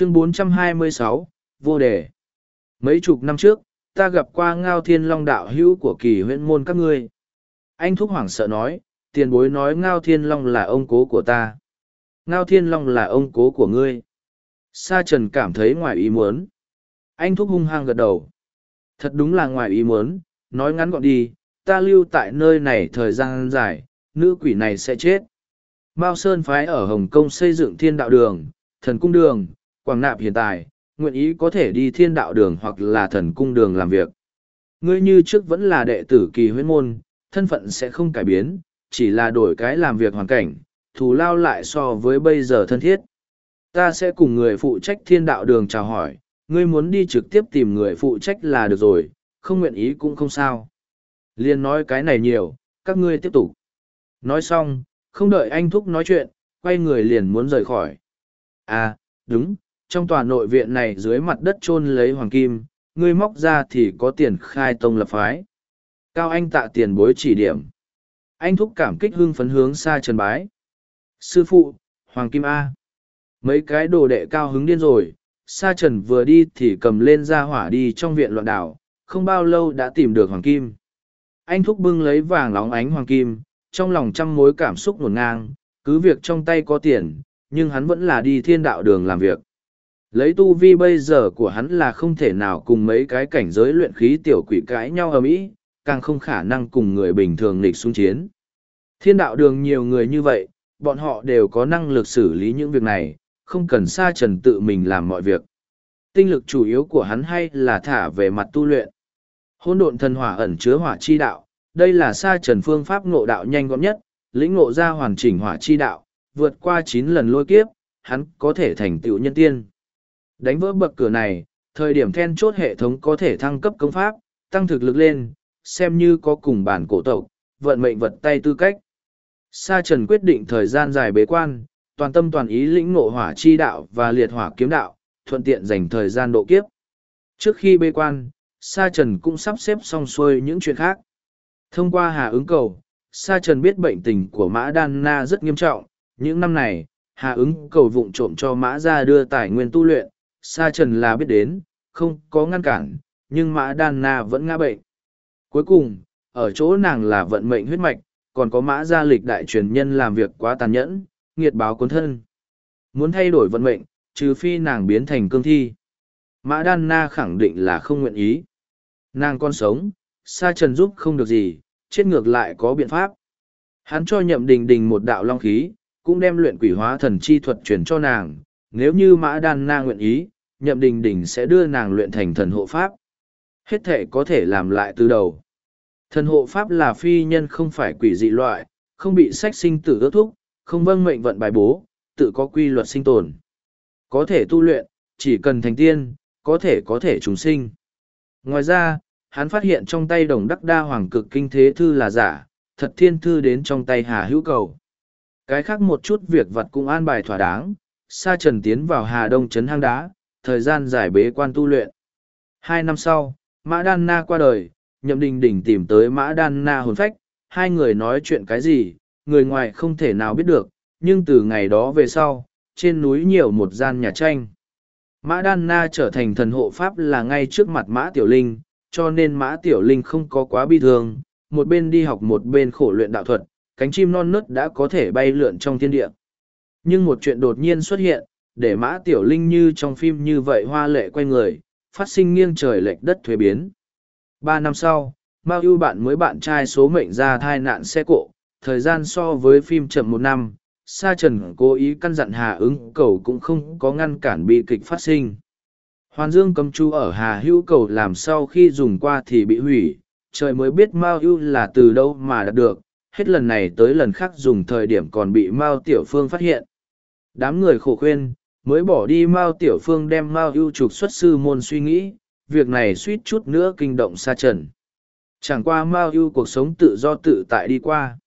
chương 426, vô đề. Mấy chục năm trước ta gặp qua ngao thiên long đạo hữu của kỳ huyện môn các ngươi. Anh thúc hoảng sợ nói tiền bối nói ngao thiên long là ông cố của ta. Ngao thiên long là ông cố của ngươi. Sa trần cảm thấy ngoài ý muốn. Anh thúc hung hăng gật đầu. Thật đúng là ngoài ý muốn nói ngắn gọn đi ta lưu tại nơi này thời gian dài nữ quỷ này sẽ chết. Mao sơn phái ở hồng kông xây dựng thiên đạo đường thần cung đường quảng nạp hiện tại nguyện ý có thể đi thiên đạo đường hoặc là thần cung đường làm việc. Ngươi như trước vẫn là đệ tử kỳ huyễn môn, thân phận sẽ không cải biến, chỉ là đổi cái làm việc hoàn cảnh, thù lao lại so với bây giờ thân thiết. Ta sẽ cùng người phụ trách thiên đạo đường chào hỏi, ngươi muốn đi trực tiếp tìm người phụ trách là được rồi, không nguyện ý cũng không sao. Liên nói cái này nhiều, các ngươi tiếp tục. Nói xong, không đợi anh thúc nói chuyện, quay người liền muốn rời khỏi. À đúng trong tòa nội viện này dưới mặt đất chôn lấy hoàng kim, ngươi móc ra thì có tiền khai tông lập phái. Cao anh tạ tiền bối chỉ điểm. Anh thúc cảm kích hưng phấn hướng xa trần bái. Sư phụ, hoàng kim a. Mấy cái đồ đệ cao hứng điên rồi sa trần vừa đi thì cầm lên ra hỏa đi trong viện loạn đảo, không bao lâu đã tìm được hoàng kim. Anh thúc bưng lấy vàng lóng ánh hoàng kim, trong lòng trăm mối cảm xúc ngổn ngang, cứ việc trong tay có tiền, nhưng hắn vẫn là đi thiên đạo đường làm việc lấy tu vi bây giờ của hắn là không thể nào cùng mấy cái cảnh giới luyện khí tiểu quỷ cãi nhau ở mỹ, càng không khả năng cùng người bình thường nghịch xung chiến. Thiên đạo đường nhiều người như vậy, bọn họ đều có năng lực xử lý những việc này, không cần sa trần tự mình làm mọi việc. Tinh lực chủ yếu của hắn hay là thả về mặt tu luyện. Hôn độn thần hỏa ẩn chứa hỏa chi đạo, đây là sa trần phương pháp ngộ đạo nhanh gọn nhất, lĩnh ngộ ra hoàn chỉnh hỏa chi đạo, vượt qua chín lần lôi kiếp, hắn có thể thành tựu nhân tiên. Đánh vỡ bậc cửa này, thời điểm then chốt hệ thống có thể thăng cấp công pháp, tăng thực lực lên, xem như có cùng bản cổ tộc, vận mệnh vật tay tư cách. Sa Trần quyết định thời gian dài bế quan, toàn tâm toàn ý lĩnh ngộ hỏa chi đạo và liệt hỏa kiếm đạo, thuận tiện dành thời gian độ kiếp. Trước khi bế quan, Sa Trần cũng sắp xếp xong xuôi những chuyện khác. Thông qua hà ứng cầu, Sa Trần biết bệnh tình của Mã Đan Na rất nghiêm trọng, những năm này, hà ứng cầu vụng trộm cho Mã ra đưa tài nguyên tu luyện, sa trần là biết đến, không có ngăn cản, nhưng mã đan na vẫn ngã bệnh. Cuối cùng, ở chỗ nàng là vận mệnh huyết mạch, còn có mã gia lịch đại truyền nhân làm việc quá tàn nhẫn, nghiệt báo cuốn thân. Muốn thay đổi vận mệnh, trừ phi nàng biến thành cương thi. Mã đan na khẳng định là không nguyện ý. Nàng con sống, sa trần giúp không được gì, chết ngược lại có biện pháp. Hắn cho nhậm đình đình một đạo long khí, cũng đem luyện quỷ hóa thần chi thuật truyền cho nàng, nếu như mã đan na nguyện ý, nhậm đình đình sẽ đưa nàng luyện thành thần hộ pháp. Hết thể có thể làm lại từ đầu. Thần hộ pháp là phi nhân không phải quỷ dị loại, không bị sách sinh tử ước thúc, không vâng mệnh vận bài bố, tự có quy luật sinh tồn. Có thể tu luyện, chỉ cần thành tiên, có thể có thể trùng sinh. Ngoài ra, hắn phát hiện trong tay đồng đắc đa hoàng cực kinh thế thư là giả, thật thiên thư đến trong tay hà hữu cầu. Cái khác một chút việc vật cũng an bài thỏa đáng, sa trần tiến vào hà đông trấn hang đá, thời gian giải bế quan tu luyện. Hai năm sau, Mã Đan Na qua đời, Nhậm Đình Đình tìm tới Mã Đan Na hồn phách, hai người nói chuyện cái gì, người ngoài không thể nào biết được, nhưng từ ngày đó về sau, trên núi nhiều một gian nhà tranh. Mã Đan Na trở thành thần hộ pháp là ngay trước mặt Mã Tiểu Linh, cho nên Mã Tiểu Linh không có quá bi thương, một bên đi học một bên khổ luyện đạo thuật, cánh chim non nớt đã có thể bay lượn trong thiên địa. Nhưng một chuyện đột nhiên xuất hiện, để mã tiểu linh như trong phim như vậy hoa lệ quay người, phát sinh nghiêng trời lệch đất thuế biến. Ba năm sau, Mao ưu bạn mới bạn trai số mệnh ra thai nạn xe cộ, thời gian so với phim chậm một năm, Sa Trần cố ý căn dặn Hà ứng cầu cũng không có ngăn cản bi kịch phát sinh. Hoàn Dương cầm chu ở Hà hữu cầu làm sau khi dùng qua thì bị hủy, trời mới biết Mao ưu là từ đâu mà đạt được, hết lần này tới lần khác dùng thời điểm còn bị Mao Tiểu Phương phát hiện. Đám người khổ khuyên, mới bỏ đi Mao Tiểu Phương đem Mao ưu trục xuất sư môn suy nghĩ, việc này suýt chút nữa kinh động xa trần. Chẳng qua Mao ưu cuộc sống tự do tự tại đi qua.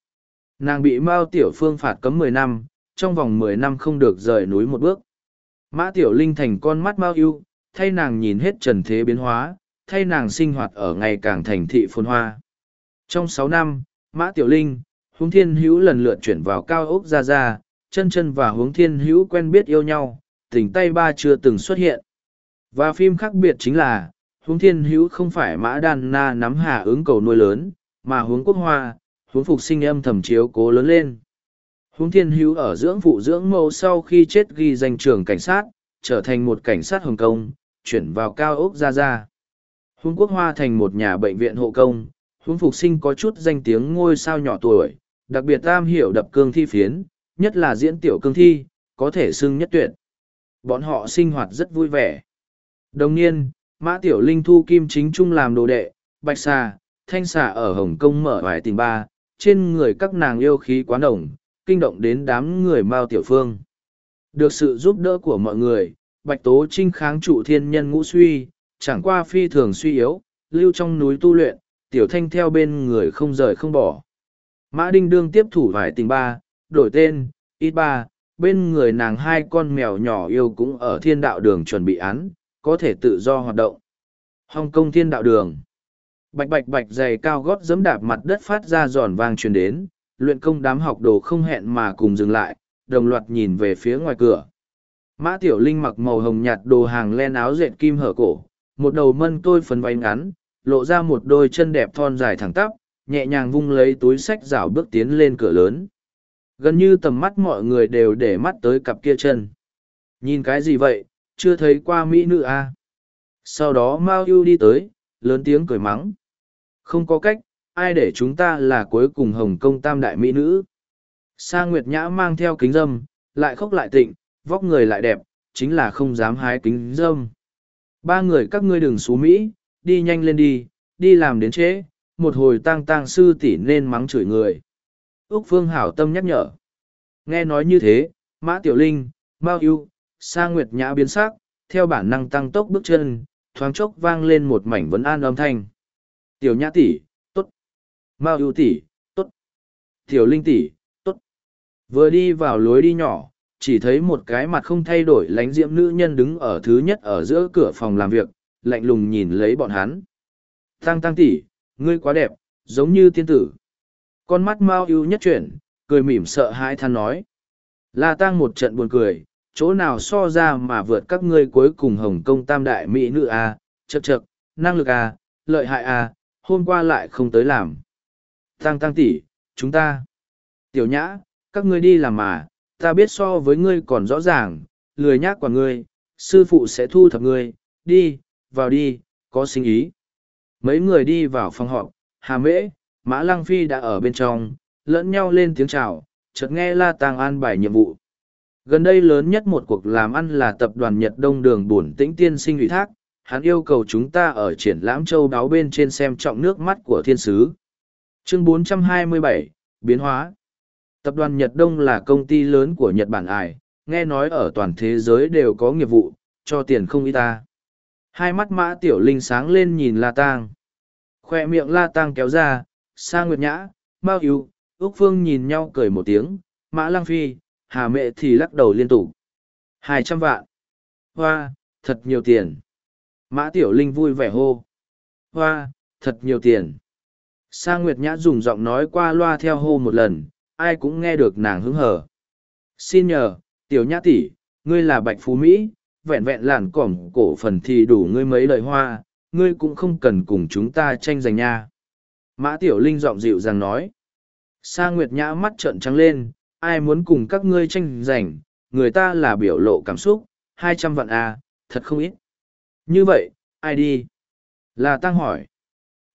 Nàng bị Mao Tiểu Phương phạt cấm mười năm, trong vòng mười năm không được rời núi một bước. Mã Tiểu Linh thành con mắt Mao ưu, thay nàng nhìn hết trần thế biến hóa, thay nàng sinh hoạt ở ngày càng thành thị phồn hoa. Trong sáu năm, Mã Tiểu Linh, Húng Thiên Hữu lần lượt chuyển vào cao ốc ra ra, chân chân và hướng thiên hữu quen biết yêu nhau, tình tay ba chưa từng xuất hiện. Và phim khác biệt chính là, huống thiên hữu không phải mã đan na nắm hà ứng cầu nuôi lớn, mà huống quốc hoa, huống phục sinh âm thầm chiếu cố lớn lên. Huống thiên hữu ở dưỡng phụ dưỡng mẫu sau khi chết ghi danh trường cảnh sát, trở thành một cảnh sát Hồng Kông, chuyển vào cao ốc Gia Gia. Huống quốc hoa thành một nhà bệnh viện hộ công, huống phục sinh có chút danh tiếng ngôi sao nhỏ tuổi, đặc biệt tam hiểu đập cương thi phiến, nhất là diễn tiểu cương thi, có thể xưng nhất tuyệt. Bọn họ sinh hoạt rất vui vẻ. Đồng nhiên, Mã Tiểu Linh thu kim chính trung làm đồ đệ, bạch xà, thanh xà ở Hồng Kông mở vài tình ba, trên người các nàng yêu khí quá nồng, kinh động đến đám người Mao Tiểu Phương. Được sự giúp đỡ của mọi người, Bạch Tố Trinh kháng trụ thiên nhân ngũ suy, chẳng qua phi thường suy yếu, lưu trong núi tu luyện, Tiểu Thanh theo bên người không rời không bỏ. Mã Đinh Đương tiếp thủ vài tình ba, đổi tên, ít ba, bên người nàng hai con mèo nhỏ yêu cũng ở thiên đạo đường chuẩn bị án, có thể tự do hoạt động. Hồng Kông thiên đạo đường. Bạch bạch bạch giày cao gót giẫm đạp mặt đất phát ra giòn vang truyền đến, luyện công đám học đồ không hẹn mà cùng dừng lại, đồng loạt nhìn về phía ngoài cửa. Mã Tiểu Linh mặc màu hồng nhạt đồ hàng len áo dệt kim hở cổ, một đầu mân tôi phấn váy ngắn, lộ ra một đôi chân đẹp thon dài thẳng tắp, nhẹ nhàng vung lấy túi sách rảo bước tiến lên cửa lớn. Gần như tầm mắt mọi người đều để mắt tới cặp kia chân. Nhìn cái gì vậy, chưa thấy qua mỹ nữ à? Sau đó Mao Yu đi tới, lớn tiếng cười mắng. Không có cách, ai để chúng ta là cuối cùng Hồng Kông tam đại mỹ nữ. Sa Nguyệt Nhã mang theo kính dâm, lại khóc lại tịnh, vóc người lại đẹp, chính là không dám hái kính dâm. Ba người các ngươi đừng xú Mỹ, đi nhanh lên đi, đi làm đến trễ, một hồi tang tang sư tỷ nên mắng chửi người. Úc Phương hảo tâm nhắc nhở. Nghe nói như thế, Mã Tiểu Linh, Mao Yêu, Sa Nguyệt Nhã biến sắc, theo bản năng tăng tốc bước chân, thoáng chốc vang lên một mảnh vấn an âm thanh. Tiểu Nhã tỷ, tốt. Mao Yêu tỷ, tốt. Tiểu Linh tỷ, tốt. Vừa đi vào lối đi nhỏ, chỉ thấy một cái mặt không thay đổi lánh diễm nữ nhân đứng ở thứ nhất ở giữa cửa phòng làm việc, lạnh lùng nhìn lấy bọn hắn. Tăng tăng tỷ, ngươi quá đẹp, giống như tiên tử. Con mắt Mao ưu nhất chuyển, cười mỉm sợ hãi than nói. La Tăng một trận buồn cười, chỗ nào so ra mà vượt các ngươi cuối cùng Hồng Kông tam đại mỹ nữ a, à, chật chậc, năng lực a, à, lợi hại a, à, hôm qua lại không tới làm. Tăng tăng tỷ, chúng ta. Tiểu nhã, các ngươi đi làm mà, ta biết so với ngươi còn rõ ràng, lười nhác quả ngươi, sư phụ sẽ thu thập ngươi, đi, vào đi, có sinh ý. Mấy người đi vào phòng họp, Hà Mễ, Mã Lăng Phi đã ở bên trong, lẫn nhau lên tiếng chào, chợt nghe La Tàng an bài nhiệm vụ. Gần đây lớn nhất một cuộc làm ăn là tập đoàn Nhật Đông Đường Bổn Tĩnh Tiên Sinh ủy thác, hắn yêu cầu chúng ta ở triển lãm châu đáo bên trên xem trọng nước mắt của thiên sứ. Chương 427, Biến hóa Tập đoàn Nhật Đông là công ty lớn của Nhật Bản ải, nghe nói ở toàn thế giới đều có nghiệp vụ, cho tiền không ít ta. Hai mắt mã tiểu linh sáng lên nhìn La Tang. Khoe miệng La Tang kéo ra, Sa Nguyệt Nhã, Mao Yêu, Úc Phương nhìn nhau cười một tiếng, Mã Lăng Phi, Hà Mẹ thì lắc đầu liên tục. Hai trăm vạn. Hoa, thật nhiều tiền. Mã Tiểu Linh vui vẻ hô. Hoa, thật nhiều tiền. Sa Nguyệt Nhã dùng giọng nói qua loa theo hô một lần, ai cũng nghe được nàng hứng hở. Xin nhờ, Tiểu Nhã tỷ, ngươi là Bạch Phú Mỹ, vẹn vẹn làn cỏm cổ phần thì đủ ngươi mấy lời hoa, ngươi cũng không cần cùng chúng ta tranh giành nha. Mã Tiểu Linh giọng dịu dàng nói. Sa Nguyệt Nhã mắt trợn trắng lên, ai muốn cùng các ngươi tranh giành, người ta là biểu lộ cảm xúc, hai trăm vạn à, thật không ít. Như vậy, ai đi? Là Tăng hỏi.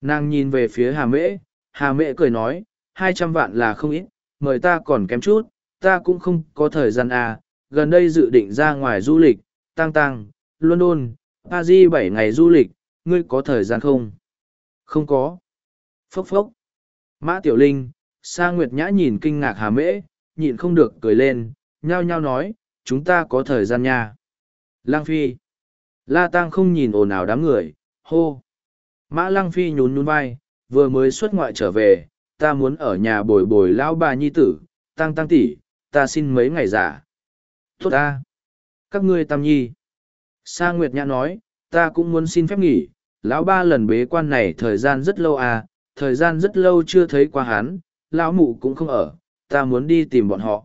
Nàng nhìn về phía Hà Mễ, Hà Mễ cười nói, hai trăm vạn là không ít, mời ta còn kém chút, ta cũng không có thời gian à, gần đây dự định ra ngoài du lịch, Tăng Tăng, London, Paris bảy ngày du lịch, ngươi có thời gian không? Không có. Phốc phốc. Mã Tiểu Linh, Sa Nguyệt Nhã nhìn kinh ngạc Hà Mễ, nhịn không được cười lên, nhao nhao nói, chúng ta có thời gian nha. Lang Phi. La Tăng không nhìn ồn ào đám người, hô. Mã Lăng Phi nhún nhún vai, vừa mới xuất ngoại trở về, ta muốn ở nhà bồi bồi lão bà nhi tử, tăng tăng tỷ, ta xin mấy ngày giả. Tốt ta. Các ngươi tam nhi. Sa Nguyệt Nhã nói, ta cũng muốn xin phép nghỉ, lão ba lần bế quan này thời gian rất lâu à, thời gian rất lâu chưa thấy qua hắn, lão mụ cũng không ở, ta muốn đi tìm bọn họ.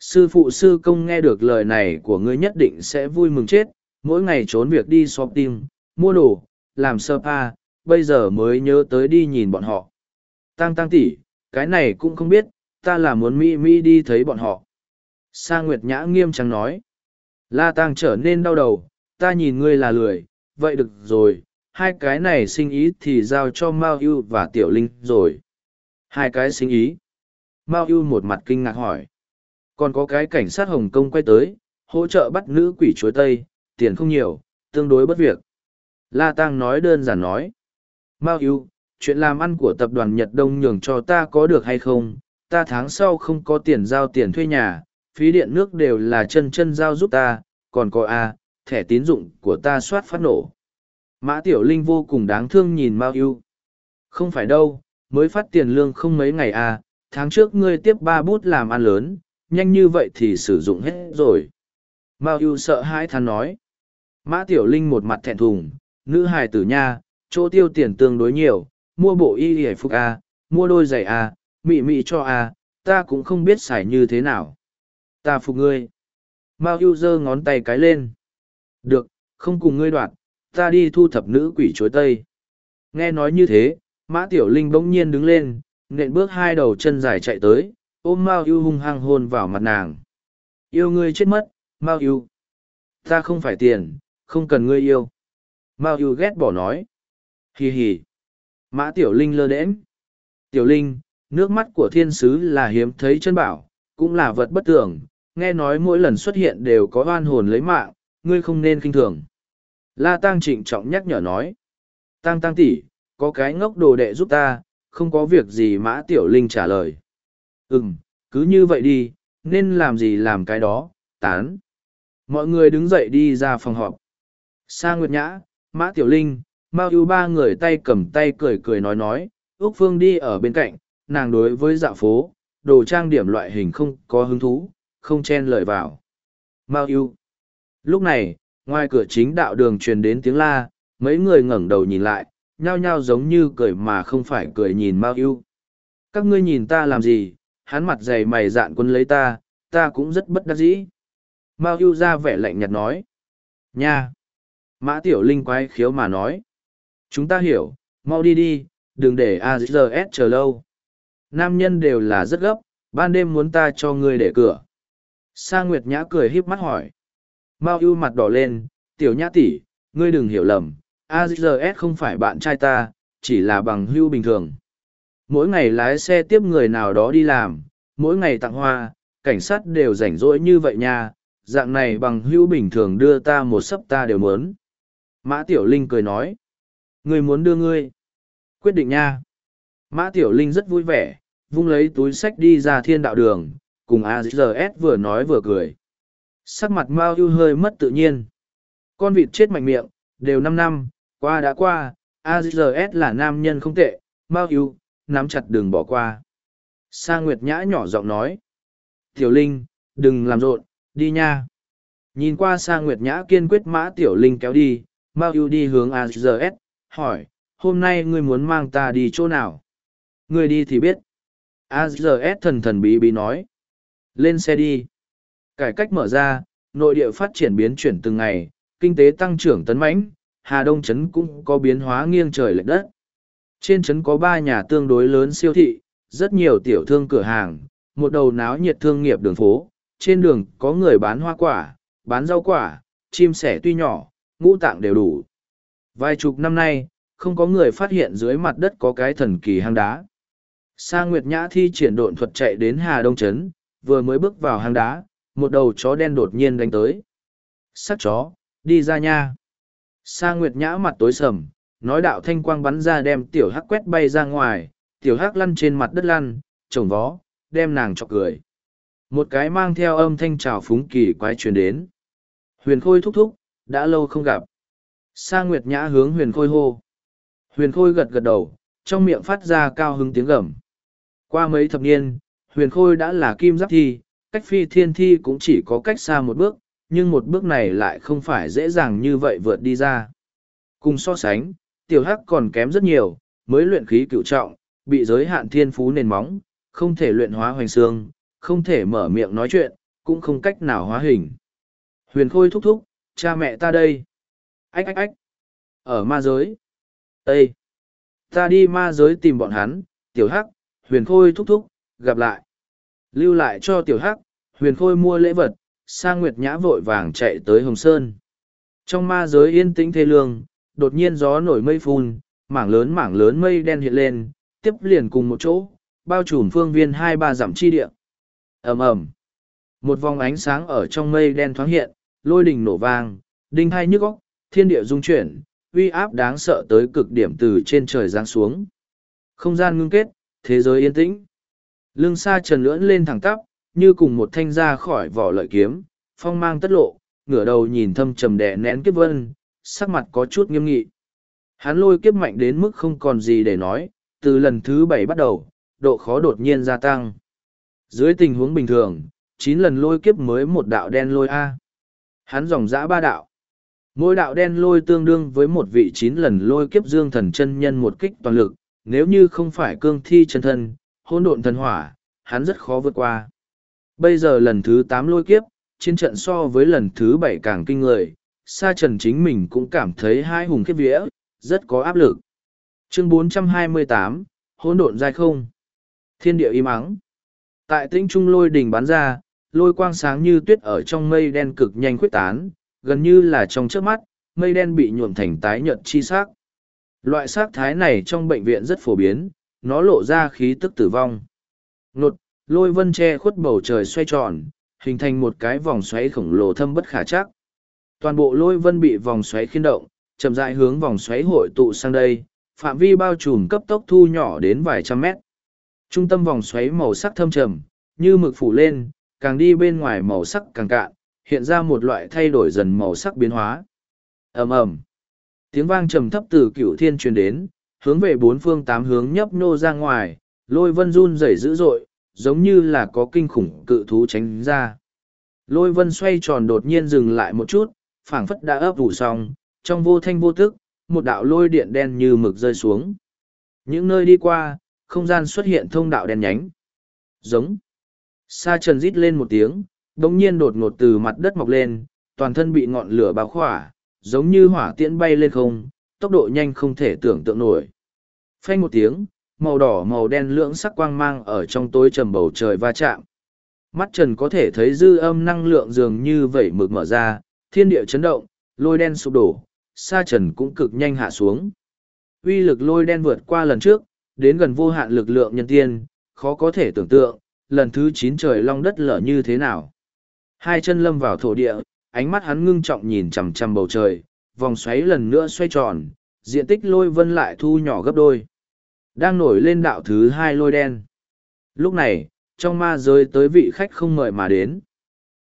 Sư phụ sư công nghe được lời này của ngươi nhất định sẽ vui mừng chết, mỗi ngày trốn việc đi shopping, mua đồ, làm spa, bây giờ mới nhớ tới đi nhìn bọn họ. Tăng tăng tỷ, cái này cũng không biết, ta là muốn Mỹ Mỹ đi thấy bọn họ. Sa Nguyệt Nhã nghiêm trang nói. La Tăng trở nên đau đầu, ta nhìn ngươi là lười, vậy được rồi, hai cái này sinh ý thì giao cho Mao Yu và Tiểu Linh rồi. Hai cái sinh ý. Mao Yu một mặt kinh ngạc hỏi. Còn có cái cảnh sát Hồng Kông quay tới, hỗ trợ bắt nữ quỷ chuối Tây, tiền không nhiều, tương đối bất việc. La Tăng nói đơn giản nói. Mao Yu, chuyện làm ăn của tập đoàn Nhật Đông nhường cho ta có được hay không? Ta tháng sau không có tiền giao tiền thuê nhà, phí điện nước đều là chân chân giao giúp ta, còn có A, thẻ tín dụng của ta soát phát nổ. Mã Tiểu Linh vô cùng đáng thương nhìn Mao Yu. Không phải đâu, mới phát tiền lương không mấy ngày à, tháng trước ngươi tiếp ba bút làm ăn lớn, nhanh như vậy thì sử dụng hết rồi. Mao Yu sợ hãi than nói. Mã Tiểu Linh một mặt thẹn thùng, nữ hài tử nha, chỗ tiêu tiền tương đối nhiều, mua bộ y hề phục à, mua đôi giày à, mị mị cho à, ta cũng không biết xài như thế nào. Ta phục ngươi. Mao Yu giơ ngón tay cái lên. Được, không cùng ngươi đoạt, ta đi thu thập nữ quỷ chuối tây. Nghe nói như thế, Mã Tiểu Linh bỗng nhiên đứng lên, nện bước hai đầu chân dài chạy tới, ôm Mao yêu hung hăng hôn vào mặt nàng. Yêu ngươi chết mất, Mao yêu. Ta không phải tiền, không cần ngươi yêu. Mao yêu ghét bỏ nói. Hì hì. Mã Tiểu Linh lơ đễnh. Tiểu Linh, nước mắt của thiên sứ là hiếm thấy chân bảo, cũng là vật bất tưởng, nghe nói mỗi lần xuất hiện đều có oan hồn lấy mạng, ngươi không nên kinh thường. La Tăng trịnh trọng nhắc nhở nói. Tăng Tăng tỷ, có cái ngốc đồ đệ giúp ta, không có việc gì Mã Tiểu Linh trả lời. Ừm, cứ như vậy đi, nên làm gì làm cái đó, tán. Mọi người đứng dậy đi ra phòng họp. Sa Nguyệt Nhã, Mã Tiểu Linh, Mao ưu ba người tay cầm tay cười cười nói nói, Úc Phương đi ở bên cạnh, nàng đối với dạo phố, đồ trang điểm loại hình không có hứng thú, không chen lời vào. Mao ưu. Lúc này, ngoài cửa chính đạo đường truyền đến tiếng la, mấy người ngẩng đầu nhìn lại, nhao nhao giống như cười mà không phải cười nhìn Mao ưu. Các ngươi nhìn ta làm gì, hắn mặt dày mày dạn quân lấy ta, ta cũng rất bất đắc dĩ. Mao ưu ra vẻ lạnh nhạt nói. Nha! Mã Tiểu Linh quái khiếu mà nói. Chúng ta hiểu, mau đi đi, đừng để AZS chờ lâu. Nam nhân đều là rất gấp, ban đêm muốn ta cho ngươi để cửa. Sa Nguyệt Nhã cười híp mắt hỏi. Mao ưu mặt đỏ lên, tiểu nhã tỷ, ngươi đừng hiểu lầm, AZS không phải bạn trai ta, chỉ là bằng hưu bình thường. Mỗi ngày lái xe tiếp người nào đó đi làm, mỗi ngày tặng hoa, cảnh sát đều rảnh rỗi như vậy nha, dạng này bằng hưu bình thường đưa ta một sấp ta đều muốn. Mã Tiểu Linh cười nói. ngươi muốn đưa ngươi. Quyết định nha. Mã Tiểu Linh rất vui vẻ, vung lấy túi sách đi ra thiên đạo đường, cùng AZS vừa nói vừa cười. Sắc mặt Mao ưu hơi mất tự nhiên. Con vịt chết mạnh miệng, đều năm năm, qua đã qua, AZS là nam nhân không tệ, Mao ưu, nắm chặt đường bỏ qua. Sa Nguyệt Nhã nhỏ giọng nói. Tiểu Linh, đừng làm rộn, đi nha. Nhìn qua Sa Nguyệt Nhã kiên quyết mã Tiểu Linh kéo đi, Mao ưu đi hướng AZS, hỏi, hôm nay ngươi muốn mang ta đi chỗ nào? Ngươi đi thì biết. AZS thần thần bí bí nói. Lên xe đi. Cải cách mở ra, nội địa phát triển biến chuyển từng ngày, kinh tế tăng trưởng tấn mãnh, Hà Đông Trấn cũng có biến hóa nghiêng trời lệch đất. Trên trấn có ba nhà tương đối lớn siêu thị, rất nhiều tiểu thương cửa hàng, một đầu náo nhiệt thương nghiệp đường phố, trên đường có người bán hoa quả, bán rau quả, chim sẻ tuy nhỏ, ngũ tạng đều đủ. Vài chục năm nay, không có người phát hiện dưới mặt đất có cái thần kỳ hang đá. Sa Nguyệt Nhã thi triển độn thuật chạy đến Hà Đông Trấn, vừa mới bước vào hang đá, một đầu chó đen đột nhiên đánh tới. Sắc chó, đi ra nha. Sa Nguyệt Nhã mặt tối sầm, nói đạo thanh quang bắn ra đem tiểu hắc quét bay ra ngoài, tiểu hắc lăn trên mặt đất lăn, trồng vó, đem nàng chọc cười. Một cái mang theo âm thanh trào phúng kỳ quái truyền đến. Huyền Khôi thúc thúc, đã lâu không gặp. Sa Nguyệt Nhã hướng Huyền Khôi hô. Huyền Khôi gật gật đầu, trong miệng phát ra cao hứng tiếng gầm. Qua mấy thập niên, Huyền Khôi đã là kim giáp thi, cách phi thiên thi cũng chỉ có cách xa một bước, nhưng một bước này lại không phải dễ dàng như vậy vượt đi ra. Cùng so sánh, tiểu hắc còn kém rất nhiều, mới luyện khí cựu trọng, bị giới hạn thiên phú nền móng, không thể luyện hóa hoành xương, không thể mở miệng nói chuyện, cũng không cách nào hóa hình. Huyền khôi thúc thúc, cha mẹ ta đây. Ách ách ách. Ở ma giới. Ê! Ta đi ma giới tìm bọn hắn, tiểu hắc, huyền khôi thúc thúc, gặp lại. Lưu lại cho tiểu hắc, huyền khôi mua lễ vật, sang nguyệt nhã vội vàng chạy tới Hồng Sơn. Trong ma giới yên tĩnh thê lương, đột nhiên gió nổi mây phun, mảng lớn mảng lớn mây đen hiện lên, tiếp liền cùng một chỗ, bao trùm phương viên hai ba dặm chi địa. ầm ầm Một vòng ánh sáng ở trong mây đen thoáng hiện, lôi đình nổ vang, đinh hai nhức óc, thiên địa rung chuyển, uy áp đáng sợ tới cực điểm từ trên trời giáng xuống. Không gian ngưng kết, thế giới yên tĩnh. Lưng xa trần lưỡn lên thẳng tắp, như cùng một thanh ra khỏi vỏ lợi kiếm, phong mang tất lộ, ngửa đầu nhìn thâm trầm đè nén kiếp vân, sắc mặt có chút nghiêm nghị. Hắn lôi kiếp mạnh đến mức không còn gì để nói, từ lần thứ bảy bắt đầu, độ khó đột nhiên gia tăng. Dưới tình huống bình thường, chín lần lôi kiếp mới một đạo đen lôi A. Hắn dòng dã ba đạo. Mỗi đạo đen lôi tương đương với một vị chín lần lôi kiếp dương thần chân nhân một kích toàn lực, nếu như không phải cương thi chân thân, hôn độn thần hỏa, hắn rất khó vượt qua. Bây giờ lần thứ tám lôi kiếp, chiến trận so với lần thứ bảy càng kinh người, Sa Trần chính mình cũng cảm thấy hai hùng kiếp vía, rất có áp lực. Chương 428, hỗn độn dai không. Thiên địa im ắng. Tại tinh trung lôi đỉnh bắn ra, lôi quang sáng như tuyết ở trong mây đen cực nhanh khuyết tán, gần như là trong trước mắt, mây đen bị nhuộm thành tái nhợt chi sắc. Loại sắc thái này trong bệnh viện rất phổ biến, nó lộ ra khí tức tử vong. Nột, lôi vân che khuất bầu trời xoay tròn, hình thành một cái vòng xoáy khổng lồ thâm bất khả chắc. Toàn bộ lôi vân bị vòng xoáy khiên động, chậm rãi hướng vòng xoáy hội tụ sang đây, phạm vi bao trùm cấp tốc thu nhỏ đến vài trăm mét. Trung tâm vòng xoáy màu sắc thâm trầm, như mực phủ lên, càng đi bên ngoài màu sắc càng cạn, hiện ra một loại thay đổi dần màu sắc biến hóa. ầm ầm, tiếng vang trầm thấp từ cửu thiên truyền đến, hướng về bốn phương tám hướng nhấp nô ra ngoài, lôi vân run rẩy dữ dội, giống như là có kinh khủng cự thú tránh ra. Lôi vân xoay tròn đột nhiên dừng lại một chút, phảng phất đã ấp ủ xong, trong vô thanh vô tức, một đạo lôi điện đen như mực rơi xuống. Những nơi đi qua, không gian xuất hiện thông đạo đen nhánh. Giống. Sa trần rít lên một tiếng, đồng nhiên đột ngột từ mặt đất mọc lên, toàn thân bị ngọn lửa bao khỏa, giống như hỏa tiễn bay lên không, tốc độ nhanh không thể tưởng tượng nổi. Phanh một tiếng, màu đỏ màu đen lưỡng sắc quang mang ở trong tối trầm bầu trời va chạm. Mắt trần có thể thấy dư âm năng lượng dường như vẩy mực mở ra, thiên địa chấn động, lôi đen sụp đổ, sa trần cũng cực nhanh hạ xuống. Uy lực lôi đen vượt qua lần trước, đến gần vô hạn lực lượng nhân tiên, khó có thể tưởng tượng, lần thứ chín trời long đất lở như thế nào. Hai chân lâm vào thổ địa, ánh mắt hắn ngưng trọng nhìn chằm chằm bầu trời, vòng xoáy lần nữa xoay tròn, diện tích lôi vân lại thu nhỏ gấp đôi. Đang nổi lên đạo thứ hai lôi đen. Lúc này, trong ma giới tới vị khách không mời mà đến.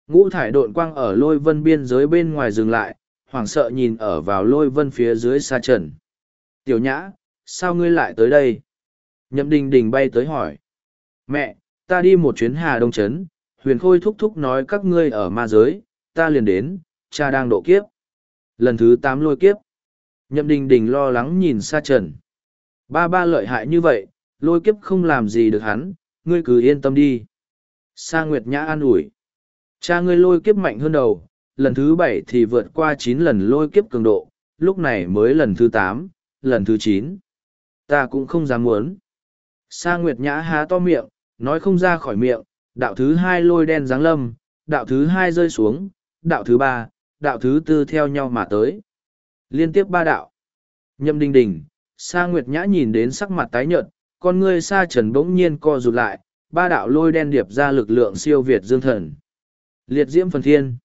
Ngũ thải độn quang ở lôi vân biên giới bên ngoài dừng lại, hoảng sợ nhìn ở vào lôi vân phía dưới xa trần. Tiểu nhã, sao ngươi lại tới đây? Nhậm đình đình bay tới hỏi. Mẹ, ta đi một chuyến hà đông trấn, huyền khôi thúc thúc nói các ngươi ở ma giới, ta liền đến, cha đang độ kiếp. Lần thứ tám lôi kiếp. Nhậm đình đình lo lắng nhìn xa trần. Ba ba lợi hại như vậy, lôi kiếp không làm gì được hắn, ngươi cứ yên tâm đi. Sa Nguyệt Nhã an ủi. Cha ngươi lôi kiếp mạnh hơn đầu, lần thứ bảy thì vượt qua chín lần lôi kiếp cường độ, lúc này mới lần thứ tám, lần thứ chín. Ta cũng không dám muốn. Sa Nguyệt Nhã há to miệng, nói không ra khỏi miệng, đạo thứ hai lôi đen giáng lâm, đạo thứ hai rơi xuống, đạo thứ ba, đạo thứ tư theo nhau mà tới. Liên tiếp ba đạo. Nhâm đình đình, Sa Nguyệt Nhã nhìn đến sắc mặt tái nhợt, con ngươi Sa Trần bỗng nhiên co rụt lại, ba đạo lôi đen điệp ra lực lượng siêu việt dương thần. Liệt diễm phần thiên.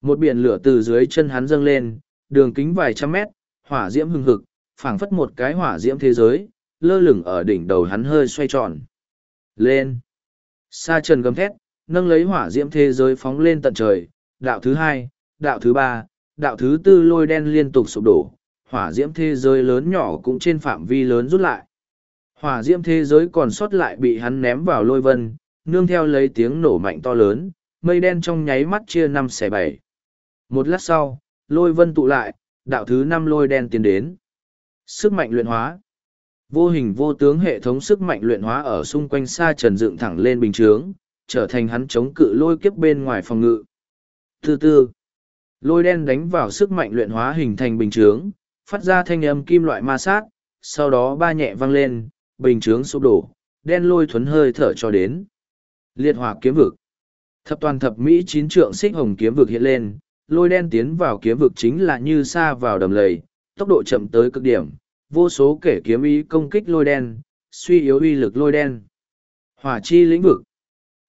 Một biển lửa từ dưới chân hắn dâng lên, đường kính vài trăm mét, hỏa diễm hừng hực, phảng phất một cái hỏa diễm thế giới, lơ lửng ở đỉnh đầu hắn hơi xoay tròn. Lên! Sa trần gầm thét, nâng lấy hỏa diễm thế giới phóng lên tận trời, đạo thứ hai, đạo thứ ba, đạo thứ tư lôi đen liên tục sụp đổ, hỏa diễm thế giới lớn nhỏ cũng trên phạm vi lớn rút lại. Hỏa diễm thế giới còn sót lại bị hắn ném vào lôi vân, nương theo lấy tiếng nổ mạnh to lớn, mây đen trong nháy mắt chia năm xẻ bảy. Một lát sau, lôi vân tụ lại, đạo thứ năm lôi đen tiến đến. Sức mạnh luyện hóa. Vô hình vô tướng hệ thống sức mạnh luyện hóa ở xung quanh xa trần dựng thẳng lên bình chướng, trở thành hắn chống cự lôi kiếp bên ngoài phòng ngự. Thứ tư, lôi đen đánh vào sức mạnh luyện hóa hình thành bình chướng, phát ra thanh âm kim loại ma sát, sau đó ba nhẹ văng lên, bình chướng sụp đổ, đen lôi thuấn hơi thở cho đến. Liệt hỏa kiếm vực. Thập toàn thập Mỹ chín trượng xích hồng kiếm vực hiện lên, lôi đen tiến vào kiếm vực chính là như xa vào đầm lầy, tốc độ chậm tới cực điểm, vô số kể kiếm ý công kích lôi đen, suy yếu uy lực lôi đen. Hỏa chi lĩnh vực.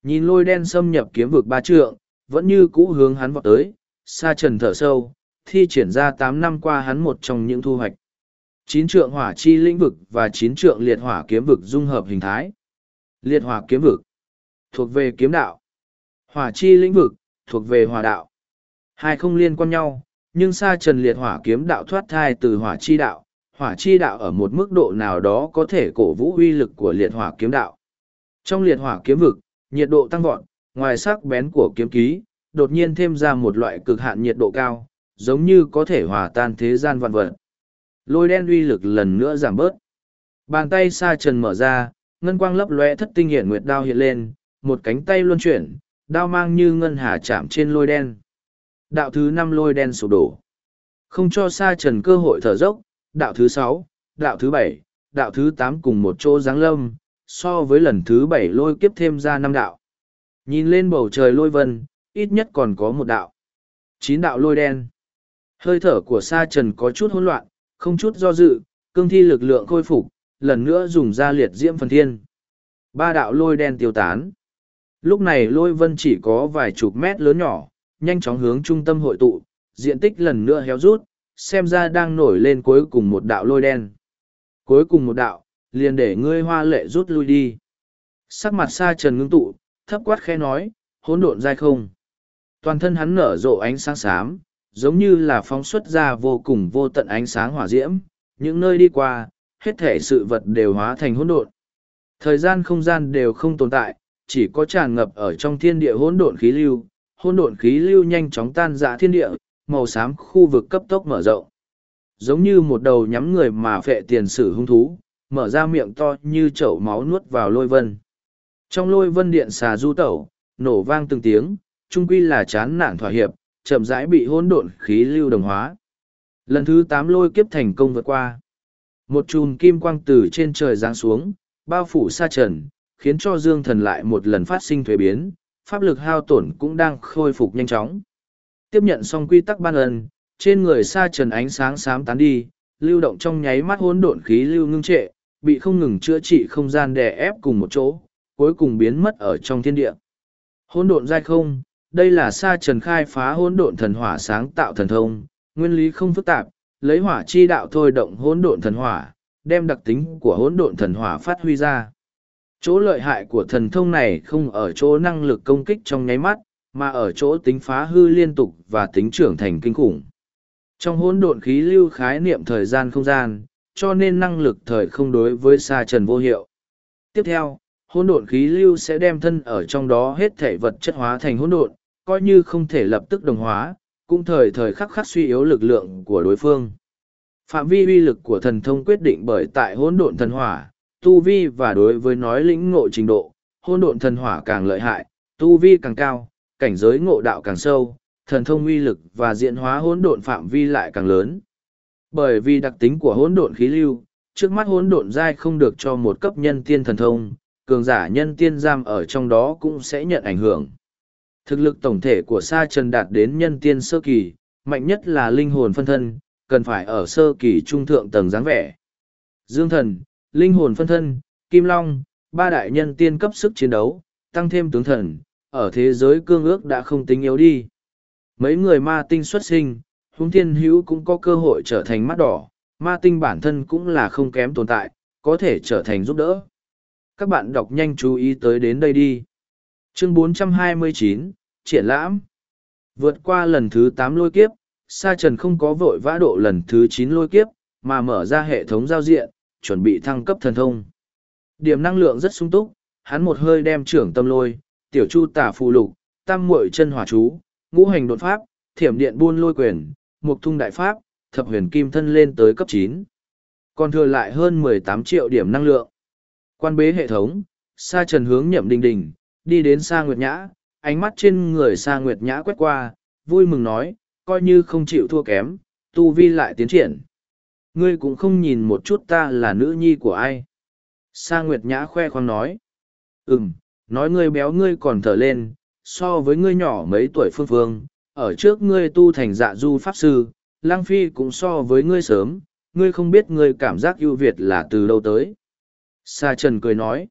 Nhìn lôi đen xâm nhập kiếm vực ba trượng, vẫn như cũ hướng hắn vọt tới, Sa trần thở sâu, thi triển ra tám năm qua hắn một trong những thu hoạch. Chín trượng hỏa chi lĩnh vực và chín trượng liệt hỏa kiếm vực dung hợp hình thái. Liệt hỏa kiếm vực thuộc về kiếm đạo. Hỏa chi lĩnh vực thuộc về hỏa đạo. Hai không liên quan nhau, nhưng Sa trần liệt hỏa kiếm đạo thoát thai từ hỏa chi đạo, hỏa chi đạo ở một mức độ nào đó có thể cổ vũ uy lực của liệt hỏa kiếm đạo. Trong liệt hỏa kiếm vực, nhiệt độ tăng vọt, ngoài sắc bén của kiếm ký, đột nhiên thêm ra một loại cực hạn nhiệt độ cao, giống như có thể hòa tan thế gian vạn vật. Lôi đen uy lực lần nữa giảm bớt. Bàn tay Sa trần mở ra, ngân quang lấp lóe thất tinh hiển nguyệt đao hiện lên, một cánh tay luân chuyển, đao mang như ngân hà chạm trên lôi đen. Đạo thứ năm lôi đen sụp đổ. Không cho Sa trần cơ hội thở dốc, đạo thứ sáu, đạo thứ bảy, đạo thứ tám cùng một chỗ giáng lâm, so với lần thứ bảy lôi kiếp thêm ra năm đạo. Nhìn lên bầu trời lôi vân, ít nhất còn có một đạo. Chín đạo lôi đen. Hơi thở của sa trần có chút hỗn loạn, không chút do dự, cương thi lực lượng khôi phục, lần nữa dùng ra liệt diễm phần thiên. Ba đạo lôi đen tiêu tán. Lúc này lôi vân chỉ có vài chục mét lớn nhỏ, nhanh chóng hướng trung tâm hội tụ, diện tích lần nữa héo rút, xem ra đang nổi lên cuối cùng một đạo lôi đen. Cuối cùng một đạo, liền để ngươi hoa lệ rút lui đi. Sắc mặt sa trần ngưng tụ, thấp quát khẽ nói, hỗn độn dai không. Toàn thân hắn nở rộ ánh sáng xám, giống như là phóng xuất ra vô cùng vô tận ánh sáng hỏa diễm, những nơi đi qua, hết thể sự vật đều hóa thành hỗn độn. Thời gian không gian đều không tồn tại, chỉ có tràn ngập ở trong thiên địa hỗn độn khí lưu, hỗn độn khí lưu nhanh chóng tan rã thiên địa, màu xám khu vực cấp tốc mở rộng. Giống như một đầu nhắm người mà phệ tiền sử hung thú, mở ra miệng to như chậu máu nuốt vào lôi vân. Trong lôi vân điện xà du tẩu, nổ vang từng tiếng, trung quy là chán nản thỏa hiệp, chậm rãi bị hỗn độn khí lưu đồng hóa. Lần thứ tám lôi kiếp thành công vượt qua. Một chùm kim quang từ trên trời giáng xuống, bao phủ sa trần, khiến cho dương thần lại một lần phát sinh thuế biến, pháp lực hao tổn cũng đang khôi phục nhanh chóng. Tiếp nhận xong quy tắc ban ân, trên người sa trần ánh sáng xám tán đi, lưu động trong nháy mắt hỗn độn khí lưu ngưng trệ, bị không ngừng chữa trị không gian đè ép cùng một chỗ, cuối cùng biến mất ở trong thiên địa. Hỗn độn giai không, đây là sa trần khai phá hỗn độn thần hỏa sáng tạo thần thông, nguyên lý không phức tạp, lấy hỏa chi đạo thôi động hỗn độn thần hỏa, đem đặc tính của hỗn độn thần hỏa phát huy ra. Chỗ lợi hại của thần thông này không ở chỗ năng lực công kích trong nháy mắt, mà ở chỗ tính phá hư liên tục và tính trưởng thành kinh khủng. Trong hỗn độn khí lưu khái niệm thời gian không gian, cho nên năng lực thời không đối với sa trần vô hiệu. Tiếp theo, hỗn độn khí lưu sẽ đem thân ở trong đó hết thể vật chất hóa thành hỗn độn, coi như không thể lập tức đồng hóa, cũng thời thời khắc khắc suy yếu lực lượng của đối phương. Phạm vi uy lực của thần thông quyết định bởi tại hỗn độn thần hỏa, tu vi và đối với nói lĩnh ngộ trình độ, hỗn độn thần hỏa càng lợi hại, tu vi càng cao, cảnh giới ngộ đạo càng sâu, thần thông uy lực và diễn hóa hỗn độn phạm vi lại càng lớn. Bởi vì đặc tính của hỗn độn khí lưu, trước mắt hỗn độn giai không được cho một cấp nhân tiên thần thông, cường giả nhân tiên giam ở trong đó cũng sẽ nhận ảnh hưởng. Thực lực tổng thể của Sa Trần đạt đến nhân tiên sơ kỳ, mạnh nhất là linh hồn phân thân, cần phải ở sơ kỳ trung thượng tầng dáng vẻ. Dương thần, linh hồn phân thân, kim long, ba đại nhân tiên cấp sức chiến đấu, tăng thêm tướng thần, ở thế giới cương ước đã không tính yếu đi. Mấy người ma tinh xuất sinh, húng thiên hữu cũng có cơ hội trở thành mắt đỏ, ma tinh bản thân cũng là không kém tồn tại, có thể trở thành giúp đỡ. Các bạn đọc nhanh chú ý tới đến đây đi. Chương 429, Triển lãm. Vượt qua lần thứ tám lôi kiếp, Sa Trần không có vội vã độ lần thứ chín lôi kiếp, mà mở ra hệ thống giao diện, chuẩn bị thăng cấp thần thông. Điểm năng lượng rất sung túc, hắn một hơi đem trưởng tâm lôi, tiểu chu tả phù lục, tam muội chân hỏa chú, ngũ hành đột pháp, thiểm điện buôn lôi quyền, mục thung đại pháp, thập huyền kim thân lên tới cấp chín Còn thừa lại hơn mười tám triệu điểm năng lượng. Quan bế hệ thống, sa trần hướng nhậm đình đình, đi đến Sa Nguyệt Nhã, ánh mắt trên người Sa Nguyệt Nhã quét qua, vui mừng nói, coi như không chịu thua kém, tu vi lại tiến triển. Ngươi cũng không nhìn một chút ta là nữ nhi của ai. Sa Nguyệt Nhã khoe khoang nói. Ừm, nói ngươi béo ngươi còn thở lên, so với ngươi nhỏ mấy tuổi phương phương, ở trước ngươi tu thành dạ du pháp sư, lang phi cũng so với ngươi sớm, ngươi không biết ngươi cảm giác ưu việt là từ đâu tới. Sa Trần cười nói.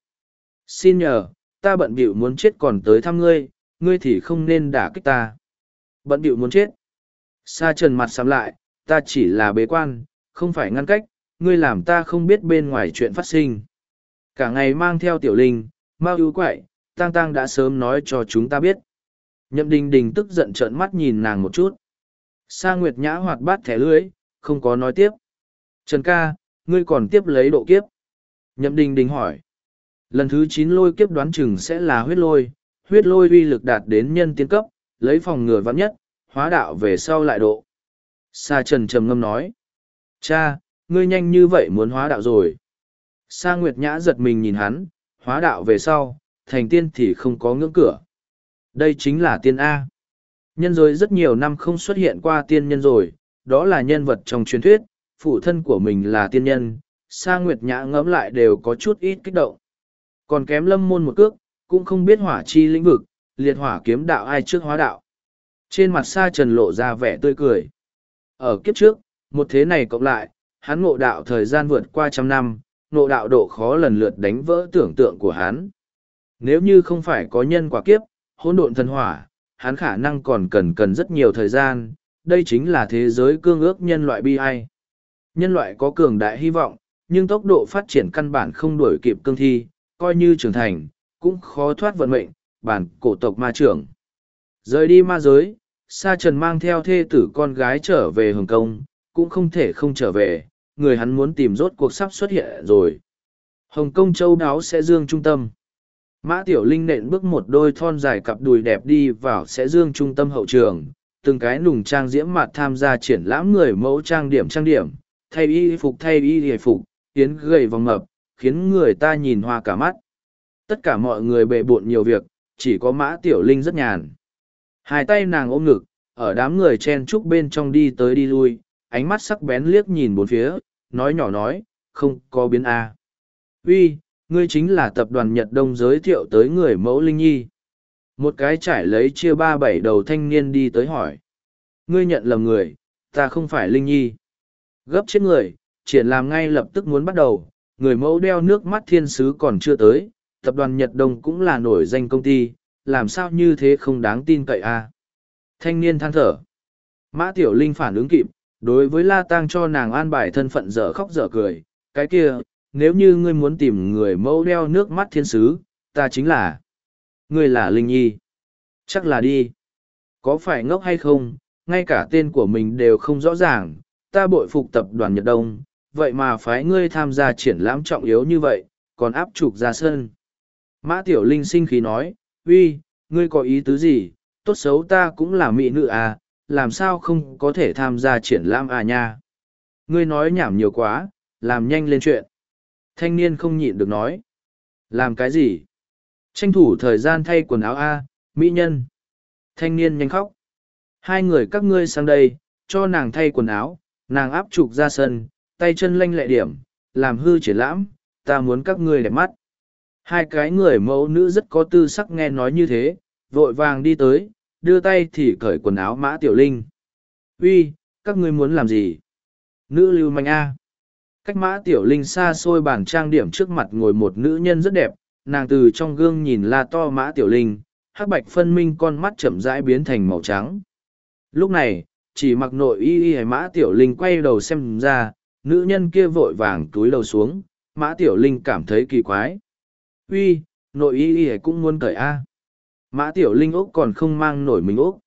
Xin nhờ, ta bận bịu muốn chết còn tới thăm ngươi, ngươi thì không nên đả kích ta. Bận bịu muốn chết. Sa Trần mặt sắm lại, ta chỉ là bế quan, không phải ngăn cách, ngươi làm ta không biết bên ngoài chuyện phát sinh. Cả ngày mang theo tiểu linh, mau ưu quậy, tang tang đã sớm nói cho chúng ta biết. Nhậm đình đình tức giận trợn mắt nhìn nàng một chút. Sa Nguyệt Nhã hoạt bát thẻ lưới, không có nói tiếp. Trần ca, ngươi còn tiếp lấy độ kiếp. Nhậm đình đình hỏi. Lần thứ chín lôi kiếp đoán chừng sẽ là huyết lôi, huyết lôi uy lực đạt đến nhân tiên cấp, lấy phòng ngừa vắng nhất, hóa đạo về sau lại độ. Sa Trần trầm ngâm nói. Cha, ngươi nhanh như vậy muốn hóa đạo rồi. Sa Nguyệt Nhã giật mình nhìn hắn, hóa đạo về sau, thành tiên thì không có ngưỡng cửa. Đây chính là tiên A. Nhân rồi rất nhiều năm không xuất hiện qua tiên nhân rồi, đó là nhân vật trong truyền thuyết, phụ thân của mình là tiên nhân, Sa Nguyệt Nhã ngẫm lại đều có chút ít kích động. Còn kém lâm môn một cước, cũng không biết hỏa chi lĩnh vực, liệt hỏa kiếm đạo ai trước hóa đạo. Trên mặt Sa Trần lộ ra vẻ tươi cười. Ở kiếp trước, một thế này cộng lại, hắn ngộ đạo thời gian vượt qua trăm năm, ngộ đạo độ khó lần lượt đánh vỡ tưởng tượng của hắn. Nếu như không phải có nhân quả kiếp, hỗn độn thần hỏa, hắn khả năng còn cần cần rất nhiều thời gian, đây chính là thế giới cương ước nhân loại bi ai. Nhân loại có cường đại hy vọng, nhưng tốc độ phát triển căn bản không đuổi kịp cương thi, coi như trưởng thành, cũng khó thoát vận mệnh, bản cổ tộc ma trưởng. Rời đi ma giới, Sa Trần mang theo thê tử con gái trở về Hồng Kông, cũng không thể không trở về, người hắn muốn tìm rốt cuộc sắp xuất hiện rồi. Hồng Kông châu đáo sẽ dương trung tâm. Mã Tiểu Linh nện bước một đôi thon dài cặp đùi đẹp đi vào sẽ dương trung tâm hậu trường, từng cái nùng trang diễm mặt tham gia triển lãm người mẫu trang điểm trang điểm, thay y phục thay y hề phục, tiến gầy vòng mập, khiến người ta nhìn hoa cả mắt. Tất cả mọi người bệ bộn nhiều việc, chỉ có Mã Tiểu Linh rất nhàn. Hai tay nàng ôm ngực, ở đám người chen chúc bên trong đi tới đi lui, ánh mắt sắc bén liếc nhìn bốn phía, nói nhỏ nói, không có biến A. À. Uy, ngươi chính là tập đoàn Nhật Đông giới thiệu tới người mẫu Linh Nhi. Một cái trải lấy chia ba bảy đầu thanh niên đi tới hỏi. Ngươi nhận lầm người, ta không phải Linh Nhi. Gấp chết người, triển làm ngay lập tức muốn bắt đầu, người mẫu đeo nước mắt thiên sứ còn chưa tới, tập đoàn Nhật Đông cũng là nổi danh công ty, làm sao như thế không đáng tin cậy a Thanh niên than thở. Mã Tiểu Linh phản ứng kịp, đối với La Tăng cho nàng an bài thân phận dở khóc dở cười, cái kia, nếu như ngươi muốn tìm người mẫu đeo nước mắt thiên sứ, ta chính là. Ngươi là Linh Nhi. Chắc là đi. Có phải ngốc hay không, ngay cả tên của mình đều không rõ ràng, ta bội phục tập đoàn Nhật Đông, vậy mà phái ngươi tham gia triển lãm trọng yếu như vậy, còn áp trục ra sân. Mã Tiểu Linh sinh khí nói, uy, ngươi có ý tứ gì, tốt xấu ta cũng là mỹ nữ à, làm sao không có thể tham gia triển lãm à nha. Ngươi nói nhảm nhiều quá, làm nhanh lên chuyện. Thanh niên không nhịn được nói. Làm cái gì? Tranh thủ thời gian thay quần áo A, mỹ nhân. Thanh niên nhanh khóc. Hai người các ngươi sang đây, cho nàng thay quần áo, nàng áp trục ra sân, tay chân lanh lẹ điểm, làm hư triển lãm, ta muốn các ngươi đẹp mắt. Hai cái người mẫu nữ rất có tư sắc nghe nói như thế, vội vàng đi tới, đưa tay thì cởi quần áo mã tiểu linh. Uy, các ngươi muốn làm gì? Nữ lưu manh A. Cách mã tiểu linh xa xôi bàn trang điểm trước mặt ngồi một nữ nhân rất đẹp, nàng từ trong gương nhìn la to mã tiểu linh, hắc bạch phân minh con mắt chậm rãi biến thành màu trắng. Lúc này, chỉ mặc nội y y mã tiểu linh quay đầu xem ra, nữ nhân kia vội vàng túi đầu xuống, mã tiểu linh cảm thấy kỳ quái. Uy, nội y y cũng muốn cởi A. Mã tiểu linh úc còn không mang nổi mình úc.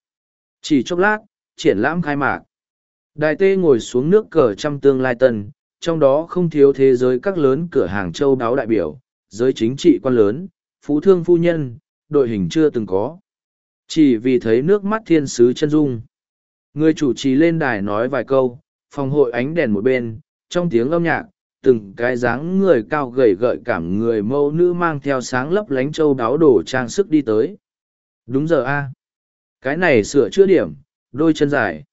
Chỉ chốc lát, triển lãm khai mạc. đài tê ngồi xuống nước cờ trăm tương lai tân, trong đó không thiếu thế giới các lớn cửa hàng châu đáo đại biểu, giới chính trị quan lớn, phú thương phu nhân, đội hình chưa từng có. Chỉ vì thấy nước mắt thiên sứ chân dung. Người chủ trì lên đài nói vài câu, phòng hội ánh đèn một bên, trong tiếng âm nhạc, từng cái dáng người cao gầy gợi cảm người mẫu nữ mang theo sáng lấp lánh châu đáo đồ trang sức đi tới. Đúng giờ a Cái này sửa chữa điểm, đôi chân dài.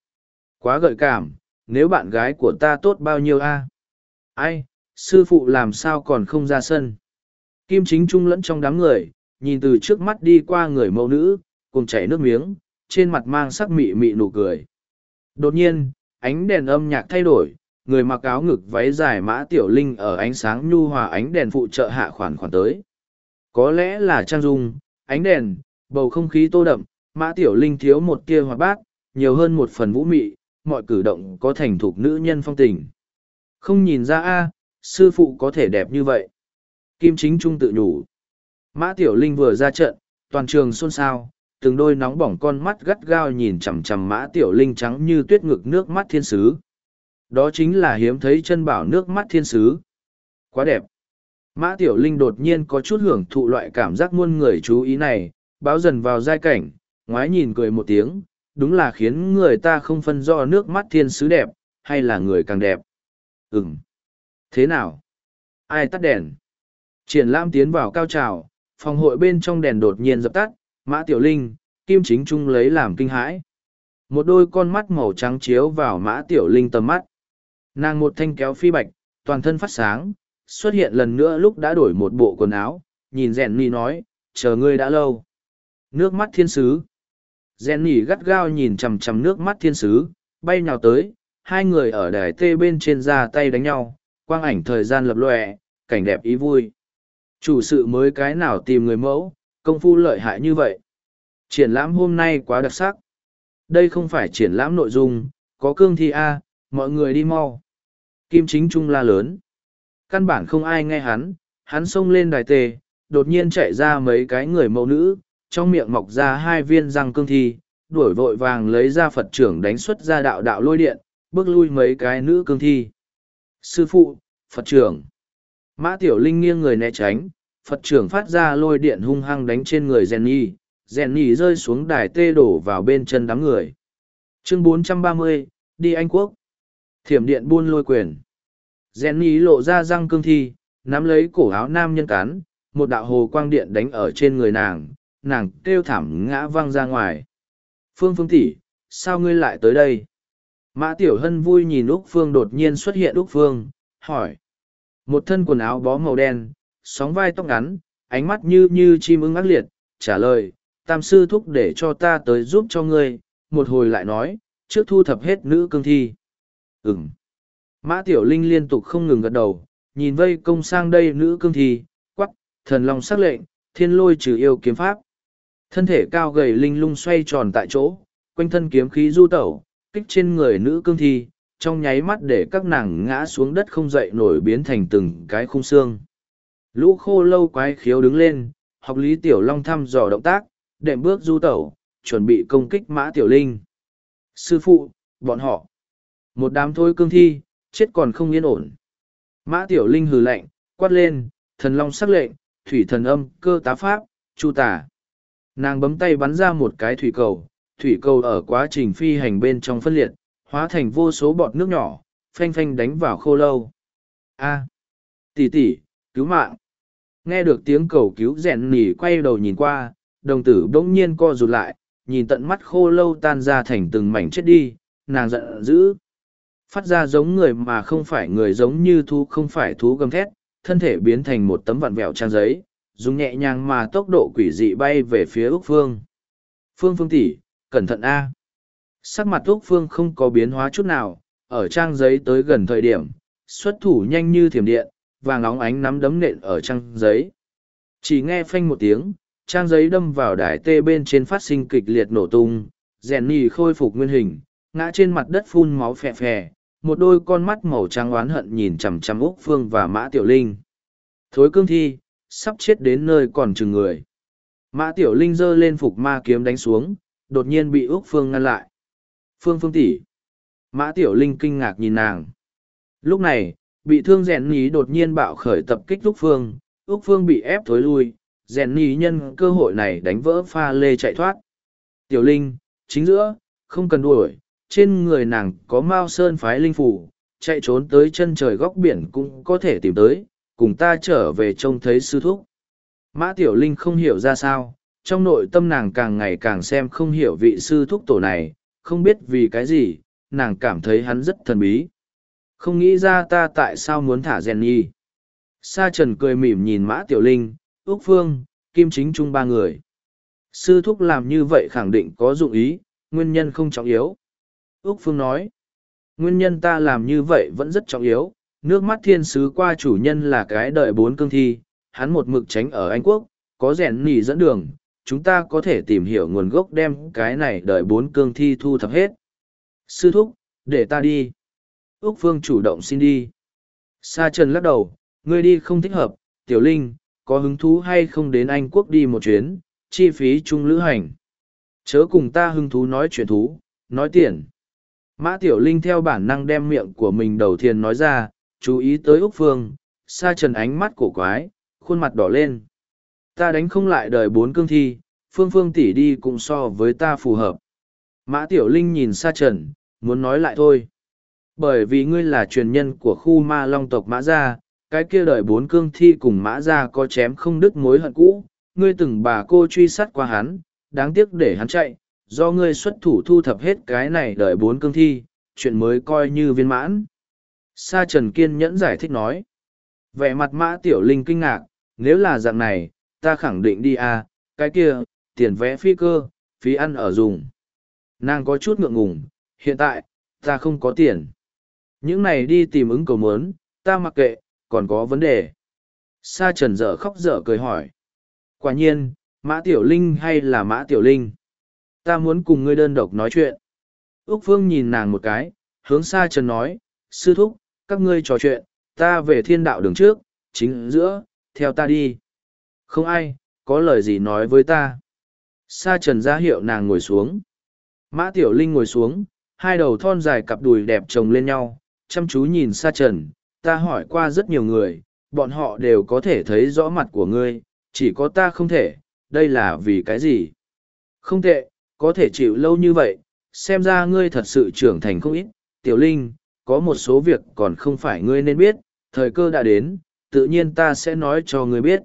Quá gợi cảm, nếu bạn gái của ta tốt bao nhiêu a Ai, sư phụ làm sao còn không ra sân? Kim chính trung lẫn trong đám người, nhìn từ trước mắt đi qua người mẫu nữ, cùng chảy nước miếng, trên mặt mang sắc mị mị nụ cười. Đột nhiên, ánh đèn âm nhạc thay đổi, người mặc áo ngực váy dài mã tiểu linh ở ánh sáng nhu hòa ánh đèn phụ trợ hạ khoản khoản tới. Có lẽ là trang dung, ánh đèn, bầu không khí tô đậm, mã tiểu linh thiếu một tia hoạt bát, nhiều hơn một phần vũ mị, mọi cử động có thành thục nữ nhân phong tình. Không nhìn ra a sư phụ có thể đẹp như vậy. Kim chính trung tự nhủ. Mã tiểu linh vừa ra trận, toàn trường xôn xao, từng đôi nóng bỏng con mắt gắt gao nhìn chằm chằm mã tiểu linh trắng như tuyết ngực nước mắt thiên sứ đó chính là hiếm thấy chân bảo nước mắt thiên sứ. Quá đẹp. Mã tiểu linh đột nhiên có chút hưởng thụ loại cảm giác muôn người chú ý này báo dần vào giai cảnh ngoái nhìn cười một tiếng đúng là khiến người ta không phân do nước mắt thiên sứ đẹp hay là người càng đẹp. Ừ thế nào? Ai tắt đèn? Triển lãm tiến vào cao trào phòng hội bên trong đèn đột nhiên dập tắt Mã Tiểu Linh, Kim Chính Trung lấy làm kinh hãi. Một đôi con mắt màu trắng chiếu vào Mã Tiểu Linh tầm mắt. Nàng một thanh kéo phi bạch, toàn thân phát sáng, xuất hiện lần nữa lúc đã đổi một bộ quần áo, nhìn rèn ni nói, chờ ngươi đã lâu. Nước mắt thiên sứ. Rèn nỉ gắt gao nhìn chằm chằm nước mắt thiên sứ, bay nhào tới, hai người ở đài tê bên trên ra tay đánh nhau, quang ảnh thời gian lập lòe, cảnh đẹp ý vui. Chủ sự mới cái nào tìm người mẫu, công phu lợi hại như vậy. Triển lãm hôm nay quá đặc sắc. Đây không phải triển lãm nội dung, có cương thi A, mọi người đi mau. Kim chính trung la lớn. Căn bản không ai nghe hắn, hắn xông lên đài tề, đột nhiên chạy ra mấy cái người mẫu nữ, trong miệng mọc ra hai viên răng cương thi, đuổi vội vàng lấy ra Phật trưởng đánh xuất ra đạo đạo lôi điện, bước lui mấy cái nữ cương thi. Sư phụ, Phật trưởng. Mã Tiểu Linh nghiêng người né tránh, Phật trưởng phát ra lôi điện hung hăng đánh trên người Jenny, Jenny rơi xuống đài tê đổ vào bên chân đám người. Chương 430, đi Anh Quốc. Thiểm điện buôn lôi quyền. Jenny lộ ra răng cương thi, nắm lấy cổ áo nam nhân cán, một đạo hồ quang điện đánh ở trên người nàng, nàng kêu thảm ngã văng ra ngoài. Phương Phương tỷ, sao ngươi lại tới đây? Mã Tiểu Hân vui nhìn Úc Phương đột nhiên xuất hiện Úc Phương, hỏi. Một thân quần áo bó màu đen, sóng vai tóc ngắn, ánh mắt như như chim ưng ác liệt, trả lời, tam sư thúc để cho ta tới giúp cho ngươi, một hồi lại nói, trước thu thập hết nữ cương thi. Ừm. Mã Tiểu Linh liên tục không ngừng gật đầu, nhìn vây công sang đây nữ cương thi, quắc, thần long sắc lệnh, thiên lôi trừ yêu kiếm pháp. Thân thể cao gầy linh lung xoay tròn tại chỗ, quanh thân kiếm khí du tẩu, kích trên người nữ cương thi, trong nháy mắt để các nàng ngã xuống đất không dậy nổi biến thành từng cái khung xương. Lũ khô lâu quái khiếu đứng lên, học lý tiểu long thăm dò động tác, đệm bước du tẩu, chuẩn bị công kích mã tiểu linh. Sư phụ, bọn họ. Một đám thôi cương thi, chết còn không yên ổn. Mã tiểu linh hừ lạnh, quát lên, thần long sắc lệnh, thủy thần âm, cơ tá pháp, chu tả. Nàng bấm tay bắn ra một cái thủy cầu, thủy cầu ở quá trình phi hành bên trong phân liệt, hóa thành vô số bọt nước nhỏ, phanh phanh đánh vào khô lâu. A. Tỷ tỷ, cứu mạng nghe được tiếng cầu cứu rèn nỉ quay đầu nhìn qua đồng tử bỗng nhiên co rụt lại nhìn tận mắt khô lâu tan ra thành từng mảnh chết đi nàng giận dữ phát ra giống người mà không phải người giống như thú không phải thú gầm thét thân thể biến thành một tấm vặn vẹo trang giấy dùng nhẹ nhàng mà tốc độ quỷ dị bay về phía úc phương phương phương tỷ, cẩn thận a sắc mặt úc phương không có biến hóa chút nào ở trang giấy tới gần thời điểm xuất thủ nhanh như thiểm điện vàng óng ánh nắm đấm nện ở trang giấy. Chỉ nghe phanh một tiếng, trang giấy đâm vào đài tê bên trên phát sinh kịch liệt nổ tung, rèn nì khôi phục nguyên hình, ngã trên mặt đất phun máu phè phè, một đôi con mắt màu trắng oán hận nhìn chằm chằm Úc Phương và Mã Tiểu Linh. Thối cương thi, sắp chết đến nơi còn chừng người. Mã Tiểu Linh giơ lên phục ma kiếm đánh xuống, đột nhiên bị Úc Phương ngăn lại. Phương Phương tỷ. Mã Tiểu Linh kinh ngạc nhìn nàng. Lúc này, bị thương rèn ní đột nhiên bạo khởi tập kích úc phương úc phương bị ép thối lui rèn ní nhân cơ hội này đánh vỡ pha lê chạy thoát tiểu linh chính giữa không cần đuổi trên người nàng có mao sơn phái linh phủ chạy trốn tới chân trời góc biển cũng có thể tìm tới, cùng ta trở về trông thấy sư thúc. Mã Tiểu Linh không hiểu ra sao, trong nội tâm nàng càng ngày càng xem không hiểu vị sư thúc tổ này, không biết vì cái gì, nàng cảm thấy hắn rất thần bí. Không nghĩ ra ta tại sao muốn thả rèn nhi. Sa trần cười mỉm nhìn Mã Tiểu Linh, ước Phương, Kim Chính Trung ba người. Sư thúc làm như vậy khẳng định có dụng ý, nguyên nhân không trọng yếu. Úc Phương nói, nguyên nhân ta làm như vậy vẫn rất trọng yếu, nước mắt thiên sứ qua chủ nhân là cái đợi bốn cương thi, hắn một mực tránh ở Anh Quốc, có rèn nỉ dẫn đường, chúng ta có thể tìm hiểu nguồn gốc đem cái này đợi bốn cương thi thu thập hết. Sư thúc, để ta đi. Úc Phương chủ động xin đi. Sa Trần lắc đầu, ngươi đi không thích hợp, Tiểu Linh, có hứng thú hay không đến Anh Quốc đi một chuyến, chi phí chung lữ hành. Chớ cùng ta hứng thú nói chuyện thú, nói tiền. Mã Tiểu Linh theo bản năng đem miệng của mình đầu tiên nói ra, chú ý tới Úc Phương, Sa Trần ánh mắt cổ quái, khuôn mặt đỏ lên. Ta đánh không lại đời bốn cương thi, Phương Phương tỷ đi cũng so với ta phù hợp. Mã Tiểu Linh nhìn Sa Trần, muốn nói lại thôi. Bởi vì ngươi là truyền nhân của khu ma long tộc Mã Gia, cái kia đời bốn cương thi cùng Mã Gia có chém không đứt mối hận cũ, ngươi từng bà cô truy sát qua hắn, đáng tiếc để hắn chạy, do ngươi xuất thủ thu thập hết cái này đợi bốn cương thi, chuyện mới coi như viên mãn. Sa Trần kiên nhẫn giải thích nói. Vẻ mặt mã tiểu linh kinh ngạc, nếu là dạng này, ta khẳng định đi à, cái kia, tiền vé phi cơ, phí ăn ở dùng. Nàng có chút ngượng ngùng, hiện tại, ta không có tiền. Những này đi tìm ứng cầu muốn, ta mặc kệ, còn có vấn đề. Sa trần dở khóc dở cười hỏi. Quả nhiên, Mã Tiểu Linh hay là Mã Tiểu Linh? Ta muốn cùng ngươi đơn độc nói chuyện. Úc Phương nhìn nàng một cái, hướng xa trần nói, sư thúc, các ngươi trò chuyện, ta về thiên đạo đường trước, chính giữa, theo ta đi. Không ai, có lời gì nói với ta. Sa trần ra hiệu nàng ngồi xuống. Mã Tiểu Linh ngồi xuống, hai đầu thon dài cặp đùi đẹp chồng lên nhau, chăm chú nhìn Sa trần. Ta hỏi qua rất nhiều người, bọn họ đều có thể thấy rõ mặt của ngươi, chỉ có ta không thể, đây là vì cái gì? Không tệ, có thể chịu lâu như vậy, xem ra ngươi thật sự trưởng thành không ít. Tiểu Linh, có một số việc còn không phải ngươi nên biết, thời cơ đã đến, tự nhiên ta sẽ nói cho ngươi biết.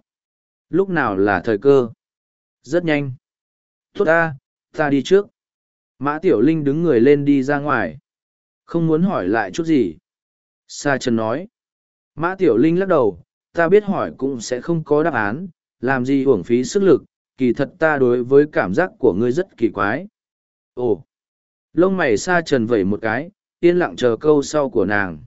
Lúc nào là thời cơ? Rất nhanh. Tốt ta, ta đi trước. Mã Tiểu Linh đứng người lên đi ra ngoài. Không muốn hỏi lại chút gì. Sa Trần nói. Mã Tiểu Linh lắc đầu, ta biết hỏi cũng sẽ không có đáp án, làm gì uổng phí sức lực, kỳ thật ta đối với cảm giác của ngươi rất kỳ quái. Ồ! Lông mày Sa Trần vẩy một cái, yên lặng chờ câu sau của nàng.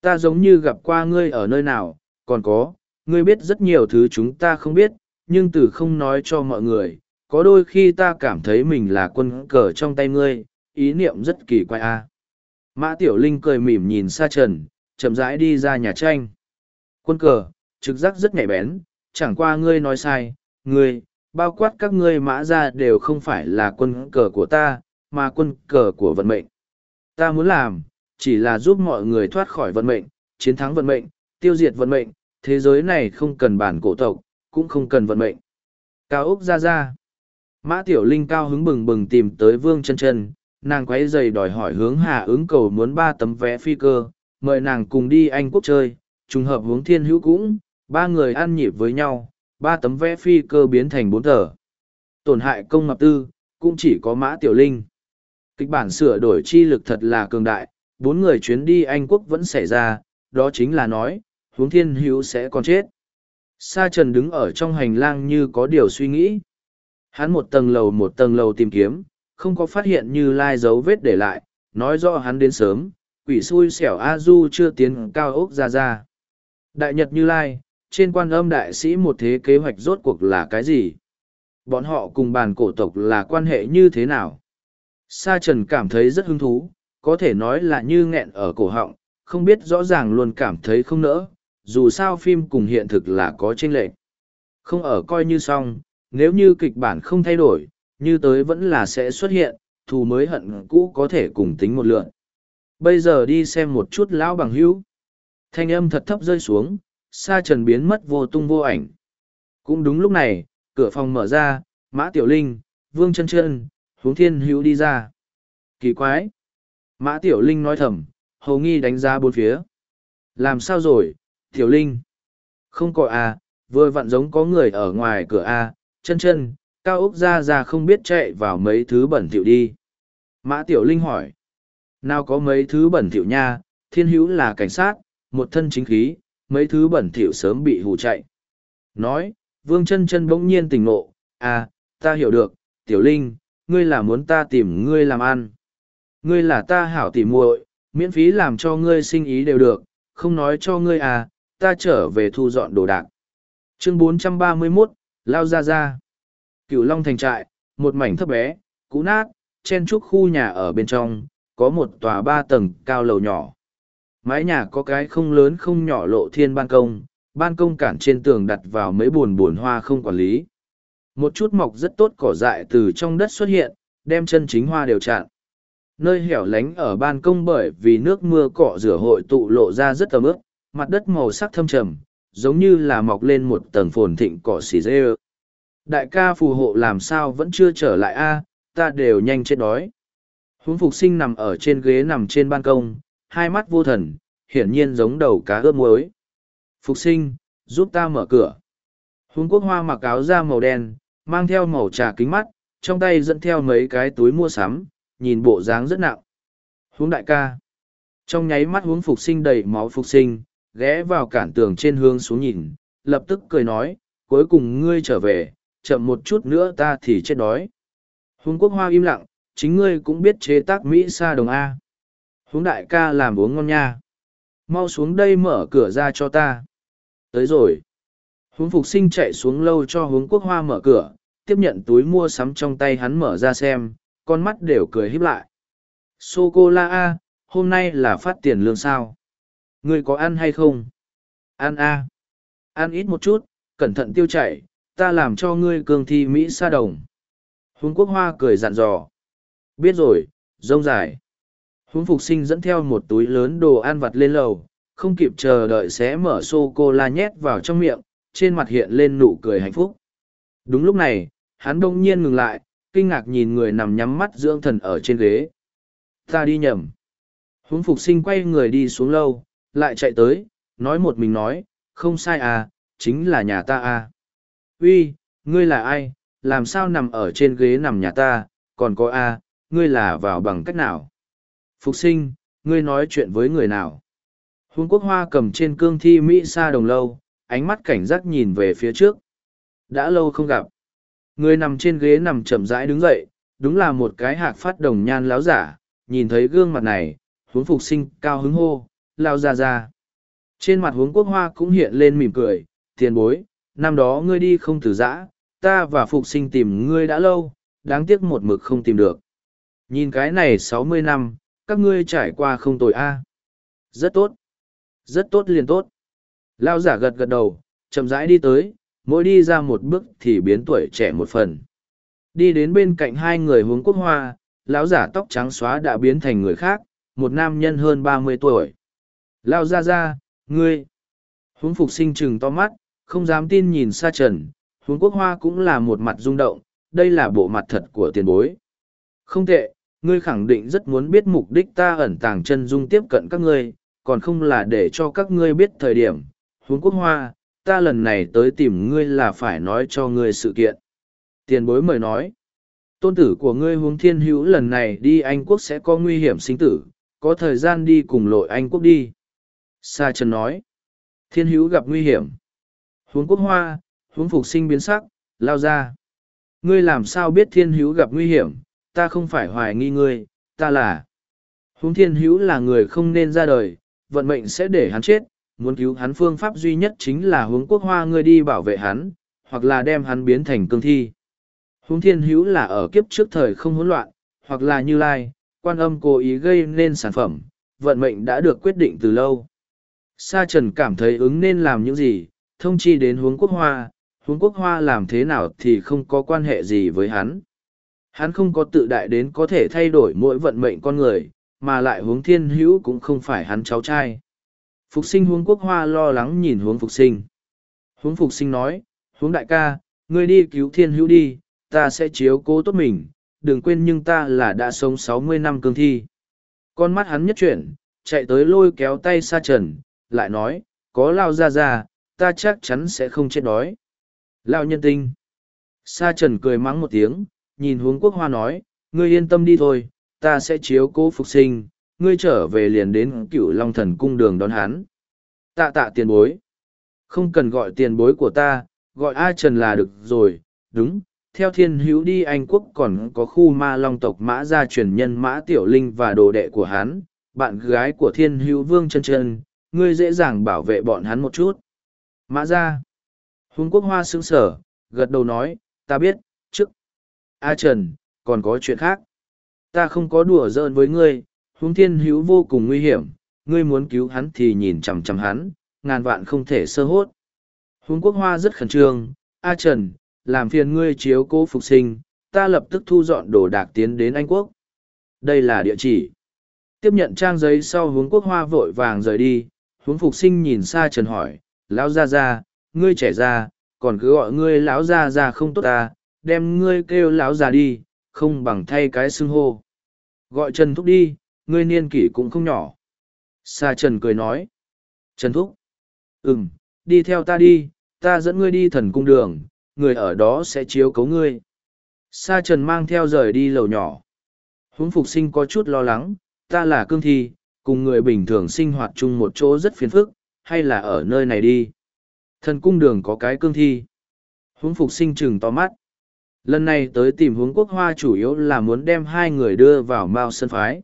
Ta giống như gặp qua ngươi ở nơi nào, còn có, ngươi biết rất nhiều thứ chúng ta không biết, nhưng từ không nói cho mọi người, có đôi khi ta cảm thấy mình là quân cờ trong tay ngươi, ý niệm rất kỳ quái a. Mã Tiểu Linh cười mỉm nhìn Sa Trần, chậm rãi đi ra nhà tranh. Quân cờ, trực giác rất nhạy bén, chẳng qua ngươi nói sai, ngươi, bao quát các ngươi mã ra đều không phải là quân cờ của ta, mà quân cờ của vận mệnh. Ta muốn làm, chỉ là giúp mọi người thoát khỏi vận mệnh, chiến thắng vận mệnh, tiêu diệt vận mệnh, thế giới này không cần bản cổ tộc, cũng không cần vận mệnh. Cao Úc ra ra. Mã Tiểu Linh cao hứng bừng bừng tìm tới Vương chân chân, nàng quấy giày đòi hỏi hướng Hà ứng cầu muốn ba tấm vé phi cơ, mời nàng cùng đi Anh Quốc chơi, trùng hợp hướng thiên hữu cũng, ba người ăn nhịp với nhau, ba tấm vẽ phi cơ biến thành bốn tờ. Tổn hại công ngập tư, cũng chỉ có Mã Tiểu Linh. Kịch bản sửa đổi chi lực thật là cường đại, bốn người chuyến đi Anh quốc vẫn xảy ra, đó chính là nói, huống thiên hữu sẽ còn chết. Sa trần đứng ở trong hành lang như có điều suy nghĩ. Hắn một tầng lầu một tầng lầu tìm kiếm, không có phát hiện như lai dấu vết để lại, nói rõ hắn đến sớm, quỷ xui xẻo A Du chưa tiến cao ốc ra ra. Đại Nhật Như Lai, trên quan âm đại sĩ một thế kế hoạch rốt cuộc là cái gì? Bọn họ cùng bàn cổ tộc là quan hệ như thế nào? Sa Trần cảm thấy rất hứng thú, có thể nói là như nghẹn ở cổ họng, không biết rõ ràng luôn cảm thấy không nỡ, dù sao phim cùng hiện thực là có chênh lệch. Không ở coi như xong, nếu như kịch bản không thay đổi, như tới vẫn là sẽ xuất hiện, thù mới hận cũ có thể cùng tính một lượn. Bây giờ đi xem một chút lão bằng hữu. Thanh âm thật thấp rơi xuống, sa trần biến mất vô tung vô ảnh. Cũng đúng lúc này, cửa phòng mở ra, Mã Tiểu Linh, Vương chân chân, hướng thiên hữu đi ra. Kỳ quái! Mã Tiểu Linh nói thầm, hầu nghi đánh giá bốn phía. Làm sao rồi, Tiểu Linh? Không có à, vừa vặn giống có người ở ngoài cửa à, chân chân, cao úc ra ra không biết chạy vào mấy thứ bẩn thỉu đi. Mã Tiểu Linh hỏi. Nào có mấy thứ bẩn thỉu nha, thiên hữu là cảnh sát, một thân chính khí, mấy thứ bẩn thỉu sớm bị hù chạy. Nói, vương chân chân bỗng nhiên tỉnh ngộ, à, ta hiểu được, Tiểu Linh, ngươi là muốn ta tìm ngươi làm ăn. Ngươi là ta hảo tỉ muội, miễn phí làm cho ngươi sinh ý đều được, không nói cho ngươi à, ta trở về thu dọn đồ đạc. Chương 431, Lao Ra Ra Cửu Long Thành Trại, một mảnh thấp bé, cũ nát, chen trúc khu nhà ở bên trong, có một tòa ba tầng cao lầu nhỏ. Mái nhà có cái không lớn không nhỏ lộ thiên ban công, ban công cản trên tường đặt vào mấy bồn bồn hoa không quản lý. Một chút mọc rất tốt cỏ dại từ trong đất xuất hiện, đem chân chính hoa đều chặn. Nơi hẻo lánh ở ban công bởi vì nước mưa cọ rửa hội tụ lộ ra rất tầm ướp, mặt đất màu sắc thâm trầm, giống như là mọc lên một tầng phồn thịnh cỏ xì dê Đại ca phù hộ làm sao vẫn chưa trở lại a ta đều nhanh chết đói. Huống phục sinh nằm ở trên ghế nằm trên ban công, hai mắt vô thần, hiển nhiên giống đầu cá ướp muối. Phục sinh, giúp ta mở cửa. Huống quốc hoa mặc áo da màu đen, mang theo màu trà kính mắt, trong tay dẫn theo mấy cái túi mua sắm, nhìn bộ dáng rất nặng. Huống đại ca. Trong nháy mắt huống phục sinh đầy máu phục sinh, ghé vào cản tường trên hướng xuống nhìn, lập tức cười nói, cuối cùng ngươi trở về, chậm một chút nữa ta thì chết đói. Huống quốc hoa im lặng, chính ngươi cũng biết chế tác Mỹ sa đồng A. Huống đại ca làm uống ngon nha. Mau xuống đây mở cửa ra cho ta. Tới rồi. Huống phục sinh chạy xuống lâu cho huống quốc hoa mở cửa, tiếp nhận túi mua sắm trong tay hắn mở ra xem, con mắt đều cười híp lại. Sô-cô-la A, hôm nay là phát tiền lương sao? Ngươi có ăn hay không? Ăn A. Ăn ít một chút, cẩn thận tiêu chảy, ta làm cho ngươi cường thi Mỹ sa đồng. Huống quốc hoa cười dặn dò. Biết rồi, rông dài. Huống phục sinh dẫn theo một túi lớn đồ ăn vặt lên lầu, không kịp chờ đợi sẽ mở sô-cô-la nhét vào trong miệng, trên mặt hiện lên nụ cười hạnh phúc. Đúng lúc này, hắn đông nhiên ngừng lại, kinh ngạc nhìn người nằm nhắm mắt dưỡng thần ở trên ghế. Ta đi nhầm. Huống phục sinh quay người đi xuống lâu, lại chạy tới, nói một mình nói, không sai à, chính là nhà ta à. Uy, ngươi là ai, làm sao nằm ở trên ghế nằm nhà ta, còn có a, ngươi là vào bằng cách nào? Phục sinh, ngươi nói chuyện với người nào? Huống quốc hoa cầm trên cương thi Mỹ sa đồng lâu, ánh mắt cảnh giác nhìn về phía trước. Đã lâu không gặp. Người nằm trên ghế nằm chậm rãi đứng dậy, đúng là một cái hạc phát đồng nhan láo giả, nhìn thấy gương mặt này, huống phục sinh cao hứng hô, lao ra ra. Trên mặt huống quốc hoa cũng hiện lên mỉm cười, tiền bối, năm đó ngươi đi không từ giã, ta và phục sinh tìm ngươi đã lâu, đáng tiếc một mực không tìm được. Nhìn cái này sáu mươi năm, các ngươi trải qua không tồi a. Rất tốt. Rất tốt liền tốt. Lao giả gật gật đầu, chậm rãi đi tới, mỗi đi ra một bước thì biến tuổi trẻ một phần. Đi đến bên cạnh hai người hướng quốc hoa, lão giả tóc trắng xóa đã biến thành người khác, một nam nhân hơn ba mươi tuổi. Lao ra ra, ngươi. huống phục sinh chừng to mắt, không dám tin nhìn xa trần, huống quốc hoa cũng là một mặt rung động, đây là bộ mặt thật của tiền bối. Không tệ, ngươi khẳng định rất muốn biết mục đích ta ẩn tàng chân dung tiếp cận các ngươi, còn không là để cho các ngươi biết thời điểm. Huống quốc hoa, ta lần này tới tìm ngươi là phải nói cho ngươi sự kiện. Tiền bối mời nói, tôn tử của ngươi Huống thiên hữu lần này đi Anh quốc sẽ có nguy hiểm sinh tử, có thời gian đi cùng lội Anh quốc đi. Sa Trần nói, thiên hữu gặp nguy hiểm. Huống quốc hoa, Huống phục sinh biến sắc, lao ra. Ngươi làm sao biết thiên hữu gặp nguy hiểm, ta không phải hoài nghi ngươi, ta là. Húng thiên hữu là người không nên ra đời, vận mệnh sẽ để hắn chết, muốn cứu hắn phương pháp duy nhất chính là hướng quốc hoa ngươi đi bảo vệ hắn, hoặc là đem hắn biến thành cương thi. Húng thiên hữu là ở kiếp trước thời không hỗn loạn, hoặc là như lai, quan âm cố ý gây nên sản phẩm, vận mệnh đã được quyết định từ lâu. Sa trần cảm thấy ứng nên làm những gì, thông chi đến hướng quốc hoa, hướng quốc hoa làm thế nào thì không có quan hệ gì với hắn. Hắn không có tự đại đến có thể thay đổi mỗi vận mệnh con người, mà lại hướng thiên hữu cũng không phải hắn cháu trai. Phục sinh hướng quốc hoa lo lắng nhìn hướng phục sinh. Hướng phục sinh nói, hướng đại ca, ngươi đi cứu thiên hữu đi, ta sẽ chiếu cố tốt mình, đừng quên nhưng ta là đã sống sáu mươi năm cương thi. Con mắt hắn nhất chuyển, chạy tới lôi kéo tay sa trần, lại nói, có lao ra ra, ta chắc chắn sẽ không chết đói. Lao nhân tinh. Sa trần cười mắng một tiếng, nhìn hướng quốc hoa nói, ngươi yên tâm đi thôi, ta sẽ chiếu cố phục sinh, ngươi trở về liền đến cựu long thần cung đường đón hắn. Tạ tạ tiền bối. Không cần gọi tiền bối của ta, gọi A Trần là được rồi, đúng. Theo thiên hữu đi Anh quốc còn có khu ma long tộc mã gia truyền nhân mã tiểu linh và đồ đệ của hắn, bạn gái của thiên hữu vương chân chân, ngươi dễ dàng bảo vệ bọn hắn một chút. Mã gia. Hùng quốc hoa sững sở, gật đầu nói, ta biết, A Trần, còn có chuyện khác. Ta không có đùa giỡn với ngươi, huống thiên hữu vô cùng nguy hiểm, ngươi muốn cứu hắn thì nhìn chằm chằm hắn, ngàn vạn không thể sơ hốt. Huống quốc hoa rất khẩn trương, A Trần, làm phiền ngươi chiếu cố phục sinh, ta lập tức thu dọn đồ đạc tiến đến Anh Quốc. Đây là địa chỉ. Tiếp nhận trang giấy sau hướng quốc hoa vội vàng rời đi, hướng phục sinh nhìn xa Trần hỏi, lão ra ra, ngươi trẻ ra, còn cứ gọi ngươi lão ra ra không tốt ta, đem ngươi kêu lão già đi, không bằng thay cái xưng hô. Gọi Trần Thúc đi, ngươi niên kỷ cũng không nhỏ. Sa Trần cười nói. Trần Thúc. Ừm, đi theo ta đi, ta dẫn ngươi đi thần cung đường, người ở đó sẽ chiếu cấu ngươi. Sa Trần mang theo rời đi lầu nhỏ. Huống phục sinh có chút lo lắng, ta là cương thi, cùng người bình thường sinh hoạt chung một chỗ rất phiền phức, hay là ở nơi này đi. Thần cung đường có cái cương thi. Huống phục sinh trừng to mắt. Lần này tới tìm hướng quốc hoa chủ yếu là muốn đem hai người đưa vào Mao Sơn Phái.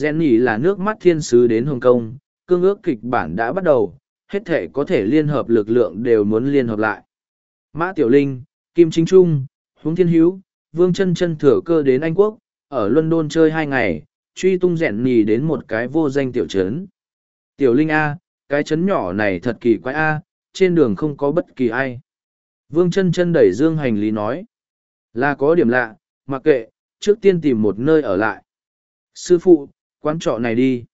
Gen nhỉ là nước mắt thiên sứ đến Hồng Kông, cương ước kịch bản đã bắt đầu, hết thể có thể liên hợp lực lượng đều muốn liên hợp lại. Mã Tiểu Linh, Kim Chính Trung, huống Thiên hữu Vương chân chân thừa cơ đến Anh Quốc, ở London chơi hai ngày, truy tung rẽn nhì đến một cái vô danh tiểu trấn. Tiểu Linh A, cái trấn nhỏ này thật kỳ quái A, trên đường không có bất kỳ ai. Vương chân chân đẩy dương hành lý nói. Là có điểm lạ, mặc kệ, trước tiên tìm một nơi ở lại. Sư phụ, quán trọ này đi.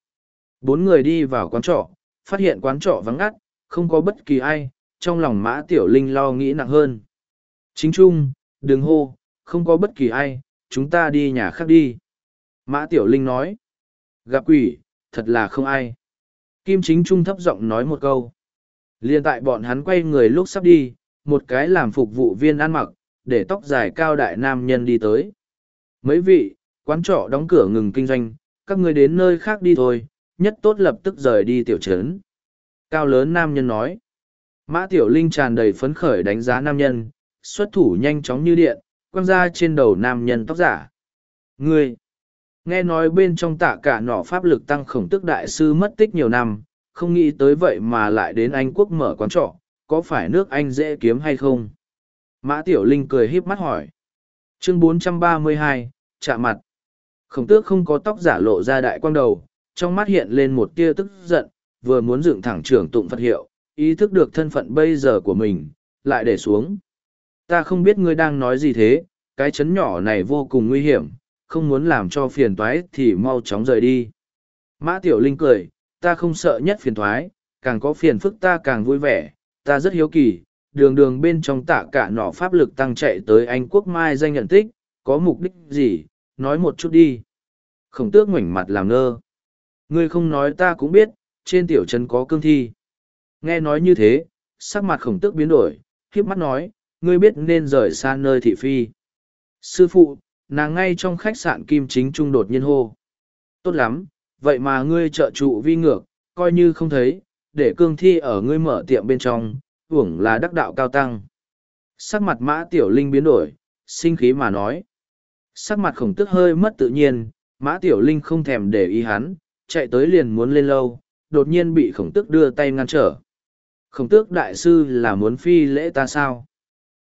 Bốn người đi vào quán trọ, phát hiện quán trọ vắng ngắt, không có bất kỳ ai, trong lòng mã tiểu linh lo nghĩ nặng hơn. Chính trung, đừng hô, không có bất kỳ ai, chúng ta đi nhà khác đi. Mã tiểu linh nói. Gặp quỷ, thật là không ai. Kim chính trung thấp giọng nói một câu. Liên tại bọn hắn quay người lúc sắp đi, một cái làm phục vụ viên ăn mặc, để tóc dài cao đại nam nhân đi tới. Mấy vị, quán trọ đóng cửa ngừng kinh doanh, các người đến nơi khác đi thôi, nhất tốt lập tức rời đi tiểu trấn. Cao lớn nam nhân nói. Mã Tiểu Linh tràn đầy phấn khởi đánh giá nam nhân, xuất thủ nhanh chóng như điện, quăng ra trên đầu nam nhân tóc giả. Ngươi! Nghe nói bên trong tạ cả nỏ pháp lực tăng khổng tức đại sư mất tích nhiều năm, không nghĩ tới vậy mà lại đến Anh quốc mở quán trọ, có phải nước Anh dễ kiếm hay không? Mã Tiểu Linh cười híp mắt hỏi. Chương 432, chạm mặt. Khổng tước không có tóc giả lộ ra đại quang đầu, trong mắt hiện lên một tia tức giận, vừa muốn dựng thẳng trưởng tụng Phật hiệu, ý thức được thân phận bây giờ của mình, lại để xuống. Ta không biết ngươi đang nói gì thế, cái chấn nhỏ này vô cùng nguy hiểm, không muốn làm cho phiền toái thì mau chóng rời đi. Mã Tiểu Linh cười, ta không sợ nhất phiền toái, càng có phiền phức ta càng vui vẻ, ta rất hiếu kỳ, đường đường bên trong tạ cả nọ pháp lực tăng chạy tới Anh quốc mai danh nhận tích, có mục đích gì, nói một chút đi. Khổng tước ngoảnh mặt làm ngơ. Ngươi không nói ta cũng biết, trên tiểu trấn có cương thi. Nghe nói như thế, sắc mặt khổng tước biến đổi, khiếp mắt nói, ngươi biết nên rời xa nơi thị phi. Sư phụ, nàng ngay trong khách sạn kim chính trung đột nhiên hô. Tốt lắm, vậy mà ngươi trợ trụ vi ngược, coi như không thấy, để cương thi ở ngươi mở tiệm bên trong, hưởng là đắc đạo cao tăng. Sắc mặt mã tiểu linh biến đổi, sinh khí mà nói. Sắc mặt khổng tức hơi mất tự nhiên, mã tiểu linh không thèm để ý hắn, chạy tới liền muốn lên lâu, đột nhiên bị khổng tức đưa tay ngăn trở. Khổng tước đại sư là muốn phi lễ ta sao?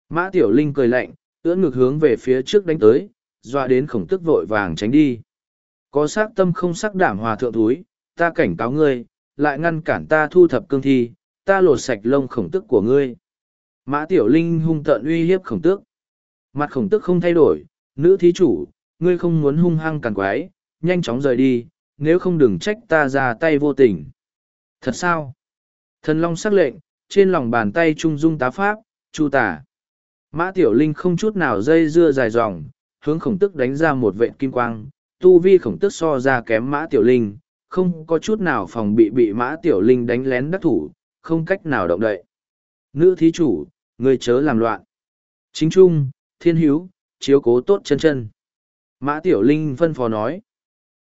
Mã tiểu linh cười lạnh, ưỡn ngược hướng về phía trước đánh tới, dọa đến khổng tức vội vàng tránh đi. Có sắc tâm không sắc đảm hòa thượng túi, ta cảnh cáo ngươi, lại ngăn cản ta thu thập cương thi, ta lột sạch lông khổng tức của ngươi. Mã Tiểu Linh hung tợn uy hiếp khổng tước. Mặt khổng tước không thay đổi, nữ thí chủ, ngươi không muốn hung hăng càng quái, nhanh chóng rời đi, nếu không đừng trách ta ra tay vô tình. Thật sao? Thần Long sắc lệnh, trên lòng bàn tay trung dung tá pháp, chu tả. Mã Tiểu Linh không chút nào dây dưa dài dòng, hướng khổng tức đánh ra một vệ kim quang, tu vi khổng tức so ra kém Mã Tiểu Linh, không có chút nào phòng bị bị mã tiểu linh đánh lén đắc thủ, không cách nào động đậy. Nữ thí chủ, người chớ làm loạn. Chính trung, thiên hữu, chiếu cố tốt chân chân. Mã tiểu linh phân phó nói.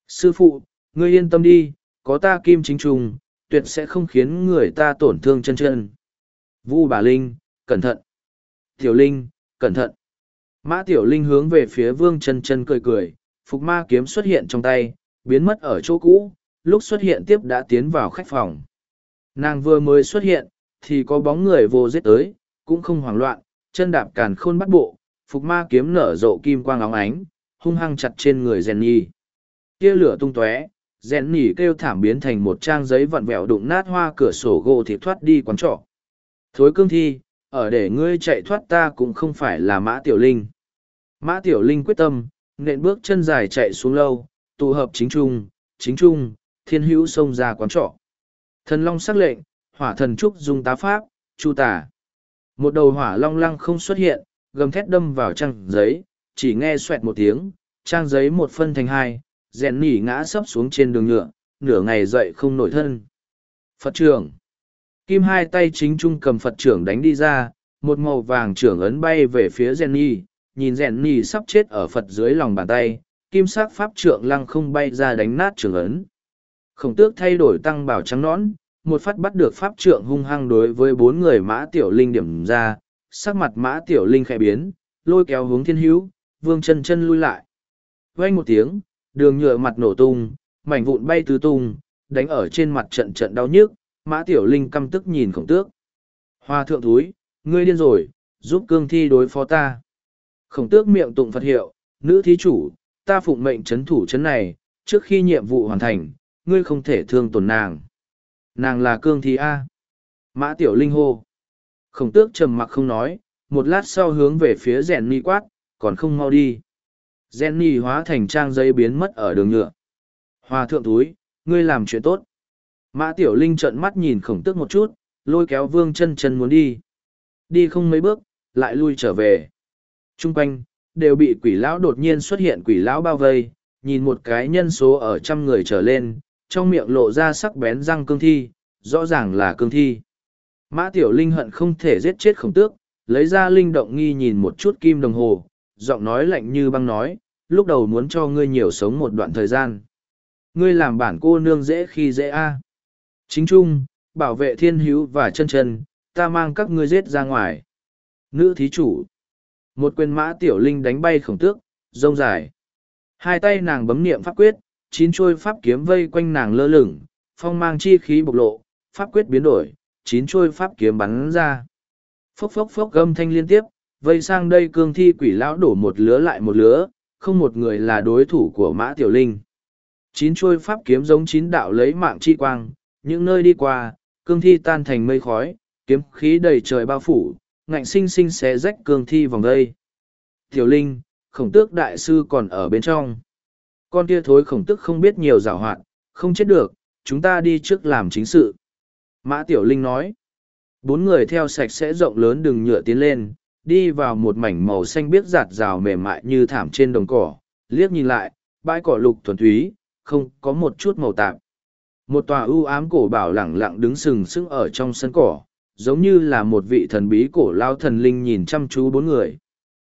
Sư phụ, ngươi yên tâm đi, có ta kim chính trung, tuyệt sẽ không khiến người ta tổn thương chân chân. Vu bà Linh, cẩn thận. Tiểu Linh, cẩn thận. Mã Tiểu Linh hướng về phía Vương chân chân cười cười, phục ma kiếm xuất hiện trong tay, biến mất ở chỗ cũ, lúc xuất hiện tiếp đã tiến vào khách phòng. Nàng vừa mới xuất hiện, thì có bóng người vô giết tới, cũng không hoảng loạn, chân đạp càn khôn bắt bộ, phục ma kiếm nở rộ kim quang óng ánh, hung hăng chặt trên người rèn nhi. Tia lửa tung tóe, rèn nỉ kêu thảm biến thành một trang giấy vặn vẹo đụng nát hoa cửa sổ gỗ thì thoát đi quán trọ. Thối cương thi, ở để ngươi chạy thoát ta cũng không phải là mã tiểu linh. Mã tiểu linh quyết tâm, nện bước chân dài chạy xuống lâu, tụ hợp chính trung, chính trung, thiên hữu xông ra quán trọ. Thần long sắc lệnh, hỏa thần trúc dùng tá pháp, chu tả. Một đầu hỏa long lăng không xuất hiện, gầm thét đâm vào trang giấy, chỉ nghe xoẹt một tiếng, trang giấy một phân thành hai, rèn nỉ ngã sấp xuống trên đường nhựa, nửa ngày dậy không nổi thân. Phật trưởng. Kim hai tay chính trung cầm Phật trưởng đánh đi ra, một màu vàng trưởng ấn bay về phía rèn nỉ, nhìn rèn nỉ sắp chết ở Phật dưới lòng bàn tay, kim sắc pháp trượng lăng không bay ra đánh nát trưởng ấn. Khổng tước thay đổi tăng bảo trắng nõn, một phát bắt được pháp trượng hung hăng đối với bốn người mã tiểu linh điểm ra, sắc mặt mã tiểu linh khẽ biến, lôi kéo hướng thiên hữu, vương chân chân lui lại. Vang một tiếng, đường nhựa mặt nổ tung, mảnh vụn bay tứ tung, đánh ở trên mặt trận trận đau nhức, mã tiểu linh căm tức nhìn khổng tước. Hoa thượng túi, ngươi điên rồi, giúp cương thi đối phó ta. Khổng tước miệng tụng Phật hiệu, nữ thí chủ, ta phụng mệnh chấn thủ chấn này, trước khi nhiệm vụ hoàn thành, ngươi không thể thương tổn nàng. Nàng là cương thi A. Mã tiểu linh hô. Khổng tước trầm mặc không nói, một lát sau hướng về phía rèn ni quát, còn không mau đi. Jenny hóa thành trang giấy biến mất ở đường nhựa. Hòa thượng túi, ngươi làm chuyện tốt. Mã Tiểu Linh trợn mắt nhìn khổng Tước một chút, lôi kéo vương chân chân muốn đi. Đi không mấy bước, lại lui trở về. Trung quanh, đều bị quỷ lão đột nhiên xuất hiện quỷ lão bao vây, nhìn một cái nhân số ở trăm người trở lên, trong miệng lộ ra sắc bén răng cương thi, rõ ràng là cương thi. Mã Tiểu Linh hận không thể giết chết khổng tước, lấy ra linh động nghi nhìn một chút kim đồng hồ, giọng nói lạnh như băng nói, lúc đầu muốn cho ngươi nhiều sống một đoạn thời gian. Ngươi làm bản cô nương dễ khi dễ a. Chính trung, bảo vệ thiên hữu và chân chân, ta mang các ngươi giết ra ngoài. Nữ thí chủ. Một quyền mã tiểu linh đánh bay khổng tước, rông dài. Hai tay nàng bấm niệm pháp quyết, chín chuôi pháp kiếm vây quanh nàng lơ lửng, phong mang chi khí bộc lộ, pháp quyết biến đổi, chín chuôi pháp kiếm bắn ra. Phốc phốc phốc gâm thanh liên tiếp, vây sang đây cương thi quỷ lão đổ một lứa lại một lứa, không một người là đối thủ của mã tiểu linh. Chín chuôi pháp kiếm giống chín đạo lấy mạng chi quang, những nơi đi qua, cương thi tan thành mây khói, kiếm khí đầy trời bao phủ, ngạnh sinh sinh xé rách cương thi vòng đây. Tiểu linh, khổng tước đại sư còn ở bên trong. Con kia thối khổng tước không biết nhiều giảo hoạt, không chết được, chúng ta đi trước làm chính sự. Mã Tiểu Linh nói. Bốn người theo sạch sẽ rộng lớn đường nhựa tiến lên, đi vào một mảnh màu xanh biếc giạt rào mềm mại như thảm trên đồng cỏ, liếc nhìn lại, bãi cỏ lục thuần túy, không có một chút màu tạp. Một tòa ưu ám cổ bảo lẳng lặng đứng sừng sững ở trong sân cỏ, giống như là một vị thần bí cổ lao thần linh nhìn chăm chú bốn người.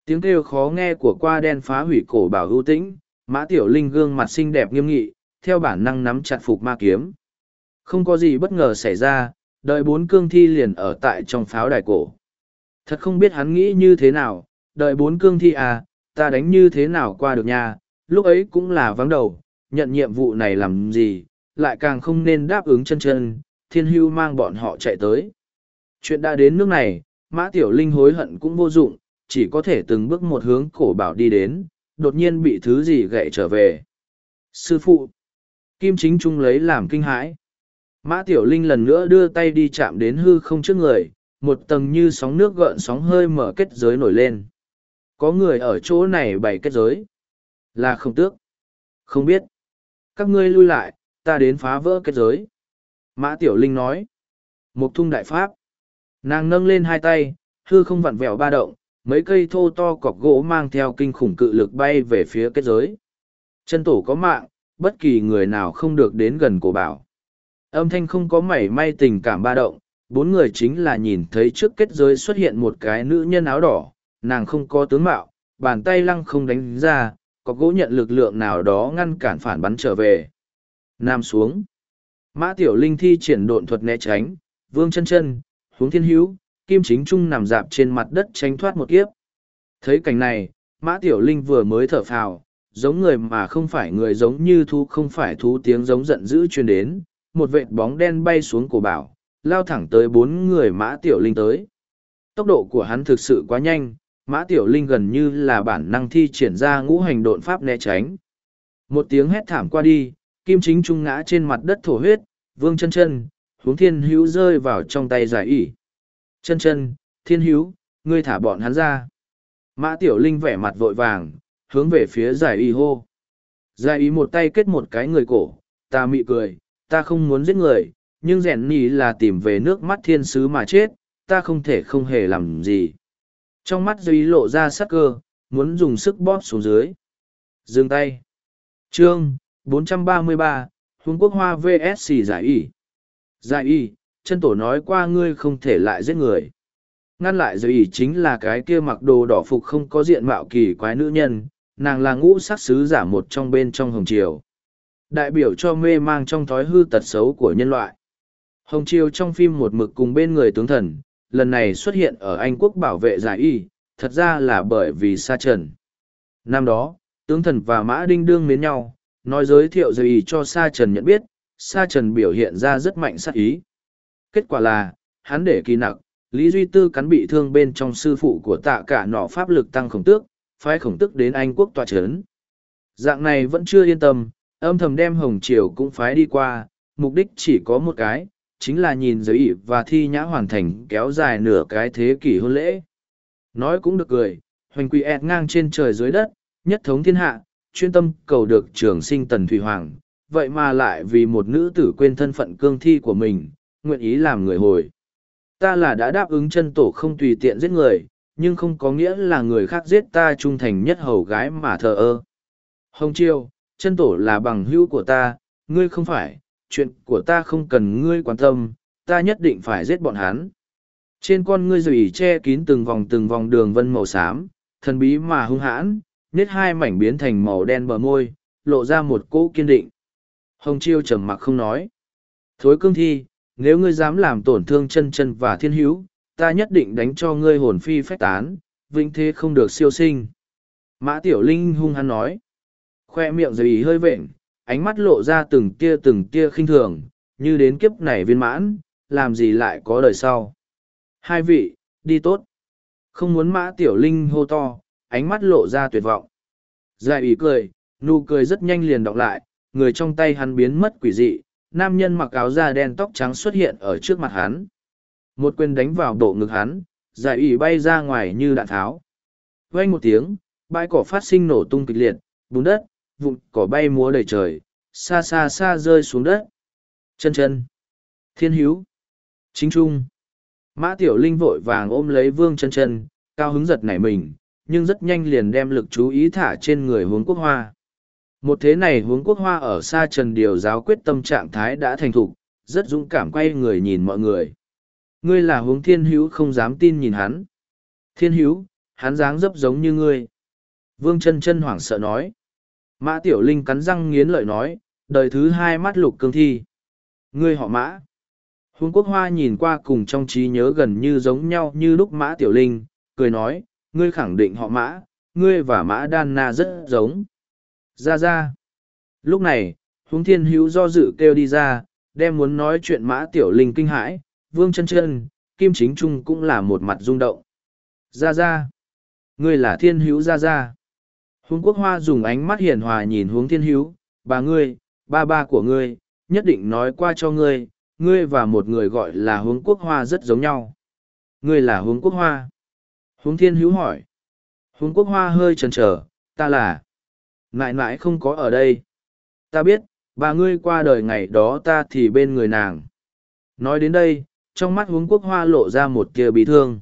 Tiếng kêu khó nghe của qua đen phá hủy cổ bảo ưu tĩnh, mã tiểu linh gương mặt xinh đẹp nghiêm nghị, theo bản năng nắm chặt phục ma kiếm. Không có gì bất ngờ xảy ra, đợi bốn cương thi liền ở tại trong pháo đài cổ. Thật không biết hắn nghĩ như thế nào, đợi bốn cương thi à, ta đánh như thế nào qua được nha, lúc ấy cũng là vắng đầu, nhận nhiệm vụ này làm gì, lại càng không nên đáp ứng chân chân, thiên hưu mang bọn họ chạy tới. Chuyện đã đến nước này, mã tiểu linh hối hận cũng vô dụng, chỉ có thể từng bước một hướng cổ bảo đi đến, đột nhiên bị thứ gì gậy trở về. Sư phụ, Kim Chính Trung lấy làm kinh hãi. Mã Tiểu Linh lần nữa đưa tay đi chạm đến hư không trước người, một tầng như sóng nước gợn sóng hơi mở kết giới nổi lên. Có người ở chỗ này bày kết giới. Là không tước. Không biết. Các ngươi lui lại, ta đến phá vỡ kết giới. Mã Tiểu Linh nói. Một thung đại pháp. Nàng nâng lên hai tay, hư không vặn vẹo ba động, mấy cây thô to cọc gỗ mang theo kinh khủng cự lực bay về phía kết giới. Chân tổ có mạng, bất kỳ người nào không được đến gần cổ bảo. Âm thanh không có mảy may tình cảm ba động, bốn người chính là nhìn thấy trước kết giới xuất hiện một cái nữ nhân áo đỏ, nàng không có tướng mạo, bàn tay lăng không đánh ra, có gỗ nhận lực lượng nào đó ngăn cản phản bắn trở về. Nam xuống. Mã Tiểu Linh thi triển độn thuật né tránh, vương chân chân, hướng thiên hữu, kim chính trung nằm dạp trên mặt đất tránh thoát một kiếp. Thấy cảnh này, Mã Tiểu Linh vừa mới thở phào, giống người mà không phải người giống như thú không phải thú tiếng giống giận dữ truyền đến, một vệt bóng đen bay xuống cổ bảo, lao thẳng tới bốn người Mã Tiểu Linh tới. Tốc độ của hắn thực sự quá nhanh, Mã Tiểu Linh gần như là bản năng thi triển ra ngũ hành độn pháp né tránh. Một tiếng hét thảm qua đi, Kim Chính Trung ngã trên mặt đất thổ huyết, vương chân chân, hướng thiên hữu rơi vào trong tay giải ỉ. Chân chân, thiên hữu, ngươi thả bọn hắn ra. Mã Tiểu Linh vẻ mặt vội vàng, hướng về phía giải y hô. Giải y một tay kết một cái người cổ, ta mị cười, ta không muốn giết người, nhưng rèn nì là tìm về nước mắt thiên sứ mà chết, ta không thể không hề làm gì. Trong mắt Duy lộ ra sắc cơ, muốn dùng sức bóp xuống dưới. Dừng tay. Chương 433, Huống Quốc Hoa vs giải y. Giải y, chân tổ nói qua ngươi không thể lại giết người. Ngăn lại giới y chính là cái kia mặc đồ đỏ phục không có diện mạo kỳ quái nữ nhân, nàng là ngũ sắc sứ giả một trong bên trong hồng triều. Đại biểu cho mê mang trong thói hư tật xấu của nhân loại. Hồng triều trong phim một mực cùng bên người tướng thần lần này xuất hiện ở anh quốc bảo vệ giải y thật ra là bởi vì sa trần. Năm đó tướng thần và mã đinh đương mến nhau nói giới thiệu giới y cho sa trần nhận biết sa trần biểu hiện ra rất mạnh sát ý kết quả là hắn để kỳ nặc lý duy tư cắn bị thương bên trong sư phụ của tạ cả nọ pháp lực tăng khổng tước phái khổng tức đến Anh quốc tòa chấn. Dạng này vẫn chưa yên tâm, âm thầm đem Hồng Triều cũng phái đi qua, mục đích chỉ có một cái, chính là nhìn giới ỷ và thi nhã hoàn thành kéo dài nửa cái thế kỷ hôn lễ. Nói cũng được cười, hoành quỷ ẹt ngang trên trời dưới đất, nhất thống thiên hạ, chuyên tâm cầu được trường sinh tần thủy hoàng, vậy mà lại vì một nữ tử quên thân phận cương thi của mình, nguyện ý làm người hồi. Ta là đã đáp ứng chân tổ không tùy tiện giết người, nhưng không có nghĩa là người khác giết ta trung thành nhất hầu gái mà thờ ơ. Hồng Chiêu, chân tổ là bằng hữu của ta, ngươi không phải, chuyện của ta không cần ngươi quan tâm, ta nhất định phải giết bọn hắn. Trên con ngươi rủi che kín từng vòng từng vòng đường vân màu xám, thần bí mà hung hãn, nết hai mảnh biến thành màu đen bờ môi, lộ ra một cỗ kiên định. Hồng Chiêu trầm mặc không nói. Thối cương thi, nếu ngươi dám làm tổn thương chân chân và thiên hữu, ta nhất định đánh cho ngươi hồn phi phách tán, vĩnh thế không được siêu sinh. Mã Tiểu Linh hung hăng nói. Khoe miệng giấy hơi vệnh, ánh mắt lộ ra từng tia từng tia khinh thường, như đến kiếp này viên mãn, làm gì lại có đời sau. Hai vị, đi tốt. Không muốn Mã Tiểu Linh hô to, ánh mắt lộ ra tuyệt vọng. Dài ý cười, nụ cười rất nhanh liền đọc lại, người trong tay hắn biến mất quỷ dị, nam nhân mặc áo da đen tóc trắng xuất hiện ở trước mặt hắn. Một quyền đánh vào bộ ngực hắn, giải ủy bay ra ngoài như đạn tháo. Vây một tiếng, bãi cỏ phát sinh nổ tung kịch liệt, bùn đất, vụn cỏ bay múa đầy trời, xa xa xa rơi xuống đất. Chân chân. Thiên hữu. Chính trung. Mã tiểu linh vội vàng ôm lấy vương chân chân, cao hứng giật nảy mình, nhưng rất nhanh liền đem lực chú ý thả trên người hướng quốc hoa một thế này hướng quốc hoa ở xa trần điều giáo quyết tâm trạng thái đã thành thục rất dũng cảm quay người nhìn mọi người Ngươi là hướng thiên hữu không dám tin nhìn hắn. Thiên hữu, hắn dáng dấp giống như ngươi. Vương chân chân hoảng sợ nói. Mã Tiểu Linh cắn răng nghiến lợi nói, đời thứ hai mắt lục cương thi. Ngươi họ mã. Hướng Quốc Hoa nhìn qua cùng trong trí nhớ gần như giống nhau như lúc Mã Tiểu Linh, cười nói, ngươi khẳng định họ mã, ngươi và mã đan na rất giống. Ra ra. Lúc này, Huống Thiên Hữu do dự kêu đi ra, đem muốn nói chuyện Mã Tiểu Linh kinh hãi, vương chân chân, kim chính trung cũng là một mặt rung động. Ra ra. Ngươi là thiên hữu ra ra. Huống quốc hoa dùng ánh mắt hiền hòa nhìn Huống thiên hữu, bà ngươi, ba ba của ngươi, nhất định nói qua cho ngươi, ngươi và một người gọi là Huống quốc hoa rất giống nhau. Ngươi là Huống quốc hoa. Huống thiên hữu hỏi. Huống quốc hoa hơi chần chờ, ta là mãi mãi không có ở đây. Ta biết, bà ngươi qua đời ngày đó ta thì bên người nàng. Nói đến đây, trong mắt huống quốc hoa lộ ra một tia bị thương.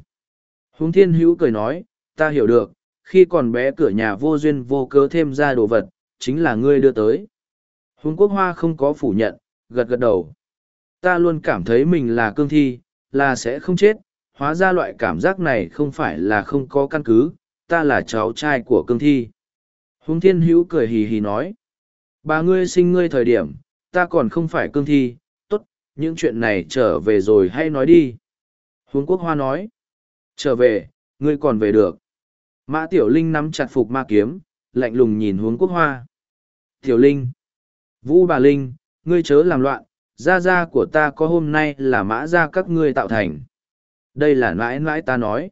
Huống thiên hữu cười nói, ta hiểu được, khi còn bé cửa nhà vô duyên vô cớ thêm ra đồ vật, chính là ngươi đưa tới. Huống quốc hoa không có phủ nhận, gật gật đầu. Ta luôn cảm thấy mình là cương thi, là sẽ không chết, hóa ra loại cảm giác này không phải là không có căn cứ, ta là cháu trai của cương thi. Huống thiên hữu cười hì hì nói. Bà ngươi sinh ngươi thời điểm, ta còn không phải cương thi, tốt, những chuyện này trở về rồi hay nói đi. Huống quốc hoa nói. Trở về, ngươi còn về được. Mã Tiểu Linh nắm chặt phục ma kiếm, lạnh lùng nhìn hướng quốc hoa. Tiểu Linh. Vũ bà Linh, ngươi chớ làm loạn, gia gia của ta có hôm nay là mã gia các ngươi tạo thành. Đây là mãi mãi ta nói.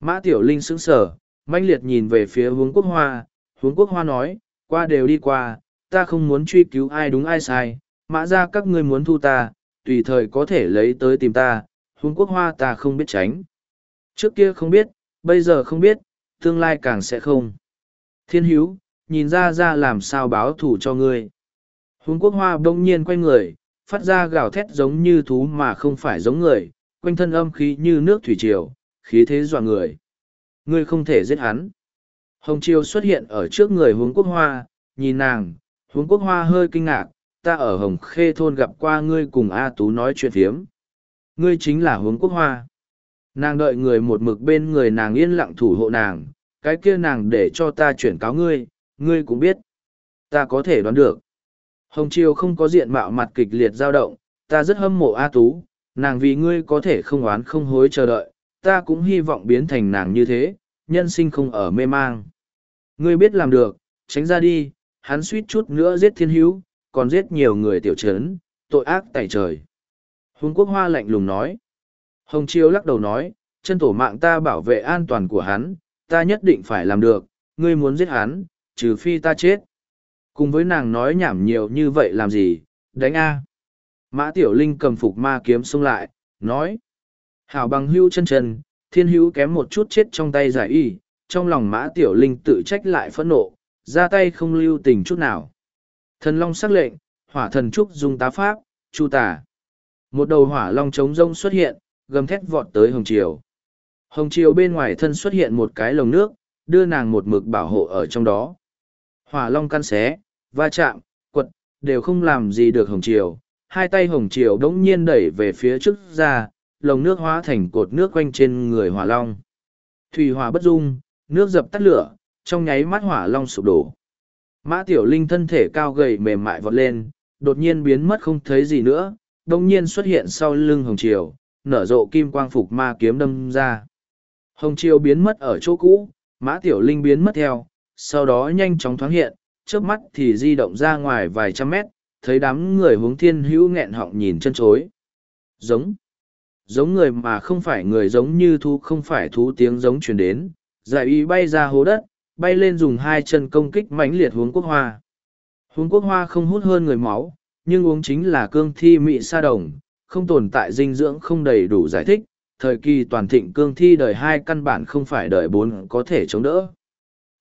Mã Tiểu Linh sững sờ, manh liệt nhìn về phía hướng quốc hoa, Huống quốc hoa nói, qua đều đi qua, ta không muốn truy cứu ai đúng ai sai, mã ra các ngươi muốn thu ta, tùy thời có thể lấy tới tìm ta, Huống quốc hoa ta không biết tránh. Trước kia không biết, bây giờ không biết, tương lai càng sẽ không. Thiên hữu, nhìn ra ra làm sao báo thủ cho ngươi. Huống quốc hoa bỗng nhiên quay người, phát ra gào thét giống như thú mà không phải giống người, quanh thân âm khí như nước thủy triều, khí thế dọa người. Ngươi không thể giết hắn. Hồng Chiêu xuất hiện ở trước người hướng quốc hoa, nhìn nàng, hướng quốc hoa hơi kinh ngạc, ta ở Hồng Khê Thôn gặp qua ngươi cùng A Tú nói chuyện phiếm. Ngươi chính là hướng quốc hoa. Nàng đợi người một mực bên người nàng yên lặng thủ hộ nàng, cái kia nàng để cho ta chuyển cáo ngươi, ngươi cũng biết. Ta có thể đoán được. Hồng Chiêu không có diện mạo mặt kịch liệt dao động, ta rất hâm mộ A Tú, nàng vì ngươi có thể không oán không hối chờ đợi, ta cũng hy vọng biến thành nàng như thế, nhân sinh không ở mê mang. Ngươi biết làm được, tránh ra đi, hắn suýt chút nữa giết thiên hữu, còn giết nhiều người tiểu trấn, tội ác tại trời. Hùng quốc hoa lạnh lùng nói. Hồng Chiêu lắc đầu nói, chân tổ mạng ta bảo vệ an toàn của hắn, ta nhất định phải làm được, ngươi muốn giết hắn, trừ phi ta chết. Cùng với nàng nói nhảm nhiều như vậy làm gì, đánh A. Mã Tiểu Linh cầm phục ma kiếm xông lại, nói. Hảo bằng hưu chân trần, thiên hữu kém một chút chết trong tay giải y, trong lòng Mã Tiểu Linh tự trách lại phẫn nộ, ra tay không lưu tình chút nào. Thần Long sắc lệnh, hỏa thần trúc dùng tá pháp, chu tả. Một đầu hỏa long trống rông xuất hiện, gầm thét vọt tới Hồng Triều. Hồng Triều bên ngoài thân xuất hiện một cái lồng nước, đưa nàng một mực bảo hộ ở trong đó. Hỏa long căn xé, va chạm, quật, đều không làm gì được Hồng Triều, hai tay hồng triều đống nhiên đẩy về phía trước ra, lồng nước hóa thành cột nước quanh trên người hỏa long. Thủy hỏa bất dung, nước dập tắt lửa, trong nháy mắt hỏa long sụp đổ. Mã Tiểu Linh thân thể cao gầy mềm mại vọt lên, đột nhiên biến mất không thấy gì nữa, đồng nhiên xuất hiện sau lưng Hồng Triều, nở rộ kim quang phục ma kiếm đâm ra. Hồng Triều biến mất ở chỗ cũ, Mã Tiểu Linh biến mất theo, sau đó nhanh chóng thoáng hiện, trước mắt thì di động ra ngoài vài trăm mét, thấy đám người hướng thiên hữu nghẹn họng nhìn chân chối. Giống. Giống người mà không phải người giống như thú không phải thú tiếng giống truyền đến, giải y bay ra hố đất, bay lên dùng hai chân công kích mãnh liệt hướng quốc hoa. Hướng quốc hoa không hút hơn người máu, nhưng uống chính là cương thi mị sa đồng, không tồn tại dinh dưỡng không đầy đủ giải thích, thời kỳ toàn thịnh cương thi đời hai căn bản không phải đời bốn có thể chống đỡ.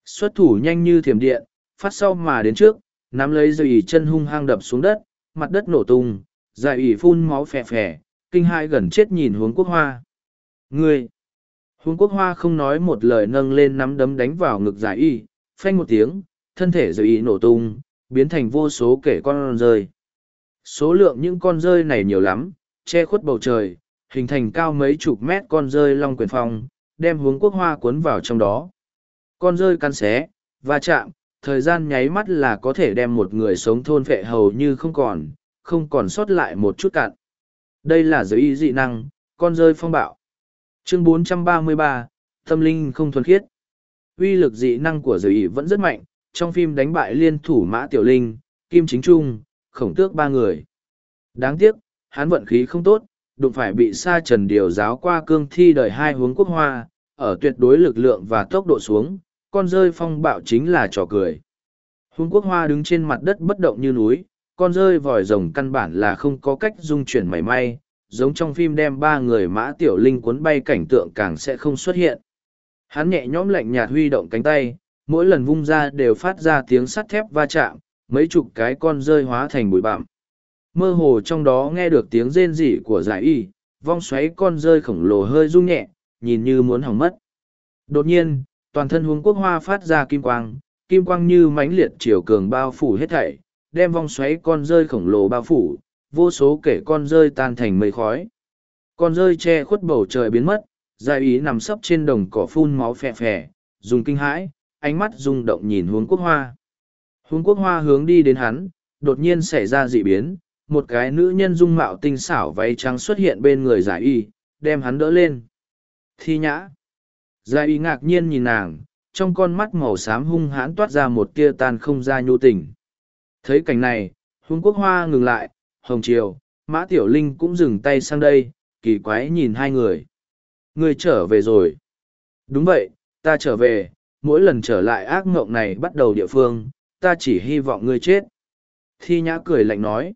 Xuất thủ nhanh như thiểm điện, phát sau mà đến trước, nắm lấy dây ỉ chân hung hăng đập xuống đất, mặt đất nổ tung, giải ỉ phun máu phè phè, kinh hai gần chết nhìn hướng quốc hoa. Ngươi! Hướng quốc hoa không nói một lời nâng lên nắm đấm đánh vào ngực giải y, phanh một tiếng, thân thể giải y nổ tung, biến thành vô số kể con rơi. Số lượng những con rơi này nhiều lắm, che khuất bầu trời, hình thành cao mấy chục mét con rơi long quyền phong, đem hướng quốc hoa cuốn vào trong đó. Con rơi căn xé, va chạm, thời gian nháy mắt là có thể đem một người sống thôn phệ hầu như không còn, không còn sót lại một chút cạn. Đây là giới y dị năng, con rơi phong bạo. Chương 433, tâm linh không thuần khiết. Uy lực dị năng của giới ý vẫn rất mạnh, trong phim đánh bại liên thủ mã tiểu linh, kim chính trung, khổng tước ba người. Đáng tiếc, hắn vận khí không tốt, đụng phải bị sa trần điều giáo qua cương thi đời hai hướng quốc hoa, ở tuyệt đối lực lượng và tốc độ xuống, con rơi phong bạo chính là trò cười. hướng quốc hoa đứng trên mặt đất bất động như núi, con rơi vòi rồng căn bản là không có cách dung chuyển mảy may, giống trong phim đem ba người mã tiểu linh cuốn bay cảnh tượng càng sẽ không xuất hiện. Hắn nhẹ nhõm lạnh nhạt huy động cánh tay, mỗi lần vung ra đều phát ra tiếng sắt thép va chạm, mấy chục cái con rơi hóa thành bụi bặm. Mơ hồ trong đó nghe được tiếng rên rỉ của giải y, vong xoáy con rơi khổng lồ hơi rung nhẹ, nhìn như muốn hỏng mất. Đột nhiên, toàn thân huống quốc hoa phát ra kim quang, kim quang như mãnh liệt chiều cường bao phủ hết thảy, đem vong xoáy con rơi khổng lồ bao phủ, vô số kể con rơi tan thành mây khói. Con rơi che khuất bầu trời biến mất, Gia ý nằm sấp trên đồng cỏ phun máu phè phè, dùng kinh hãi, ánh mắt rung động nhìn huống quốc hoa. huống quốc hoa hướng đi đến hắn, đột nhiên xảy ra dị biến, một cái nữ nhân dung mạo tinh xảo váy trắng xuất hiện bên người giải y, đem hắn đỡ lên. Thi nhã. Giải y ngạc nhiên nhìn nàng, trong con mắt màu xám hung hãn toát ra một tia tan không ra nhu tình. Thấy cảnh này, huống quốc hoa ngừng lại, hồng triều, mã tiểu linh cũng dừng tay sang đây, kỳ quái nhìn hai người. Người trở về rồi. Đúng vậy, ta trở về, mỗi lần trở lại ác mộng này bắt đầu địa phương, ta chỉ hy vọng ngươi chết. Thi nhã cười lạnh nói.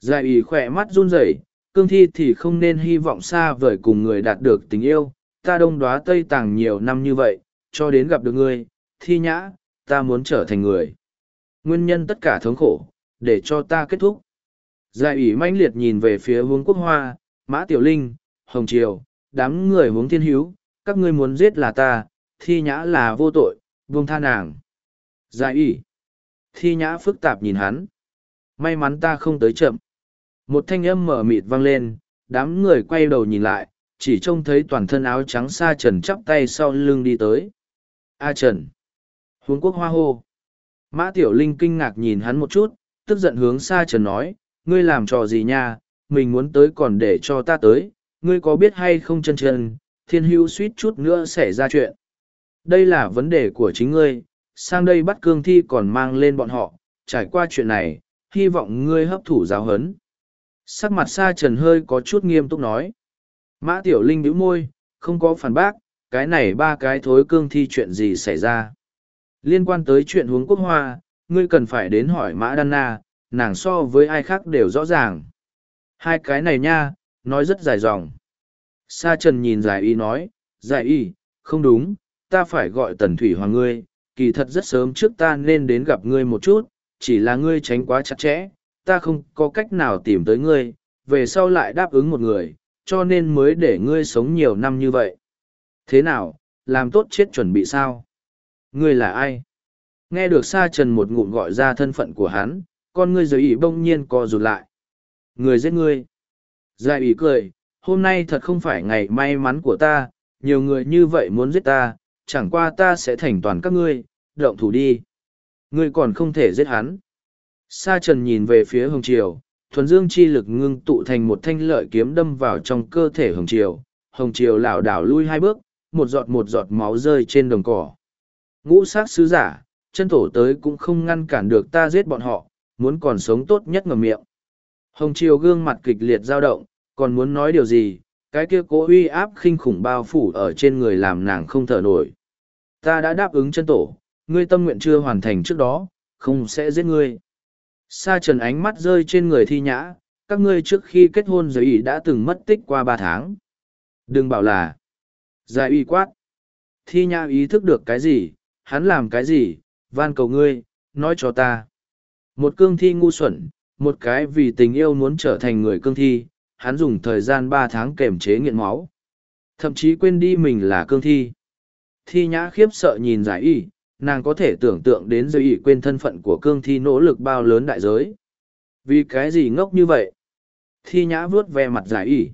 Dài ý khỏe mắt run rẩy, cương thi thì không nên hy vọng xa vời cùng người đạt được tình yêu. Ta đông đoá tây tàng nhiều năm như vậy, cho đến gặp được ngươi, thi nhã, ta muốn trở thành người. Nguyên nhân tất cả thống khổ, để cho ta kết thúc. Giải ủy manh liệt nhìn về phía hướng quốc hoa, mã tiểu linh, hồng triều, đám người hướng thiên hữu, các ngươi muốn giết là ta, thi nhã là vô tội, buông tha nàng. Giải ủy. Thi nhã phức tạp nhìn hắn. May mắn ta không tới chậm. Một thanh âm mở mịt vang lên, đám người quay đầu nhìn lại, chỉ trông thấy toàn thân áo trắng sa trần chắp tay sau lưng đi tới. A trần. Hướng quốc hoa hô. Mã Tiểu Linh kinh ngạc nhìn hắn một chút, tức giận hướng sa trần nói, ngươi làm trò gì nha, mình muốn tới còn để cho ta tới, ngươi có biết hay không chân chân, thiên Hưu suýt chút nữa xảy ra chuyện. Đây là vấn đề của chính ngươi, sang đây bắt cương thi còn mang lên bọn họ, trải qua chuyện này, hy vọng ngươi hấp thụ giáo hấn. Sắc mặt sa trần hơi có chút nghiêm túc nói. Mã Tiểu Linh bĩu môi, không có phản bác, cái này ba cái thối cương thi chuyện gì xảy ra. Liên quan tới chuyện Huống quốc hoa, ngươi cần phải đến hỏi Mã Đan Na, nàng so với ai khác đều rõ ràng. Hai cái này nha, nói rất dài dòng. Sa Trần nhìn Giải Y nói, Giải Y, không đúng, ta phải gọi Tần Thủy Hoàng ngươi, kỳ thật rất sớm trước ta nên đến gặp ngươi một chút, chỉ là ngươi tránh quá chặt chẽ, ta không có cách nào tìm tới ngươi, về sau lại đáp ứng một người, cho nên mới để ngươi sống nhiều năm như vậy. Thế nào, làm tốt chết chuẩn bị sao? Ngươi là ai? Nghe được Sa Trần một ngụm gọi ra thân phận của hắn, con ngươi giới ý bỗng nhiên co rụt lại. Người giết ngươi. Dài ý cười, hôm nay thật không phải ngày may mắn của ta, nhiều người như vậy muốn giết ta, chẳng qua ta sẽ thành toàn các ngươi, động thủ đi. Ngươi còn không thể giết hắn. Sa trần nhìn về phía hồng triều, thuần dương chi lực ngưng tụ thành một thanh lợi kiếm đâm vào trong cơ thể hồng triều. Hồng triều lảo đảo lui hai bước, một giọt một giọt máu rơi trên đồng cỏ. Ngũ sát sứ giả, chân tổ tới cũng không ngăn cản được ta giết bọn họ, muốn còn sống tốt nhất ngầm miệng. Hồng triều gương mặt kịch liệt dao động, còn muốn nói điều gì, cái kia cố uy áp khinh khủng bao phủ ở trên người làm nàng không thở nổi. Ta đã đáp ứng chân tổ, ngươi tâm nguyện chưa hoàn thành trước đó, không sẽ giết ngươi. Sa trần ánh mắt rơi trên người thi nhã, các ngươi trước khi kết hôn giới ý đã từng mất tích qua ba tháng. Đừng bảo là giải uy quát. Thi nhã ý thức được cái gì, hắn làm cái gì, van cầu ngươi, nói cho ta. Một cương thi ngu xuẩn, một cái vì tình yêu muốn trở thành người cương thi, hắn dùng thời gian ba tháng kềm chế nghiện máu. Thậm chí quên đi mình là cương thi. Thi nhã khiếp sợ nhìn giải y, nàng có thể tưởng tượng đến giới y quên thân phận của cương thi nỗ lực bao lớn đại giới. Vì cái gì ngốc như vậy? Thi nhã vuốt ve mặt giải y.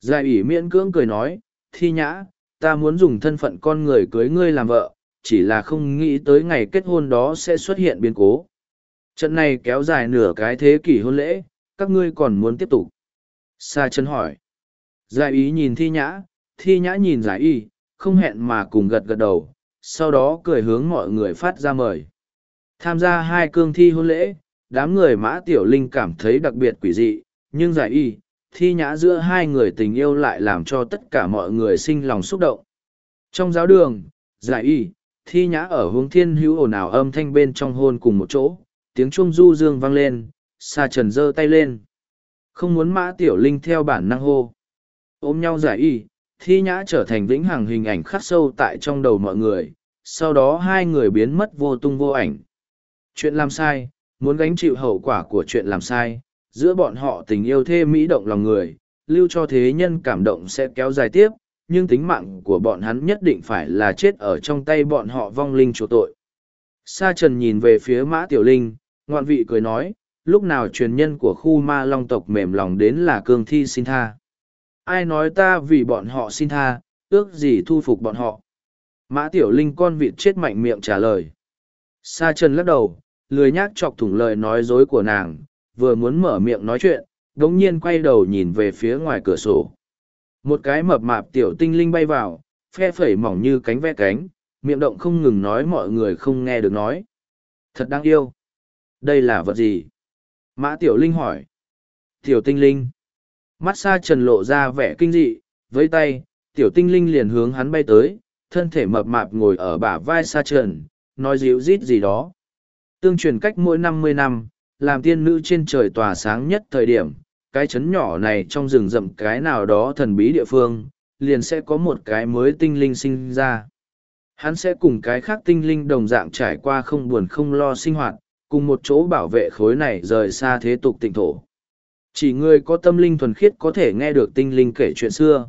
Giải y miễn cưỡng cười nói, thi nhã, ta muốn dùng thân phận con người cưới ngươi làm vợ, chỉ là không nghĩ tới ngày kết hôn đó sẽ xuất hiện biến cố. Trận này kéo dài nửa cái thế kỷ hôn lễ, các ngươi còn muốn tiếp tục. Sa chân hỏi. Giải ý nhìn thi nhã, thi nhã nhìn giải y, không hẹn mà cùng gật gật đầu, sau đó cười hướng mọi người phát ra mời. Tham gia hai cương thi hôn lễ, đám người mã tiểu linh cảm thấy đặc biệt quỷ dị, nhưng giải y, thi nhã giữa hai người tình yêu lại làm cho tất cả mọi người sinh lòng xúc động. Trong giáo đường, giải y, thi nhã ở hướng thiên hữu ồn ào âm thanh bên trong hôn cùng một chỗ, tiếng chuông du dương vang lên, xa trần giơ tay lên. Không muốn mã tiểu linh theo bản năng hô. Ôm nhau giải y, thi nhã trở thành vĩnh hằng hình ảnh khắc sâu tại trong đầu mọi người, sau đó hai người biến mất vô tung vô ảnh. Chuyện làm sai, muốn gánh chịu hậu quả của chuyện làm sai, giữa bọn họ tình yêu thê mỹ động lòng người, lưu cho thế nhân cảm động sẽ kéo dài tiếp, nhưng tính mạng của bọn hắn nhất định phải là chết ở trong tay bọn họ vong linh chỗ tội. Sa trần nhìn về phía mã tiểu linh, ngoạn vị cười nói, lúc nào truyền nhân của khu ma long tộc mềm lòng đến là cương thi xin tha. Ai nói ta vì bọn họ xin tha, ước gì thu phục bọn họ. Mã Tiểu Linh con vịt chết mạnh miệng trả lời. Sa Trần lắc đầu, lười nhác chọc thủng lời nói dối của nàng, vừa muốn mở miệng nói chuyện, đống nhiên quay đầu nhìn về phía ngoài cửa sổ. Một cái mập mạp tiểu tinh linh bay vào, phe phẩy mỏng như cánh ve cánh, miệng động không ngừng nói mọi người không nghe được nói. Thật đáng yêu. Đây là vật gì? Mã tiểu linh hỏi. Tiểu tinh linh. Mắt xa trần lộ ra vẻ kinh dị, với tay, tiểu tinh linh liền hướng hắn bay tới, thân thể mập mạp ngồi ở bả vai xa trần, nói dịu rít gì đó. Tương truyền cách mỗi năm mươi năm, làm tiên nữ trên trời tỏa sáng nhất thời điểm, cái chấn nhỏ này trong rừng rậm cái nào đó thần bí địa phương, liền sẽ có một cái mới tinh linh sinh ra. Hắn sẽ cùng cái khác tinh linh đồng dạng trải qua không buồn không lo sinh hoạt, cùng một chỗ bảo vệ khối này rời xa thế tục tịnh thổ. Chỉ người có tâm linh thuần khiết có thể nghe được tinh linh kể chuyện xưa.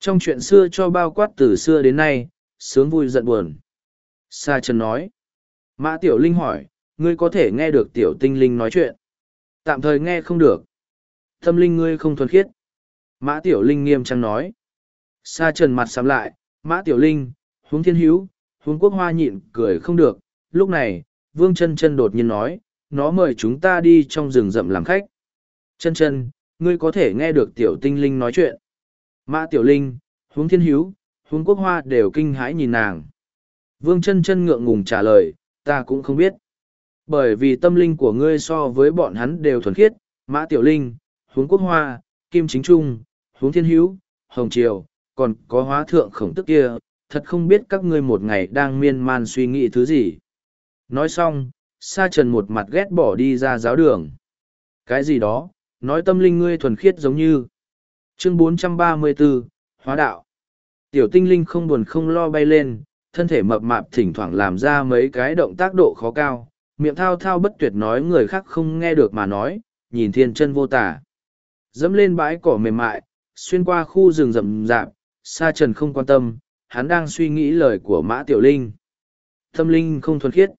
Trong chuyện xưa cho bao quát từ xưa đến nay, sướng vui giận buồn. Sa Trần nói. Mã Tiểu Linh hỏi, ngươi có thể nghe được Tiểu Tinh Linh nói chuyện. Tạm thời nghe không được. Tâm linh ngươi không thuần khiết. Mã Tiểu Linh nghiêm trang nói. Sa Trần mặt sắm lại, Mã Tiểu Linh, huống thiên hữu, huống quốc hoa nhịn cười không được. Lúc này, Vương chân chân đột nhiên nói, nó mời chúng ta đi trong rừng rậm làm khách. Chân chân, ngươi có thể nghe được Tiểu Tinh Linh nói chuyện. Mã Tiểu Linh, huống thiên hiếu, huống quốc hoa đều kinh hãi nhìn nàng. Vương chân chân ngượng ngùng trả lời, ta cũng không biết. Bởi vì tâm linh của ngươi so với bọn hắn đều thuần khiết, Mã Tiểu Linh, huống quốc hoa, Kim Chính Trung, huống thiên hữu, Hồng Triều, còn có hóa thượng khổng tức kia, thật không biết các ngươi một ngày đang miên man suy nghĩ thứ gì. Nói xong, Sa Trần một mặt ghét bỏ đi ra giáo đường. Cái gì đó, nói tâm linh ngươi thuần khiết giống như. Chương 434, Hóa đạo. Tiểu tinh linh không buồn không lo bay lên, thân thể mập mạp thỉnh thoảng làm ra mấy cái động tác độ khó cao, miệng thao thao bất tuyệt nói người khác không nghe được mà nói, nhìn thiên chân vô tả. Dẫm lên bãi cỏ mềm mại, xuyên qua khu rừng rậm rạp, sa trần không quan tâm, hắn đang suy nghĩ lời của mã tiểu linh. Tâm linh không thuần khiết.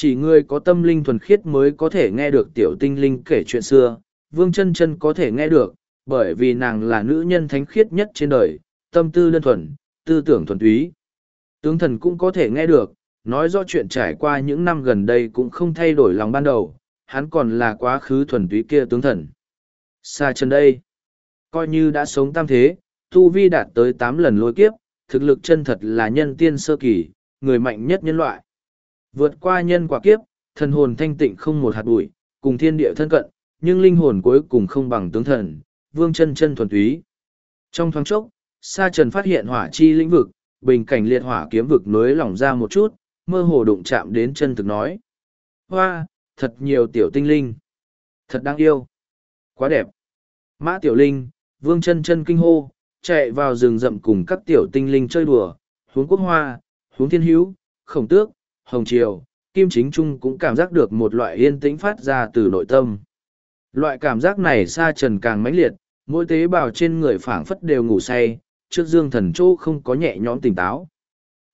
Chỉ người có tâm linh thuần khiết mới có thể nghe được tiểu tinh linh kể chuyện xưa, vương chân chân có thể nghe được, bởi vì nàng là nữ nhân thánh khiết nhất trên đời, tâm tư đơn thuần, tư tưởng thuần túy. Tướng thần cũng có thể nghe được, nói rõ chuyện trải qua những năm gần đây cũng không thay đổi lòng ban đầu, hắn còn là quá khứ thuần túy kia tướng thần. Xa chân đây, coi như đã sống tam thế, tu vi đạt tới tám lần lôi kiếp, thực lực chân thật là nhân tiên sơ kỳ, người mạnh nhất nhân loại. Vượt qua nhân quả kiếp, thần hồn thanh tịnh không một hạt bụi, cùng thiên địa thân cận, nhưng linh hồn cuối cùng không bằng tướng thần, vương chân chân thuần túy. Trong thoáng chốc, Sa Trần phát hiện hỏa chi lĩnh vực, bình cảnh liệt hỏa kiếm vực nối lỏng ra một chút, mơ hồ đụng chạm đến chân thực nói. Hoa, thật nhiều tiểu tinh linh. Thật đáng yêu. Quá đẹp. Mã tiểu linh, vương chân chân kinh hô, chạy vào rừng rậm cùng các tiểu tinh linh chơi đùa, huống quốc hoa, huống thiên hữu, khổng tước, hồng triều, kim chính trung cũng cảm giác được một loại yên tĩnh phát ra từ nội tâm. Loại cảm giác này xa trần càng mãnh liệt, mỗi tế bào trên người phảng phất đều ngủ say, trước dương thần chỗ không có nhẹ nhõm tỉnh táo.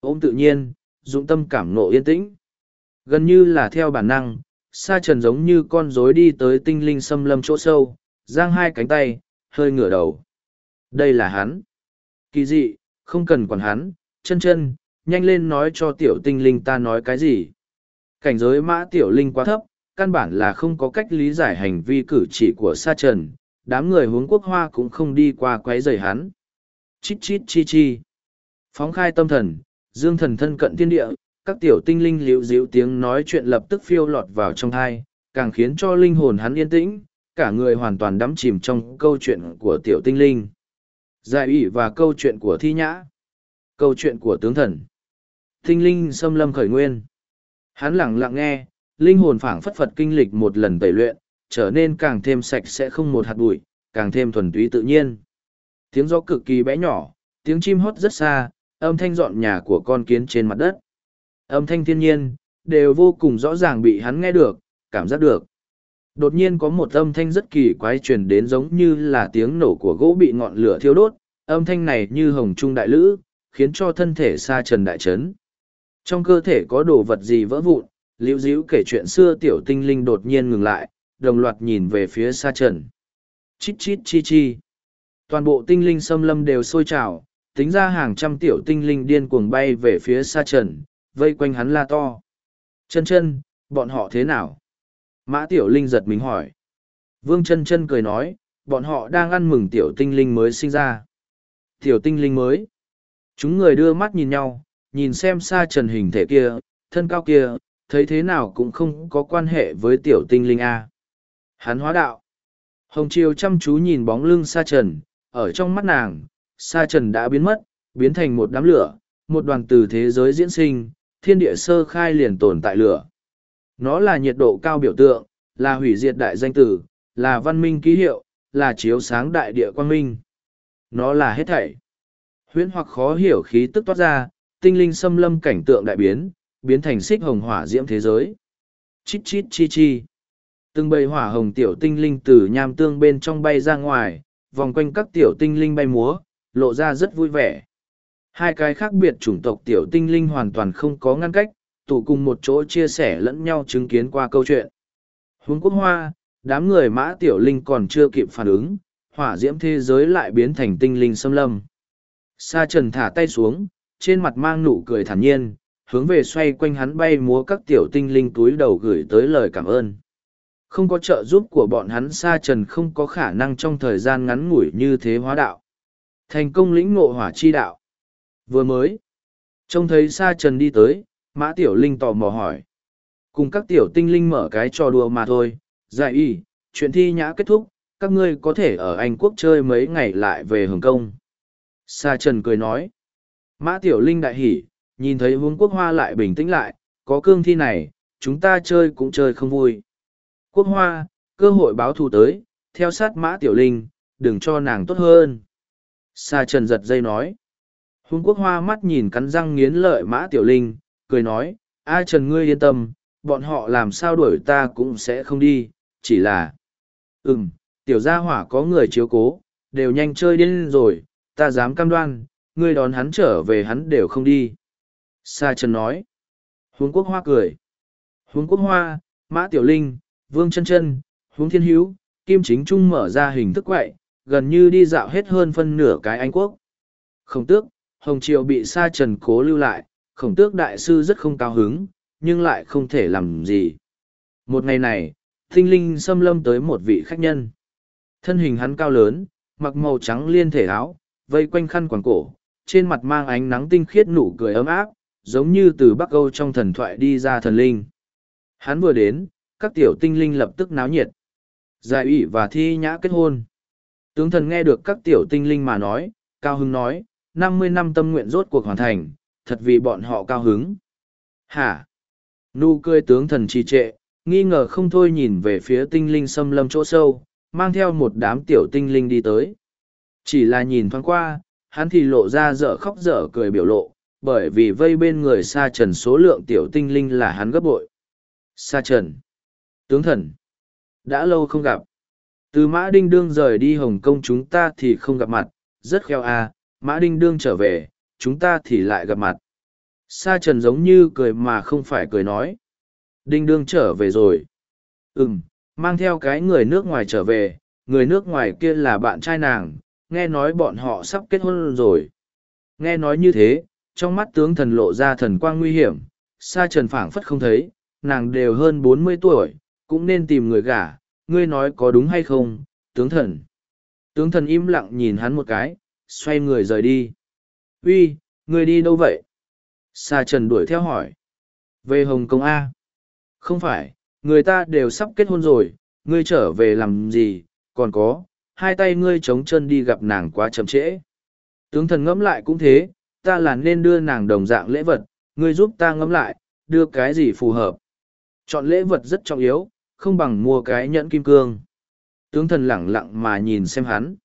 Ôm tự nhiên, dụng tâm cảm nộ yên tĩnh. Gần như là theo bản năng, sa trần giống như con rối đi tới tinh linh xâm lâm chỗ sâu, giang hai cánh tay, hơi ngửa đầu. Đây là hắn. Kỳ dị, không cần quản hắn, chân chân, nhanh lên nói cho tiểu tinh linh ta nói cái gì. Cảnh giới mã tiểu linh quá thấp, căn bản là không có cách lý giải hành vi cử chỉ của sa trần, đám người hướng quốc hoa cũng không đi qua quấy rầy hắn. Chít chít chi chi. Phóng khai tâm thần, dương thần thân cận thiên địa, các tiểu tinh linh liễu diễu tiếng nói chuyện lập tức phiêu lọt vào trong thai, càng khiến cho linh hồn hắn yên tĩnh, cả người hoàn toàn đắm chìm trong câu chuyện của tiểu tinh linh. Giải ủy và câu chuyện của thi nhã. Câu chuyện của tướng thần. Tinh linh xâm lâm khởi nguyên. Hắn lặng lặng nghe, linh hồn phảng phất phật kinh lịch một lần tẩy luyện, trở nên càng thêm sạch sẽ không một hạt bụi, càng thêm thuần túy tự nhiên. Tiếng gió cực kỳ bé nhỏ, tiếng chim hót rất xa, âm thanh dọn nhà của con kiến trên mặt đất. Âm thanh thiên nhiên, đều vô cùng rõ ràng bị hắn nghe được, cảm giác được. Đột nhiên có một âm thanh rất kỳ quái truyền đến giống như là tiếng nổ của gỗ bị ngọn lửa thiêu đốt, âm thanh này như hồng trung đại lữ, khiến cho thân thể xa trần đại chấn. Trong cơ thể có đồ vật gì vỡ vụn, liễu dĩu kể chuyện xưa tiểu tinh linh đột nhiên ngừng lại đồng loạt nhìn về phía xa trần. Chít chít chi chi. Toàn bộ tinh linh xâm lâm đều sôi trào tính ra hàng trăm tiểu tinh linh điên cuồng bay về phía xa trần vây quanh hắn la to. Chân chân bọn họ thế nào? Mã tiểu linh giật mình hỏi. Vương chân chân cười nói bọn họ đang ăn mừng tiểu tinh linh mới sinh ra. Tiểu tinh linh mới. Chúng người đưa mắt nhìn nhau nhìn xem sa trần hình thể kia, thân cao kia, thấy thế nào cũng không có quan hệ với tiểu tinh linh a. Hắn hóa đạo. Hồng triều chăm chú nhìn bóng lưng sa trần, ở trong mắt nàng, sa trần đã biến mất, biến thành một đám lửa, một đoàn từ thế giới diễn sinh, thiên địa sơ khai liền tồn tại lửa. Nó là nhiệt độ cao biểu tượng, là hủy diệt đại danh tử, là văn minh ký hiệu, là chiếu sáng đại địa quang minh. Nó là hết thảy. Huyễn hoặc khó hiểu khí tức toát ra tinh linh xâm lâm cảnh tượng đại biến biến thành xích hồng hỏa diễm thế giới. Chít chít chi chi. Từng bầy hỏa hồng tiểu tinh linh từ nham tương bên trong bay ra ngoài, vòng quanh các tiểu tinh linh bay múa, lộ ra rất vui vẻ. Hai cái khác biệt chủng tộc tiểu tinh linh hoàn toàn không có ngăn cách, tụ cùng một chỗ chia sẻ lẫn nhau chứng kiến qua câu chuyện. Huống quốc hoa, đám người mã tiểu linh còn chưa kịp phản ứng, hỏa diễm thế giới lại biến thành tinh linh xâm lâm. Sa trần thả tay xuống trên mặt mang nụ cười thản nhiên, hướng về xoay quanh hắn bay múa các tiểu tinh linh túi đầu gửi tới lời cảm ơn. Không có trợ giúp của bọn hắn sa trần không có khả năng trong thời gian ngắn ngủi như thế hóa đạo. Thành công lĩnh ngộ hỏa chi đạo. Vừa mới, trông thấy sa trần đi tới, mã tiểu linh tò mò hỏi. Cùng các tiểu tinh linh mở cái trò đùa mà thôi giải y, chuyện thi nhã kết thúc, các ngươi có thể ở anh quốc chơi mấy ngày lại về hồng kông. Sa trần cười nói mã tiểu linh đại hỉ, nhìn thấy vương quốc hoa lại bình tĩnh lại, có cương thi này, chúng ta chơi cũng chơi không vui. Quốc hoa, cơ hội báo thù tới, theo sát mã tiểu linh, đừng cho nàng tốt hơn. Sa trần giật dây nói. Hùng quốc hoa mắt nhìn cắn răng nghiến lợi mã tiểu linh, cười nói, a trần ngươi yên tâm, bọn họ làm sao đuổi ta cũng sẽ không đi, chỉ là ừm, tiểu gia hỏa có người chiếu cố, đều nhanh chơi điên rồi, ta dám cam đoan ngươi đón hắn trở về hắn đều không đi. Sa trần nói. Huống quốc hoa cười. Huống quốc hoa mã tiểu linh vương chân chân huống thiên Hiếu, kim chính trung mở ra hình thức quậy gần như đi dạo hết hơn phân nửa cái anh quốc. Không tước hồng triều bị sa trần cố lưu lại khổng tước đại sư rất không cao hứng nhưng lại không thể làm gì. Một ngày này tinh linh xâm lâm tới một vị khách nhân. Thân hình hắn cao lớn mặc màu trắng liên thể áo vây quanh khăn quàng cổ trên mặt mang ánh nắng tinh khiết nụ cười ấm áp, giống như từ bắc âu trong thần thoại đi ra thần linh. Hắn vừa đến, các tiểu tinh linh lập tức náo nhiệt. Giải ủy và thi nhã kết hôn. Tướng thần nghe được các tiểu tinh linh mà nói, cao hưng nói, năm mươi năm tâm nguyện rốt cuộc hoàn thành, thật vì bọn họ cao hứng. Hả? Nụ cười tướng thần trì trệ, nghi ngờ không thôi nhìn về phía tinh linh xâm lâm chỗ sâu, mang theo một đám tiểu tinh linh đi tới. Chỉ là nhìn thoáng qua hắn thì lộ ra dở khóc dở cười biểu lộ, bởi vì vây bên người sa trần số lượng tiểu tinh linh là hắn gấp bội. Sa trần, tướng thần, đã lâu không gặp. Từ mã đinh đương rời đi hồng kông chúng ta thì không gặp mặt, rất khéo à mã đinh đương trở về, chúng ta thì lại gặp mặt. Sa trần giống như cười mà không phải cười nói. Đinh đương trở về rồi. Ừm, mang theo cái người nước ngoài trở về, người nước ngoài kia là bạn trai nàng nghe nói bọn họ sắp kết hôn rồi. Nghe nói như thế, trong mắt tướng thần lộ ra thần quang nguy hiểm, sa trần phảng phất không thấy, nàng đều hơn bốn mươi tuổi, cũng nên tìm người gả, ngươi nói có đúng hay không, tướng thần. Tướng thần im lặng nhìn hắn một cái, xoay người rời đi. Uy, ngươi đi đâu vậy? Sa trần đuổi theo hỏi. Về hồng kông a. Không phải, người ta đều sắp kết hôn rồi, ngươi trở về làm gì, còn có hai tay ngươi chống chân đi gặp nàng quá chậm trễ. Tướng thần ngẫm lại cũng thế, ta là nên đưa nàng đồng dạng lễ vật, ngươi giúp ta ngẫm lại, đưa cái gì phù hợp. Chọn lễ vật rất trọng yếu, không bằng mua cái nhẫn kim cương. Tướng thần lẳng lặng mà nhìn xem hắn.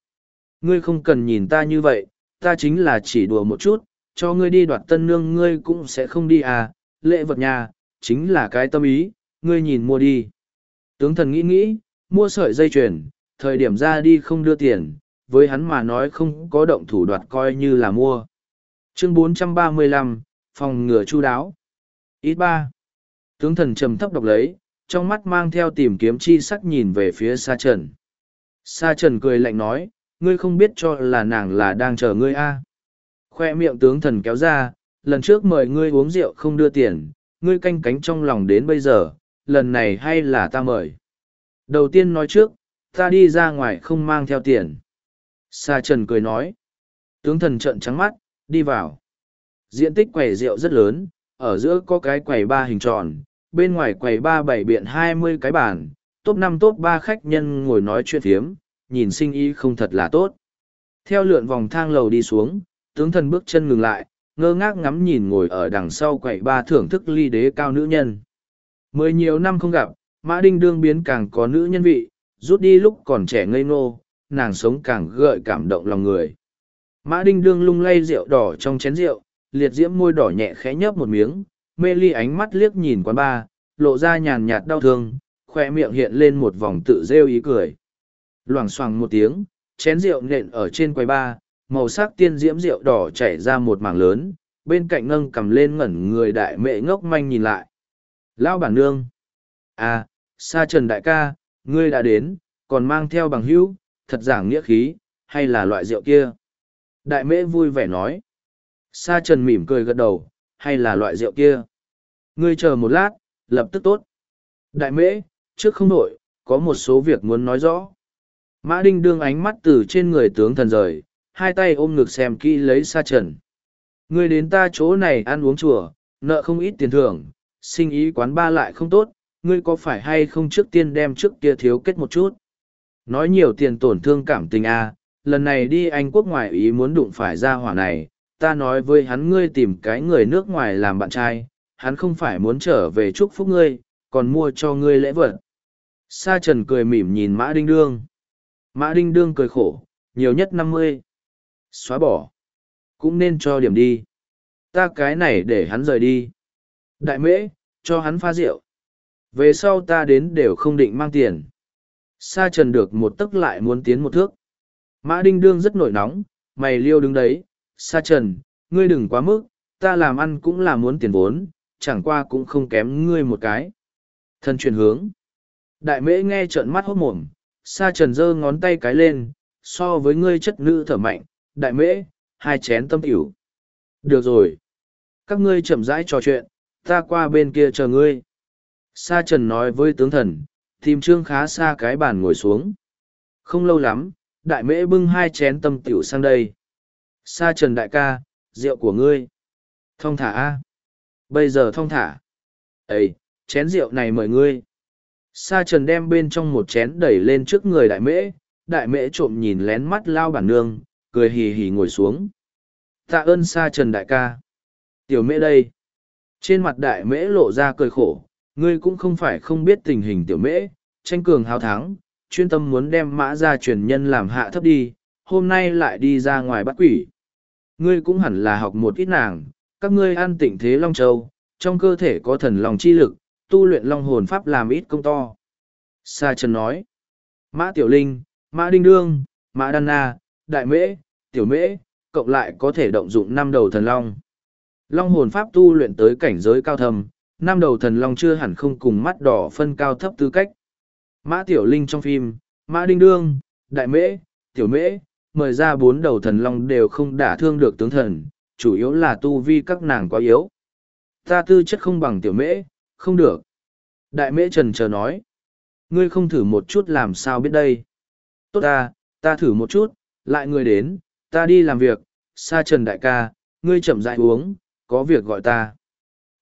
Ngươi không cần nhìn ta như vậy, ta chính là chỉ đùa một chút, cho ngươi đi đoạt tân nương ngươi cũng sẽ không đi à lễ vật nhà, chính là cái tâm ý, ngươi nhìn mua đi. Tướng thần nghĩ nghĩ, mua sợi dây chuyền thời điểm ra đi không đưa tiền với hắn mà nói không có động thủ đoạt coi như là mua chương 435, phòng ngừa chu đáo ít ba Tướng thần trầm thấp đọc lấy, trong mắt mang theo tìm kiếm chi sắc nhìn về phía Sa Trần. Sa Trần cười lạnh nói, ngươi không biết cho là nàng là đang chờ ngươi a. À. Khoe miệng tướng thần kéo ra, lần trước mời ngươi uống rượu không đưa tiền, ngươi canh cánh trong lòng đến bây giờ, lần này hay là ta mời. Đầu tiên nói trước, ta đi ra ngoài không mang theo tiền. Sa Trần cười nói. Tướng thần trợn trắng mắt, đi vào. Diện tích quầy rượu rất lớn, ở giữa có cái quầy ba hình tròn, bên ngoài quầy ba bảy biện hai mươi cái bàn, top năm top ba khách nhân ngồi nói chuyện phiếm, nhìn sinh ý không thật là tốt. Theo lượn vòng thang lầu đi xuống, tướng thần bước chân ngừng lại, ngơ ngác ngắm nhìn ngồi ở đằng sau quầy ba thưởng thức ly đế cao nữ nhân. Mười nhiều năm không gặp, Mã Đinh đương biến càng có nữ nhân vị, rút đi lúc còn trẻ ngây ngô, nàng sống càng gợi cảm động lòng người. Mã Đinh đương lung lay rượu đỏ trong chén rượu, liệt diễm môi đỏ nhẹ khẽ nhấp một miếng, mê ly ánh mắt liếc nhìn quán ba, lộ ra nhàn nhạt đau thương, khoe miệng hiện lên một vòng tự rêu ý cười. Loảng xoảng một tiếng, chén rượu nện ở trên quầy ba, màu sắc tiên diễm rượu đỏ chảy ra một mảng lớn, bên cạnh nâng cầm lên ngẩn người đại mệ ngốc manh nhìn lại. Lão bản nương. À, sa trần đại ca, ngươi đã đến, còn mang theo bằng hữu, thật giảng nghĩa khí, hay là loại rượu kia? Đại mễ vui vẻ nói. Sa trần mỉm cười gật đầu, hay là loại rượu kia? Ngươi chờ một lát, lập tức tốt. Đại mễ, trước không nổi, có một số việc muốn nói rõ. Mã Đinh đương ánh mắt từ trên người tướng thần rời, hai tay ôm ngực xem kỹ lấy sa trần. Ngươi đến ta chỗ này ăn uống chùa, nợ không ít tiền thưởng, sinh ý quán ba lại không tốt, ngươi có phải hay không trước tiên đem trước kia thiếu kết một chút? Nói nhiều tiền tổn thương cảm tình à, lần này đi Anh quốc ngoài ý muốn đụng phải ra hỏa này, ta nói với hắn ngươi tìm cái người nước ngoài làm bạn trai, hắn không phải muốn trở về chúc phúc ngươi, còn mua cho ngươi lễ vật. Sa trần cười mỉm nhìn Mã Đinh Đương. Mã Đinh Đương cười khổ, nhiều nhất năm mươi Xóa bỏ. Cũng nên cho điểm đi. Ta cái này để hắn rời đi. Đại mễ, cho hắn pha rượu. Về sau ta đến đều không định mang tiền. Sa trần được một tấc lại muốn tiến một thước. Mã Đinh Đương rất nổi nóng, mày liêu đứng đấy. Sa trần, ngươi đừng quá mức, ta làm ăn cũng là muốn tiền vốn, chẳng qua cũng không kém ngươi một cái. Thân chuyển hướng. Đại mễ nghe trợn mắt hốt mồm, sa trần giơ ngón tay cái lên, so với ngươi chất nữ thở mạnh, đại mễ, hai chén tâm tiểu. Được rồi. Các ngươi chậm rãi trò chuyện, ta qua bên kia chờ ngươi. Sa trần nói với tướng thần, tìm trương khá xa cái bàn ngồi xuống. Không lâu lắm, đại mễ bưng hai chén tâm tiểu sang đây. Sa trần đại ca, rượu của ngươi. Thông thả a Bây giờ thông thả. Ê, chén rượu này mời ngươi. Sa trần đem bên trong một chén đẩy lên trước người đại mễ, đại mễ trộm nhìn lén mắt lao bản nương, cười hì hì ngồi xuống. Tạ ơn sa trần đại ca. Tiểu mễ đây. Trên mặt đại mễ lộ ra cười khổ, ngươi cũng không phải không biết tình hình tiểu mễ, tranh cường hào thắng, chuyên tâm muốn đem mã ra truyền nhân làm hạ thấp đi, hôm nay lại đi ra ngoài bắt quỷ. Ngươi cũng hẳn là học một ít nàng, các ngươi an tịnh thế Long Châu, trong cơ thể có thần lòng chi lực, tu luyện long hồn pháp làm ít công to. Sa Trần nói, Mã Tiểu Linh, Mã Đinh Đương, Mã Đan Na, Đại Mễ, Tiểu Mễ, cộng lại có thể động dụng năm đầu thần long. Long hồn pháp tu luyện tới cảnh giới cao thầm, năm đầu thần long chưa hẳn không cùng mắt đỏ phân cao thấp tư cách. Mã Tiểu Linh trong phim, Mã Đinh Đương, Đại Mễ, Tiểu Mễ, mời ra bốn đầu thần long đều không đả thương được tướng thần, chủ yếu là tu vi các nàng quá yếu. Ta tư chất không bằng Tiểu Mễ, không được. Đại Mễ trần chờ nói, ngươi không thử một chút làm sao biết đây. Tốt ta, ta thử một chút, lại người đến, ta đi làm việc, sa trần đại ca, ngươi chậm rãi uống, có việc gọi ta.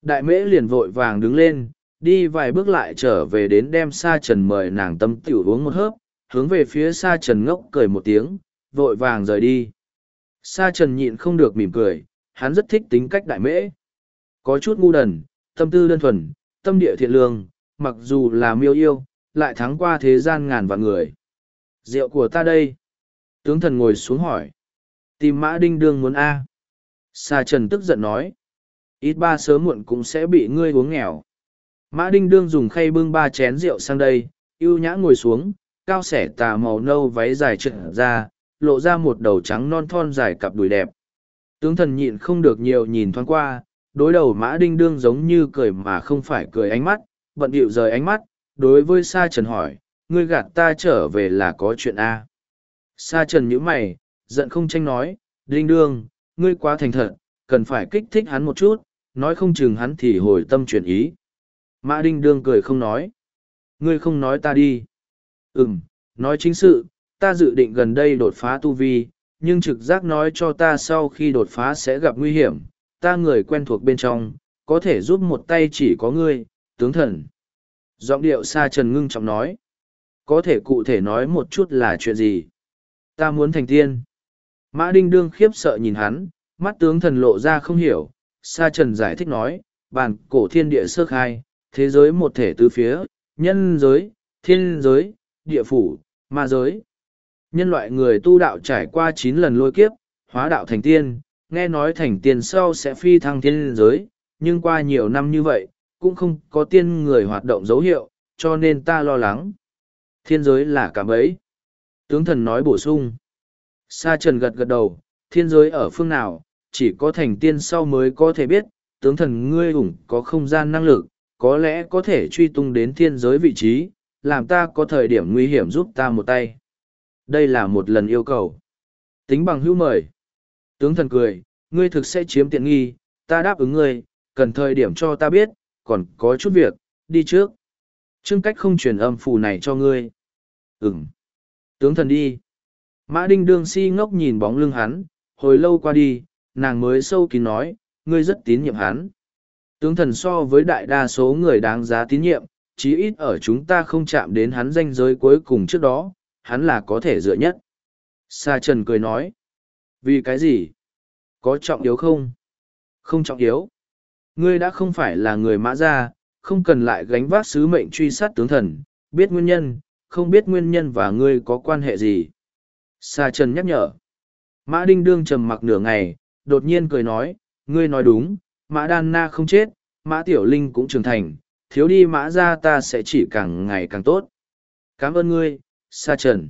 Đại mễ liền vội vàng đứng lên, đi vài bước lại trở về đến đem sa trần mời nàng tâm tiểu uống một hớp, hướng về phía sa trần ngốc cười một tiếng, vội vàng rời đi. Sa trần nhịn không được mỉm cười, hắn rất thích tính cách đại mễ. Có chút ngu đần, tâm tư đơn thuần, tâm địa thiện lương, mặc dù là miêu yêu, lại thắng qua thế gian ngàn vạn người. Rượu của ta đây. Tướng thần ngồi xuống hỏi. Tìm mã đinh đương muốn A. Sa trần tức giận nói. Ít ba sớm muộn cũng sẽ bị ngươi uống nghèo. Mã đinh đương dùng khay bưng ba chén rượu sang đây, yêu nhã ngồi xuống, cao sẻ tà màu nâu váy dài trượt ra, lộ ra một đầu trắng non thon dài cặp đùi đẹp. Tướng thần nhịn không được nhiều nhìn thoáng qua, đối đầu mã đinh đương giống như cười mà không phải cười ánh mắt bận điệu rời ánh mắt đối với sa trần hỏi ngươi gạt ta trở về là có chuyện a sa trần nhíu mày giận không tranh nói đinh đương ngươi quá thành thật cần phải kích thích hắn một chút nói không chừng hắn thì hồi tâm chuyển ý. Mã đinh đương cười không nói. Ngươi không nói ta đi. Ừm, nói chính sự, ta dự định gần đây đột phá tu vi, nhưng trực giác nói cho ta sau khi đột phá sẽ gặp nguy hiểm, ta người quen thuộc bên trong, có thể giúp một tay chỉ có ngươi, tướng thần. Giọng điệu xa trần ngưng trọng nói. Có thể cụ thể nói một chút là chuyện gì? Ta muốn thành tiên. Mã đinh đương khiếp sợ nhìn hắn, mắt tướng thần lộ ra không hiểu sa trần giải thích nói, bản cổ thiên địa sơ khai, thế giới một thể tứ phía, nhân giới, thiên giới, địa phủ, ma giới. Nhân loại người tu đạo trải qua chín lần lôi kiếp, hóa đạo thành tiên, nghe nói thành tiên sau sẽ phi thăng thiên giới, nhưng qua nhiều năm như vậy, cũng không có tiên người hoạt động dấu hiệu, cho nên ta lo lắng. Thiên giới là cảm ấy tướng thần nói bổ sung. Sa trần gật gật đầu, thiên giới ở phương nào chỉ có thành tiên sau mới có thể biết, tướng thần ngươi ủng có không gian năng lực, có lẽ có thể truy tung đến thiên giới vị trí, làm ta có thời điểm nguy hiểm giúp ta một tay. Đây là một lần yêu cầu. Tính bằng hữu mời. Tướng thần cười, ngươi thực sẽ chiếm tiện nghi, ta đáp ứng ngươi, cần thời điểm cho ta biết, còn có chút việc, đi trước. Trương cách không truyền âm phù này cho ngươi. Ừm. tướng thần đi. Mã đinh đương si ngốc nhìn bóng lưng hắn, hồi lâu qua đi nàng mới sâu kín nói, ngươi rất tín nhiệm hắn. Tướng thần so với đại đa số người đáng giá tín nhiệm, chí ít ở chúng ta không chạm đến hắn danh giới cuối cùng trước đó, hắn là có thể dựa nhất. Sa trần cười nói, vì cái gì? Có trọng yếu không? Không trọng yếu. Ngươi đã không phải là người mã gia, không cần lại gánh vác sứ mệnh truy sát tướng thần, biết nguyên nhân, không biết nguyên nhân và ngươi có quan hệ gì. Sa trần nhắc nhở. Mã đinh đương trầm mặc nửa ngày đột nhiên cười nói, ngươi nói đúng, mã đan na không chết, mã tiểu linh cũng trưởng thành, thiếu đi mã ra ta sẽ chỉ càng ngày càng tốt. Cảm ơn ngươi, sa trần.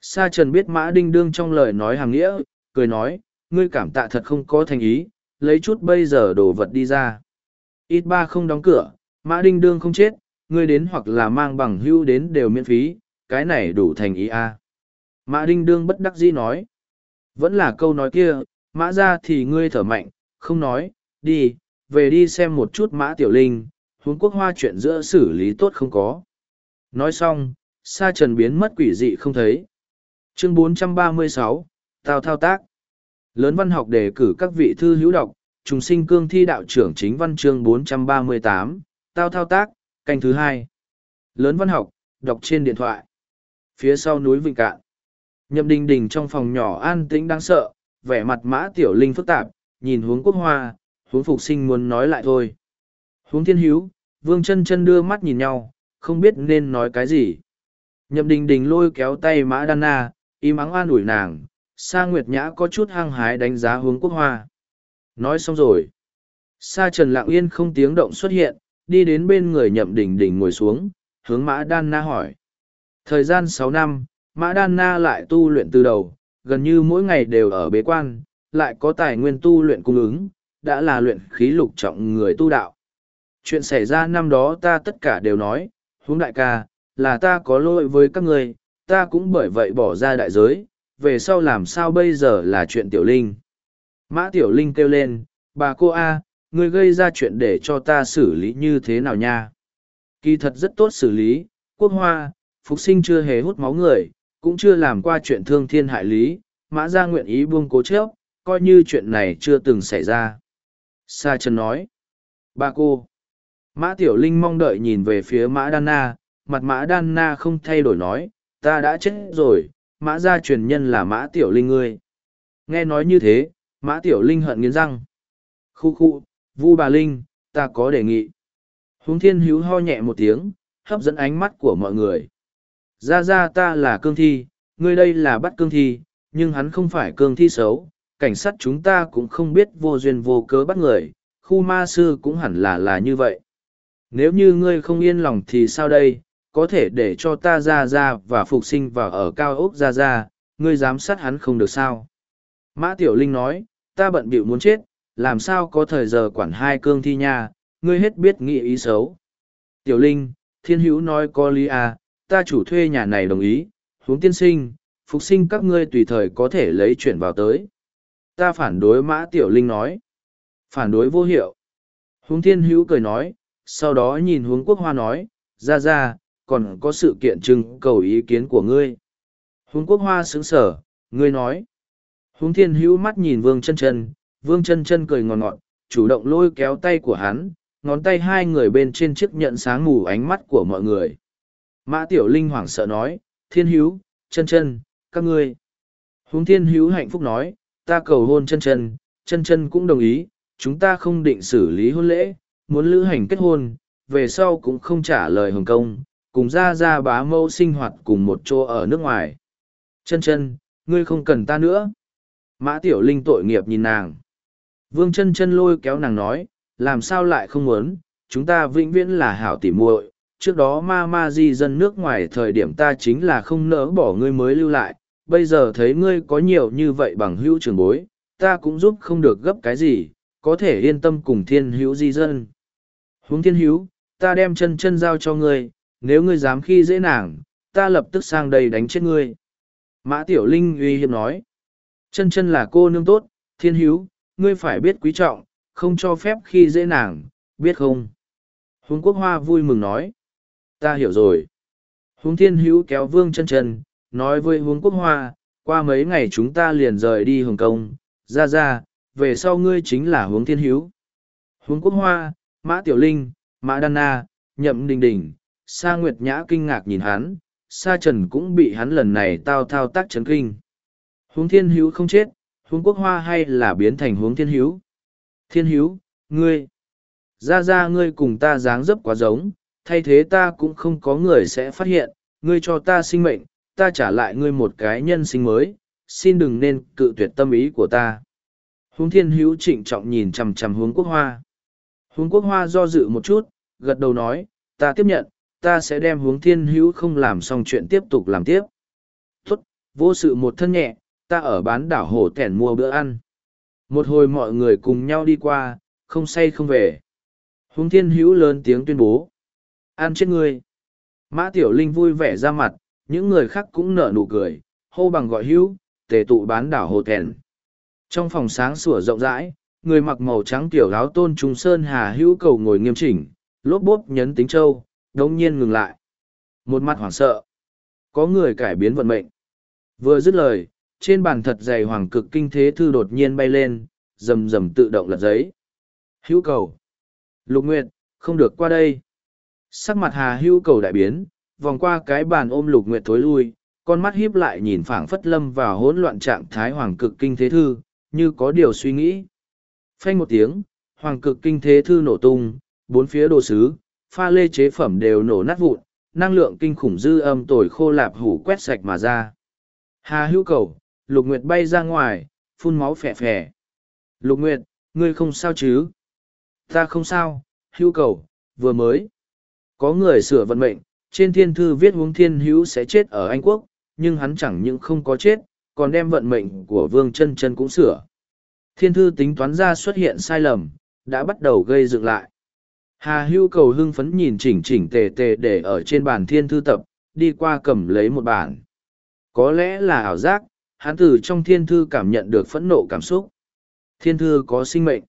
Sa trần biết mã đinh đương trong lời nói hàng nghĩa, cười nói, ngươi cảm tạ thật không có thành ý, lấy chút bây giờ đồ vật đi ra. Ít ba không đóng cửa, mã đinh đương không chết, ngươi đến hoặc là mang bằng hưu đến đều miễn phí, cái này đủ thành ý a. À. mã đinh đương bất đắc dĩ nói, vẫn là câu nói kia mã ra thì ngươi thở mạnh không nói đi về đi xem một chút mã tiểu linh huống quốc hoa chuyện giữa xử lý tốt không có. Nói xong sa trần biến mất quỷ dị không thấy. Chương 436, Tào thao tác. Lớn văn học đề cử các vị thư hữu đọc trùng sinh cương thi đạo trưởng chính văn chương 438, Tào thao tác canh thứ hai. Lớn văn học đọc trên điện thoại. Phía sau núi vịnh cạn. Nhậm đình đình trong phòng nhỏ an tĩnh đáng sợ vẻ mặt mã tiểu linh phức tạp, nhìn hướng quốc hoa hướng phục sinh muốn nói lại thôi. Hướng thiên hữu, vương chân chân đưa mắt nhìn nhau, không biết nên nói cái gì. Nhậm đình đình lôi kéo tay mã đan na, im ắng an ủi nàng, sa nguyệt nhã có chút hăng hái đánh giá hướng quốc hoa. Nói xong rồi. Sa trần lặng yên không tiếng động xuất hiện, đi đến bên người nhậm đình đình ngồi xuống, hướng mã đan na hỏi. Thời gian sáu năm, mã đan na lại tu luyện từ đầu gần như mỗi ngày đều ở bế quan, lại có tài nguyên tu luyện cung ứng, đã là luyện khí lục trọng người tu đạo. Chuyện xảy ra năm đó ta tất cả đều nói, huống đại ca, là ta có lỗi với các ngươi, ta cũng bởi vậy bỏ ra đại giới, về sau làm sao bây giờ là chuyện tiểu linh. Mã tiểu linh kêu lên, bà cô a, ngươi gây ra chuyện để cho ta xử lý như thế nào nha? Kỳ thật rất tốt xử lý, quốc hoa, phục sinh chưa hề hút máu người cũng chưa làm qua chuyện thương thiên hại lý, mã ra nguyện ý buông cố chớp, coi như chuyện này chưa từng xảy ra. Sa trần nói, ba cô. Mã tiểu linh mong đợi nhìn về phía mã đan na, mặt mã đan na không thay đổi nói, ta đã chết rồi, mã gia truyền nhân là mã tiểu linh ngươi. Nghe nói như thế, mã tiểu linh hận nghiến răng. Khu khu, vu bà linh, ta có đề nghị. Húng thiên hữu ho nhẹ một tiếng, hấp dẫn ánh mắt của mọi người ra ra ta là cương thi ngươi đây là bắt cương thi nhưng hắn không phải cương thi xấu cảnh sát chúng ta cũng không biết vô duyên vô cớ bắt người khu ma sư cũng hẳn là là như vậy nếu như ngươi không yên lòng thì sao đây có thể để cho ta ra ra và phục sinh vào ở cao ốc ra ra ngươi giám sát hắn không được sao mã tiểu linh nói ta bận bịu muốn chết làm sao có thời giờ quản hai cương thi nha, ngươi hết biết nghĩ ý xấu. Tiểu Linh, thiên hữu nói có lý à, ta chủ thuê nhà này đồng ý, huống tiên sinh, phục sinh các ngươi tùy thời có thể lấy chuyển vào tới. Ta phản đối mã Tiểu Linh nói. Phản đối vô hiệu. Huống thiên hữu cười nói, sau đó nhìn huống quốc hoa nói, ra ra, còn có sự kiện trưng cầu ý kiến của ngươi. Huống quốc hoa sững sở, ngươi nói. Huống thiên hữu mắt nhìn vương chân chân, vương chân chân cười ngọt ngọt, chủ động lôi kéo tay của hắn, ngón tay hai người bên trên chiếc nhận sáng mù ánh mắt của mọi người. Mã Tiểu Linh hoảng sợ nói, thiên hữu, chân chân, các ngươi. Huống thiên hữu hạnh phúc nói, ta cầu hôn chân chân, chân chân cũng đồng ý, chúng ta không định xử lý hôn lễ, muốn lữ hành kết hôn, về sau cũng không trả lời hồng công, cùng ra ra bá Mâu sinh hoạt cùng một chỗ ở nước ngoài. Chân chân, ngươi không cần ta nữa. Mã Tiểu Linh tội nghiệp nhìn nàng. Vương chân chân lôi kéo nàng nói, làm sao lại không muốn, chúng ta vĩnh viễn là hảo tỉ muội. Trước đó ma ma di dân nước ngoài thời điểm ta chính là không nỡ bỏ ngươi mới lưu lại, bây giờ thấy ngươi có nhiều như vậy bằng hữu trường bối, ta cũng giúp không được gấp cái gì, có thể yên tâm cùng thiên hữu di dân. Huống thiên hữu, ta đem chân chân giao cho ngươi, nếu ngươi dám khi dễ nàng, ta lập tức sang đây đánh chết ngươi. Mã Tiểu Linh uy hiếp nói, chân chân là cô nương tốt, thiên hữu, ngươi phải biết quý trọng, không cho phép khi dễ nàng, biết không? Huống quốc hoa vui mừng nói, ta hiểu rồi. Huống thiên hữu kéo vương chân chân, nói với huống quốc hoa, qua mấy ngày chúng ta liền rời đi Hồng Kông, ra ra, về sau ngươi chính là huống thiên hữu. Huống quốc hoa, mã tiểu linh, mã đan na, nhậm đình đình, sa nguyệt nhã kinh ngạc nhìn hắn, sa trần cũng bị hắn lần này tao thao tác chấn kinh. Huống thiên hữu không chết, huống quốc hoa hay là biến thành huống thiên hữu. Thiên hữu, ngươi, ra ra ngươi cùng ta dáng dấp quá giống, thay thế ta cũng không có người sẽ phát hiện, ngươi cho ta sinh mệnh, ta trả lại ngươi một cái nhân sinh mới, xin đừng nên cự tuyệt tâm ý của ta. Huống thiên hữu trịnh trọng nhìn chằm chằm hướng quốc hoa. Hướng quốc hoa do dự một chút, gật đầu nói, ta tiếp nhận, ta sẽ đem hướng thiên hữu không làm xong chuyện tiếp tục làm tiếp. Tốt, vô sự một thân nhẹ, ta ở bán đảo hồ tẻn mua bữa ăn. Một hồi mọi người cùng nhau đi qua, không say không về. Hướng thiên hữu lớn tiếng tuyên bố. Ăn chết ngươi. Mã Tiểu Linh vui vẻ ra mặt, những người khác cũng nở nụ cười, hô bằng gọi hữu, tề tụ bán đảo hồ thèn. Trong phòng sáng sủa rộng rãi, người mặc màu trắng tiểu áo tôn trung sơn hà hữu cầu ngồi nghiêm chỉnh, lốp bốp nhấn tính châu, đống nhiên ngừng lại. Một mặt hoảng sợ. Có người cải biến vận mệnh. Vừa dứt lời, trên bàn thật dày hoàng cực kinh thế thư đột nhiên bay lên, rầm rầm tự động lật giấy. Hữu cầu. Lục Nguyệt, không được qua đây. Sắc mặt hà hữu cầu đại biến, vòng qua cái bàn ôm Lục Nguyệt thối lui, con mắt hiếp lại nhìn phảng phất lâm vào hỗn loạn trạng thái hoàng cực kinh thế thư, như có điều suy nghĩ. Phanh một tiếng, hoàng cực kinh thế thư nổ tung, bốn phía đồ sứ, pha lê chế phẩm đều nổ nát vụn, năng lượng kinh khủng dư âm tồi khô lạp hủ quét sạch mà ra. Hà hữu cầu, lục nguyệt bay ra ngoài, phun máu phè phè. Lục nguyệt, ngươi không sao chứ? Ta không sao, hữu cầu, vừa mới. Có người sửa vận mệnh, trên thiên thư viết huống thiên hữu sẽ chết ở Anh Quốc, nhưng hắn chẳng những không có chết, còn đem vận mệnh của vương chân chân cũng sửa. Thiên thư tính toán ra xuất hiện sai lầm, đã bắt đầu gây dựng lại. Hà hưu cầu hưng phấn nhìn chỉnh chỉnh tề tề để ở trên bàn thiên thư tập, đi qua cầm lấy một bản. Có lẽ là ảo giác, hắn từ trong thiên thư cảm nhận được phẫn nộ cảm xúc. Thiên thư có sinh mệnh.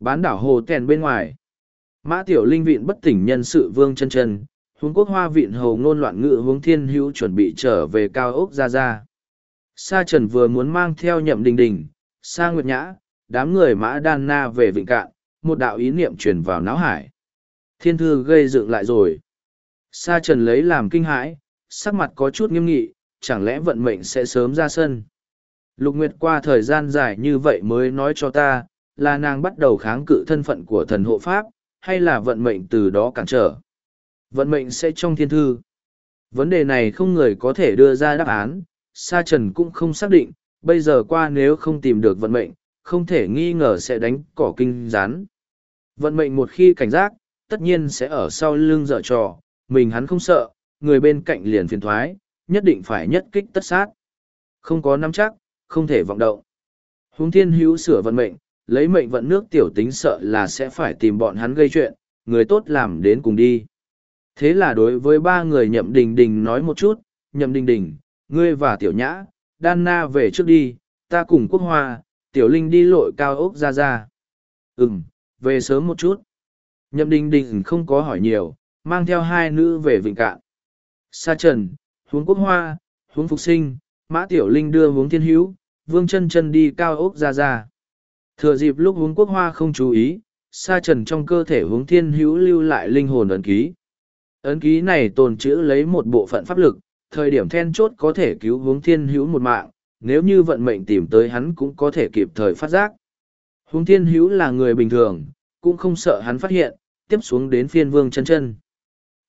Bán đảo hồ tèn bên ngoài. Mã tiểu linh Vịn bất tỉnh nhân sự vương chân chân, huống quốc hoa Vịn hầu ngôn loạn ngự hướng thiên hữu chuẩn bị trở về cao ốc ra ra. Sa trần vừa muốn mang theo nhậm đình đình, sa nguyệt nhã, đám người mã đan na về vịnh cạn, một đạo ý niệm truyền vào não hải. Thiên thư gây dựng lại rồi. Sa trần lấy làm kinh hãi, sắc mặt có chút nghiêm nghị, chẳng lẽ vận mệnh sẽ sớm ra sân. Lục Nguyệt qua thời gian dài như vậy mới nói cho ta, là nàng bắt đầu kháng cự thân phận của thần hộ pháp, hay là vận mệnh từ đó cản trở. Vận mệnh sẽ trong thiên thư. Vấn đề này không người có thể đưa ra đáp án, Sa Trần cũng không xác định, bây giờ qua nếu không tìm được vận mệnh, không thể nghi ngờ sẽ đánh cỏ kinh rán. Vận mệnh một khi cảnh giác, tất nhiên sẽ ở sau lưng dở trò, mình hắn không sợ, người bên cạnh liền phiền thoái, nhất định phải nhất kích tất sát. Không có nắm chắc, không thể vọng động. huống thiên hữu sửa vận mệnh, lấy mệnh vận nước tiểu tính sợ là sẽ phải tìm bọn hắn gây chuyện, người tốt làm đến cùng đi. Thế là đối với ba người nhậm đình đình nói một chút, nhậm đình đình, ngươi và tiểu nhã, đan na về trước đi, ta cùng quốc hoa, tiểu linh đi lội cao ốc ra ra. Ừm, về sớm một chút. Nhậm đình đình không có hỏi nhiều, mang theo hai nữ về vịnh cạn. Sa trần, huống quốc hoa, huống phục sinh, mã tiểu linh đưa huống thiên hữu, vương chân chân đi cao ốc ra ra. Thừa dịp lúc hướng quốc hoa không chú ý, sa trần trong cơ thể hướng thiên hữu lưu lại linh hồn ấn ký. Ấn ký này tồn trữ lấy một bộ phận pháp lực, thời điểm then chốt có thể cứu hướng thiên hữu một mạng, nếu như vận mệnh tìm tới hắn cũng có thể kịp thời phát giác. Hướng thiên hữu là người bình thường, cũng không sợ hắn phát hiện, tiếp xuống đến phiên vương chân chân.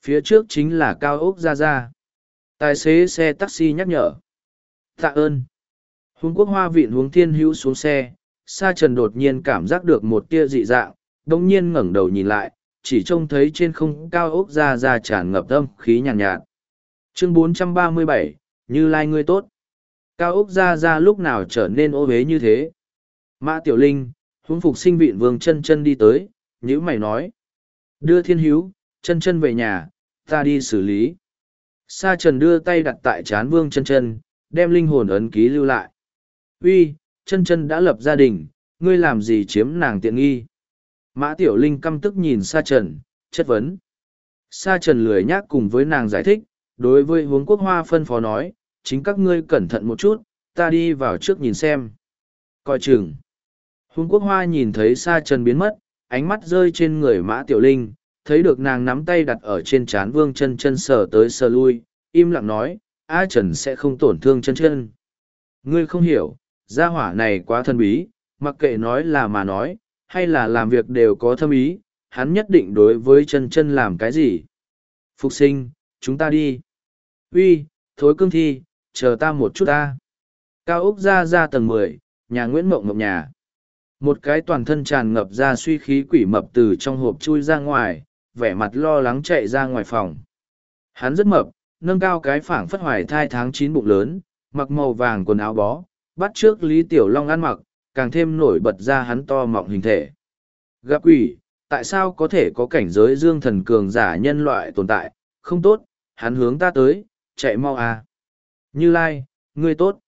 Phía trước chính là cao ốc ra ra. Tài xế xe taxi nhắc nhở. Tạ ơn. Hướng quốc hoa vịn hướng thiên hữu xuống xe, sa trần đột nhiên cảm giác được một tia dị dạng, đồng nhiên ngẩng đầu nhìn lại, chỉ trông thấy trên không cao ốc ra ra tràn ngập âm khí nhàn nhạt, nhạt. Chương 437, Như Lai ngươi tốt. Cao ốc ra ra lúc nào trở nên ô bế như thế. Mã Tiểu Linh, huống phục sinh vịn vương chân chân đi tới, nhữ mày nói. Đưa thiên hiếu, chân chân về nhà, ta đi xử lý. Sa trần đưa tay đặt tại chán vương chân chân, đem linh hồn ấn ký lưu lại. Uy, chân chân đã lập gia đình, ngươi làm gì chiếm nàng tiện nghi. Mã Tiểu Linh căm tức nhìn Sa Trần, chất vấn. Sa Trần lười nhác cùng với nàng giải thích, đối với hướng quốc hoa phân phó nói, chính các ngươi cẩn thận một chút, ta đi vào trước nhìn xem. Coi chừng. Hướng quốc hoa nhìn thấy Sa Trần biến mất, ánh mắt rơi trên người Mã Tiểu Linh, thấy được nàng nắm tay đặt ở trên chán vương chân chân sờ tới sờ lui, im lặng nói, A Trần sẽ không tổn thương chân chân. Ngươi không hiểu, gia hỏa này quá thân bí, mặc kệ nói là mà nói, hay là làm việc đều có thâm ý, hắn nhất định đối với chân chân làm cái gì. Phục sinh, chúng ta đi. Uy, thối cương thi, chờ ta một chút ta. Cao Úc ra ra tầng mười, nhà Nguyễn Mộng Mộng nhà. Một cái toàn thân tràn ngập ra suy khí quỷ mập từ trong hộp chui ra ngoài, vẻ mặt lo lắng chạy ra ngoài phòng. Hắn rất mập, nâng cao cái phảng phất hoài thai tháng chín bụng lớn, mặc màu vàng quần áo bó, bắt trước Lý Tiểu Long ăn mặc, càng thêm nổi bật ra hắn to mọng hình thể. Gặp quỷ, tại sao có thể có cảnh giới dương thần cường giả nhân loại tồn tại, không tốt, hắn hướng ta tới, chạy mau à. Như Lai, ngươi tốt.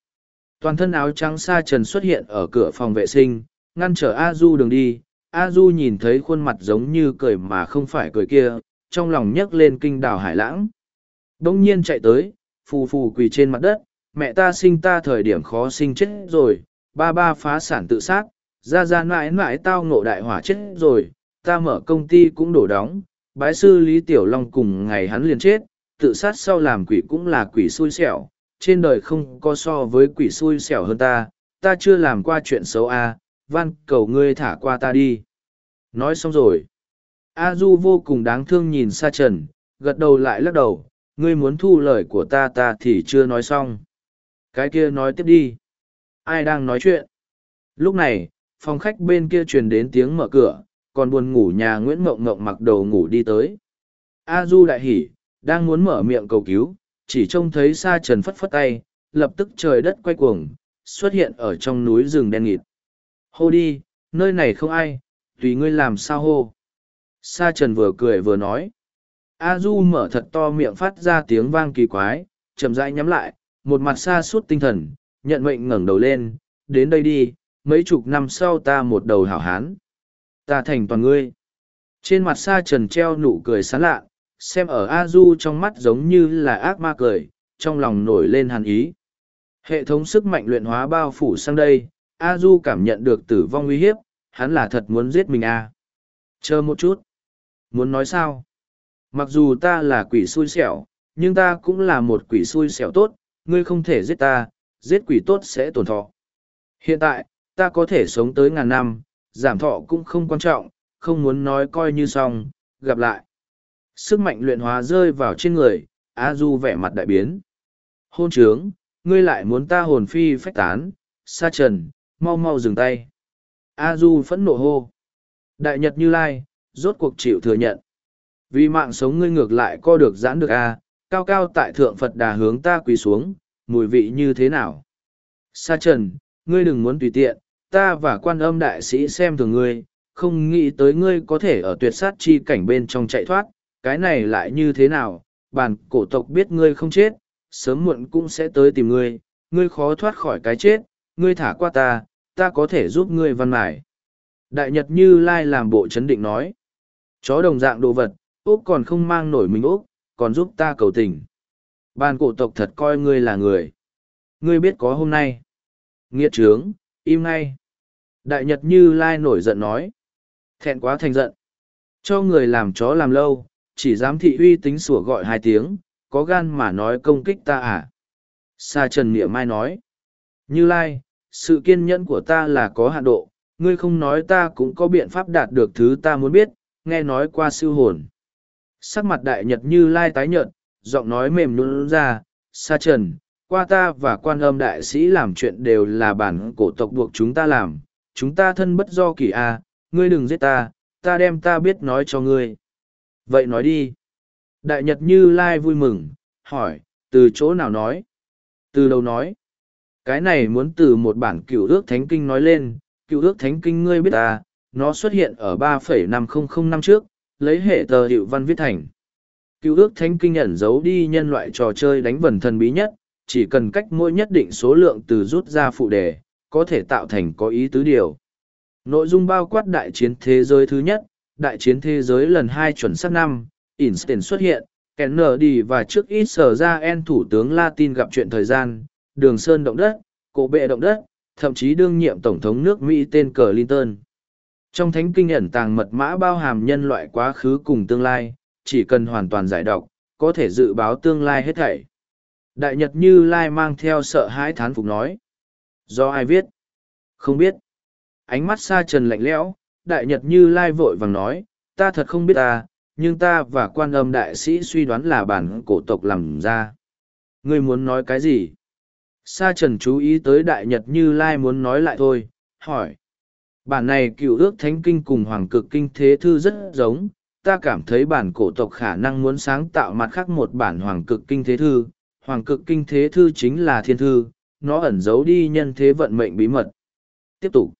Toàn thân áo trắng sa trần xuất hiện ở cửa phòng vệ sinh, ngăn trở A Du đường đi. A Du nhìn thấy khuôn mặt giống như cười mà không phải cười kia, trong lòng nhấc lên kinh đảo hải lãng. Đông nhiên chạy tới, phù phù quỳ trên mặt đất, mẹ ta sinh ta thời điểm khó sinh chết rồi, ba ba phá sản tự sát, ra ra mãi mãi tao ngộ đại hỏa chết rồi, ta mở công ty cũng đổ đóng, bái sư Lý Tiểu Long cùng ngày hắn liền chết, tự sát sau làm quỷ cũng là quỷ xui xẻo, trên đời không có so với quỷ xui xẻo hơn ta, ta chưa làm qua chuyện xấu a, à, van cầu ngươi thả qua ta đi. Nói xong rồi. A Du vô cùng đáng thương nhìn xa Trần, gật đầu lại lắc đầu, ngươi muốn thu lời của ta ta thì chưa nói xong. Cái kia nói tiếp đi. Ai đang nói chuyện? Lúc này, phòng khách bên kia truyền đến tiếng mở cửa, còn buồn ngủ nhà Nguyễn Mộng Mộng mặc đồ ngủ đi tới. A Du đại hỉ, đang muốn mở miệng cầu cứu, chỉ trông thấy Sa Trần phất phất tay, lập tức trời đất quay cuồng, xuất hiện ở trong núi rừng đen nghịt. Hô đi, nơi này không ai, tùy ngươi làm sao hô. Sa Trần vừa cười vừa nói. A Du mở thật to miệng phát ra tiếng vang kỳ quái, chậm rãi nhắm lại, một mặt xa suốt tinh thần, nhận mệnh ngẩng đầu lên, đến đây đi, mấy chục năm sau ta một đầu hảo hán. Ta thành toàn ngươi. Trên mặt xa trần treo nụ cười sán lạ, xem ở A Du trong mắt giống như là ác ma cười, trong lòng nổi lên hàn ý. Hệ thống sức mạnh luyện hóa bao phủ sang đây, A Du cảm nhận được tử vong uy hiếp, hắn là thật muốn giết mình à. Chờ một chút. Muốn nói sao? Mặc dù ta là quỷ xui xẻo, nhưng ta cũng là một quỷ xui xẻo tốt, ngươi không thể giết ta, giết quỷ tốt sẽ tổn thọ. Hiện tại, ta có thể sống tới ngàn năm, giảm thọ cũng không quan trọng, không muốn nói coi như xong, gặp lại. Sức mạnh luyện hóa rơi vào trên người, A Du vẻ mặt đại biến. Hôn trướng, ngươi lại muốn ta hồn phi phách tán, sa trần, mau mau dừng tay. A Du phẫn nộ hô. Đại Nhật Như Lai, rốt cuộc chịu thừa nhận. Vì mạng sống ngươi ngược lại co được giãn được A, cao cao tại thượng Phật đà hướng ta quỳ xuống, mùi vị như thế nào? Sa trần, ngươi đừng muốn tùy tiện, ta và quan âm đại sĩ xem thường ngươi, không nghĩ tới ngươi có thể ở tuyệt sát chi cảnh bên trong chạy thoát, cái này lại như thế nào, bản cổ tộc biết ngươi không chết, sớm muộn cũng sẽ tới tìm ngươi, ngươi khó thoát khỏi cái chết, ngươi thả qua ta, ta có thể giúp ngươi văn mải. Đại Nhật Như Lai làm bộ chấn định nói, chó đồng dạng đồ vật, Úc còn không mang nổi mình Úc, còn giúp ta cầu tình. Ban cổ tộc thật coi ngươi là người. Ngươi biết có hôm nay. Nghiệt trướng, im ngay. Đại Nhật Như Lai nổi giận nói. Thẹn quá thành giận. Cho người làm chó làm lâu, chỉ dám thị uy tính sủa gọi hai tiếng, có gan mà nói công kích ta à? Sa Trần Niệm Mai nói. Như Lai, sự kiên nhẫn của ta là có hạn độ, ngươi không nói ta cũng có biện pháp đạt được thứ ta muốn biết, nghe nói qua siêu hồn. Sắc mặt đại nhật như lai tái nhợt, giọng nói mềm nhún ra, Sa Trần, qua ta và quan âm đại sĩ làm chuyện đều là bản cổ tộc buộc chúng ta làm, chúng ta thân bất do kỳ a, ngươi đừng giết ta, ta đem ta biết nói cho ngươi. Vậy nói đi. Đại Nhật Như Lai vui mừng, hỏi, từ chỗ nào nói? Từ đâu nói? Cái này muốn từ một bản cựu ước thánh kinh nói lên, cựu ước thánh kinh ngươi biết ta, nó xuất hiện ở 3,500 năm trước, lấy hệ tờ hiệu văn viết thành. cứu ước thánh kinh ẩn giấu đi nhân loại trò chơi đánh vần thần bí nhất, chỉ cần cách mỗi nhất định số lượng từ rút ra phụ đề, có thể tạo thành có ý tứ điều. Nội dung bao quát đại chiến thế giới thứ nhất, đại chiến thế giới lần hai chuẩn xác năm, Einstein xuất hiện, Kennedy và trước ít sở ra en thủ tướng Latin gặp chuyện thời gian, đường sơn động đất, cổ bệ động đất, thậm chí đương nhiệm tổng thống nước Mỹ tên Clinton. Trong thánh kinh ẩn tàng mật mã bao hàm nhân loại quá khứ cùng tương lai, chỉ cần hoàn toàn giải đọc có thể dự báo tương lai hết thảy. Đại Nhật Như Lai mang theo sợ hãi thán phục nói. Do ai viết? Không biết. Ánh mắt xa trần lạnh lẽo, Đại Nhật Như Lai vội vàng nói, ta thật không biết ta, nhưng ta và quan âm đại sĩ suy đoán là bản cổ tộc làm ra. Ngươi muốn nói cái gì? Sa trần chú ý tới Đại Nhật Như Lai muốn nói lại thôi, hỏi. Bản này cựu ước thánh kinh cùng hoàng cực kinh thế thư rất giống, ta cảm thấy bản cổ tộc khả năng muốn sáng tạo mặt khác một bản hoàng cực kinh thế thư. Hoàng cực kinh thế thư chính là thiên thư, nó ẩn giấu đi nhân thế vận mệnh bí mật. Tiếp tục.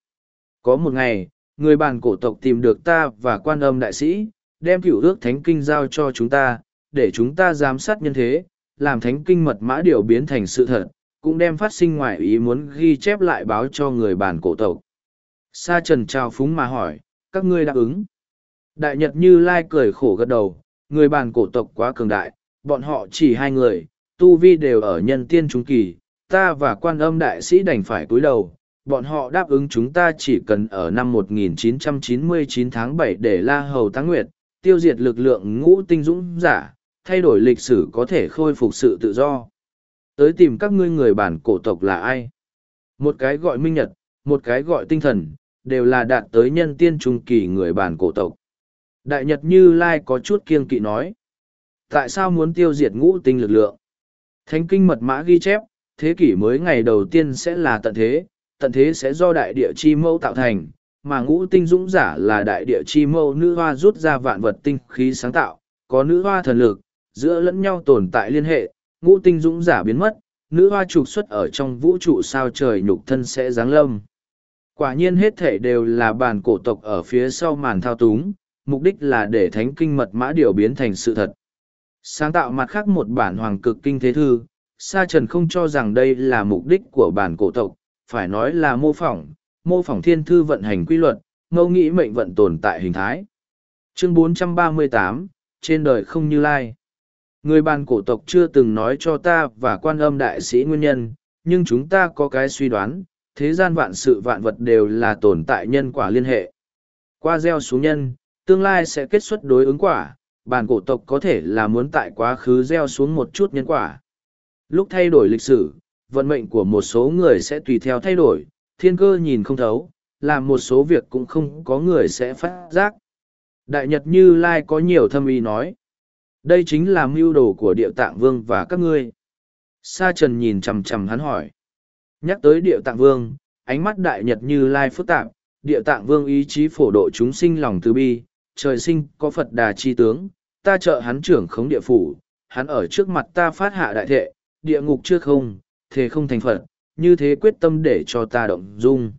Có một ngày, người bản cổ tộc tìm được ta và quan âm đại sĩ, đem cựu ước thánh kinh giao cho chúng ta, để chúng ta giám sát nhân thế, làm thánh kinh mật mã điều biến thành sự thật, cũng đem phát sinh ngoài ý muốn ghi chép lại báo cho người bản cổ tộc. Sa trần trao phúng mà hỏi, các ngươi đáp ứng. Đại Nhật Như Lai cười khổ gật đầu, người bàn cổ tộc quá cường đại, bọn họ chỉ hai người, tu vi đều ở nhân tiên trung kỳ, ta và quan âm đại sĩ đành phải cúi đầu. Bọn họ đáp ứng chúng ta chỉ cần ở năm 1999 tháng 7 để La Hầu tháng Nguyệt, tiêu diệt lực lượng ngũ tinh dũng giả, thay đổi lịch sử có thể khôi phục sự tự do. Tới tìm các ngươi người bản cổ tộc là ai? Một cái gọi Minh Nhật, một cái gọi tinh thần, đều là đạt tới nhân tiên trung kỳ người bản cổ tộc. Đại Nhật Như Lai có chút kiêng kỵ nói. Tại sao muốn tiêu diệt ngũ tinh lực lượng? Thánh kinh mật mã ghi chép, thế kỷ mới ngày đầu tiên sẽ là tận thế, tận thế sẽ do đại địa chi mâu tạo thành, mà ngũ tinh dũng giả là đại địa chi mâu nữ hoa rút ra vạn vật tinh khí sáng tạo, có nữ hoa thần lực, giữa lẫn nhau tồn tại liên hệ, ngũ tinh dũng giả biến mất, nữ hoa trục xuất ở trong vũ trụ sao trời nhục thân sẽ giáng lâm. Quả nhiên hết thể đều là bản cổ tộc ở phía sau màn thao túng, mục đích là để thánh kinh mật mã điều biến thành sự thật. Sáng tạo mặt khác một bản hoàng cực kinh thế thư, Sa Trần không cho rằng đây là mục đích của bản cổ tộc, phải nói là mô phỏng, mô phỏng thiên thư vận hành quy luật, ngẫu nghĩ mệnh vận tồn tại hình thái. Chương 438, trên đời không như lai. Người bản cổ tộc chưa từng nói cho ta và quan âm đại sĩ nguyên nhân, nhưng chúng ta có cái suy đoán, thế gian vạn sự vạn vật đều là tồn tại nhân quả liên hệ. Qua gieo xuống nhân, tương lai sẽ kết xuất đối ứng quả, bản cổ tộc có thể là muốn tại quá khứ gieo xuống một chút nhân quả. Lúc thay đổi lịch sử, vận mệnh của một số người sẽ tùy theo thay đổi, thiên cơ nhìn không thấu, làm một số việc cũng không có người sẽ phát giác. Đại Nhật Như Lai có nhiều thâm ý nói. Đây chính là mưu đồ của địa tạng vương và các ngươi. Sa trần nhìn chầm chầm hắn hỏi. Nhắc tới địa tạng vương, ánh mắt đại nhật như lai phức tạp, địa tạng vương ý chí phổ độ chúng sinh lòng từ bi, trời sinh có Phật đà chi tướng, ta trợ hắn trưởng khống địa phủ, hắn ở trước mặt ta phát hạ đại thệ, địa ngục chưa không, thế không thành Phật, như thế quyết tâm để cho ta động dung.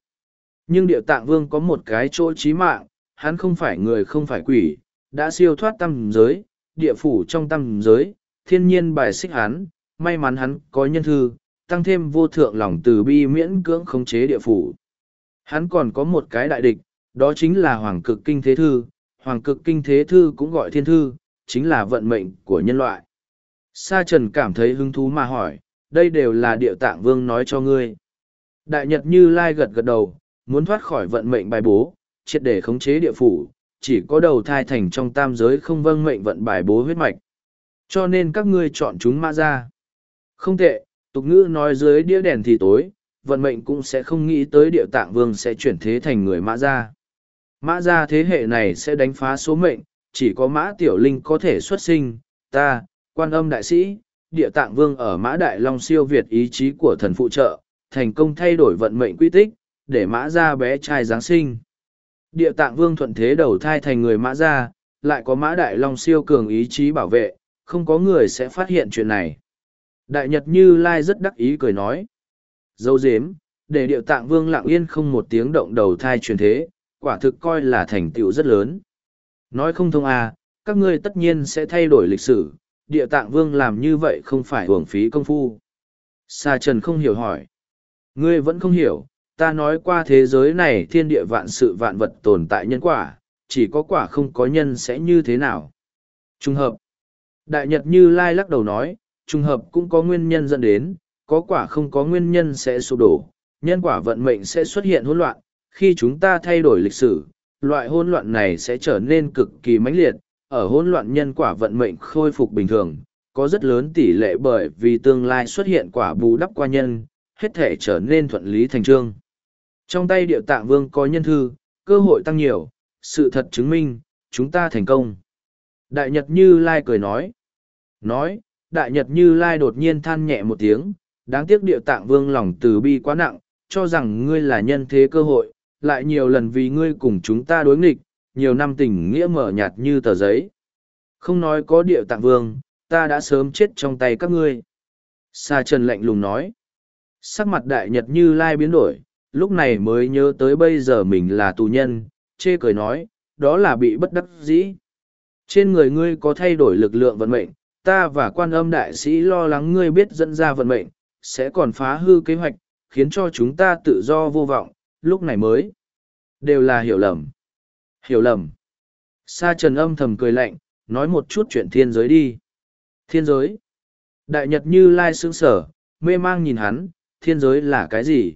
Nhưng địa tạng vương có một cái chỗ chí mạng, hắn không phải người không phải quỷ, đã siêu thoát tâm giới, địa phủ trong tâm giới, thiên nhiên bài xích hắn, may mắn hắn có nhân thư, tăng thêm vô thượng lòng từ bi miễn cưỡng khống chế địa phủ. Hắn còn có một cái đại địch, đó chính là Hoàng cực kinh thế thư, Hoàng cực kinh thế thư cũng gọi thiên thư, chính là vận mệnh của nhân loại. Sa Trần cảm thấy hứng thú mà hỏi, đây đều là địa tạng vương nói cho ngươi. Đại Nhật Như Lai gật gật đầu, muốn thoát khỏi vận mệnh bài bố, triệt để khống chế địa phủ, chỉ có đầu thai thành trong tam giới không vâng mệnh vận bài bố huyết mạch. Cho nên các ngươi chọn chúng mã ra. Không tệ, tục ngữ nói dưới đĩa đèn thì tối, vận mệnh cũng sẽ không nghĩ tới địa tạng vương sẽ chuyển thế thành người mã gia. Mã gia thế hệ này sẽ đánh phá số mệnh, chỉ có mã tiểu linh có thể xuất sinh, ta, quan âm đại sĩ, địa tạng vương ở mã đại long siêu việt ý chí của thần phụ trợ, thành công thay đổi vận mệnh quy tích, để mã gia bé trai Giáng sinh. Địa tạng vương thuận thế đầu thai thành người mã gia, lại có mã đại long siêu cường ý chí bảo vệ, không có người sẽ phát hiện chuyện này. Đại Nhật Như Lai rất đắc ý cười nói. Dâu dếm, để địa tạng vương lặng yên không một tiếng động đầu thai truyền thế, quả thực coi là thành tựu rất lớn. Nói không thông à, các ngươi tất nhiên sẽ thay đổi lịch sử, địa tạng vương làm như vậy không phải hưởng phí công phu. Sa Trần không hiểu hỏi. Ngươi vẫn không hiểu, ta nói qua thế giới này thiên địa vạn sự vạn vật tồn tại nhân quả, chỉ có quả không có nhân sẽ như thế nào. Trung hợp. Đại Nhật Như Lai lắc đầu nói, trùng hợp cũng có nguyên nhân dẫn đến, có quả không có nguyên nhân sẽ sụp đổ, nhân quả vận mệnh sẽ xuất hiện hỗn loạn, khi chúng ta thay đổi lịch sử, loại hỗn loạn này sẽ trở nên cực kỳ mãnh liệt, ở hỗn loạn nhân quả vận mệnh khôi phục bình thường, có rất lớn tỷ lệ bởi vì tương lai xuất hiện quả bù đắp qua nhân, hết thể trở nên thuận lý thành trương. Trong tay điệu tạng vương có nhân thư, cơ hội tăng nhiều, sự thật chứng minh, chúng ta thành công. Đại Nhật Như Lai cười nói. Nói, Đại Nhật Như Lai đột nhiên than nhẹ một tiếng, đáng tiếc địa tạng vương lòng từ bi quá nặng, cho rằng ngươi là nhân thế cơ hội, lại nhiều lần vì ngươi cùng chúng ta đối nghịch, nhiều năm tình nghĩa mở nhạt như tờ giấy. Không nói có địa tạng vương, ta đã sớm chết trong tay các ngươi. Sa Trần lạnh lùng nói. Sắc mặt đại nhật như lai biến đổi, lúc này mới nhớ tới bây giờ mình là tù nhân, chê cười nói, đó là bị bất đắc dĩ. Trên người ngươi có thay đổi lực lượng vận mệnh, ta và quan âm đại sĩ lo lắng ngươi biết dẫn ra vận mệnh, sẽ còn phá hư kế hoạch, khiến cho chúng ta tự do vô vọng, lúc này mới. Đều là hiểu lầm. Hiểu lầm. Sa trần âm thầm cười lạnh, nói một chút chuyện thiên giới đi. Thiên giới. Đại Nhật như lai sướng sở, mê mang nhìn hắn, thiên giới là cái gì?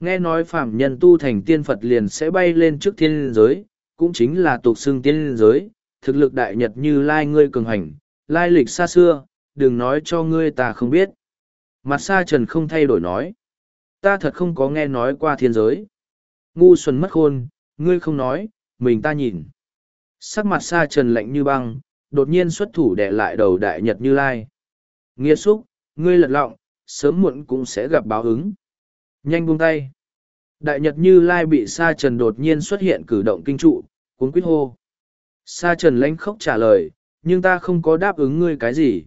Nghe nói phạm nhân tu thành tiên Phật liền sẽ bay lên trước thiên giới, cũng chính là tục xưng tiên giới, thực lực đại Nhật như lai ngươi cường hành, lai lịch xa xưa, đừng nói cho ngươi ta không biết. Mặt sa trần không thay đổi nói. Ta thật không có nghe nói qua thiên giới. Ngu xuân mất khôn, ngươi không nói, mình ta nhìn. Sắc mặt sa trần lạnh như băng, đột nhiên xuất thủ để lại đầu đại nhật như lai. Nghĩa xúc, ngươi lật lọng, sớm muộn cũng sẽ gặp báo ứng. Nhanh buông tay. Đại nhật như lai bị sa trần đột nhiên xuất hiện cử động kinh trụ, cuốn quýt hô. Sa trần lãnh khốc trả lời, nhưng ta không có đáp ứng ngươi cái gì.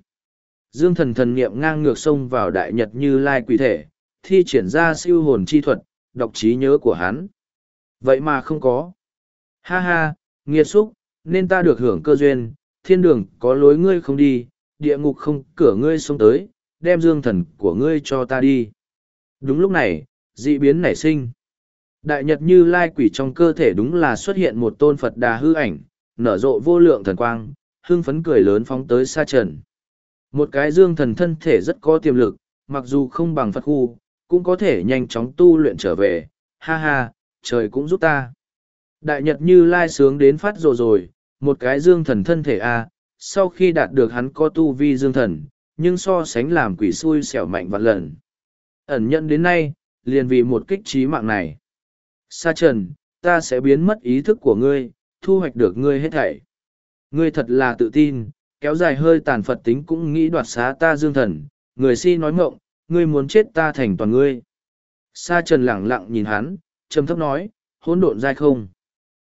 Dương thần thần niệm ngang ngược sông vào đại nhật như lai quỷ thể, thi triển ra siêu hồn chi thuật, đọc trí nhớ của hắn. Vậy mà không có. Ha ha, nghiệt xúc, nên ta được hưởng cơ duyên, thiên đường có lối ngươi không đi, địa ngục không cửa ngươi xông tới, đem dương thần của ngươi cho ta đi. Đúng lúc này, dị biến nảy sinh. Đại nhật như lai quỷ trong cơ thể đúng là xuất hiện một tôn Phật đà hư ảnh, nở rộ vô lượng thần quang, hương phấn cười lớn phóng tới xa trần. Một cái dương thần thân thể rất có tiềm lực, mặc dù không bằng Phật khu, cũng có thể nhanh chóng tu luyện trở về, ha ha, trời cũng giúp ta. Đại Nhật như lai sướng đến phát rồ rồi, một cái dương thần thân thể a sau khi đạt được hắn có tu vi dương thần, nhưng so sánh làm quỷ xui xẻo mạnh vạn lần. Ẩn nhận đến nay, liền vì một kích trí mạng này. Sa trần, ta sẽ biến mất ý thức của ngươi, thu hoạch được ngươi hết thảy. Ngươi thật là tự tin, kéo dài hơi tàn Phật tính cũng nghĩ đoạt xá ta dương thần, người si nói ngộng, ngươi muốn chết ta thành toàn ngươi. Sa trần lẳng lặng nhìn hắn, trầm thấp nói, hỗn độn dai không.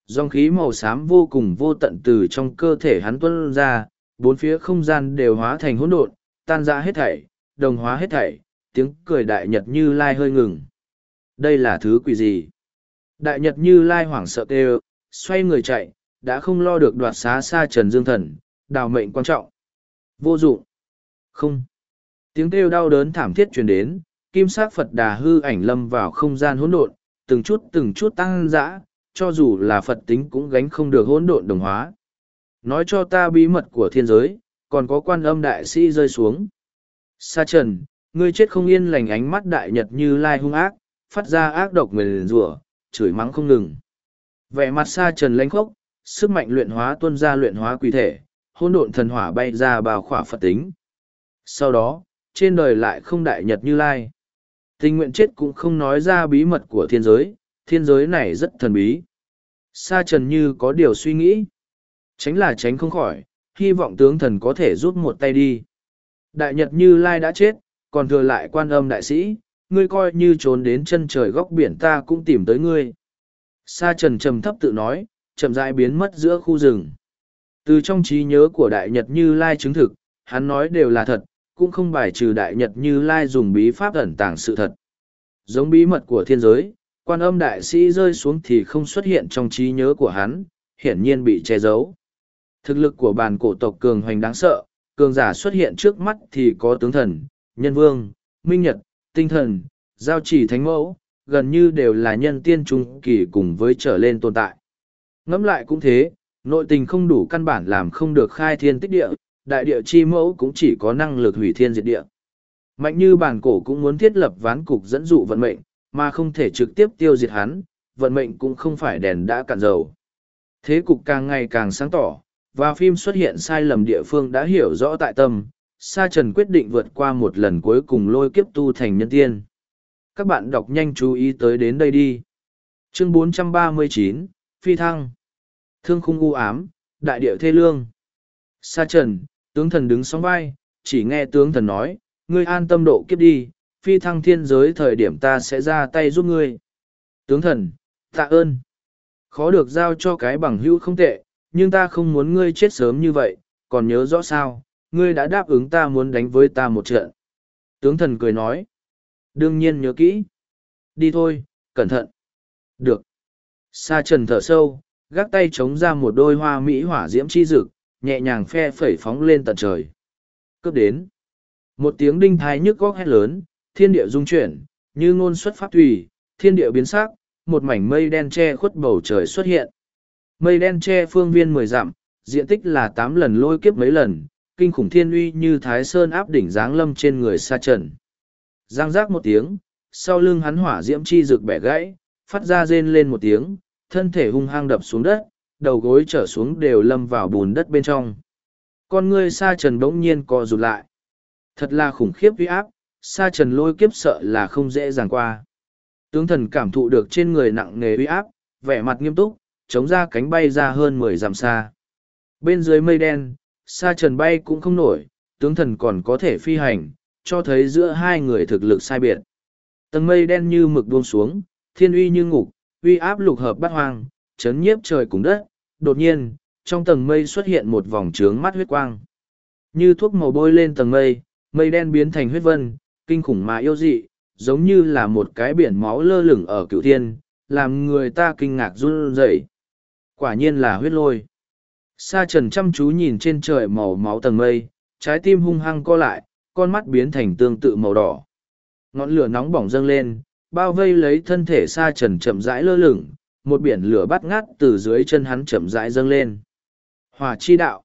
Dòng khí màu xám vô cùng vô tận từ trong cơ thể hắn tuân ra, bốn phía không gian đều hóa thành hỗn độn, tan ra hết thảy, đồng hóa hết thảy, tiếng cười đại nhật như lai hơi ngừng. Đây là thứ quỷ gì? Đại Nhật như lai hoảng sợ kêu, xoay người chạy, đã không lo được đoạt xá xa Trần Dương Thần, đào mệnh quan trọng. Vô dụng. Không. Tiếng kêu đau đớn thảm thiết truyền đến, kim sắc Phật đà hư ảnh lâm vào không gian hỗn độn, từng chút từng chút tăng dã, cho dù là Phật tính cũng gánh không được hỗn độn đồng hóa. Nói cho ta bí mật của thiên giới, còn có quan âm đại sĩ rơi xuống. Sa trần, ngươi chết không yên lành ánh mắt đại nhật như lai hung ác, phát ra ác độc nguyền rủa, chửi mắng không ngừng. Vẻ mặt sa trần lãnh khốc, sức mạnh luyện hóa tuôn ra luyện hóa quy thể, hỗn độn thần hỏa bay ra bao khỏa Phật tính. Sau đó, trên đời lại không đại nhật như lai. Tình nguyện chết cũng không nói ra bí mật của thiên giới, thiên giới này rất thần bí. Sa trần như có điều suy nghĩ. Tránh là tránh không khỏi, hy vọng tướng thần có thể rút một tay đi. Đại Nhật Như Lai đã chết, còn thừa lại quan âm đại sĩ, ngươi coi như trốn đến chân trời góc biển ta cũng tìm tới ngươi. Sa trần trầm thấp tự nói, chậm rãi biến mất giữa khu rừng. Từ trong trí nhớ của Đại Nhật Như Lai chứng thực, hắn nói đều là thật, cũng không bài trừ Đại Nhật Như Lai dùng bí pháp ẩn tàng sự thật. Giống bí mật của thiên giới, quan âm đại sĩ rơi xuống thì không xuất hiện trong trí nhớ của hắn, hiển nhiên bị che giấu. Thực lực của bàn cổ tộc cường hoành đáng sợ, cường giả xuất hiện trước mắt thì có tướng thần, nhân vương, minh nhật, tinh thần, giao chỉ thánh mẫu, gần như đều là nhân tiên trung kỳ cùng với trở lên tồn tại. Ngẫm lại cũng thế, nội tình không đủ căn bản làm không được khai thiên tích địa, đại địa chi mẫu cũng chỉ có năng lực hủy thiên diệt địa. Mạnh như bản cổ cũng muốn thiết lập ván cục dẫn dụ vận mệnh, mà không thể trực tiếp tiêu diệt hắn, vận mệnh cũng không phải đèn đã cạn dầu. Thế cục càng ngày càng sáng tỏ, và phim xuất hiện sai lầm địa phương đã hiểu rõ tại tâm, Sa Trần quyết định vượt qua một lần cuối cùng lôi kiếp tu thành nhân tiên. Các bạn đọc nhanh chú ý tới đến đây đi. Chương 439, Phi Thăng Thương khung u ám, đại điệu thê lương. Sa Trần, tướng thần đứng sóng vai, chỉ nghe tướng thần nói, ngươi an tâm độ kiếp đi, phi thăng thiên giới thời điểm ta sẽ ra tay giúp ngươi. Tướng thần, tạ ơn. Khó được giao cho cái bằng hữu không tệ, nhưng ta không muốn ngươi chết sớm như vậy, còn nhớ rõ sao, ngươi đã đáp ứng ta muốn đánh với ta một trận. Tướng thần cười nói. Đương nhiên nhớ kỹ. Đi thôi, cẩn thận. Được. Sa trần thở sâu, gác tay chống ra một đôi hoa mỹ hỏa diễm chi dực, nhẹ nhàng phe phẩy phóng lên tận trời. Cướp đến. Một tiếng đinh thái nhức góc hét lớn, thiên địa rung chuyển, như ngôn xuất pháp tùy, thiên địa biến sắc, một mảnh mây đen che khuất bầu trời xuất hiện. Mây đen che phương viên mười dặm, diện tích là tám lần lôi kiếp mấy lần, kinh khủng thiên uy như thái sơn áp đỉnh giáng lâm trên người sa trần. Giang giác một tiếng, sau lưng hắn hỏa diễm chi rực bẻ gãy, phát ra rên lên một tiếng, thân thể hung hăng đập xuống đất, đầu gối trở xuống đều lâm vào bùn đất bên trong. Con ngươi sa trần bỗng nhiên co rụt lại. Thật là khủng khiếp uy áp, sa trần lôi kiếp sợ là không dễ dàng qua. Tướng thần cảm thụ được trên người nặng nề uy áp, vẻ mặt nghiêm túc, chống ra cánh bay ra hơn mười dặm xa. Bên dưới mây đen, sa trần bay cũng không nổi, tướng thần còn có thể phi hành, cho thấy giữa hai người thực lực sai biệt. Tầng mây đen như mực buông xuống, thiên uy như ngục, uy áp lục hợp bát hoang, chấn nhiếp trời cùng đất. Đột nhiên, trong tầng mây xuất hiện một vòng trướng mắt huyết quang. Như thuốc màu bôi lên tầng mây, mây đen biến thành huyết vân, kinh khủng mà yêu dị, giống như là một cái biển máu lơ lửng ở cựu thiên, làm người ta kinh ngạc run rẩy. Quả nhiên là huyết lôi. Sa trần chăm chú nhìn trên trời màu máu tầng mây, trái tim hung hăng co lại, con mắt biến thành tương tự màu đỏ. Ngọn lửa nóng bỏng dâng lên, bao vây lấy thân thể sa trần chậm rãi lơ lửng, một biển lửa bắt ngát từ dưới chân hắn chậm rãi dâng lên. Hỏa chi đạo.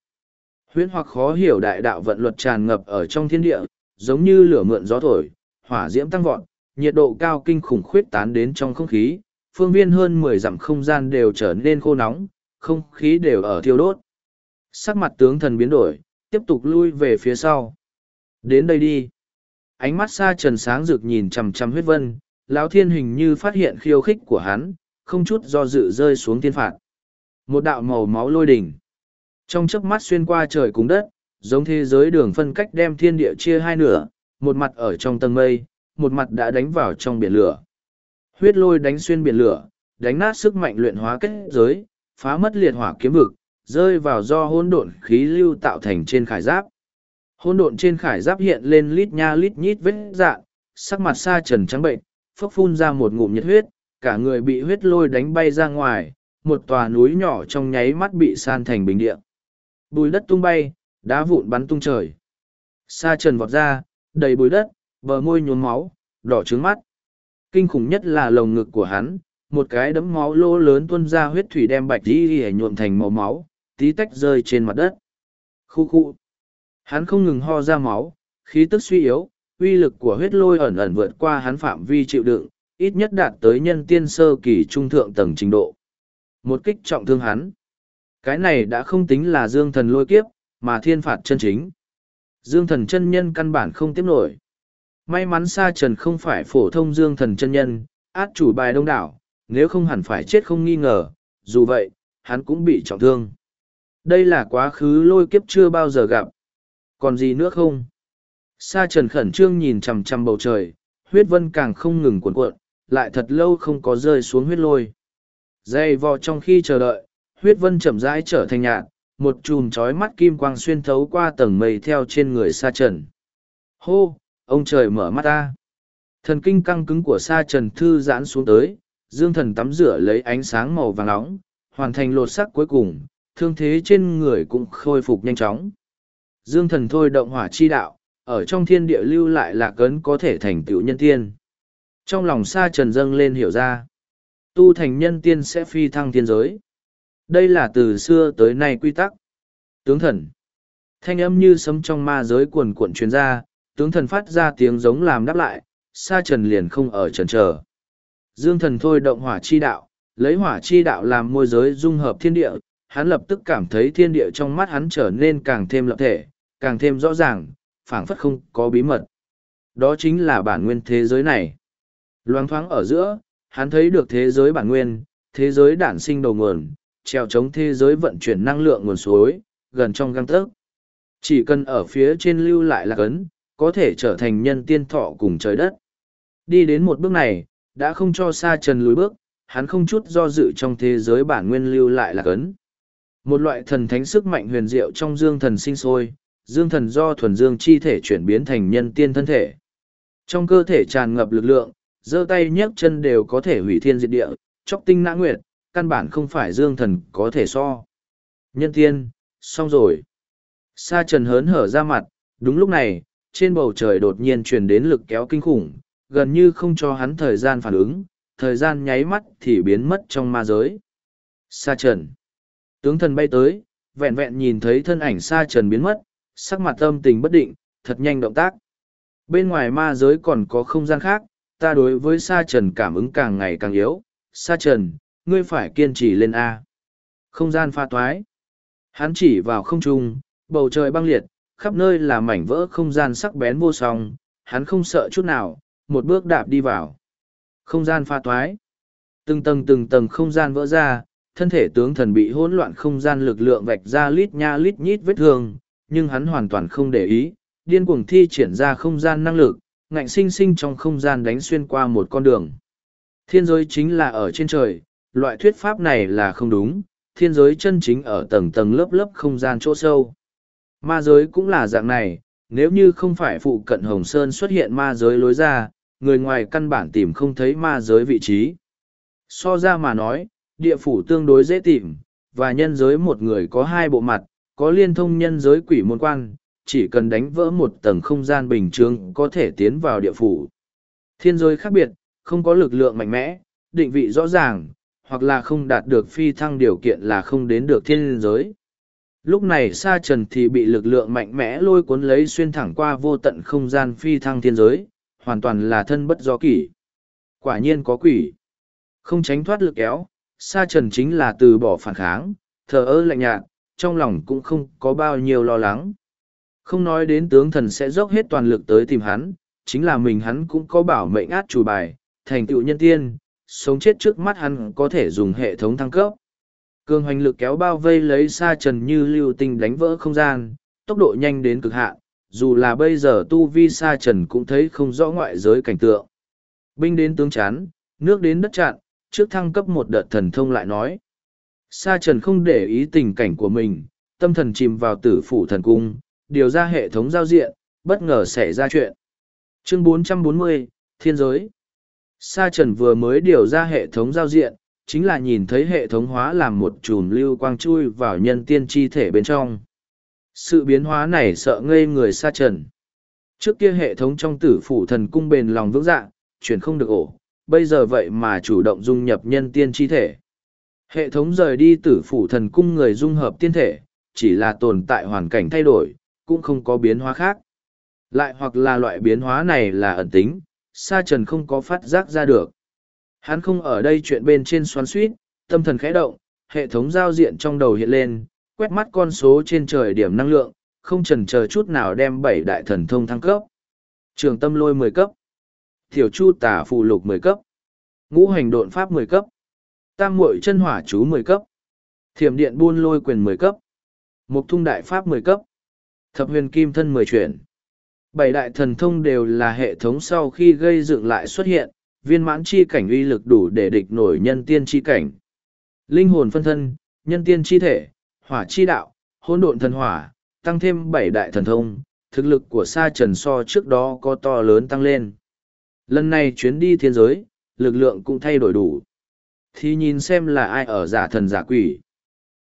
Huyễn hoặc khó hiểu đại đạo vận luật tràn ngập ở trong thiên địa, giống như lửa mượn gió thổi, hỏa diễm tăng vọt, nhiệt độ cao kinh khủng khuyết tán đến trong không khí, phương viên hơn mười dặm không gian đều trở nên khô nóng, không khí đều ở thiêu đốt. Sắc mặt tướng thần biến đổi, tiếp tục lui về phía sau. Đến đây đi. Ánh mắt xa trần sáng rực nhìn chằm chằm huyết vân, lão thiên hình như phát hiện khiêu khích của hắn, không chút do dự rơi xuống thiên phạt. Một đạo màu máu lôi đỉnh. Trong chớp mắt xuyên qua trời cùng đất, giống thế giới đường phân cách đem thiên địa chia hai nửa, một mặt ở trong tầng mây, một mặt đã đánh vào trong biển lửa. Huyết lôi đánh xuyên biển lửa, đánh nát sức mạnh luyện hóa kết giới, phá mất liệt hỏa kiếm vực, rơi vào do hỗn độn khí lưu tạo thành trên khải giáp. Hỗn độn trên khải giáp hiện lên lít nha lít nhít vết dạn, sắc mặt xa trần trắng bệnh, phốc phun ra một ngụm nhiệt huyết, cả người bị huyết lôi đánh bay ra ngoài, một tòa núi nhỏ trong nháy mắt bị san thành bình địa. Bùi đất tung bay, đá vụn bắn tung trời. Sa trần vọt ra, đầy bùi đất, bờ môi nhuốm máu, đỏ trướng mắt. Kinh khủng nhất là lồng ngực của hắn, một cái đấm máu lỗ lớn tuôn ra huyết thủy đem bạch đi hề nhuộm thành màu máu, tí tách rơi trên mặt đất. Khu khu. Hắn không ngừng ho ra máu, khí tức suy yếu, uy lực của huyết lôi ẩn ẩn vượt qua hắn phạm vi chịu đựng, ít nhất đạt tới nhân tiên sơ kỳ trung thượng tầng trình độ. Một kích trọng thương hắn. Cái này đã không tính là dương thần lôi kiếp, mà thiên phạt chân chính. Dương thần chân nhân căn bản không tiếp nổi. May mắn Sa Trần không phải phổ thông dương thần chân nhân, át chủ bài đông đảo, nếu không hẳn phải chết không nghi ngờ, dù vậy, hắn cũng bị trọng thương. Đây là quá khứ lôi kiếp chưa bao giờ gặp. Còn gì nữa không? Sa trần khẩn trương nhìn chằm chằm bầu trời, huyết vân càng không ngừng cuộn cuộn, lại thật lâu không có rơi xuống huyết lôi. Dây vò trong khi chờ đợi, huyết vân chậm rãi trở thành nhạt, một chùm trói mắt kim quang xuyên thấu qua tầng mây theo trên người sa trần. Hô, ông trời mở mắt ta. Thần kinh căng cứng của sa trần thư giãn xuống tới, dương thần tắm rửa lấy ánh sáng màu vàng nóng, hoàn thành lột sắc cuối cùng, thương thế trên người cũng khôi phục nhanh chóng. Dương thần thôi động hỏa chi đạo, ở trong thiên địa lưu lại lạc cấn có thể thành tựu nhân tiên. Trong lòng sa trần dâng lên hiểu ra, tu thành nhân tiên sẽ phi thăng thiên giới. Đây là từ xưa tới nay quy tắc. Tướng thần. Thanh âm như sấm trong ma giới cuồn cuộn truyền ra, tướng thần phát ra tiếng giống làm đáp lại, sa trần liền không ở trần trở. Dương thần thôi động hỏa chi đạo, lấy hỏa chi đạo làm môi giới dung hợp thiên địa, hắn lập tức cảm thấy thiên địa trong mắt hắn trở nên càng thêm lập thể, càng thêm rõ ràng, phảng phất không có bí mật. Đó chính là bản nguyên thế giới này. Loáng thoáng ở giữa, hắn thấy được thế giới bản nguyên, thế giới đản sinh đầu nguồn, treo chống thế giới vận chuyển năng lượng nguồn suối, gần trong găng tấc. Chỉ cần ở phía trên lưu lại là cấn, có thể trở thành nhân tiên thọ cùng trời đất. Đi đến một bước này, đã không cho xa trần lùi bước, hắn không chút do dự trong thế giới bản nguyên lưu lại là cấn. Một loại thần thánh sức mạnh huyền diệu trong dương thần sinh sôi, dương thần do thuần dương chi thể chuyển biến thành nhân tiên thân thể. Trong cơ thể tràn ngập lực lượng, giơ tay nhấc chân đều có thể hủy thiên diệt địa, chóc tinh nã nguyệt, căn bản không phải dương thần có thể so. Nhân tiên, xong rồi. Sa trần hớn hở ra mặt, đúng lúc này, trên bầu trời đột nhiên truyền đến lực kéo kinh khủng, gần như không cho hắn thời gian phản ứng, thời gian nháy mắt thì biến mất trong ma giới. Sa trần. Tướng thần bay tới, vẹn vẹn nhìn thấy thân ảnh sa trần biến mất, sắc mặt âm tình bất định, thật nhanh động tác. Bên ngoài ma giới còn có không gian khác, ta đối với sa trần cảm ứng càng ngày càng yếu. Sa trần, ngươi phải kiên trì lên A. Không gian pha toái. Hắn chỉ vào không trung, bầu trời băng liệt, khắp nơi là mảnh vỡ không gian sắc bén vô song, hắn không sợ chút nào, một bước đạp đi vào. Không gian pha toái. Từng tầng từng tầng không gian vỡ ra, thân thể tướng thần bị hỗn loạn không gian lực lượng vạch ra lít nha lít nhít vết thương, nhưng hắn hoàn toàn không để ý, điên cuồng thi triển ra không gian năng lực, ngạnh sinh sinh trong không gian đánh xuyên qua một con đường. Thiên giới chính là ở trên trời, loại thuyết pháp này là không đúng, thiên giới chân chính ở tầng tầng lớp lớp không gian chỗ sâu. Ma giới cũng là dạng này, nếu như không phải phụ cận Hồng Sơn xuất hiện ma giới lối ra, người ngoài căn bản tìm không thấy ma giới vị trí. So ra mà nói, địa phủ tương đối dễ tìm, và nhân giới một người có hai bộ mặt, có liên thông nhân giới quỷ môn quan, chỉ cần đánh vỡ một tầng không gian bình thường có thể tiến vào địa phủ. Thiên giới khác biệt, không có lực lượng mạnh mẽ, định vị rõ ràng, hoặc là không đạt được phi thăng điều kiện là không đến được thiên giới. Lúc này Sa Trần thì bị lực lượng mạnh mẽ lôi cuốn lấy xuyên thẳng qua vô tận không gian phi thăng thiên giới, hoàn toàn là thân bất do kỷ. Quả nhiên có quỷ. Không tránh thoát lực kéo, Sa Trần chính là từ bỏ phản kháng, thờ ơ lạnh nhạt, trong lòng cũng không có bao nhiêu lo lắng. Không nói đến tướng thần sẽ dốc hết toàn lực tới tìm hắn, chính là mình hắn cũng có bảo mệnh át chủ bài, thành tựu nhân tiên, sống chết trước mắt hắn có thể dùng hệ thống thăng cấp. Cường hoành lực kéo bao vây lấy xa Trần như lưu tinh đánh vỡ không gian, tốc độ nhanh đến cực hạn, dù là bây giờ tu vi xa Trần cũng thấy không rõ ngoại giới cảnh tượng. Binh đến tướng chán, nước đến đất chặn, trước thăng cấp một đợt thần thông lại nói. Sa trần không để ý tình cảnh của mình, tâm thần chìm vào tử phủ thần cung, điều ra hệ thống giao diện, bất ngờ xảy ra chuyện. Chương 440, Thiên giới. Sa trần vừa mới điều ra hệ thống giao diện, chính là nhìn thấy hệ thống hóa làm một chùm lưu quang chui vào nhân tiên chi thể bên trong. Sự biến hóa này sợ ngây người sa trần. Trước kia hệ thống trong tử phủ thần cung bền lòng vững dạ, chuyển không được ổ, bây giờ vậy mà chủ động dung nhập nhân tiên chi thể. Hệ thống rời đi tử phủ thần cung người dung hợp tiên thể, chỉ là tồn tại hoàn cảnh thay đổi, cũng không có biến hóa khác. Lại hoặc là loại biến hóa này là ẩn tính, sa trần không có phát giác ra được. Hắn không ở đây chuyện bên trên xoắn suýt, tâm thần khẽ động, hệ thống giao diện trong đầu hiện lên, quét mắt con số trên trời điểm năng lượng, không chần chờ chút nào đem bảy đại thần thông thăng cấp. Trường tâm lôi mười cấp, tiểu chu tả phụ lục mười cấp, ngũ hành độn pháp mười cấp, tam muội chân hỏa chú mười cấp, thiểm điện buôn lôi quyền mười cấp, mục thung đại pháp mười cấp, thập huyền kim thân mười chuyển. Bảy đại thần thông đều là hệ thống sau khi gây dựng lại xuất hiện, viên mãn chi cảnh uy lực đủ để địch nổi nhân tiên chi cảnh. Linh hồn phân thân, nhân tiên chi thể, hỏa chi đạo, hỗn độn thần hỏa, tăng thêm bảy đại thần thông, thực lực của sa trần so trước đó có to lớn tăng lên. Lần này chuyến đi thiên giới, lực lượng cũng thay đổi đủ. Thì nhìn xem là ai ở giả thần giả quỷ.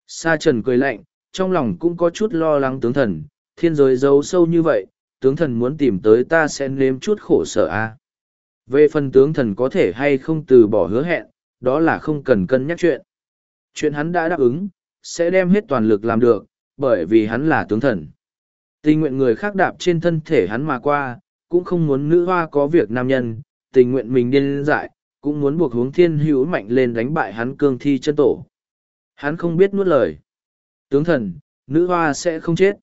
Sa trần cười lạnh, trong lòng cũng có chút lo lắng tướng thần, thiên giới giấu sâu như vậy, tướng thần muốn tìm tới ta sẽ nếm chút khổ sở a. Về phần tướng thần có thể hay không từ bỏ hứa hẹn, đó là không cần cân nhắc chuyện. Chuyện hắn đã đáp ứng, sẽ đem hết toàn lực làm được, bởi vì hắn là tướng thần. Tình nguyện người khác đạp trên thân thể hắn mà qua, cũng không muốn nữ hoa có việc nam nhân, tình nguyện mình điên dại, cũng muốn buộc hướng thiên hữu mạnh lên đánh bại hắn cương thi chân tổ. Hắn không biết nuốt lời. Tướng thần, nữ hoa sẽ không chết.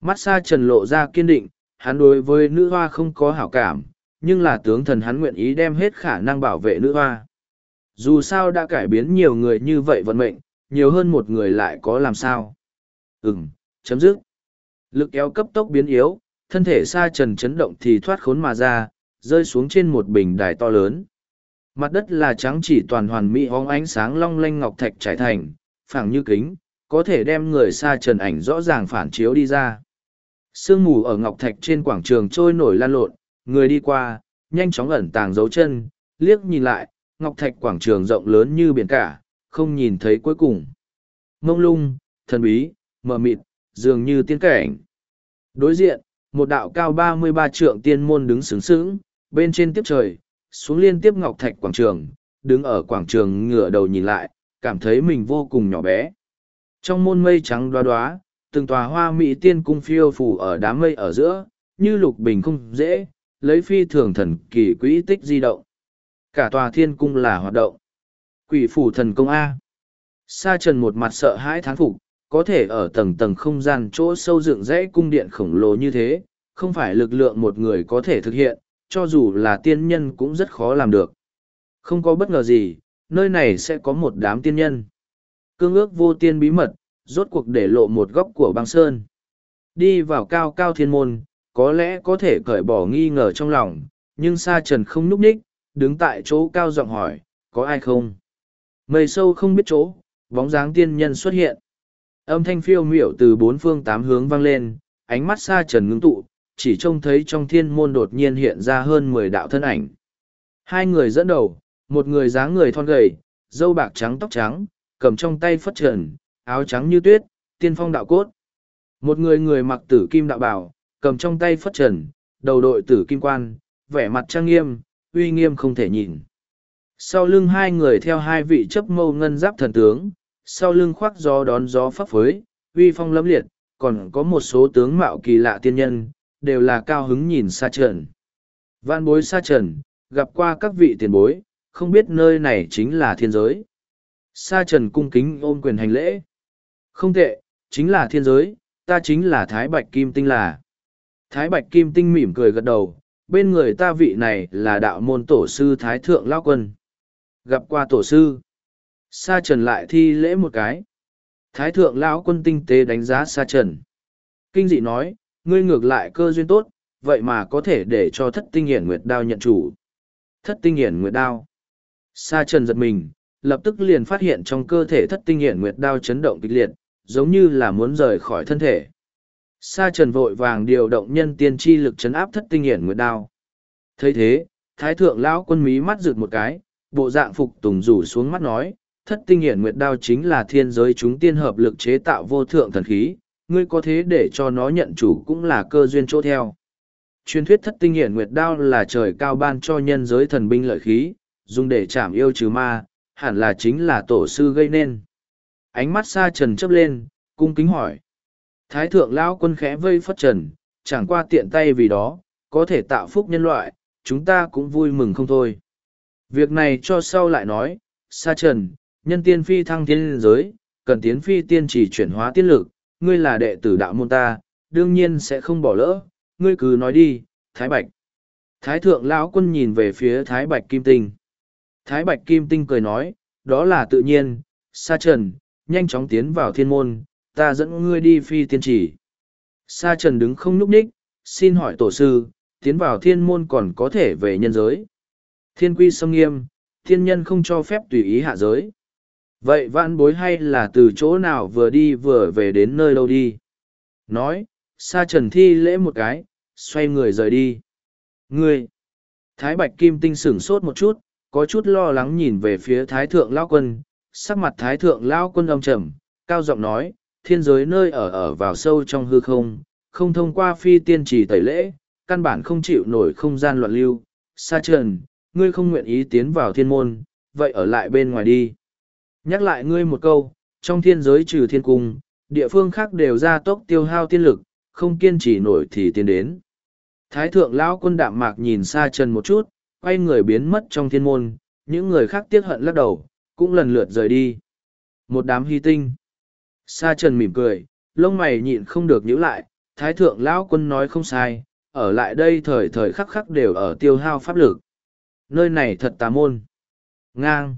Mắt xa trần lộ ra kiên định, hắn đối với nữ hoa không có hảo cảm, nhưng là tướng thần hắn nguyện ý đem hết khả năng bảo vệ nữ hoa. Dù sao đã cải biến nhiều người như vậy vận mệnh, nhiều hơn một người lại có làm sao. Ừm, chấm dứt. Lực kéo cấp tốc biến yếu, thân thể sa trần chấn động thì thoát khốn mà ra, rơi xuống trên một bình đài to lớn. Mặt đất là trắng chỉ toàn hoàn mỹ hóng ánh sáng long lanh ngọc thạch trải thành, phẳng như kính, có thể đem người xa trần ảnh rõ ràng phản chiếu đi ra. Sương mù ở ngọc thạch trên quảng trường trôi nổi lan lộn, người đi qua, nhanh chóng ẩn tàng dấu chân, liếc nhìn lại, ngọc thạch quảng trường rộng lớn như biển cả, không nhìn thấy cuối cùng. Mông lung, thần bí, mờ mịt, dường như tiên cảnh. Đối diện, một đạo cao ba mươi ba trượng tiên môn đứng sướng sướng, bên trên tiếp trời, xuống liên tiếp ngọc thạch quảng trường, đứng ở quảng trường ngửa đầu nhìn lại, cảm thấy mình vô cùng nhỏ bé. Trong môn mây trắng đoá đoá, từng tòa hoa mỹ tiên cung phiêu phủ ở đám mây ở giữa, như lục bình không dễ, lấy phi thường thần kỳ quỹ tích di động. Cả tòa thiên cung là hoạt động. Quỷ phủ thần công A. Sa trần một mặt sợ hãi thán phục, có thể ở tầng tầng không gian chỗ sâu dựng dãy cung điện khổng lồ như thế, không phải lực lượng một người có thể thực hiện, cho dù là tiên nhân cũng rất khó làm được. Không có bất ngờ gì, nơi này sẽ có một đám tiên nhân. Cương ước vô tiên bí mật, rốt cuộc để lộ một góc của băng sơn. Đi vào cao cao thiên môn, có lẽ có thể cởi bỏ nghi ngờ trong lòng, nhưng Sa Trần không núp ních, đứng tại chỗ cao giọng hỏi, có ai không? Mây sâu không biết chỗ, bóng dáng tiên nhân xuất hiện. Âm thanh phiêu miểu từ bốn phương tám hướng vang lên, ánh mắt Sa Trần ngưng tụ, chỉ trông thấy trong thiên môn đột nhiên hiện ra hơn mười đạo thân ảnh. Hai người dẫn đầu, một người dáng người thon gầy, dâu bạc trắng tóc trắng, cầm trong tay phất trần, áo trắng như tuyết, tiên phong đạo cốt. Một người người mặc tử kim đạo bào, cầm trong tay phất trần, đầu đội tử kim quan, vẻ mặt trang nghiêm, uy nghiêm không thể nhìn. Sau lưng hai người theo hai vị chấp mâu ngân giáp thần tướng, sau lưng khoác gió đón gió pháp phới, uy phong lẫm liệt, còn có một số tướng mạo kỳ lạ tiên nhân, đều là cao hứng nhìn xa trần. Vạn bối xa trần, gặp qua các vị tiền bối, không biết nơi này chính là thiên giới. Sa trần cung kính ôm quyền hành lễ. Không tệ, chính là thiên giới, ta chính là Thái Bạch Kim Tinh là. Thái Bạch Kim Tinh mỉm cười gật đầu, bên người ta vị này là đạo môn tổ sư Thái Thượng Lao Quân. Gặp qua tổ sư. Sa Trần lại thi lễ một cái. Thái Thượng Lão Quân tinh tế đánh giá Sa Trần. Kinh dị nói, ngươi ngược lại cơ duyên tốt, vậy mà có thể để cho thất tinh hiển nguyệt đao nhận chủ. Thất tinh hiển nguyệt đao. Sa Trần giật mình, lập tức liền phát hiện trong cơ thể thất tinh hiển nguyệt đao chấn động kịch liệt, giống như là muốn rời khỏi thân thể. Sa trần vội vàng điều động nhân tiên chi lực chấn áp thất tinh hiển nguyệt đao. thấy thế, thái thượng lão quân mí mắt rực một cái, bộ dạng phục tùng rủ xuống mắt nói, thất tinh hiển nguyệt đao chính là thiên giới chúng tiên hợp lực chế tạo vô thượng thần khí, ngươi có thế để cho nó nhận chủ cũng là cơ duyên chỗ theo. Truyền thuyết thất tinh hiển nguyệt đao là trời cao ban cho nhân giới thần binh lợi khí, dùng để chảm yêu trừ ma, hẳn là chính là tổ sư gây nên. Ánh mắt xa trần chấp lên, cung kính hỏi. Thái thượng lão quân khẽ vây phất trần, chẳng qua tiện tay vì đó, có thể tạo phúc nhân loại, chúng ta cũng vui mừng không thôi. Việc này cho sau lại nói, xa trần, nhân tiên phi thăng thiên giới, cần tiến phi tiên chỉ chuyển hóa tiên lực, ngươi là đệ tử đạo môn ta, đương nhiên sẽ không bỏ lỡ, ngươi cứ nói đi, Thái Bạch. Thái thượng lão quân nhìn về phía Thái Bạch Kim Tinh. Thái Bạch Kim Tinh cười nói, đó là tự nhiên, Sa Trần, nhanh chóng tiến vào thiên môn, ta dẫn ngươi đi phi tiên chỉ. Sa Trần đứng không nhúc nhích, xin hỏi tổ sư, tiến vào thiên môn còn có thể về nhân giới. Thiên quy sông nghiêm, thiên nhân không cho phép tùy ý hạ giới. Vậy vãn bối hay là từ chỗ nào vừa đi vừa về đến nơi đâu đi? Nói, Sa Trần thi lễ một cái, xoay người rời đi. Ngươi! Thái Bạch Kim Tinh sửng sốt một chút, có chút lo lắng nhìn về phía Thái Thượng Lao Quân, sắc mặt Thái Thượng Lao Quân âm trầm, cao giọng nói, thiên giới nơi ở ở vào sâu trong hư không, không thông qua phi tiên trì tẩy lễ, căn bản không chịu nổi không gian loạn lưu. Sa trần, ngươi không nguyện ý tiến vào thiên môn, vậy ở lại bên ngoài đi. Nhắc lại ngươi một câu, trong thiên giới trừ thiên cung, địa phương khác đều ra tốc tiêu hao tiên lực, không kiên trì nổi thì tiến đến. Thái thượng lão quân đạm mạc nhìn xa trần một chút, quay người biến mất trong thiên môn, những người khác tiếc hận lắc đầu, cũng lần lượt rời đi. Một đám hy tinh. Sa trần mỉm cười, lông mày nhịn không được nhíu lại, thái thượng lão quân nói không sai, ở lại đây thời thời khắc khắc đều ở tiêu hao pháp lực. Nơi này thật tà môn. Ngang.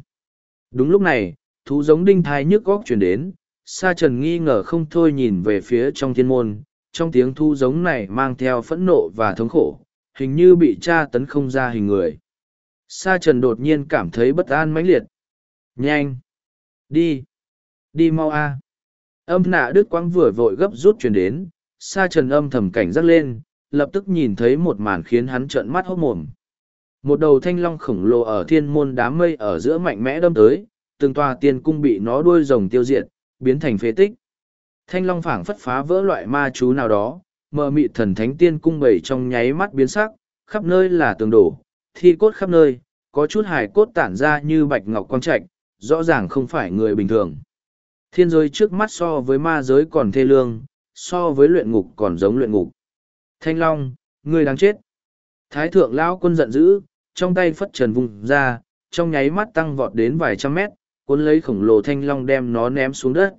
Đúng lúc này, thú giống đinh thai nhức góc chuyển đến, sa trần nghi ngờ không thôi nhìn về phía trong thiên môn, trong tiếng thu giống này mang theo phẫn nộ và thống khổ, hình như bị tra tấn không ra hình người. Sa trần đột nhiên cảm thấy bất an mãnh liệt. Nhanh! Đi! Đi mau a! Âm nạ đức quang vừa vội gấp rút chuyển đến, sa trần âm thầm cảnh giác lên, lập tức nhìn thấy một màn khiến hắn trợn mắt hốt mồm. Một đầu thanh long khổng lồ ở thiên môn đám mây ở giữa mạnh mẽ đâm tới, từng tòa tiên cung bị nó đuôi rồng tiêu diệt, biến thành phế tích. Thanh long phảng phất phá vỡ loại ma chú nào đó, mờ mị thần thánh tiên cung bảy trong nháy mắt biến sắc, khắp nơi là tường đổ, thi cốt khắp nơi, có chút hài cốt tản ra như bạch ngọc quang trạch, rõ ràng không phải người bình thường. Thiên giới trước mắt so với ma giới còn thê lương, so với luyện ngục còn giống luyện ngục. Thanh Long, ngươi đáng chết. Thái thượng lão quân giận dữ, trong tay phất trần vùng ra, trong nháy mắt tăng vọt đến vài trăm mét, cuốn lấy khổng lồ thanh long đem nó ném xuống đất.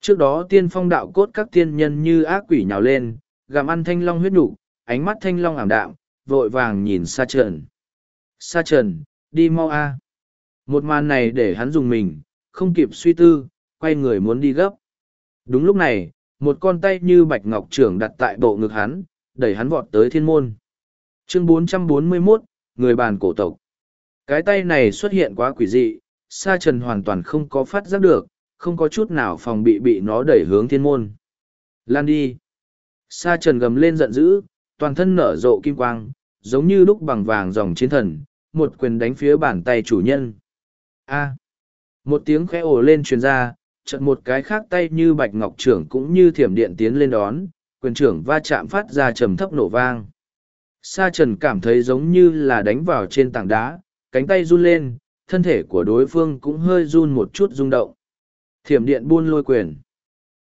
Trước đó tiên phong đạo cốt các tiên nhân như ác quỷ nhào lên, gặm ăn thanh long huyết nhục ánh mắt thanh long ảm đạm, vội vàng nhìn xa trần. Sa trần, đi mau a. Một màn này để hắn dùng mình, không kịp suy tư, quay người muốn đi gấp. Đúng lúc này, một con tay như bạch ngọc trưởng đặt tại bộ ngực hắn, đẩy hắn vọt tới thiên môn. Chương 441, người bàn cổ tộc. Cái tay này xuất hiện quá quỷ dị, Sa Trần hoàn toàn không có phát giác được, không có chút nào phòng bị bị nó đẩy hướng thiên môn. Lan đi. Sa Trần gầm lên giận dữ, toàn thân nở rộ kim quang, giống như lúc bằng vàng dòng chiến thần, một quyền đánh phía bàn tay chủ nhân. A. Một tiếng khẽ ồ lên truyền ra, chợt một cái khác tay như bạch ngọc trưởng cũng như thiểm điện tiến lên đón, quyền trưởng va chạm phát ra trầm thấp nổ vang. Sa trần cảm thấy giống như là đánh vào trên tảng đá, cánh tay run lên, thân thể của đối phương cũng hơi run một chút rung động. Thiểm điện buôn lôi quyền.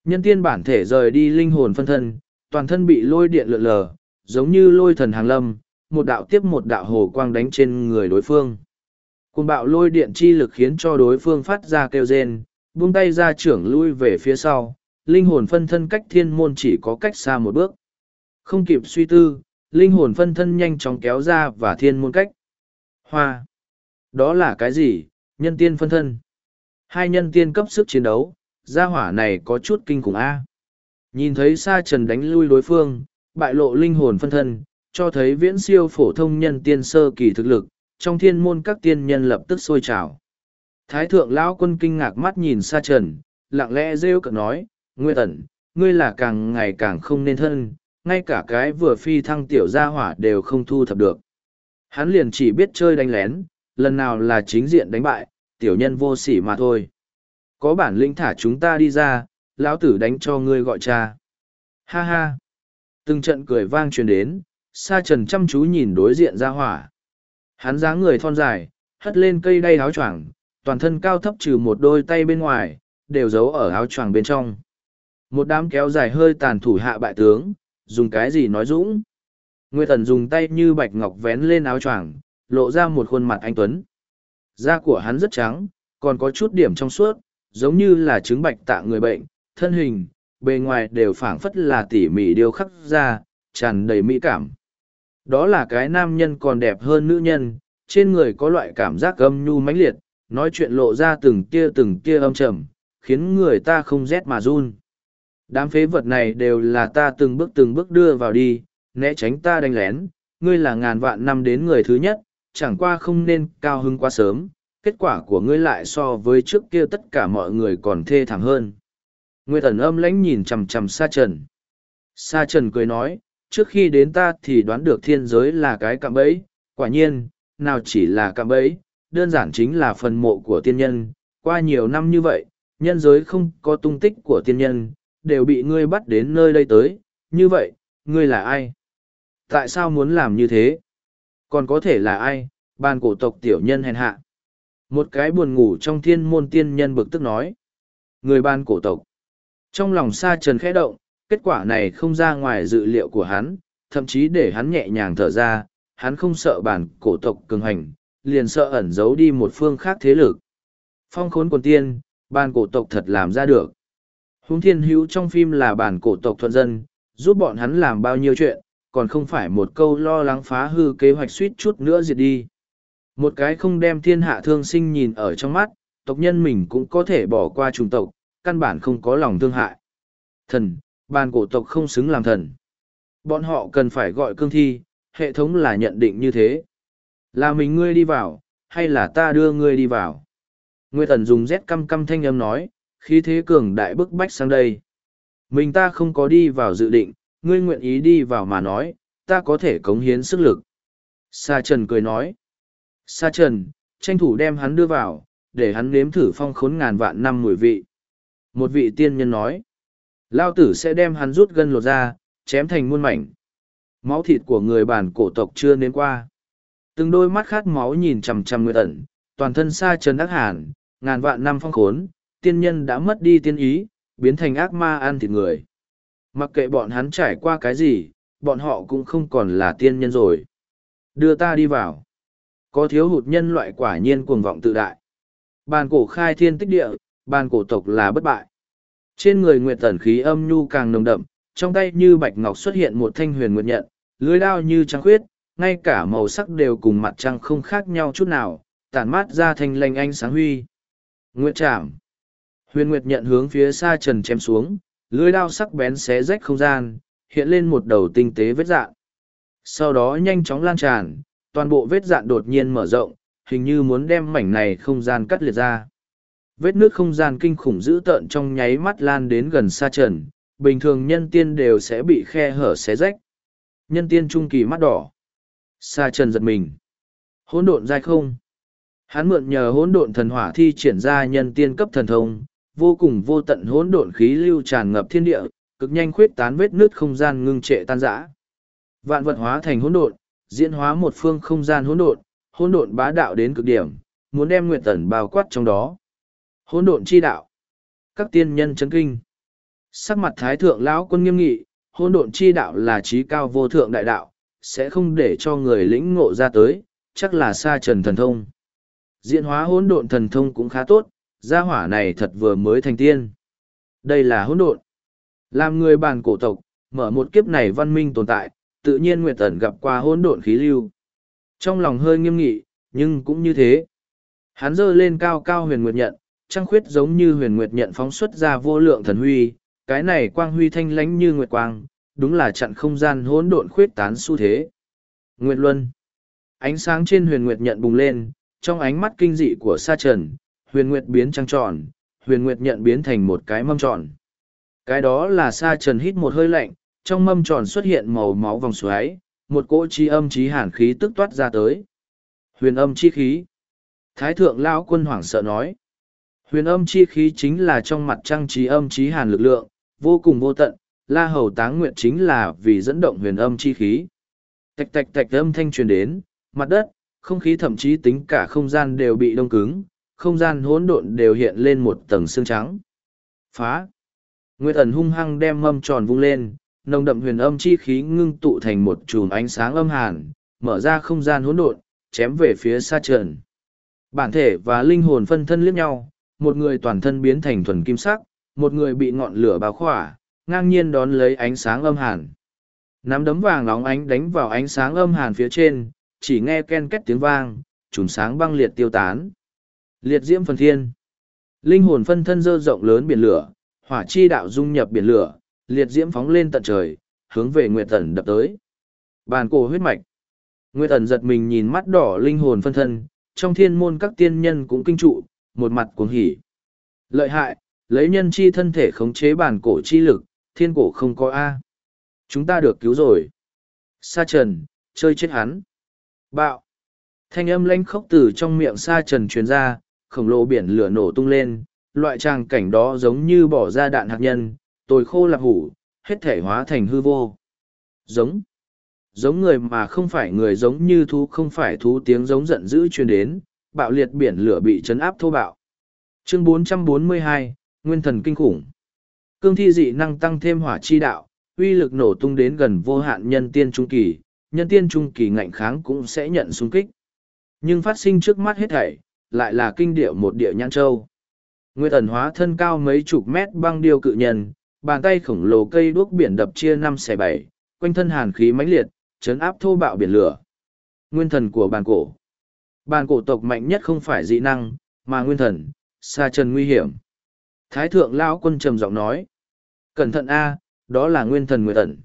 Nhân tiên bản thể rời đi linh hồn phân thân, toàn thân bị lôi điện lượn lờ, giống như lôi thần hàng lâm, một đạo tiếp một đạo hồ quang đánh trên người đối phương. Cùng bạo lôi điện chi lực khiến cho đối phương phát ra kêu rên, buông tay ra trưởng lui về phía sau, linh hồn phân thân cách thiên môn chỉ có cách xa một bước. Không kịp suy tư, linh hồn phân thân nhanh chóng kéo ra và thiên môn cách. Hoa. Đó là cái gì? Nhân tiên phân thân. Hai nhân tiên cấp sức chiến đấu, gia hỏa này có chút kinh khủng A. Nhìn thấy sa trần đánh lui đối phương, bại lộ linh hồn phân thân, cho thấy viễn siêu phổ thông nhân tiên sơ kỳ thực lực, trong thiên môn các tiên nhân lập tức sôi trào. Thái thượng lão quân kinh ngạc mắt nhìn sa trần, lặng lẽ rêu cợt nói, Nguyên Tẩn, ngươi là càng ngày càng không nên thân, ngay cả cái vừa phi thăng tiểu gia hỏa đều không thu thập được. Hắn liền chỉ biết chơi đánh lén, lần nào là chính diện đánh bại, tiểu nhân vô sỉ mà thôi. Có bản lĩnh thả chúng ta đi ra, lão tử đánh cho ngươi gọi cha. Ha ha. Từng trận cười vang truyền đến, sa trần chăm chú nhìn đối diện ra hỏa. Hắn dáng người thon dài, hất lên cây đay áo choàng, toàn thân cao thấp trừ một đôi tay bên ngoài, đều giấu ở áo choàng bên trong. Một đám kéo dài hơi tàn thủ hạ bại tướng, dùng cái gì nói dũng. Nguyệt Tần dùng tay như bạch ngọc vén lên áo choàng, lộ ra một khuôn mặt anh Tuấn. Da của hắn rất trắng, còn có chút điểm trong suốt, giống như là trứng bạch tạ người bệnh, thân hình, bề ngoài đều phảng phất là tỉ mỉ điều khắc ra, tràn đầy mỹ cảm. Đó là cái nam nhân còn đẹp hơn nữ nhân, trên người có loại cảm giác âm nhu mãnh liệt, nói chuyện lộ ra từng tia từng tia âm trầm, khiến người ta không rét mà run. Đám phế vật này đều là ta từng bước từng bước đưa vào đi, né tránh ta đánh lén, ngươi là ngàn vạn năm đến người thứ nhất, chẳng qua không nên cao hứng quá sớm, kết quả của ngươi lại so với trước kia tất cả mọi người còn thê thảm hơn. Nguyệt ẩn âm lãnh nhìn chằm chằm Sa Trần. Sa Trần cười nói, trước khi đến ta thì đoán được thiên giới là cái cạm bẫy, quả nhiên, nào chỉ là cạm bẫy, đơn giản chính là phần mộ của tiên nhân, qua nhiều năm như vậy, nhân giới không có tung tích của tiên nhân, đều bị ngươi bắt đến nơi đây tới, như vậy, ngươi là ai? Tại sao muốn làm như thế? Còn có thể là ai? bàn cổ tộc tiểu nhân hèn hạ. Một cái buồn ngủ trong thiên môn tiên nhân bực tức nói. Người ban cổ tộc. Trong lòng sa trần khẽ động, kết quả này không ra ngoài dự liệu của hắn, thậm chí để hắn nhẹ nhàng thở ra, hắn không sợ bản cổ tộc cường hành, liền sợ ẩn giấu đi một phương khác thế lực. Phong khốn quần tiên, ban cổ tộc thật làm ra được. Húng thiên hữu trong phim là bản cổ tộc thuận dân, giúp bọn hắn làm bao nhiêu chuyện, còn không phải một câu lo lắng phá hư kế hoạch suýt chút nữa diệt đi. Một cái không đem thiên hạ thương sinh nhìn ở trong mắt, tộc nhân mình cũng có thể bỏ qua trùng tộc, căn bản không có lòng thương hại. Thần, bàn cổ tộc không xứng làm thần. Bọn họ cần phải gọi cương thi, hệ thống là nhận định như thế. Là mình ngươi đi vào, hay là ta đưa ngươi đi vào? ngươi Thần dùng rét căm căm thanh âm nói, khí thế cường đại bức bách sang đây. Mình ta không có đi vào dự định, ngươi nguyện ý đi vào mà nói, ta có thể cống hiến sức lực. Sa Trần cười nói. Sa Trần, tranh thủ đem hắn đưa vào, để hắn nếm thử phong khốn ngàn vạn năm mùi vị. Một vị tiên nhân nói. Lao tử sẽ đem hắn rút gân lột ra, chém thành muôn mảnh. Máu thịt của người bản cổ tộc chưa nếm qua. Từng đôi mắt khát máu nhìn chằm chằm người ẩn, toàn thân Sa Trần ác hàn, ngàn vạn năm phong khốn, tiên nhân đã mất đi tiên ý, biến thành ác ma ăn thịt người. Mặc kệ bọn hắn trải qua cái gì, bọn họ cũng không còn là tiên nhân rồi. Đưa ta đi vào. Có thiếu hụt nhân loại quả nhiên cuồng vọng tự đại. Bàn cổ khai thiên tích địa, bàn cổ tộc là bất bại. Trên người nguyệt tẩn khí âm nhu càng nồng đậm, trong tay như bạch ngọc xuất hiện một thanh huyền nguyệt nhận, lưới đao như trăng khuyết, ngay cả màu sắc đều cùng mặt trăng không khác nhau chút nào, tản mát ra thanh lanh ánh sáng huy. Nguyệt trảm. Huyền Nguyệt nhận hướng phía xa trần chém xuống, lưới đao sắc bén xé rách không gian, hiện lên một đầu tinh tế vết dạn. Sau đó nhanh chóng lan tràn, toàn bộ vết dạn đột nhiên mở rộng, hình như muốn đem mảnh này không gian cắt liệt ra. Vết nước không gian kinh khủng dữ tợn trong nháy mắt lan đến gần xa trần, bình thường nhân tiên đều sẽ bị khe hở xé rách. Nhân tiên trung kỳ mắt đỏ. Sa trần giật mình. Hỗn độn dai không. Hắn mượn nhờ hỗn độn thần hỏa thi triển ra nhân tiên cấp thần thông, vô cùng vô tận hỗn độn khí lưu tràn ngập thiên địa, cực nhanh khuyết tán vết nứt không gian ngưng trệ tan rã. Vạn vật hóa thành hỗn độn, diễn hóa một phương không gian hỗn độn, hỗn độn bá đạo đến cực điểm, muốn đem nguyện tần bao quát trong đó. Hỗn độn chi đạo. Các tiên nhân chấn kinh. Sắc mặt thái thượng lão quân nghiêm nghị, hỗn độn chi đạo là trí cao vô thượng đại đạo, sẽ không để cho người lĩnh ngộ ra tới, chắc là xa trần thần thông. Diễn hóa hỗn độn thần thông cũng khá tốt, gia hỏa này thật vừa mới thành tiên. Đây là hỗn độn. Làm người bàn cổ tộc, mở một kiếp này văn minh tồn tại, tự nhiên Nguyệt Tần gặp qua hỗn độn khí lưu. Trong lòng hơi nghiêm nghị, nhưng cũng như thế. Hắn giơ lên cao cao huyền nguyệt nhận, trăng khuyết giống như huyền nguyệt nhận phóng xuất ra vô lượng thần huy, cái này quang huy thanh lánh như nguyệt quang, đúng là chặn không gian hỗn độn khuyết tán xu thế. Nguyệt Luân. Ánh sáng trên huyền nguyệt nhận bùng lên, trong ánh mắt kinh dị của sa trần, huyền nguyệt biến trăng tròn, huyền nguyệt nhận biến thành một cái mâm tròn. Cái đó là sa trần hít một hơi lạnh, trong mâm tròn xuất hiện màu máu vòng xoáy, một cỗ chi âm chí hàn khí tức toát ra tới. Huyền âm chi khí. Thái thượng lão quân hoảng sợ nói. Huyền âm chi khí chính là trong mặt trăng trí âm chí hàn lực lượng, vô cùng vô tận, la hầu táng nguyện chính là vì dẫn động huyền âm chi khí. Tạch tạch tạch âm thanh truyền đến, mặt đất, không khí thậm chí tính cả không gian đều bị đông cứng, không gian hỗn độn đều hiện lên một tầng xương trắng. Phá! Nguyệt ẩn hung hăng đem mâm tròn vung lên, nồng đậm huyền âm chi khí ngưng tụ thành một chùm ánh sáng âm hàn, mở ra không gian hỗn độn, chém về phía xa trần. Bản thể và linh hồn phân thân liếc nhau, một người toàn thân biến thành thuần kim sắc, một người bị ngọn lửa bao khỏa, ngang nhiên đón lấy ánh sáng âm hàn. Nắm đấm vàng nóng ánh đánh vào ánh sáng âm hàn phía trên, chỉ nghe ken két tiếng vang, chùm sáng băng liệt tiêu tán. Liệt diễm phần thiên. Linh hồn phân thân dơ rộng lớn biển lửa, hỏa chi đạo dung nhập biển lửa, liệt diễm phóng lên tận trời, hướng về Nguyệt Tần đập tới. Bàn cổ huyết mạch. Nguyệt Tần giật mình nhìn mắt đỏ linh hồn phân thân, trong thiên môn các tiên nhân cũng kinh trụ, một mặt cuồng hỉ. Lợi hại, lấy nhân chi thân thể khống chế bản cổ chi lực, thiên cổ không có A. Chúng ta được cứu rồi. Sa trần, chơi chết hắn. Bạo. Thanh âm lanh khốc từ trong miệng sa trần truyền ra, khổng lồ biển lửa nổ tung lên, loại tràng cảnh đó giống như bỏ ra đạn hạt nhân, tồi khô lạp hủ, hết thể hóa thành hư vô. Giống. Giống người mà không phải người giống như thú không phải thú tiếng giống giận dữ truyền đến, bạo liệt biển lửa bị chấn áp thô bạo. Chương 442, Nguyên thần kinh khủng. Cương thi dị năng tăng thêm hỏa chi đạo, uy lực nổ tung đến gần vô hạn nhân tiên trung kỳ, nhân tiên trung kỳ ngạnh kháng cũng sẽ nhận xung kích. Nhưng phát sinh trước mắt hết thảy, lại là kinh điệu một địa nhãn châu. Nguyên thần hóa thân cao mấy chục mét băng điêu cự nhân, bàn tay khổng lồ cây đuốc biển đập chia năm xẻ bảy, quanh thân hàn khí mãnh liệt, chấn áp thô bạo biển lửa. Nguyên thần của bàn cổ. Bàn cổ tộc mạnh nhất không phải dị năng, mà nguyên thần, xa trần nguy hiểm. Thái thượng lão quân trầm giọng nói. Cẩn thận a, đó là nguyên thần nguyệt ẩn.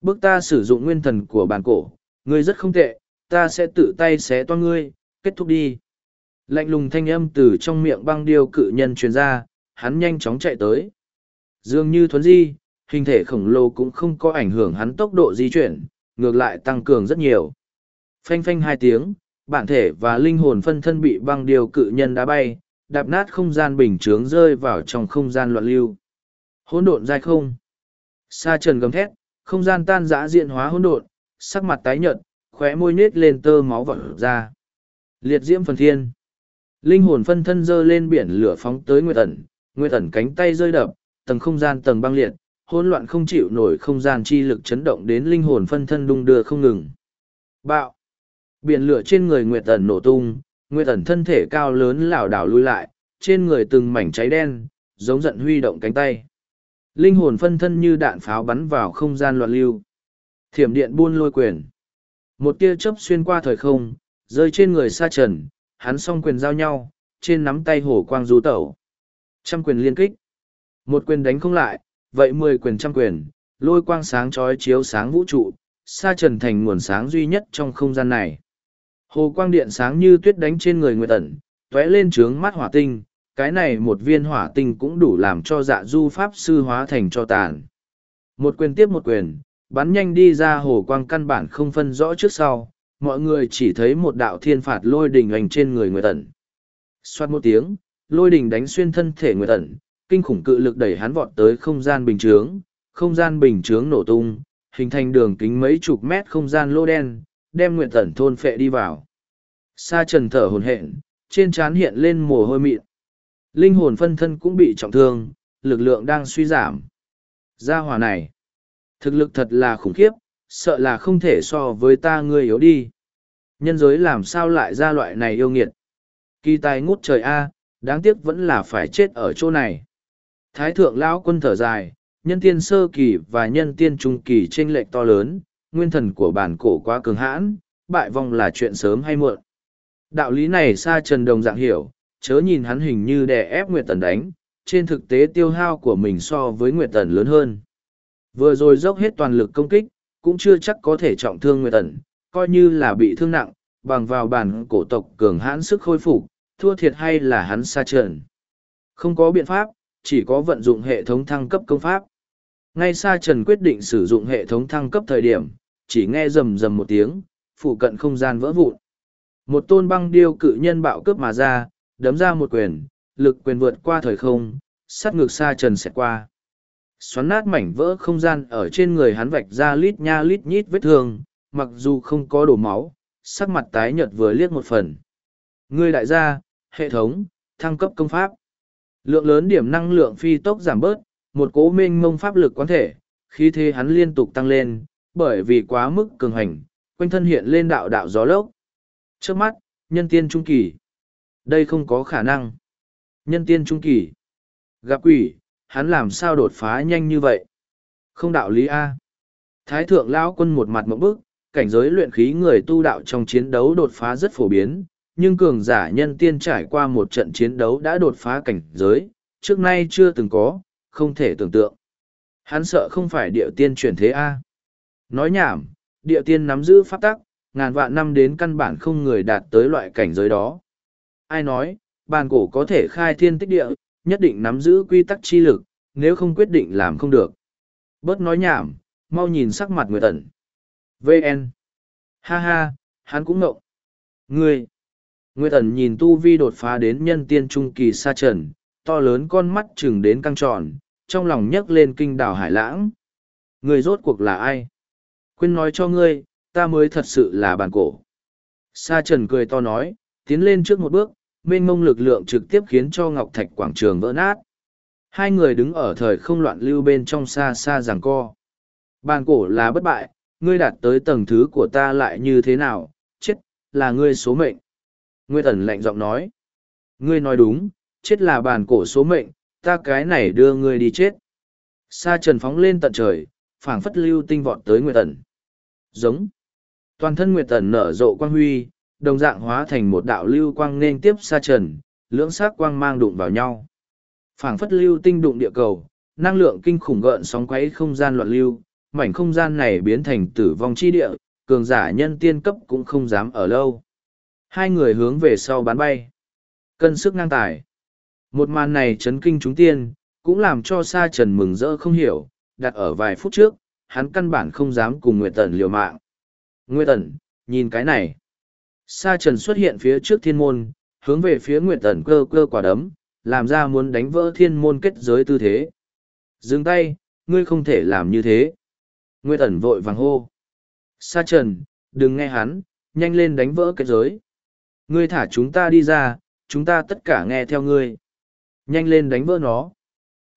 Bước ta sử dụng nguyên thần của bàn cổ, ngươi rất không tệ, ta sẽ tự tay xé toan ngươi, kết thúc đi. Lạnh lùng thanh âm từ trong miệng băng điêu cự nhân truyền ra, hắn nhanh chóng chạy tới. Dường như thuấn di, hình thể khổng lồ cũng không có ảnh hưởng hắn tốc độ di chuyển, ngược lại tăng cường rất nhiều. Phanh phanh hai tiếng, bản thể và linh hồn phân thân bị băng điều cự nhân đá bay, đạp nát không gian bình chướng rơi vào trong không gian loạn lưu. Hỗn độn dai không. Sa trần gầm thét, không gian tan rã diện hóa hỗn độn, sắc mặt tái nhợt, khóe môi nết lên tơ máu vọt ra. Liệt diễm phần thiên. Linh hồn phân thân dơ lên biển lửa phóng tới Nguyệt ẩn, Nguyệt ẩn cánh tay rơi đập, tầng không gian tầng băng liệt, hỗn loạn không chịu nổi không gian chi lực chấn động đến linh hồn phân thân đung đưa không ngừng. Bạo! Biển lửa trên người Nguyệt Ẩn nổ tung, Nguyệt Ẩn thân thể cao lớn lảo đảo lui lại, trên người từng mảnh cháy đen, giống giận huy động cánh tay. Linh hồn phân thân như đạn pháo bắn vào không gian loạn lưu. Thiểm điện buôn lôi quyền. Một tia chớp xuyên qua thời không, rơi trên người sa trần, hắn song quyền giao nhau, trên nắm tay hổ quang du tẩu. Trăm quyền liên kích. Một quyền đánh không lại, vậy mười quyền trăm quyền, lôi quang sáng chói chiếu sáng vũ trụ, sa trần thành nguồn sáng duy nhất trong không gian này. Hồ quang điện sáng như tuyết đánh trên người Nguyệt Ẩn, tóe lên trướng mắt hỏa tinh, cái này một viên hỏa tinh cũng đủ làm cho dạ du pháp sư hóa thành cho tàn. Một quyền tiếp một quyền, bắn nhanh đi ra hồ quang căn bản không phân rõ trước sau, mọi người chỉ thấy một đạo thiên phạt lôi đình hành trên người Nguyệt tần, Xoát một tiếng, lôi đình đánh xuyên thân thể Nguyệt tần, kinh khủng cự lực đẩy hắn vọt tới không gian bình chướng, không gian bình chướng nổ tung, hình thành đường kính mấy chục mét không gian lô đen, đem nguyện tẩn thôn phệ đi vào. Sa trần thở hồn hện, trên trán hiện lên mồ hôi mịn. Linh hồn phân thân cũng bị trọng thương, lực lượng đang suy giảm. Gia hỏa này, thực lực thật là khủng khiếp, sợ là không thể so với ta ngươi yếu đi. Nhân giới làm sao lại ra loại này yêu nghiệt. Kỳ tài ngút trời A, đáng tiếc vẫn là phải chết ở chỗ này. Thái thượng lão quân thở dài, nhân tiên sơ kỳ và nhân tiên trung kỳ chênh lệch to lớn, nguyên thần của bản cổ quá cường hãn, bại vong là chuyện sớm hay muộn. Đạo lý này xa trần đồng dạng hiểu, chớ nhìn hắn hình như đè ép Nguyệt Tần đánh, trên thực tế tiêu hao của mình so với Nguyệt Tần lớn hơn. Vừa rồi dốc hết toàn lực công kích, cũng chưa chắc có thể trọng thương Nguyệt ẩn, coi như là bị thương nặng, bằng vào bản cổ tộc cường hãn sức khôi phục, thua thiệt hay là hắn xa trần. Không có biện pháp, chỉ có vận dụng hệ thống thăng cấp công pháp. Ngay xa Trần quyết định sử dụng hệ thống thăng cấp thời điểm, chỉ nghe rầm rầm một tiếng, phụ cận không gian vỡ vụn. Một tôn băng điêu cự nhân bạo cướp mà ra, đấm ra một quyền, lực quyền vượt qua thời không, sát ngược xa trần xẹt qua. Xoắn nát mảnh vỡ không gian ở trên người hắn vạch ra lít nha lít nhít vết thương, mặc dù không có đổ máu, sắc mặt tái nhợt vừa liếc một phần. Ngươi đại gia, hệ thống, thăng cấp công pháp. Lượng lớn điểm năng lượng phi tốc giảm bớt, một cố minh mông pháp lực quán thể, khi thế hắn liên tục tăng lên, bởi vì quá mức cường hành, quanh thân hiện lên đạo đạo gió lốc. Trước mắt, nhân tiên trung kỳ. Đây không có khả năng. Nhân tiên trung kỳ. Gặp quỷ, hắn làm sao đột phá nhanh như vậy? Không đạo lý A. Thái thượng lão quân một mặt một bức, cảnh giới luyện khí người tu đạo trong chiến đấu đột phá rất phổ biến, nhưng cường giả nhân tiên trải qua một trận chiến đấu đã đột phá cảnh giới, trước nay chưa từng có, không thể tưởng tượng. Hắn sợ không phải địa tiên chuyển thế A. Nói nhảm, địa tiên nắm giữ pháp tắc, ngàn vạn năm đến căn bản không người đạt tới loại cảnh giới đó. Ai nói, bàn cổ có thể khai thiên tích địa, nhất định nắm giữ quy tắc chi lực, nếu không quyết định làm không được. Bớt nói nhảm, mau nhìn sắc mặt người tẩn. VN. Ha ha, hắn cũng ngộng. Ngươi. Nguyệt ẩn nhìn tu vi đột phá đến nhân tiên trung kỳ sa trần, to lớn con mắt chừng đến căng tròn, trong lòng nhấc lên kinh đảo hải lãng. Người rốt cuộc là ai? Quên nói cho ngươi, ta mới thật sự là bản cổ. Sa trần cười to nói, tiến lên trước một bước, mênh mông lực lượng trực tiếp khiến cho Ngọc Thạch quảng trường vỡ nát. Hai người đứng ở thời không loạn lưu bên trong xa xa giằng co. Bàn cổ là bất bại, ngươi đạt tới tầng thứ của ta lại như thế nào, chết, là ngươi số mệnh. Nguyên Tần lạnh giọng nói. Ngươi nói đúng, chết là bàn cổ số mệnh, ta cái này đưa ngươi đi chết. Sa trần phóng lên tận trời, phảng phất lưu tinh vọt tới Nguyệt Tần. Giống. Toàn thân Nguyệt Tần nở rộ quang huy, đồng dạng hóa thành một đạo lưu quang nên tiếp xa trần, lưỡng sắc quang mang đụng vào nhau. phảng phất lưu tinh đụng địa cầu, năng lượng kinh khủng gợn sóng quấy không gian loạn lưu, mảnh không gian này biến thành tử vong chi địa, cường giả nhân tiên cấp cũng không dám ở lâu. Hai người hướng về sau bán bay. Cân sức ngang tài. Một màn này chấn kinh chúng tiên, cũng làm cho Sa Trần mừng rỡ không hiểu, đặt ở vài phút trước, hắn căn bản không dám cùng Nguyệt Tần liều mạng. Nguyệt Tần, nhìn cái này. Sa Trần xuất hiện phía trước thiên môn, hướng về phía Nguyệt Tần cơ cơ quả đấm, làm ra muốn đánh vỡ thiên môn kết giới tư thế. Dừng tay, ngươi không thể làm như thế. Nguyệt Tần vội vàng hô. Sa Trần, đừng nghe hắn, nhanh lên đánh vỡ kết giới. Ngươi thả chúng ta đi ra, chúng ta tất cả nghe theo ngươi. Nhanh lên đánh vỡ nó.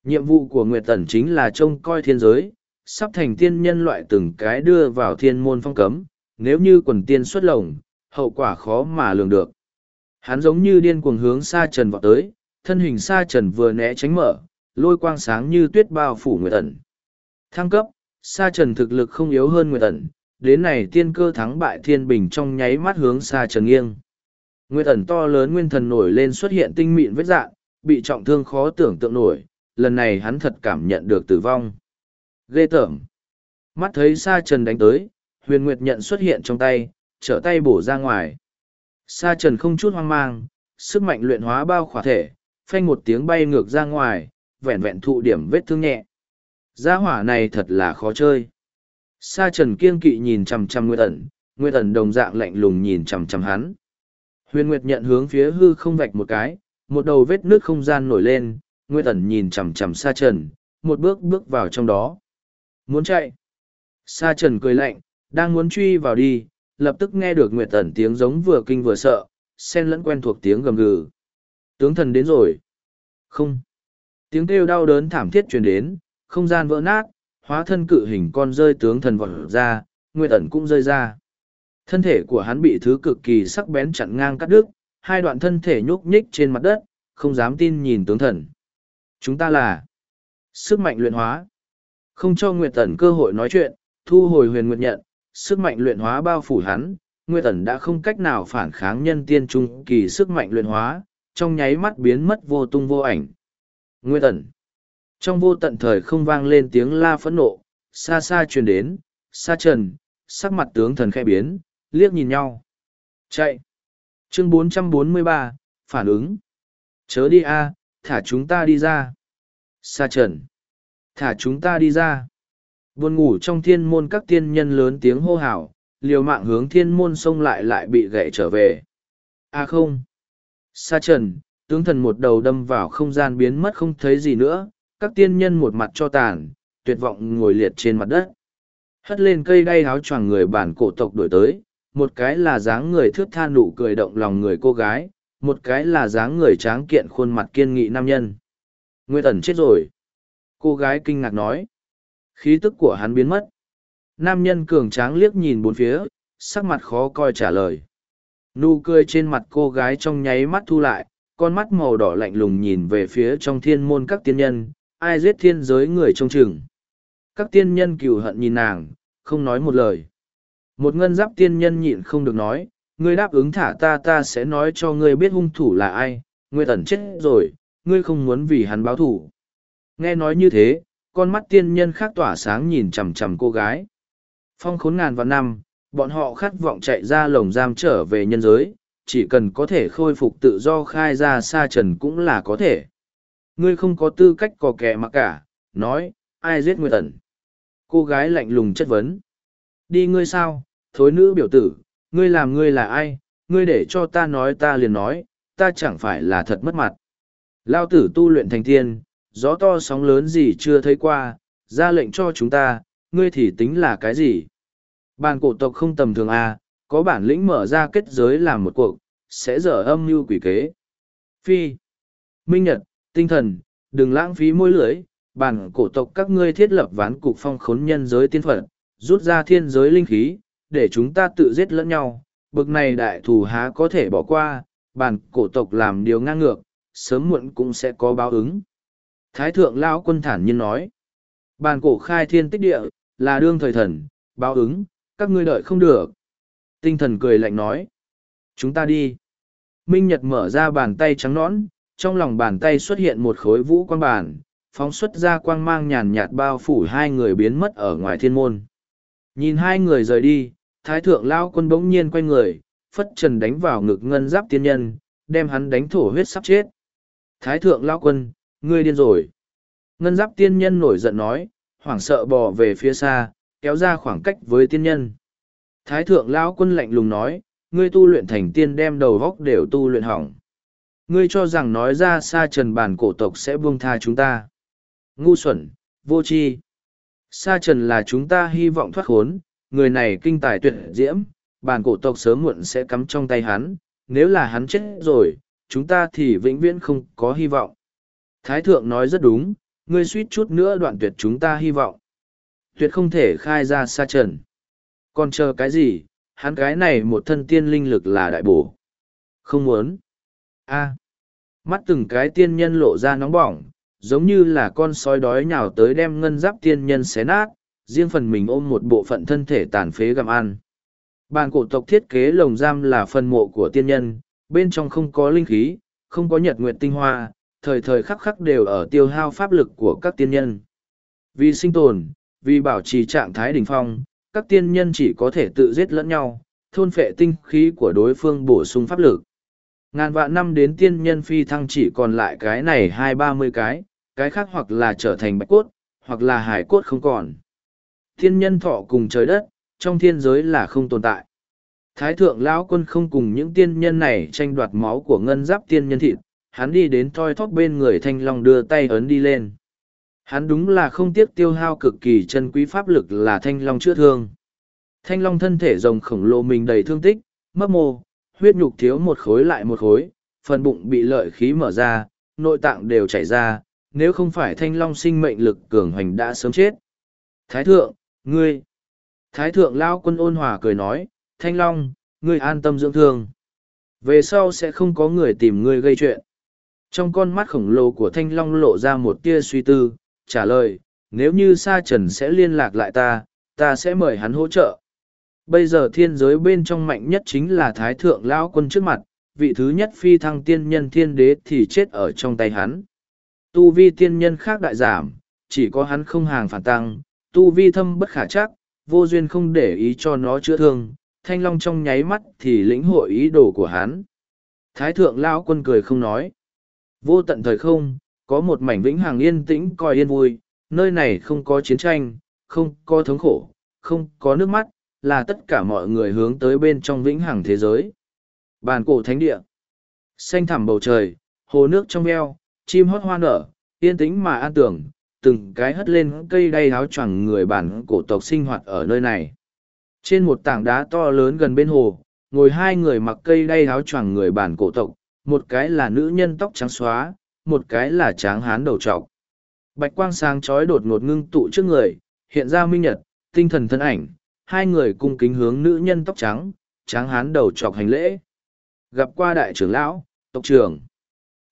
Nhiệm vụ của Nguyệt Tần chính là trông coi thiên giới, sắp thành tiên nhân loại từng cái đưa vào thiên môn phong cấm, nếu như quần tiên xuất lồng, hậu quả khó mà lường được. Hắn giống như điên cuồng hướng xa trần vọt tới, thân hình xa trần vừa né tránh mở, lôi quang sáng như tuyết bao phủ Nguyệt Tần. Thăng cấp, xa trần thực lực không yếu hơn Nguyệt Tần, đến này tiên cơ thắng bại thiên bình trong nháy mắt hướng xa trần nghiêng. Nguyệt Tần to lớn nguyên thần nổi lên xuất hiện tinh mịn vết dạng, bị trọng thương khó tưởng tượng nổi, lần này hắn thật cảm nhận được tử vong. Ghê tởm. Mắt thấy Sa Trần đánh tới, huyền nguyệt nhận xuất hiện trong tay, trở tay bổ ra ngoài. Sa Trần không chút hoang mang, sức mạnh luyện hóa bao khỏa thể, phanh một tiếng bay ngược ra ngoài, vẹn vẹn thụ điểm vết thương nhẹ. Gia hỏa này thật là khó chơi. Sa Trần kiên kỵ nhìn chằm chằm Nguyệt ẩn, Nguyệt ẩn đồng dạng lạnh lùng nhìn chằm chằm hắn. Huyền Nguyệt nhận hướng phía hư không vạch một cái, một đầu vết nước không gian nổi lên, Nguyệt ẩn nhìn chằm chằm Sa Trần, một bước bước vào trong đó. Muốn chạy. Sa Trần cười lạnh, đang muốn truy vào đi, lập tức nghe được Nguyệt ẩn tiếng giống vừa kinh vừa sợ, xen lẫn quen thuộc tiếng gầm gừ. Tướng thần đến rồi. Không. Tiếng kêu đau đớn thảm thiết truyền đến, không gian vỡ nát, hóa thân cự hình con rơi tướng thần vọt ra, Nguyệt ẩn cũng rơi ra. Thân thể của hắn bị thứ cực kỳ sắc bén chặn ngang cắt đứt, hai đoạn thân thể nhúc nhích trên mặt đất, không dám tin nhìn tướng thần. Chúng ta là sức mạnh luyện hóa. Không cho Nguyệt Tần cơ hội nói chuyện, thu hồi huyền nguyệt nhận, sức mạnh luyện hóa bao phủ hắn, Nguyệt Tần đã không cách nào phản kháng nhân tiên trung kỳ sức mạnh luyện hóa, trong nháy mắt biến mất vô tung vô ảnh. Nguyệt Tần. Trong vô tận thời không vang lên tiếng la phẫn nộ, xa xa truyền đến, xa trần, sắc mặt tướng thần khẽ biến, liếc nhìn nhau. Chạy! Chương 443, phản ứng. Chớ đi a, thả chúng ta đi ra. Sa trần. Thả chúng ta đi ra. Buồn ngủ trong thiên môn các tiên nhân lớn tiếng hô hào, liều mạng hướng thiên môn xông lại lại bị gãy trở về. À không! Sa trần, tướng thần một đầu đâm vào không gian biến mất không thấy gì nữa, các tiên nhân một mặt cho tàn, tuyệt vọng ngồi liệt trên mặt đất. Hất lên cây đay áo choàng người bản cổ tộc đổi tới, một cái là dáng người thướt tha nụ cười động lòng người cô gái, một cái là dáng người tráng kiện khuôn mặt kiên nghị nam nhân. Nguyên ẩn chết rồi. Cô gái kinh ngạc nói. Khí tức của hắn biến mất. Nam nhân cường tráng liếc nhìn bốn phía, sắc mặt khó coi trả lời. Nụ cười trên mặt cô gái trong nháy mắt thu lại, con mắt màu đỏ lạnh lùng nhìn về phía trong thiên môn các tiên nhân, ai giết thiên giới người trông chừng. Các tiên nhân cừu hận nhìn nàng, không nói một lời. Một ngân giáp tiên nhân nhịn không được nói, ngươi đáp ứng thả ta ta sẽ nói cho ngươi biết hung thủ là ai, ngươi tẩn chết rồi, ngươi không muốn vì hắn báo thủ. Nghe nói như thế, con mắt tiên nhân khác tỏa sáng nhìn chằm chằm cô gái. Phong khốn ngàn vạn năm, bọn họ khát vọng chạy ra lồng giam trở về nhân giới, chỉ cần có thể khôi phục tự do khai ra xa trần cũng là có thể. Ngươi không có tư cách cò kẻ mà cả, nói, ai giết ngươi tần. Cô gái lạnh lùng chất vấn. Đi ngươi sao, thối nữ biểu tử, ngươi làm ngươi là ai, ngươi để cho ta nói ta liền nói, ta chẳng phải là thật mất mặt. Lao tử tu luyện thành tiên, gió to sóng lớn gì chưa thấy qua, ra lệnh cho chúng ta, ngươi thì tính là cái gì? Bàn cổ tộc không tầm thường à, có bản lĩnh mở ra kết giới làm một cuộc, sẽ dở âm mưu quỷ kế. Phi, Minh Nhật, tinh thần, đừng lãng phí môi lưới, bản cổ tộc các ngươi thiết lập ván cục phong khốn nhân giới tiên phận, rút ra thiên giới linh khí, để chúng ta tự giết lẫn nhau, bực này đại thù há có thể bỏ qua, bản cổ tộc làm điều ngang ngược, sớm muộn cũng sẽ có báo ứng. Thái thượng lão quân thản nhiên nói, "Bàn cổ khai thiên tích địa, là đương thời thần, báo ứng, các ngươi đợi không được. Tinh thần cười lạnh nói, chúng ta đi. Minh Nhật mở ra bàn tay trắng nõn, trong lòng bàn tay xuất hiện một khối vũ quang bản, phóng xuất ra quang mang nhàn nhạt bao phủ hai người biến mất ở ngoài thiên môn. Nhìn hai người rời đi, thái thượng lao quân bỗng nhiên quay người, phất trần đánh vào ngực ngân giáp tiên nhân, đem hắn đánh thổ huyết sắp chết. Thái thượng lao quân, ngươi điên rồi. Ngân giáp tiên nhân nổi giận nói, hoảng sợ bò về phía xa, kéo ra khoảng cách với tiên nhân. Thái thượng lão quân lạnh lùng nói, ngươi tu luyện thành tiên đem đầu góc đều tu luyện hỏng. Ngươi cho rằng nói ra xa trần bản cổ tộc sẽ buông tha chúng ta. Ngu xuẩn, vô tri. Sa trần là chúng ta hy vọng thoát khốn, người này kinh tài tuyệt diễm, bản cổ tộc sớm muộn sẽ cắm trong tay hắn, nếu là hắn chết rồi, chúng ta thì vĩnh viễn không có hy vọng. Thái thượng nói rất đúng, ngươi suýt chút nữa đoạn tuyệt chúng ta hy vọng. Tuyệt không thể khai ra xa trần. Còn chờ cái gì, hắn cái này một thân tiên linh lực là đại bổ. Không muốn. a mắt từng cái tiên nhân lộ ra nóng bỏng, giống như là con sói đói nhào tới đem ngân giáp tiên nhân xé nát, riêng phần mình ôm một bộ phận thân thể tàn phế gặm ăn. Bàn cổ tộc thiết kế lồng giam là phần mộ của tiên nhân, bên trong không có linh khí, không có nhật nguyệt tinh hoa, thời thời khắc khắc đều ở tiêu hao pháp lực của các tiên nhân. Vì sinh tồn, vì bảo trì trạng thái đỉnh phong, các tiên nhân chỉ có thể tự giết lẫn nhau, thôn phệ tinh khí của đối phương bổ sung pháp lực. Ngàn vạn năm đến tiên nhân phi thăng chỉ còn lại cái này hai ba mươi cái, cái khác hoặc là trở thành bạch cốt, hoặc là hải cốt không còn. Thiên nhân thọ cùng trời đất, trong thiên giới là không tồn tại. Thái thượng lão quân không cùng những tiên nhân này tranh đoạt máu của ngân giáp tiên nhân thịt, hắn đi đến thoi thóp bên người thanh long đưa tay ấn đi lên. Hắn đúng là không tiếc tiêu hao cực kỳ chân quý pháp lực là thanh long chữa thương. Thanh long thân thể rồng khổng lồ mình đầy thương tích, mấp mô, huyết nhục thiếu một khối lại một khối, phần bụng bị lợi khí mở ra, nội tạng đều chảy ra, nếu không phải thanh long sinh mệnh lực cường hoành đã sớm chết. Thái thượng, ngươi! Thái thượng lao quân ôn hòa cười nói, thanh long, ngươi an tâm dưỡng thương. Về sau sẽ không có người tìm ngươi gây chuyện. Trong con mắt khổng lồ của thanh long lộ ra một tia suy tư, trả lời, nếu như Sa Trần sẽ liên lạc lại ta, ta sẽ mời hắn hỗ trợ. Bây giờ thiên giới bên trong mạnh nhất chính là Thái Thượng Lão Quân trước mặt, vị thứ nhất phi thăng tiên nhân thiên đế thì chết ở trong tay hắn. Tu vi tiên nhân khác đại giảm, chỉ có hắn không hàng phản tăng, tu vi thâm bất khả chắc, vô duyên không để ý cho nó chữa thương, thanh long trong nháy mắt thì lĩnh hội ý đồ của hắn. Thái thượng lão quân cười không nói. Vô tận thời không, có một mảnh vĩnh hằng yên tĩnh coi yên vui, nơi này không có chiến tranh, không có thống khổ, không có nước mắt, là tất cả mọi người hướng tới bên trong vĩnh hằng thế giới. Bàn cổ thánh địa. Xanh thẳm bầu trời, hồ nước trong veo, chim hót hoa nở, yên tĩnh mà an tưởng, từng cái hất lên cây đay áo choàng người bản cổ tộc sinh hoạt ở nơi này. Trên một tảng đá to lớn gần bên hồ, ngồi hai người mặc cây đay áo choàng người bản cổ tộc, một cái là nữ nhân tóc trắng xóa, một cái là tráng hán đầu trọc. Bạch quang sáng chói đột ngột ngưng tụ trước người, hiện ra minh nhật, tinh thần thân ảnh, hai người cung kính hướng nữ nhân tóc trắng, tráng hán đầu trọc hành lễ. Gặp qua đại trưởng lão, tộc trưởng.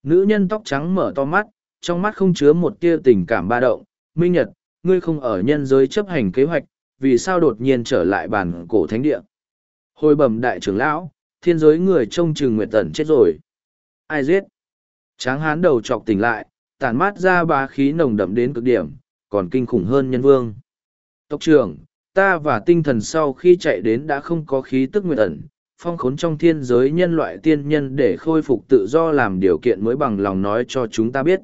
Nữ nhân tóc trắng mở to mắt, trong mắt không chứa một tia tình cảm ba động. Minh Nhật, ngươi không ở nhân giới chấp hành kế hoạch, vì sao đột nhiên trở lại bản cổ thánh địa? Hồi bẩm đại trưởng lão, thiên giới người trông chừng nguyệt tần chết rồi. Ai giết? Tráng hán đầu chọc tỉnh lại, tản mát ra bá khí nồng đậm đến cực điểm, còn kinh khủng hơn nhân vương. Tộc trưởng, ta và tinh thần sau khi chạy đến đã không có khí tức nguyện ẩn, phong khốn trong thiên giới nhân loại tiên nhân để khôi phục tự do làm điều kiện mới bằng lòng nói cho chúng ta biết.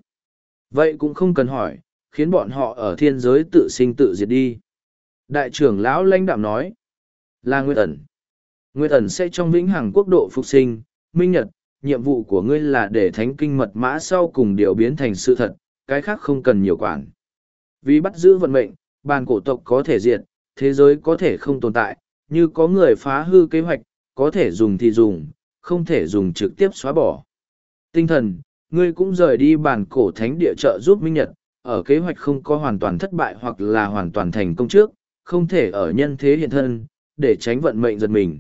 Vậy cũng không cần hỏi, khiến bọn họ ở thiên giới tự sinh tự diệt đi. Đại trưởng lão lãnh đạm nói, là nguyện ẩn. Nguyệt ẩn sẽ trong vĩnh hằng quốc độ phục sinh, minh nhật, nhiệm vụ của ngươi là để thánh kinh mật mã sau cùng điều biến thành sự thật, cái khác không cần nhiều quản. Vì bắt giữ vận mệnh, bàn cổ tộc có thể diệt, thế giới có thể không tồn tại, như có người phá hư kế hoạch, có thể dùng thì dùng, không thể dùng trực tiếp xóa bỏ. Tinh thần, ngươi cũng rời đi bàn cổ thánh địa trợ giúp Minh Nhật, ở kế hoạch không có hoàn toàn thất bại hoặc là hoàn toàn thành công trước, không thể ở nhân thế hiện thân, để tránh vận mệnh giật mình.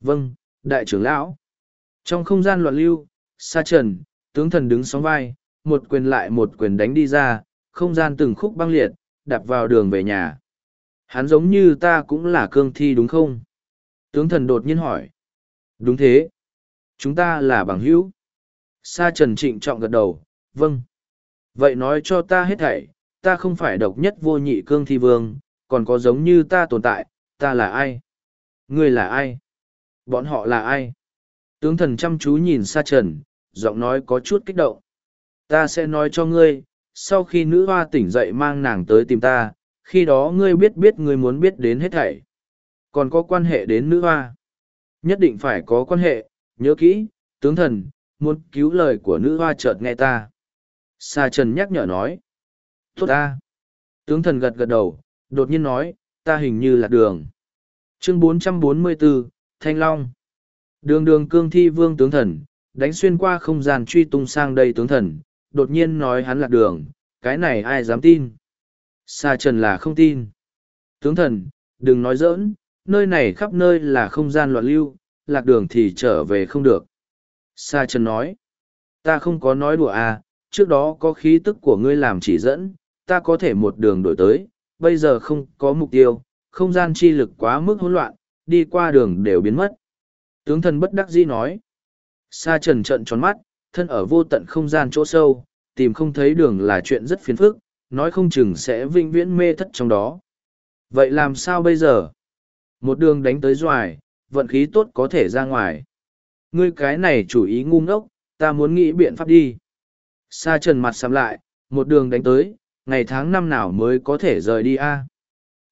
Vâng, đại trưởng lão. Trong không gian loạn lưu, sa trần, tướng thần đứng sóng vai, một quyền lại một quyền đánh đi ra, không gian từng khúc băng liệt, đạp vào đường về nhà. Hắn giống như ta cũng là cương thi đúng không? Tướng thần đột nhiên hỏi. Đúng thế. Chúng ta là bằng hữu. Sa trần trịnh trọng gật đầu, vâng. Vậy nói cho ta hết thảy, ta không phải độc nhất vô nhị cương thi vương, còn có giống như ta tồn tại, ta là ai? Ngươi là ai? Bọn họ là ai? Tướng thần chăm chú nhìn xa trần, giọng nói có chút kích động. Ta sẽ nói cho ngươi, sau khi nữ hoa tỉnh dậy mang nàng tới tìm ta, khi đó ngươi biết biết ngươi muốn biết đến hết thảy còn có quan hệ đến nữ hoa. Nhất định phải có quan hệ, nhớ kỹ, tướng thần, muốn cứu lời của nữ hoa chợt nghe ta. Sa Trần nhắc nhở nói. Tốt ta. Tướng thần gật gật đầu, đột nhiên nói, ta hình như là đường. Chương 444, Thanh Long. Đường đường cương thi vương tướng thần, đánh xuyên qua không gian truy tung sang đây tướng thần, đột nhiên nói hắn lạc đường, cái này ai dám tin. Sa Trần là không tin. Tướng thần, đừng nói giỡn, nơi này khắp nơi là không gian loạn lưu, lạc đường thì trở về không được. Sa Trần nói, ta không có nói đùa à, trước đó có khí tức của ngươi làm chỉ dẫn, ta có thể một đường đổi tới, bây giờ không có mục tiêu, không gian chi lực quá mức hỗn loạn, đi qua đường đều biến mất. Tướng thần bất đắc dĩ nói, Sa Trần trận tròn mắt, thân ở vô tận không gian chỗ sâu, tìm không thấy đường là chuyện rất phiền phức, nói không chừng sẽ vinh viễn mê thất trong đó. Vậy làm sao bây giờ? Một đường đánh tới doài, vận khí tốt có thể ra ngoài. Ngươi cái này chủ ý ngu ngốc, ta muốn nghĩ biện pháp đi. Sa trần mặt sắm lại, một đường đánh tới, ngày tháng năm nào mới có thể rời đi a?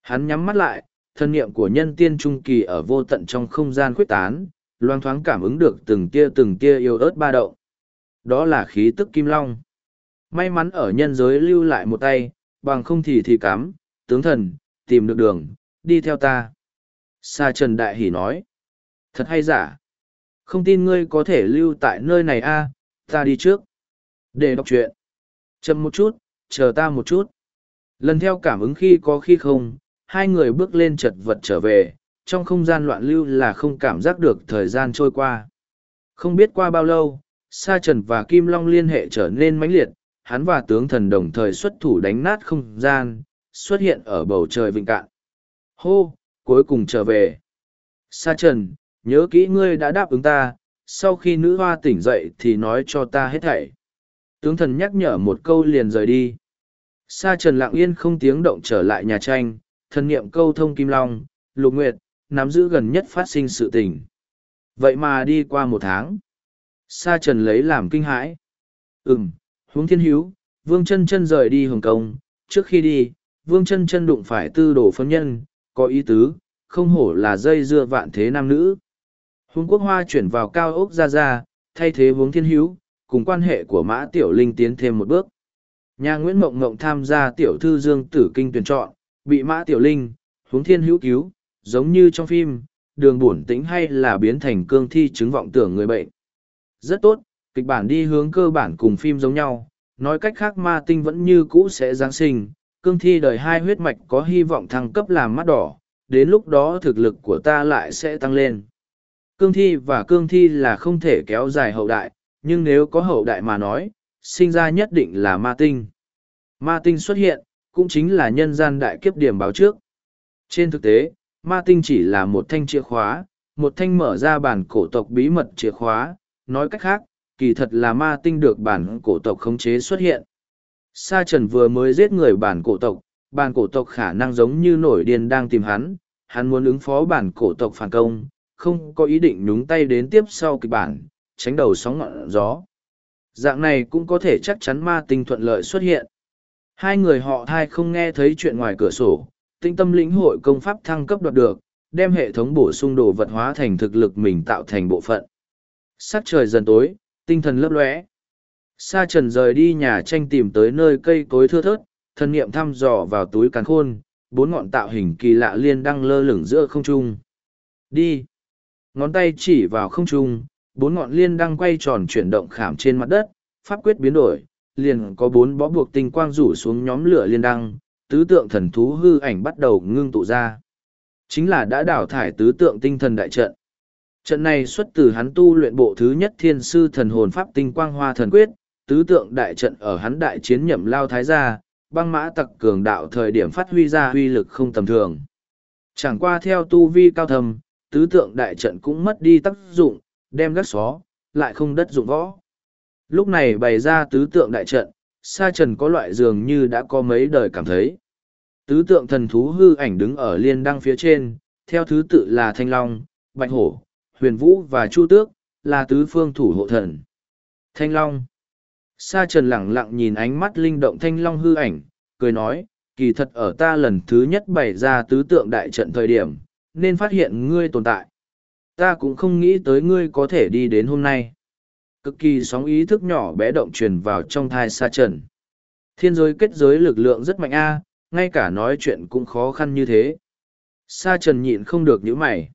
Hắn nhắm mắt lại, thân niệm của nhân tiên trung kỳ ở vô tận trong không gian khuyết tán, loang thoáng cảm ứng được từng tia từng tia yêu ớt ba đậu. Đó là khí tức kim long. May mắn ở nhân giới lưu lại một tay, bằng không thì thì cắm, tướng thần, tìm được đường, đi theo ta. Sa Trần Đại Hỷ nói. Thật hay giả? Không tin ngươi có thể lưu tại nơi này a ta đi trước. Để đọc chuyện. Chậm một chút, chờ ta một chút. Lần theo cảm ứng khi có khi không, hai người bước lên chật vật trở về, trong không gian loạn lưu là không cảm giác được thời gian trôi qua. Không biết qua bao lâu, Sa Trần và Kim Long liên hệ trở nên mãnh liệt, hắn và tướng thần đồng thời xuất thủ đánh nát không gian, xuất hiện ở bầu trời vịnh cạn. Hô, cuối cùng trở về. Sa trần, nhớ kỹ ngươi đã đáp ứng ta, sau khi nữ hoa tỉnh dậy thì nói cho ta hết thảy. Tướng thần nhắc nhở một câu liền rời đi. Sa trần lặng yên không tiếng động trở lại nhà tranh, thần niệm câu thông kim long, lục nguyệt, nắm giữ gần nhất phát sinh sự tình. Vậy mà đi qua một tháng. Sa trần lấy làm kinh hãi. Ừm, huống thiên hiếu, vương chân chân rời đi Hồng Kông, trước khi đi, vương chân chân đụng phải tư đồ phân nhân, có ý tứ, không hổ là dây dưa vạn thế nam nữ. Huống quốc hoa chuyển vào cao ốc ra ra, thay thế hướng thiên hiếu, cùng quan hệ của mã tiểu linh tiến thêm một bước. Nhà Nguyễn Mộng Mộng tham gia tiểu thư dương tử kinh tuyển chọn, bị mã tiểu linh, hướng thiên hữu cứu, giống như trong phim, đường buồn tĩnh hay là biến thành cương thi chứng vọng tưởng người bệnh. Rất tốt, kịch bản đi hướng cơ bản cùng phim giống nhau, nói cách khác ma tinh vẫn như cũ sẽ giáng sinh, cương thi đời hai huyết mạch có hy vọng thăng cấp làm mắt đỏ, đến lúc đó thực lực của ta lại sẽ tăng lên. Cương thi và cương thi là không thể kéo dài hậu đại, nhưng nếu có hậu đại mà nói, sinh ra nhất định là ma tinh. Ma tinh xuất hiện, cũng chính là nhân gian đại kiếp điểm báo trước. Trên thực tế, ma tinh chỉ là một thanh chìa khóa, một thanh mở ra bản cổ tộc bí mật chìa khóa, nói cách khác, kỳ thật là ma tinh được bản cổ tộc khống chế xuất hiện. Sa trần vừa mới giết người bản cổ tộc, bản cổ tộc khả năng giống như nổi điên đang tìm hắn, hắn muốn ứng phó bản cổ tộc phản công, không có ý định nhúng tay đến tiếp sau kịch bản, tránh đầu sóng ngọn gió. Dạng này cũng có thể chắc chắn ma tinh thuận lợi xuất hiện. Hai người họ thai không nghe thấy chuyện ngoài cửa sổ, tinh tâm lĩnh hội công pháp thăng cấp đoạt được, đem hệ thống bổ sung đồ vật hóa thành thực lực mình tạo thành bộ phận. Sắc trời dần tối, tinh thần lấp lóe. Sa trần rời đi nhà tranh tìm tới nơi cây cối thưa thớt, thân niệm thăm dò vào túi càn khôn, bốn ngọn tạo hình kỳ lạ liên đăng lơ lửng giữa không trung. Đi! Ngón tay chỉ vào không trung, bốn ngọn liên đăng quay tròn chuyển động khảm trên mặt đất, pháp quyết biến đổi, liền có bốn bó buộc tinh quang rủ xuống nhóm lửa liên đăng, tứ tượng thần thú hư ảnh bắt đầu ngưng tụ ra. Chính là đã đảo thải tứ tượng tinh thần đại trận. Trận này xuất từ hắn tu luyện bộ thứ nhất thiên sư thần hồn pháp tinh quang hoa thần quyết, tứ tượng đại trận ở hắn đại chiến nhậm lao thái gia, băng mã tặc cường đạo thời điểm phát huy ra huy lực không tầm thường. Chẳng qua theo tu vi cao thầm, tứ tượng đại trận cũng mất đi tác dụng, đem gắt xó, lại không đất dụng võ. Lúc này bày ra tứ tượng đại trận, sa trần có loại dường như đã có mấy đời cảm thấy. Tứ tượng thần thú hư ảnh đứng ở liên đăng phía trên, theo thứ tự là Thanh Long, Bạch Hổ, Huyền Vũ và Chu Tước, là tứ phương thủ hộ thần. Thanh Long Sa trần lẳng lặng nhìn ánh mắt linh động Thanh Long hư ảnh, cười nói, kỳ thật ở ta lần thứ nhất bày ra tứ tượng đại trận thời điểm, nên phát hiện ngươi tồn tại. Ta cũng không nghĩ tới ngươi có thể đi đến hôm nay. Cực kỳ sóng ý thức nhỏ bé động truyền vào trong thai sa trần. Thiên giới kết giới lực lượng rất mạnh a, ngay cả nói chuyện cũng khó khăn như thế. Sa trần nhịn không được những mày.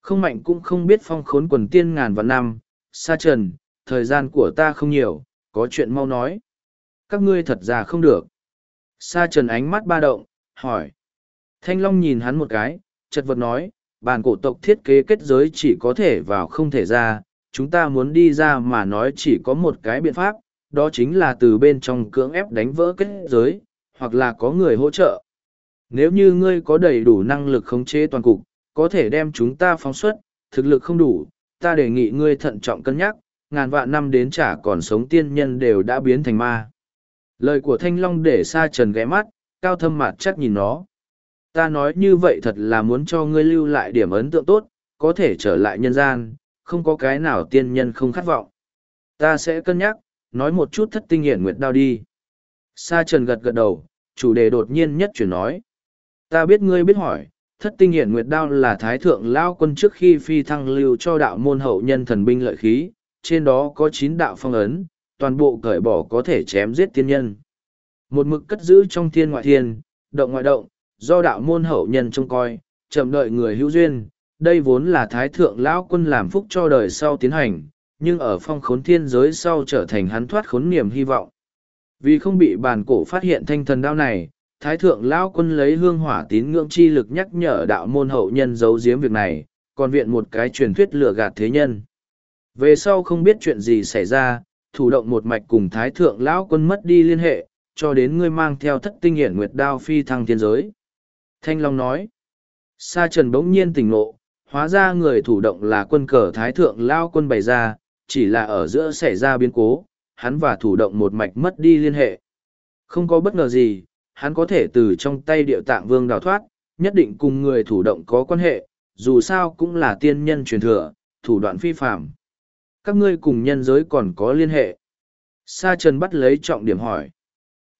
Không mạnh cũng không biết phong khốn quần tiên ngàn vạn năm. Sa trần, thời gian của ta không nhiều, có chuyện mau nói. Các ngươi thật ra không được. Sa trần ánh mắt ba động, hỏi. Thanh Long nhìn hắn một cái, chật vật nói, bản cổ tộc thiết kế kết giới chỉ có thể vào không thể ra, chúng ta muốn đi ra mà nói chỉ có một cái biện pháp, đó chính là từ bên trong cưỡng ép đánh vỡ kết giới, hoặc là có người hỗ trợ. Nếu như ngươi có đầy đủ năng lực khống chế toàn cục, có thể đem chúng ta phóng xuất, thực lực không đủ, ta đề nghị ngươi thận trọng cân nhắc, ngàn vạn năm đến chả còn sống tiên nhân đều đã biến thành ma. Lời của Thanh Long để xa trần ghé mắt, cao thâm mặt chắc nhìn nó. Ta nói như vậy thật là muốn cho ngươi lưu lại điểm ấn tượng tốt, có thể trở lại nhân gian, không có cái nào tiên nhân không khát vọng. Ta sẽ cân nhắc, nói một chút thất tinh hiển nguyệt đao đi. Sa trần gật gật đầu, chủ đề đột nhiên nhất chuyển nói. Ta biết ngươi biết hỏi, thất tinh hiển nguyệt đao là thái thượng lao quân trước khi phi thăng lưu cho đạo môn hậu nhân thần binh lợi khí, trên đó có chín đạo phong ấn, toàn bộ cởi bỏ có thể chém giết tiên nhân. Một mực cất giữ trong thiên ngoại thiên, động ngoại động, do đạo môn hậu nhân trông coi, chậm đợi người hữu duyên, đây vốn là thái thượng lão quân làm phúc cho đời sau tiến hành, nhưng ở phong khốn thiên giới sau trở thành hắn thoát khốn niềm hy vọng. Vì không bị bàn cổ phát hiện thanh thần đao này, thái thượng lão quân lấy hương hỏa tín ngưỡng chi lực nhắc nhở đạo môn hậu nhân giấu giếm việc này, còn viện một cái truyền thuyết lừa gạt thế nhân. Về sau không biết chuyện gì xảy ra, thủ động một mạch cùng thái thượng lão quân mất đi liên hệ, cho đến ngươi mang theo thất tinh hiển nguyệt đao phi thăng thiên giới. Thanh Long nói, Sa trần bỗng nhiên tỉnh ngộ, hóa ra người thủ động là quân cờ thái thượng lao quân bày ra, chỉ là ở giữa xảy ra biến cố, hắn và thủ động một mạch mất đi liên hệ. Không có bất ngờ gì, hắn có thể từ trong tay điệu tạng vương đào thoát, nhất định cùng người thủ động có quan hệ, dù sao cũng là tiên nhân truyền thừa, thủ đoạn phi phạm. Các ngươi cùng nhân giới còn có liên hệ. Sa Trần bắt lấy trọng điểm hỏi.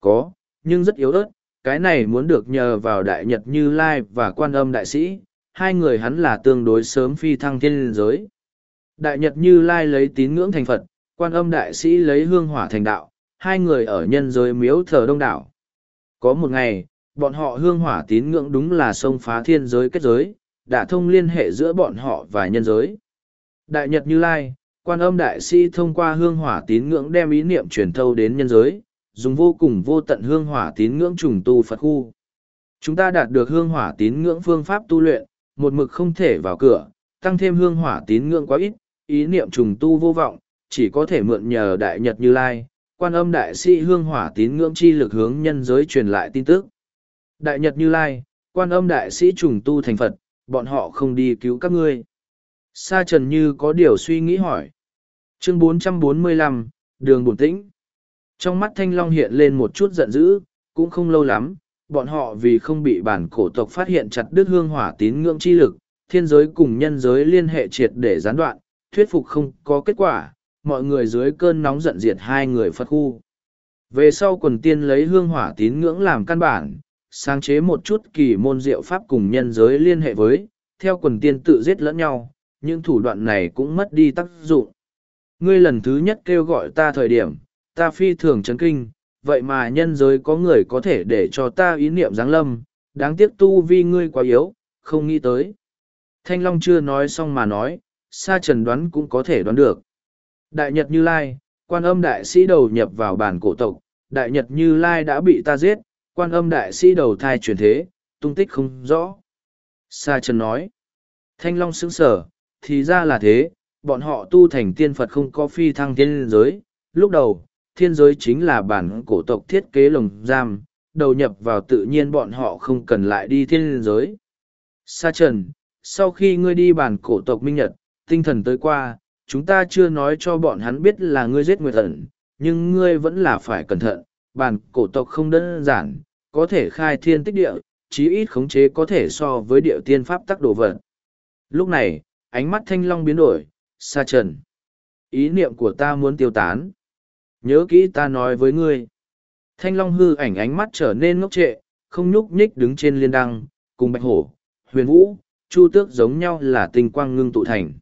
Có, nhưng rất yếu ớt, cái này muốn được nhờ vào đại nhật như lai và quan âm đại sĩ hai người hắn là tương đối sớm phi thăng thiên giới. Đại nhật như lai lấy tín ngưỡng thành phật quan âm đại sĩ lấy hương hỏa thành đạo hai người ở nhân giới miếu thờ đông đảo. Có một ngày bọn họ hương hỏa tín ngưỡng đúng là sông phá thiên giới kết giới đã thông liên hệ giữa bọn họ và nhân giới. Đại nhật như lai quan âm đại sĩ thông qua hương hỏa tín ngưỡng đem ý niệm truyền thâu đến nhân giới dùng vô cùng vô tận hương hỏa tín ngưỡng trùng tu Phật khu. Chúng ta đạt được hương hỏa tín ngưỡng phương pháp tu luyện, một mực không thể vào cửa, tăng thêm hương hỏa tín ngưỡng quá ít, ý niệm trùng tu vô vọng, chỉ có thể mượn nhờ đại nhật như lai, quan âm đại sĩ hương hỏa tín ngưỡng chi lực hướng nhân giới truyền lại tin tức. Đại nhật như lai, quan âm đại sĩ trùng tu thành Phật, bọn họ không đi cứu các ngươi. Sa trần như có điều suy nghĩ hỏi. Chương 445, đường bổn tĩnh. Trong mắt Thanh Long hiện lên một chút giận dữ, cũng không lâu lắm, bọn họ vì không bị bản cổ tộc phát hiện chặt đứt hương hỏa tín ngưỡng chi lực, thiên giới cùng nhân giới liên hệ triệt để gián đoạn, thuyết phục không có kết quả, mọi người dưới cơn nóng giận diệt hai người Phật khu. Về sau quần tiên lấy hương hỏa tín ngưỡng làm căn bản, sáng chế một chút kỳ môn diệu pháp cùng nhân giới liên hệ với, theo quần tiên tự giết lẫn nhau, những thủ đoạn này cũng mất đi tác dụng. Ngươi lần thứ nhất kêu gọi ta thời điểm, ta phi thường chấn kinh, vậy mà nhân giới có người có thể để cho ta ý niệm giáng lâm, đáng tiếc tu vi ngươi quá yếu, không nghĩ tới. Thanh Long chưa nói xong mà nói, sa trần đoán cũng có thể đoán được. Đại Nhật Như Lai, quan âm đại sĩ đầu nhập vào bản cổ tộc, Đại Nhật Như Lai đã bị ta giết, quan âm đại sĩ đầu thai chuyển thế, tung tích không rõ. Sa trần nói, Thanh Long sững sở, thì ra là thế, bọn họ tu thành tiên Phật không có phi thăng tiên giới, lúc đầu, thiên giới chính là bản cổ tộc thiết kế lồng giam, đầu nhập vào tự nhiên bọn họ không cần lại đi thiên giới. Sa trần, sau khi ngươi đi bản cổ tộc minh nhật, tinh thần tới qua, chúng ta chưa nói cho bọn hắn biết là ngươi giết nguyệt ẩn, nhưng ngươi vẫn là phải cẩn thận, bản cổ tộc không đơn giản, có thể khai thiên tích địa, chí ít khống chế có thể so với địa tiên pháp tắc đồ vật. Lúc này, ánh mắt thanh long biến đổi, sa trần. Ý niệm của ta muốn tiêu tán nhớ kỹ ta nói với ngươi. Thanh long hư ảnh ánh mắt trở nên ngốc trệ, không nhúc nhích đứng trên liên đăng, cùng bạch hổ, huyền vũ, chu tước giống nhau là tinh quang ngưng tụ thành.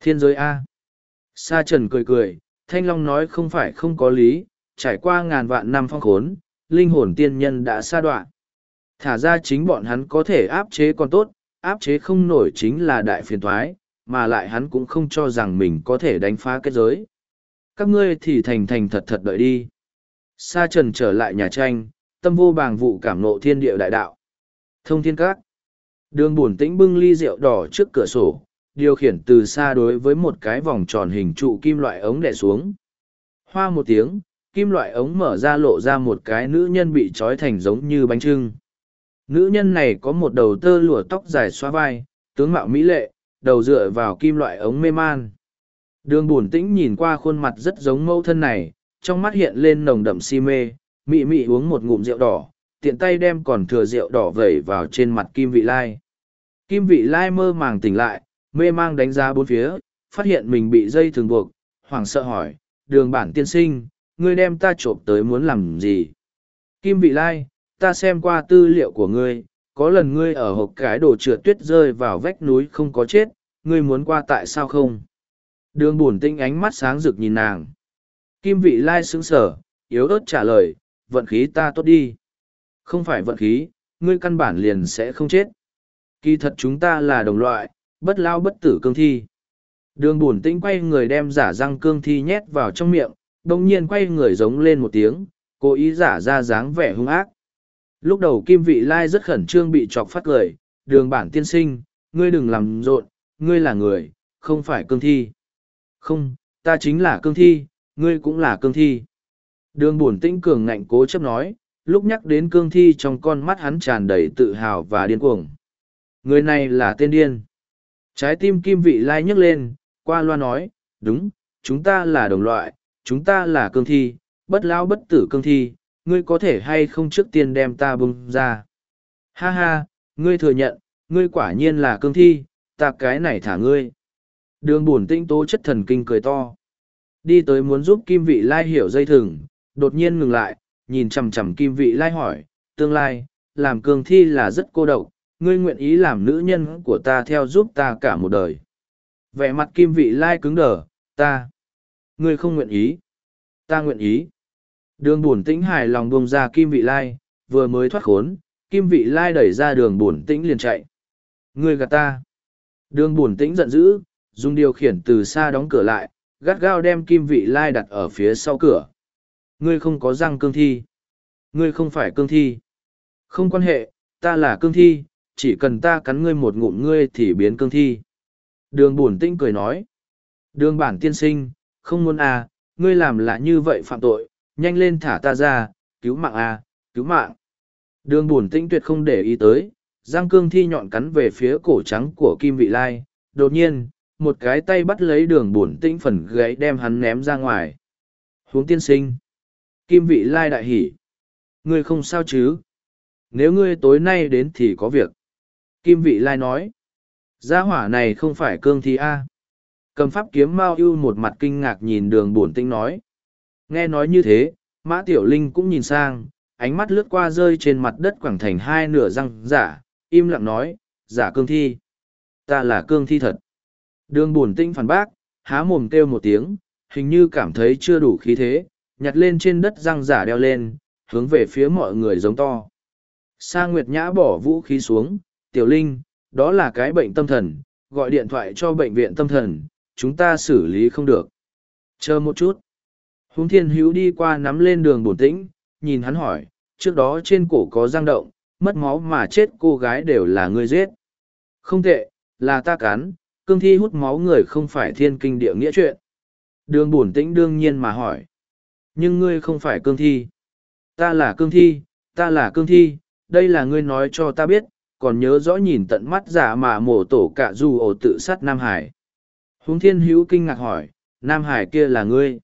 Thiên giới a. Sa trần cười cười, thanh long nói không phải không có lý, trải qua ngàn vạn năm phong khốn, linh hồn tiên nhân đã sa đoạn thả ra chính bọn hắn có thể áp chế còn tốt, áp chế không nổi chính là đại phiền thoái, mà lại hắn cũng không cho rằng mình có thể đánh phá kết giới các ngươi thì thành thành thật thật đợi đi. Sa trần trở lại nhà tranh, tâm vô bàng vụ cảm nộ thiên địa đại đạo. Thông thiên các. Đường buồn tĩnh bưng ly rượu đỏ trước cửa sổ, điều khiển từ xa đối với một cái vòng tròn hình trụ kim loại ống đẻ xuống. Hoa một tiếng, kim loại ống mở ra lộ ra một cái nữ nhân bị trói thành giống như bánh trưng. Nữ nhân này có một đầu tơ lụa tóc dài xoa vai, tướng mạo mỹ lệ, đầu dựa vào kim loại ống mê man. Đường buồn tĩnh nhìn qua khuôn mặt rất giống mẫu thân này, trong mắt hiện lên nồng đậm si mê, mị mị uống một ngụm rượu đỏ, tiện tay đem còn thừa rượu đỏ vẩy vào trên mặt Kim Vị Lai. Kim Vị Lai mơ màng tỉnh lại, mê mang đánh giá bốn phía, phát hiện mình bị dây thường buộc, hoảng sợ hỏi, đường bản tiên sinh, ngươi đem ta trộm tới muốn làm gì? Kim Vị Lai, ta xem qua tư liệu của ngươi, có lần ngươi ở hộp cái đồ trượt tuyết rơi vào vách núi không có chết, ngươi muốn qua tại sao không? Đường buồn tinh ánh mắt sáng rực nhìn nàng. Kim vị lai sững sở, yếu ớt trả lời, vận khí ta tốt đi. Không phải vận khí, ngươi căn bản liền sẽ không chết. Kỳ thật chúng ta là đồng loại, bất lao bất tử cương thi. Đường buồn tinh quay người đem giả răng cương thi nhét vào trong miệng, đồng nhiên quay người giống lên một tiếng, cố ý giả ra dáng vẻ hung ác. Lúc đầu kim vị lai rất khẩn trương bị chọc phát cười, đường bản tiên sinh, ngươi đừng làm rộn, ngươi là người, không phải cương thi không, ta chính là cương thi, ngươi cũng là cương thi. Đường bổn tĩnh cường ngạnh cố chấp nói, lúc nhắc đến cương thi trong con mắt hắn tràn đầy tự hào và điên cuồng. Người này là tên điên. Trái tim kim vị lai nhấc lên, qua loa nói, đúng, chúng ta là đồng loại, chúng ta là cương thi, bất lao bất tử cương thi, ngươi có thể hay không trước tiên đem ta bung ra? Ha ha, ngươi thừa nhận, ngươi quả nhiên là cương thi, ta cái này thả ngươi. Đường buồn tinh tố chất thần kinh cười to. Đi tới muốn giúp kim vị lai hiểu dây thừng, đột nhiên ngừng lại, nhìn chằm chằm kim vị lai hỏi, tương lai, làm cường thi là rất cô độc, ngươi nguyện ý làm nữ nhân của ta theo giúp ta cả một đời. Vẻ mặt kim vị lai cứng đờ, ta. Ngươi không nguyện ý. Ta nguyện ý. Đường buồn tĩnh hài lòng buông ra kim vị lai, vừa mới thoát khốn, kim vị lai đẩy ra đường buồn tĩnh liền chạy. Ngươi gạt ta. Đường buồn tĩnh giận dữ, dùng điều khiển từ xa đóng cửa lại, gắt gao đem kim vị lai đặt ở phía sau cửa. Ngươi không có răng cương thi. Ngươi không phải cương thi. Không quan hệ, ta là cương thi, chỉ cần ta cắn ngươi một ngụm ngươi thì biến cương thi. Đường buồn tĩnh cười nói. Đường bản tiên sinh, không muốn à, ngươi làm lại như vậy phạm tội, nhanh lên thả ta ra, cứu mạng à, cứu mạng. Đường buồn tĩnh tuyệt không để ý tới, giang cương thi nhọn cắn về phía cổ trắng của kim vị lai, đột nhiên, một cái tay bắt lấy đường buồn tĩnh phần gáy đem hắn ném ra ngoài. Huống tiên sinh. Kim vị lai đại hỉ. Ngươi không sao chứ? Nếu ngươi tối nay đến thì có việc. Kim vị lai nói. Gia hỏa này không phải cương thi A. Cầm pháp kiếm Mao ưu một mặt kinh ngạc nhìn đường buồn tĩnh nói. Nghe nói như thế, Mã Tiểu Linh cũng nhìn sang, ánh mắt lướt qua rơi trên mặt đất quảng thành hai nửa răng giả, im lặng nói, giả cương thi. Ta là cương thi thật. Đường buồn tinh phản bác, há mồm kêu một tiếng, hình như cảm thấy chưa đủ khí thế, nhặt lên trên đất răng giả đeo lên, hướng về phía mọi người giống to. Sa Nguyệt Nhã bỏ vũ khí xuống, Tiểu Linh, đó là cái bệnh tâm thần, gọi điện thoại cho bệnh viện tâm thần, chúng ta xử lý không được. Chờ một chút. Hùng thiên hữu đi qua nắm lên đường bổn tĩnh, nhìn hắn hỏi, trước đó trên cổ có răng động, mất máu mà chết cô gái đều là ngươi giết. Không tệ, là ta cắn, cương thi hút máu người không phải thiên kinh địa nghĩa chuyện. Đường bổn tĩnh đương nhiên mà hỏi. Nhưng ngươi không phải cương thi. Ta là cương thi, ta là cương thi, đây là ngươi nói cho ta biết, còn nhớ rõ nhìn tận mắt giả mà mổ tổ cả dù ổ tự sát Nam Hải. Hùng thiên hữu kinh ngạc hỏi, Nam Hải kia là ngươi.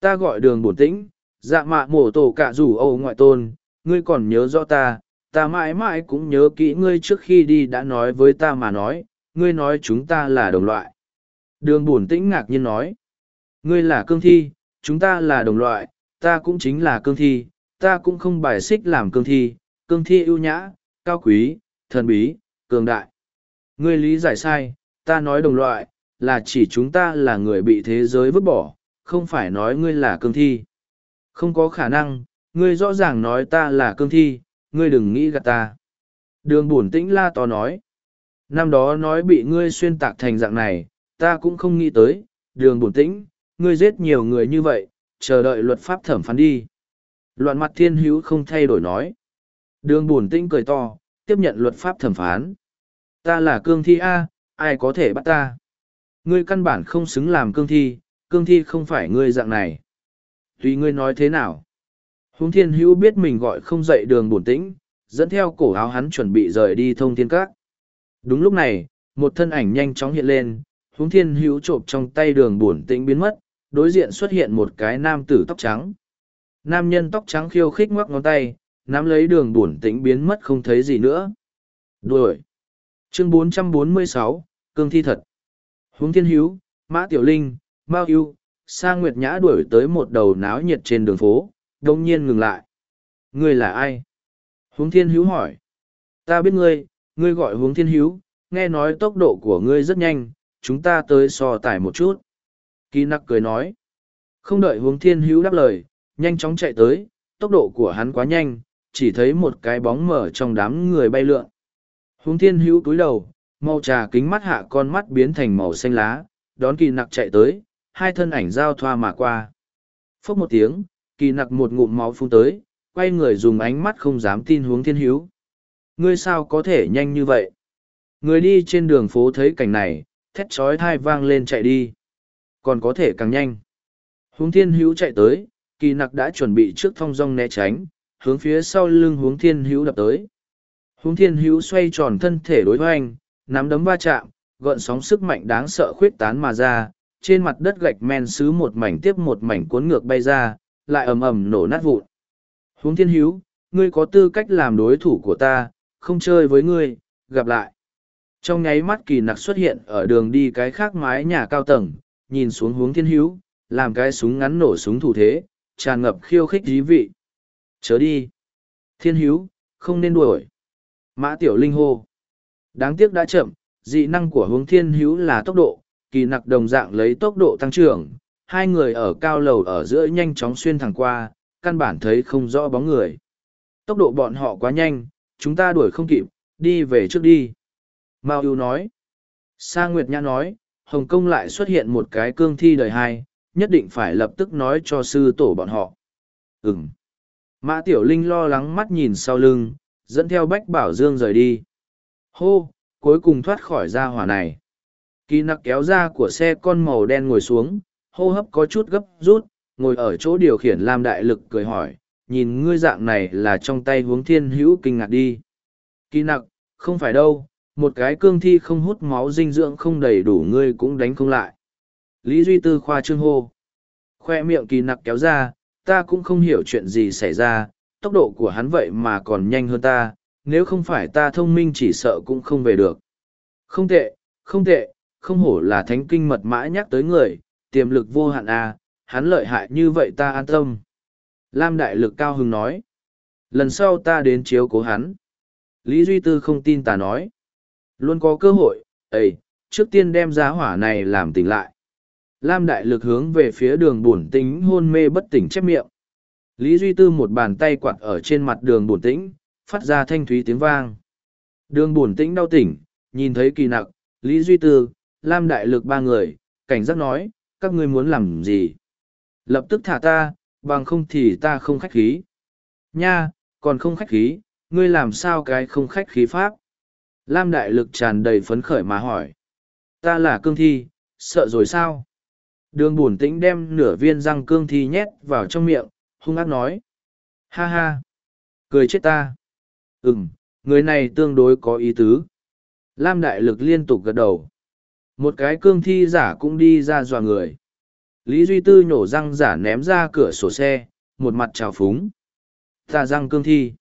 Ta gọi đường bổn tĩnh, dạ mạ mổ tổ cả dù ổ ngoại tôn, ngươi còn nhớ rõ ta, ta mãi mãi cũng nhớ kỹ ngươi trước khi đi đã nói với ta mà nói, ngươi nói chúng ta là đồng loại. Đường bổn tĩnh ngạc nhiên nói, ngươi là cương thi, chúng ta là đồng loại, ta cũng chính là cương thi, ta cũng không bài xích làm cương thi, cương thi ưu nhã, cao quý, thần bí, cường đại. Ngươi lý giải sai, ta nói đồng loại, là chỉ chúng ta là người bị thế giới vứt bỏ, không phải nói ngươi là cương thi. Không có khả năng, ngươi rõ ràng nói ta là cương thi, ngươi đừng nghĩ gạt ta. Đường buồn tĩnh la to nói. Năm đó nói bị ngươi xuyên tạc thành dạng này, ta cũng không nghĩ tới, đường Bổn tĩnh, ngươi giết nhiều người như vậy, chờ đợi luật pháp thẩm phán đi. Loạn mặt thiên hữu không thay đổi nói. Đường Bổn tĩnh cười to, tiếp nhận luật pháp thẩm phán. Ta là cương thi A, ai có thể bắt ta? Ngươi căn bản không xứng làm cương thi, cương thi không phải ngươi dạng này. Tùy ngươi nói thế nào? Hùng thiên hữu biết mình gọi không dậy đường Bổn tĩnh, dẫn theo cổ áo hắn chuẩn bị rời đi thông thiên các. Đúng lúc này, một thân ảnh nhanh chóng hiện lên, hướng thiên hữu trộm trong tay đường buồn tĩnh biến mất, đối diện xuất hiện một cái nam tử tóc trắng. Nam nhân tóc trắng khiêu khích ngoắc ngón tay, nắm lấy đường buồn tĩnh biến mất không thấy gì nữa. Đuổi. Chương 446, Cương Thi Thật. Hướng Thiên Hiếu, Mã Tiểu Linh, Mao Yêu, Sa Nguyệt Nhã đuổi tới một đầu náo nhiệt trên đường phố, đồng nhiên ngừng lại. Ngươi là ai? Hướng Thiên Hiếu hỏi. Ta biết ngươi, ngươi gọi Hướng Thiên hữu, nghe nói tốc độ của ngươi rất nhanh, chúng ta tới so tải một chút. Kỳ nặc cười nói. Không đợi Hướng Thiên hữu đáp lời, nhanh chóng chạy tới, tốc độ của hắn quá nhanh, chỉ thấy một cái bóng mở trong đám người bay lượn. Hướng thiên hữu túi đầu, màu trà kính mắt hạ con mắt biến thành màu xanh lá, đón kỳ nặc chạy tới, hai thân ảnh giao thoa mà qua. Phốc một tiếng, kỳ nặc một ngụm máu phun tới, quay người dùng ánh mắt không dám tin hướng thiên hữu. Ngươi sao có thể nhanh như vậy? Người đi trên đường phố thấy cảnh này, thét chói thai vang lên chạy đi. Còn có thể càng nhanh. Hướng thiên hữu chạy tới, kỳ nặc đã chuẩn bị trước thong dong né tránh, hướng phía sau lưng hướng thiên hữu đập tới. Hướng thiên hữu xoay tròn thân thể đối với anh, nắm đấm va chạm, gợn sóng sức mạnh đáng sợ khuyết tán mà ra, trên mặt đất gạch men xứ một mảnh tiếp một mảnh cuốn ngược bay ra, lại ầm ầm nổ nát vụn. Hướng thiên hữu, ngươi có tư cách làm đối thủ của ta, không chơi với ngươi, gặp lại. Trong nháy mắt kỳ nặc xuất hiện ở đường đi cái khác mái nhà cao tầng, nhìn xuống hướng thiên hữu, làm cái súng ngắn nổ súng thủ thế, tràn ngập khiêu khích dí vị. Chớ đi. Thiên hữu, không nên đuổi. Mã Tiểu Linh hô. Đáng tiếc đã chậm, dị năng của hướng thiên hữu là tốc độ, kỳ nặc đồng dạng lấy tốc độ tăng trưởng. Hai người ở cao lầu ở giữa nhanh chóng xuyên thẳng qua, căn bản thấy không rõ bóng người. Tốc độ bọn họ quá nhanh, chúng ta đuổi không kịp, đi về trước đi. Mao Yêu nói. Sa Nguyệt Nhã nói, Hồng Kông lại xuất hiện một cái cương thi đời hai, nhất định phải lập tức nói cho sư tổ bọn họ. Ừm. Mã Tiểu Linh lo lắng mắt nhìn sau lưng, dẫn theo Bách Bảo Dương rời đi. Hô, cuối cùng thoát khỏi ra hỏa này. Kỳ nặc kéo ra của xe con màu đen ngồi xuống, hô hấp có chút gấp rút, ngồi ở chỗ điều khiển Lam Đại Lực cười hỏi, nhìn ngươi dạng này là trong tay huống thiên hữu kinh ngạc đi. Kỳ nặc, không phải đâu, một cái cương thi không hút máu dinh dưỡng không đầy đủ ngươi cũng đánh không lại. Lý Duy Tư khoa trương hô. Khoe miệng kỳ nặc kéo ra, ta cũng không hiểu chuyện gì xảy ra, tốc độ của hắn vậy mà còn nhanh hơn ta, nếu không phải ta thông minh chỉ sợ cũng không về được. Không tệ, không tệ, không hổ là thánh kinh mật mã nhắc tới người, tiềm lực vô hạn à, hắn lợi hại như vậy ta an tâm. Lam đại lực cao hứng nói. Lần sau ta đến chiếu cố hắn. Lý Duy Tư không tin ta nói. Luôn có cơ hội, ấy, trước tiên đem giá hỏa này làm tỉnh lại. Lam đại lực hướng về phía đường buồn tính hôn mê bất tỉnh chép miệng. Lý Duy Tư một bàn tay quạt ở trên mặt đường buồn tĩnh, phát ra thanh thúy tiếng vang. Đường buồn tĩnh đau tỉnh, nhìn thấy kỳ nặc, Lý Duy Tư, Lam đại lực ba người, cảnh giác nói, các ngươi muốn làm gì? Lập tức thả ta, bằng không thì ta không khách khí. Nha, còn không khách khí, ngươi làm sao cái không khách khí pháp? Lam đại lực tràn đầy phấn khởi mà hỏi. Ta là cương thi, sợ rồi sao? Đường buồn tĩnh đem nửa viên răng cương thi nhét vào trong miệng, hung ác nói. Ha ha! Cười chết ta! Ừm, người này tương đối có ý tứ. Lam đại lực liên tục gật đầu. Một cái cương thi giả cũng đi ra dọa người. Lý Duy Tư nhổ răng giả ném ra cửa sổ xe, một mặt trào phúng. Ta răng cương thi.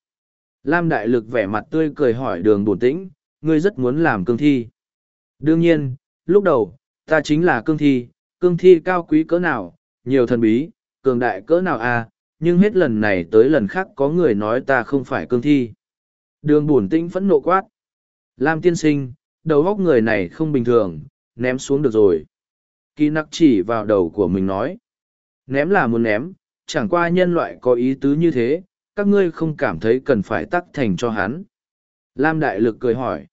Lam đại lực vẻ mặt tươi cười hỏi đường bổn tĩnh, ngươi rất muốn làm cương thi. Đương nhiên, lúc đầu, ta chính là cương thi, cương thi cao quý cỡ nào, nhiều thần bí, cường đại cỡ nào à, nhưng hết lần này tới lần khác có người nói ta không phải cương thi. Đường bổn tĩnh phẫn nộ quát. Lam tiên sinh, đầu góc người này không bình thường, ném xuống được rồi. Kỳ nặc chỉ vào đầu của mình nói. Ném là muốn ném, chẳng qua nhân loại có ý tứ như thế, các ngươi không cảm thấy cần phải tắc thành cho hắn. Lam đại lực cười hỏi.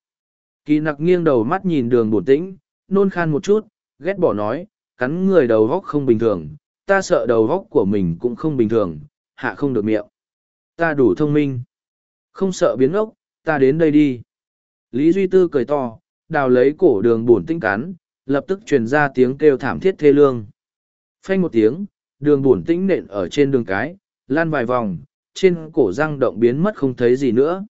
Kỳ nặc nghiêng đầu mắt nhìn đường bổn tĩnh, nôn khan một chút, ghét bỏ nói, cắn người đầu góc không bình thường, ta sợ đầu góc của mình cũng không bình thường, hạ không được miệng. Ta đủ thông minh. Không sợ biến ốc, ta đến đây đi. Lý Duy Tư cười to, đào lấy cổ đường bổn Tĩnh cắn, lập tức truyền ra tiếng kêu thảm thiết thê lương. Phanh một tiếng, đường bổn tĩnh nện ở trên đường cái, lan vài vòng, trên cổ răng động biến mất không thấy gì nữa.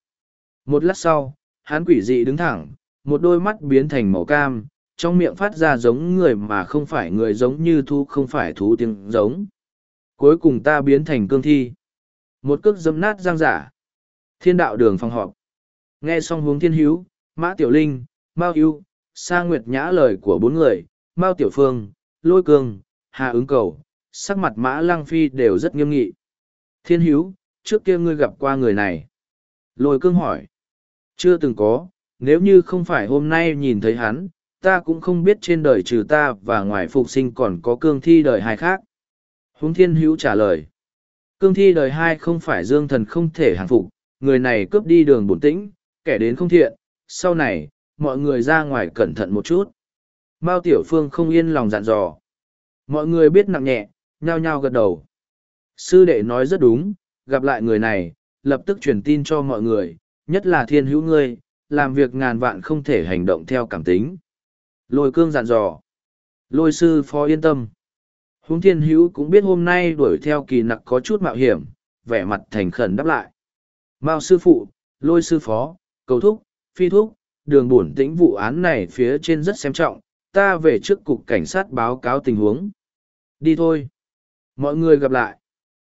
Một lát sau, hắn quỷ dị đứng thẳng, một đôi mắt biến thành màu cam, trong miệng phát ra giống người mà không phải người giống như thu không phải thú tiếng giống. Cuối cùng ta biến thành cương thi. Một cước dâm nát giang giả. Thiên đạo đường phòng họp. Nghe xong hướng thiên hữu, Mã Tiểu Linh, Mao Yêu, Sa Nguyệt Nhã lời của bốn người, Mao Tiểu Phương, Lôi Cương, Hà ứng cầu, sắc mặt Mã Lăng Phi đều rất nghiêm nghị. Thiên Hiếu, trước kia ngươi gặp qua người này. Lôi Cương hỏi. Chưa từng có, nếu như không phải hôm nay nhìn thấy hắn, ta cũng không biết trên đời trừ ta và ngoài phục sinh còn có cương thi đời hai khác. Húng thiên Hiếu trả lời. Cương thi đời hai không phải dương thần không thể hàng phục, người này cướp đi đường bổn tĩnh, kẻ đến không thiện, sau này, mọi người ra ngoài cẩn thận một chút. Mao Tiểu Phương không yên lòng dặn dò. Mọi người biết nặng nhẹ, nhao nhao gật đầu. Sư đệ nói rất đúng, gặp lại người này, lập tức truyền tin cho mọi người, nhất là thiên hữu ngươi, làm việc ngàn vạn không thể hành động theo cảm tính. Lôi cương dặn dò. Lôi sư phó yên tâm. Húng thiên hữu cũng biết hôm nay đuổi theo kỳ nặc có chút mạo hiểm, vẻ mặt thành khẩn đáp lại. Mao sư phụ, lôi sư phó, cầu thúc, phi thúc, đường bổn tĩnh vụ án này phía trên rất xem trọng, ta về trước cục cảnh sát báo cáo tình huống. Đi thôi. Mọi người gặp lại.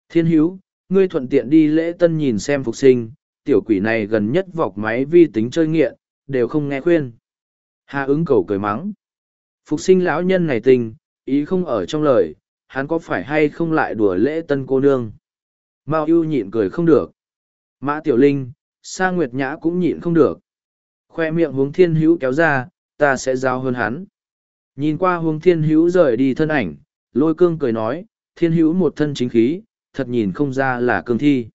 Thiên hữu, ngươi thuận tiện đi lễ tân nhìn xem phục sinh, tiểu quỷ này gần nhất vọc máy vi tính chơi nghiện, đều không nghe khuyên. Hà ứng cầu cười mắng. Phục sinh lão nhân này tình, ý không ở trong lời, hắn có phải hay không lại đùa lễ tân cô nương. Mao ưu nhịn cười không được. Mã Tiểu Linh, Sa Nguyệt Nhã cũng nhịn không được. Khoe miệng hướng thiên hữu kéo ra, ta sẽ giao hơn hắn. Nhìn qua hướng thiên hữu rời đi thân ảnh, lôi cương cười nói, thiên hữu một thân chính khí, thật nhìn không ra là cương thi.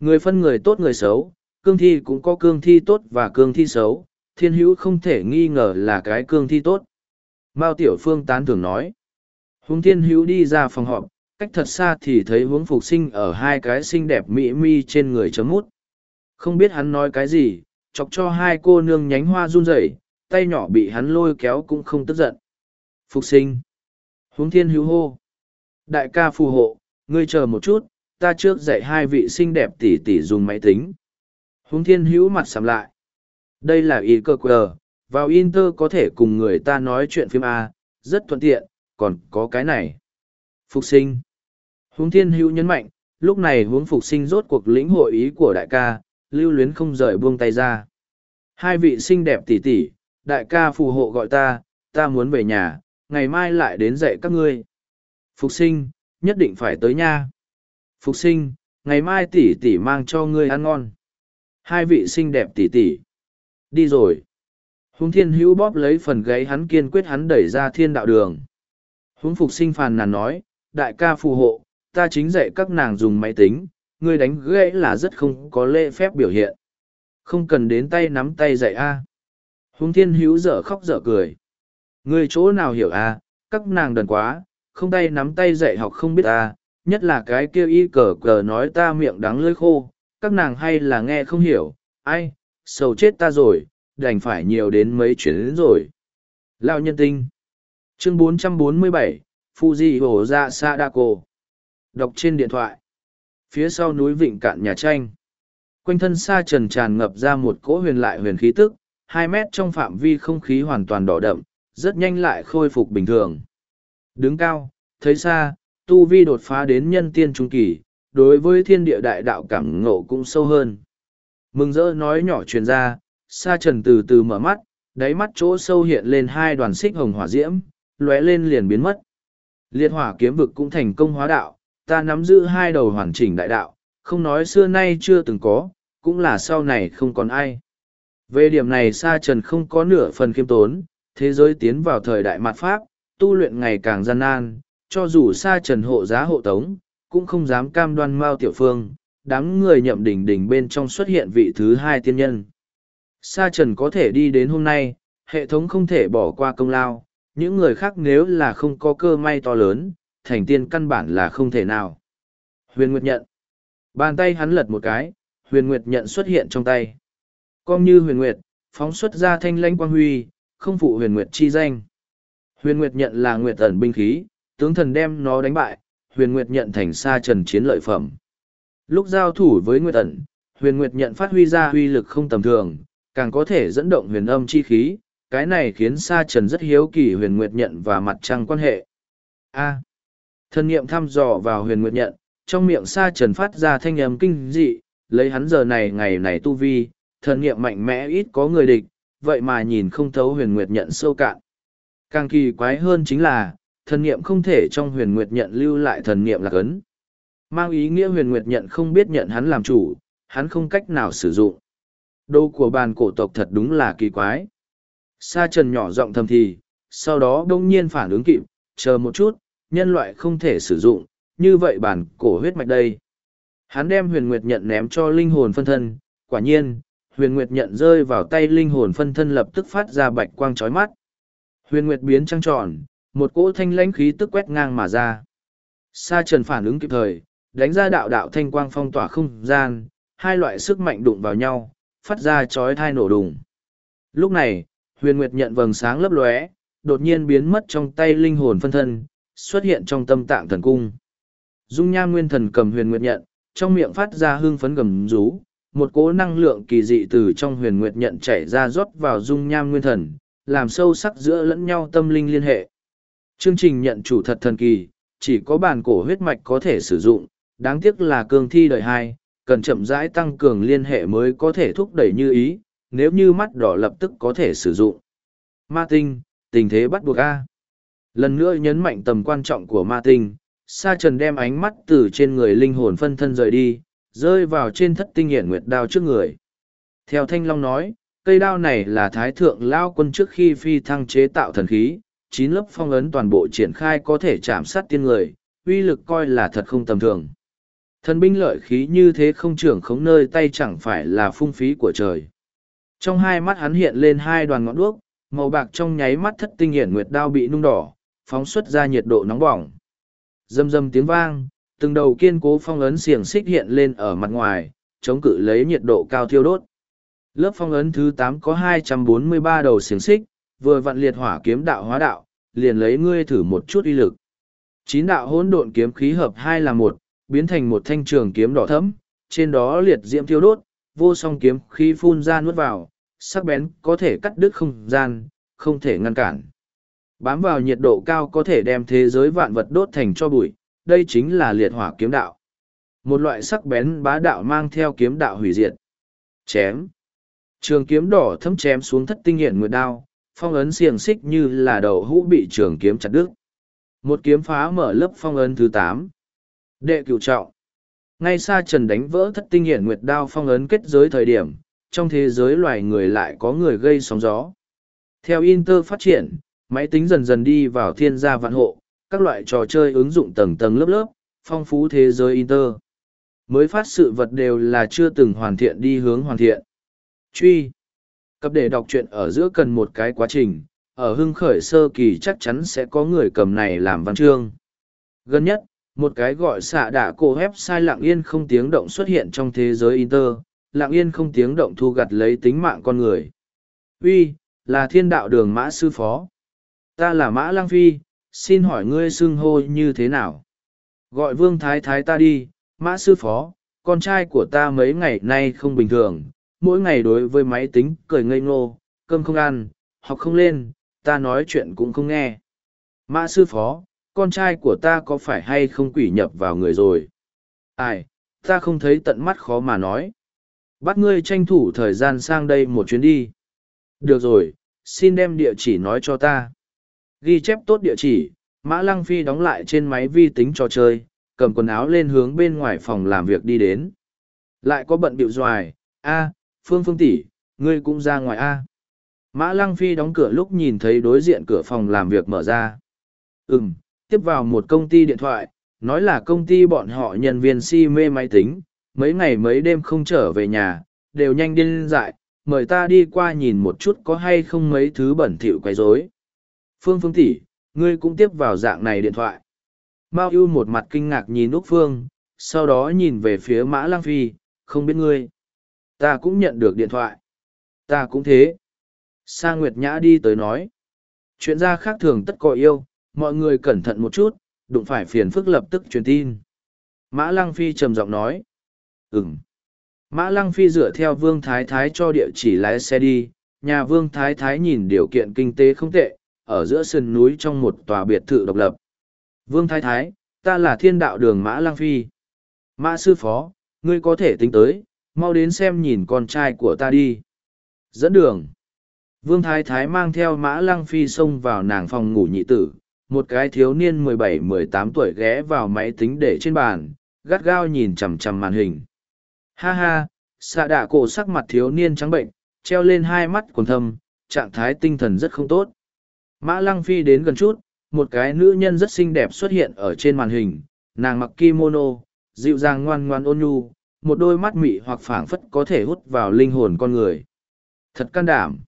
Người phân người tốt người xấu, cương thi cũng có cương thi tốt và cương thi xấu, thiên hữu không thể nghi ngờ là cái cương thi tốt. Mao Tiểu Phương tán thưởng nói. Hướng thiên hữu đi ra phòng họp, cách thật xa thì thấy hướng phục sinh ở hai cái xinh đẹp mỹ mi trên người chấm mút. Không biết hắn nói cái gì, chọc cho hai cô nương nhánh hoa run rẩy, tay nhỏ bị hắn lôi kéo cũng không tức giận. Phục sinh. Huống thiên hữu hô. Đại ca phù hộ, ngươi chờ một chút, ta trước dạy hai vị xinh đẹp tỷ tỷ dùng máy tính. Huống thiên hữu mặt sầm lại. Đây là ý cơ quờ, vào Inter có thể cùng người ta nói chuyện phim A, rất thuận tiện, còn có cái này. Phục sinh. Huống thiên hữu nhấn mạnh, lúc này Huống phục sinh rốt cuộc lĩnh hội ý của đại ca, lưu luyến không rời buông tay ra. Hai vị xinh đẹp tỷ tỷ, đại ca phù hộ gọi ta, ta muốn về nhà, ngày mai lại đến dạy các ngươi. Phục sinh, nhất định phải tới nha. Phục sinh, ngày mai tỷ tỷ mang cho ngươi ăn ngon. Hai vị xinh đẹp tỷ tỷ. Đi rồi. Hùng thiên hữu bóp lấy phần gáy hắn kiên quyết hắn đẩy ra thiên đạo đường. Hùng phục sinh phàn nàn nói, đại ca phù hộ, ta chính dạy các nàng dùng máy tính, ngươi đánh gãy là rất không có lễ phép biểu hiện. Không cần đến tay nắm tay dạy a. À. Hùng thiên hữu dở khóc dở cười. Ngươi chỗ nào hiểu a? các nàng đần quá, không tay nắm tay dạy học không biết a, nhất là cái kia y cờ cờ nói ta miệng đắng lưỡi khô, các nàng hay là nghe không hiểu, ai, sầu chết ta rồi, đành phải nhiều đến mấy chuyến đến rồi. Lão nhân tinh. Chương 447, Fuji Hồ Dạ Sadako. Đọc trên điện thoại. Phía sau núi vịnh cạn nhà tranh. Quanh thân xa trần tràn ngập ra một cỗ huyền lại huyền khí tức, hai mét trong phạm vi không khí hoàn toàn đỏ đậm, rất nhanh lại khôi phục bình thường. Đứng cao, thấy xa, tu vi đột phá đến nhân tiên trung kỳ, đối với thiên địa đại đạo cảm ngộ cũng sâu hơn. Mừng rỡ nói nhỏ truyền ra, sa trần từ từ mở mắt, đáy mắt chỗ sâu hiện lên hai đoàn xích hồng hỏa diễm, lóe lên liền biến mất. Liệt hỏa kiếm vực cũng thành công hóa đạo, ta nắm giữ hai đầu hoàn chỉnh đại đạo, không nói xưa nay chưa từng có, cũng là sau này không còn ai. Về điểm này sa trần không có nửa phần khiêm tốn, thế giới tiến vào thời đại mạt pháp, tu luyện ngày càng gian nan, cho dù sa trần hộ giá hộ tống, cũng không dám cam đoan mao tiểu phương, đám người nhậm đỉnh đỉnh bên trong xuất hiện vị thứ hai tiên nhân. Sa trần có thể đi đến hôm nay, hệ thống không thể bỏ qua công lao, những người khác nếu là không có cơ may to lớn, thành tiên căn bản là không thể nào. Huyền Nguyệt nhận. Bàn tay hắn lật một cái, huyền Nguyệt nhận xuất hiện trong tay. Con như huyền Nguyệt, phóng xuất ra thanh lãnh quang huy, không phụ huyền Nguyệt chi danh. Huyền Nguyệt nhận là Nguyệt ẩn binh khí, tướng thần đem nó đánh bại, huyền Nguyệt nhận thành sa trần chiến lợi phẩm. Lúc giao thủ với Nguyệt ẩn, huyền Nguyệt nhận phát huy ra huy lực không tầm thường, càng có thể dẫn động huyền âm chi khí, cái này khiến sa trần rất hiếu kỳ huyền Nguyệt nhận và mặt trăng quan hệ. A. Thân niệm thăm dò vào huyền nguyệt nhận, trong miệng sa trần phát ra thanh âm kinh dị, lấy hắn giờ này ngày này tu vi, thần niệm mạnh mẽ ít có người địch, vậy mà nhìn không thấu huyền nguyệt nhận sâu cạn. Càng kỳ quái hơn chính là, thần niệm không thể trong huyền nguyệt nhận lưu lại thần niệm lạc ấn. Mang ý nghĩa huyền nguyệt nhận không biết nhận hắn làm chủ, hắn không cách nào sử dụng. Đô của bàn cổ tộc thật đúng là kỳ quái. Sa trần nhỏ giọng thầm thì, sau đó đông nhiên phản ứng kịp, chờ một chút, nhân loại không thể sử dụng, như vậy bản cổ huyết mạch đây. Hắn đem huyền nguyệt nhận ném cho linh hồn phân thân, quả nhiên, huyền nguyệt nhận rơi vào tay linh hồn phân thân lập tức phát ra bạch quang chói mắt. Huyền nguyệt biến trăng tròn, một cỗ thanh lãnh khí tức quét ngang mà ra. Sa trần phản ứng kịp thời, đánh ra đạo đạo thanh quang phong tỏa không gian, hai loại sức mạnh đụng vào nhau, phát ra chói thai nổ đùng. Lúc này, huyền nguyệt nhận vầng sáng lấp lóe, đột nhiên biến mất trong tay linh hồn phân thân, xuất hiện trong tâm tạng thần cung. Dung Nham Nguyên Thần cầm huyền nguyệt nhận, trong miệng phát ra hương phấn gầm rú, một cỗ năng lượng kỳ dị từ trong huyền nguyệt nhận chảy ra rót vào Dung Nham Nguyên Thần, làm sâu sắc giữa lẫn nhau tâm linh liên hệ. Chương trình nhận chủ thật thần kỳ, chỉ có bản cổ huyết mạch có thể sử dụng, đáng tiếc là cường thi đời hai, cần chậm rãi tăng cường liên hệ mới có thể thúc đẩy như ý, nếu như mắt đỏ lập tức có thể sử dụng. Ma tinh, tình thế bắt buộc A. Lần nữa nhấn mạnh tầm quan trọng của ma tinh, Sa Trần đem ánh mắt từ trên người linh hồn phân thân rời đi, rơi vào trên thất tinh hiển nguyệt đao trước người. Theo Thanh Long nói, cây đao này là thái thượng lao quân trước khi phi thăng chế tạo thần khí, chín lớp phong ấn toàn bộ triển khai có thể chạm sát tiên người, uy lực coi là thật không tầm thường. Thần binh lợi khí như thế không trưởng khống nơi tay chẳng phải là phung phí của trời. Trong hai mắt hắn hiện lên hai đoàn ngọn đuốc, màu bạc trong nháy mắt thất tinh hiển nguyệt đao bị nung đỏ, phóng xuất ra nhiệt độ nóng bỏng. Dâm dâm tiếng vang, từng đầu kiên cố phong ấn xiềng xích hiện lên ở mặt ngoài, chống cự lấy nhiệt độ cao thiêu đốt. Lớp phong ấn thứ tám có hai trăm bốn mươi ba đầu xiềng xích, vừa vặn liệt hỏa kiếm đạo hóa đạo, liền lấy ngươi thử một chút uy lực. Chín đạo hỗn độn kiếm khí hợp hai là một, biến thành một thanh trường kiếm đỏ thẫm, trên đó liệt diễm thiêu đốt, vô song kiếm khí phun ra nuốt vào, sắc bén có thể cắt đứt không gian, không thể ngăn cản. Bám vào nhiệt độ cao có thể đem thế giới vạn vật đốt thành cho bụi, đây chính là liệt hỏa kiếm đạo. Một loại sắc bén bá đạo mang theo kiếm đạo hủy diệt. Chém. Trường kiếm đỏ thấm chém xuống thất tinh hiện nguyệt đao, phong ấn xiềng xích như là đầu hũ bị trường kiếm chặt đứt. Một kiếm phá mở lớp phong ấn thứ tám. Đệ cửu trọng. Ngay xa trần đánh vỡ thất tinh hiện nguyệt đao phong ấn kết giới thời điểm, trong thế giới loài người lại có người gây sóng gió. Theo Inter phát triển, máy tính dần dần đi vào thiên gia vạn hộ, các loại trò chơi ứng dụng tầng tầng lớp lớp, phong phú thế giới Inter. Mới phát sự vật đều là chưa từng hoàn thiện đi hướng hoàn thiện. Truy. Cập để đọc truyện ở giữa cần một cái quá trình, ở hưng khởi sơ kỳ chắc chắn sẽ có người cầm này làm văn chương. Gần nhất, một cái gọi xạ đạ cổ hép sai lặng yên không tiếng động xuất hiện trong thế giới Inter, lặng yên không tiếng động thu gặt lấy tính mạng con người. Uy, là thiên đạo đường mã sư phó. Ta là mã lang phi, xin hỏi ngươi xưng hô như thế nào? Gọi vương thái thái ta đi, mã sư phó, con trai của ta mấy ngày nay không bình thường, mỗi ngày đối với máy tính cười ngây ngô, cơm không ăn, học không lên, ta nói chuyện cũng không nghe. Mã sư phó, con trai của ta có phải hay không quỷ nhập vào người rồi? Ai, ta không thấy tận mắt khó mà nói. Bắt ngươi tranh thủ thời gian sang đây một chuyến đi. Được rồi, xin đem địa chỉ nói cho ta. Ghi chép tốt địa chỉ, Mã Lăng Phi đóng lại trên máy vi tính trò chơi, cầm quần áo lên hướng bên ngoài phòng làm việc đi đến. Lại có bận biểu doài, a, Phương Phương tỷ, ngươi cũng ra ngoài a. Mã Lăng Phi đóng cửa lúc nhìn thấy đối diện cửa phòng làm việc mở ra. Ừm, tiếp vào một công ty điện thoại, nói là công ty bọn họ nhân viên si mê máy tính, mấy ngày mấy đêm không trở về nhà, đều nhanh điên dại, mời ta đi qua nhìn một chút có hay không mấy thứ bẩn thỉu quấy rối. Phương Phương tỷ, ngươi cũng tiếp vào dạng này điện thoại. Mao ưu một mặt kinh ngạc nhìn Úc Phương, sau đó nhìn về phía Mã Lăng Phi, không biết ngươi. Ta cũng nhận được điện thoại. Ta cũng thế. Sa Nguyệt Nhã đi tới nói. Chuyện ra khác thường tất có yêu, mọi người cẩn thận một chút, đụng phải phiền phức lập tức truyền tin. Mã Lăng Phi trầm giọng nói. Ừm. Mã Lăng Phi dựa theo Vương Thái Thái cho địa chỉ lái xe đi, nhà Vương Thái Thái nhìn điều kiện kinh tế không tệ, ở giữa sườn núi trong một tòa biệt thự độc lập. Vương Thái Thái, ta là thiên đạo đường Mã Lăng Phi. Mã Sư Phó, ngươi có thể tính tới, mau đến xem nhìn con trai của ta đi. Dẫn đường. Vương Thái Thái mang theo Mã Lăng Phi xông vào nàng phòng ngủ nhị tử, một cái thiếu niên mười bảy mười tám tuổi ghé vào máy tính để trên bàn, gắt gao nhìn chằm chằm màn hình. Ha ha, xạ đạ cổ sắc mặt thiếu niên trắng bệnh, treo lên hai mắt quần thâm, trạng thái tinh thần rất không tốt. Mã Lăng Phi đến gần chút, một cái nữ nhân rất xinh đẹp xuất hiện ở trên màn hình, nàng mặc kimono, dịu dàng ngoan ngoan ôn nhu, một đôi mắt mị hoặc phảng phất có thể hút vào linh hồn con người. Thật can đảm.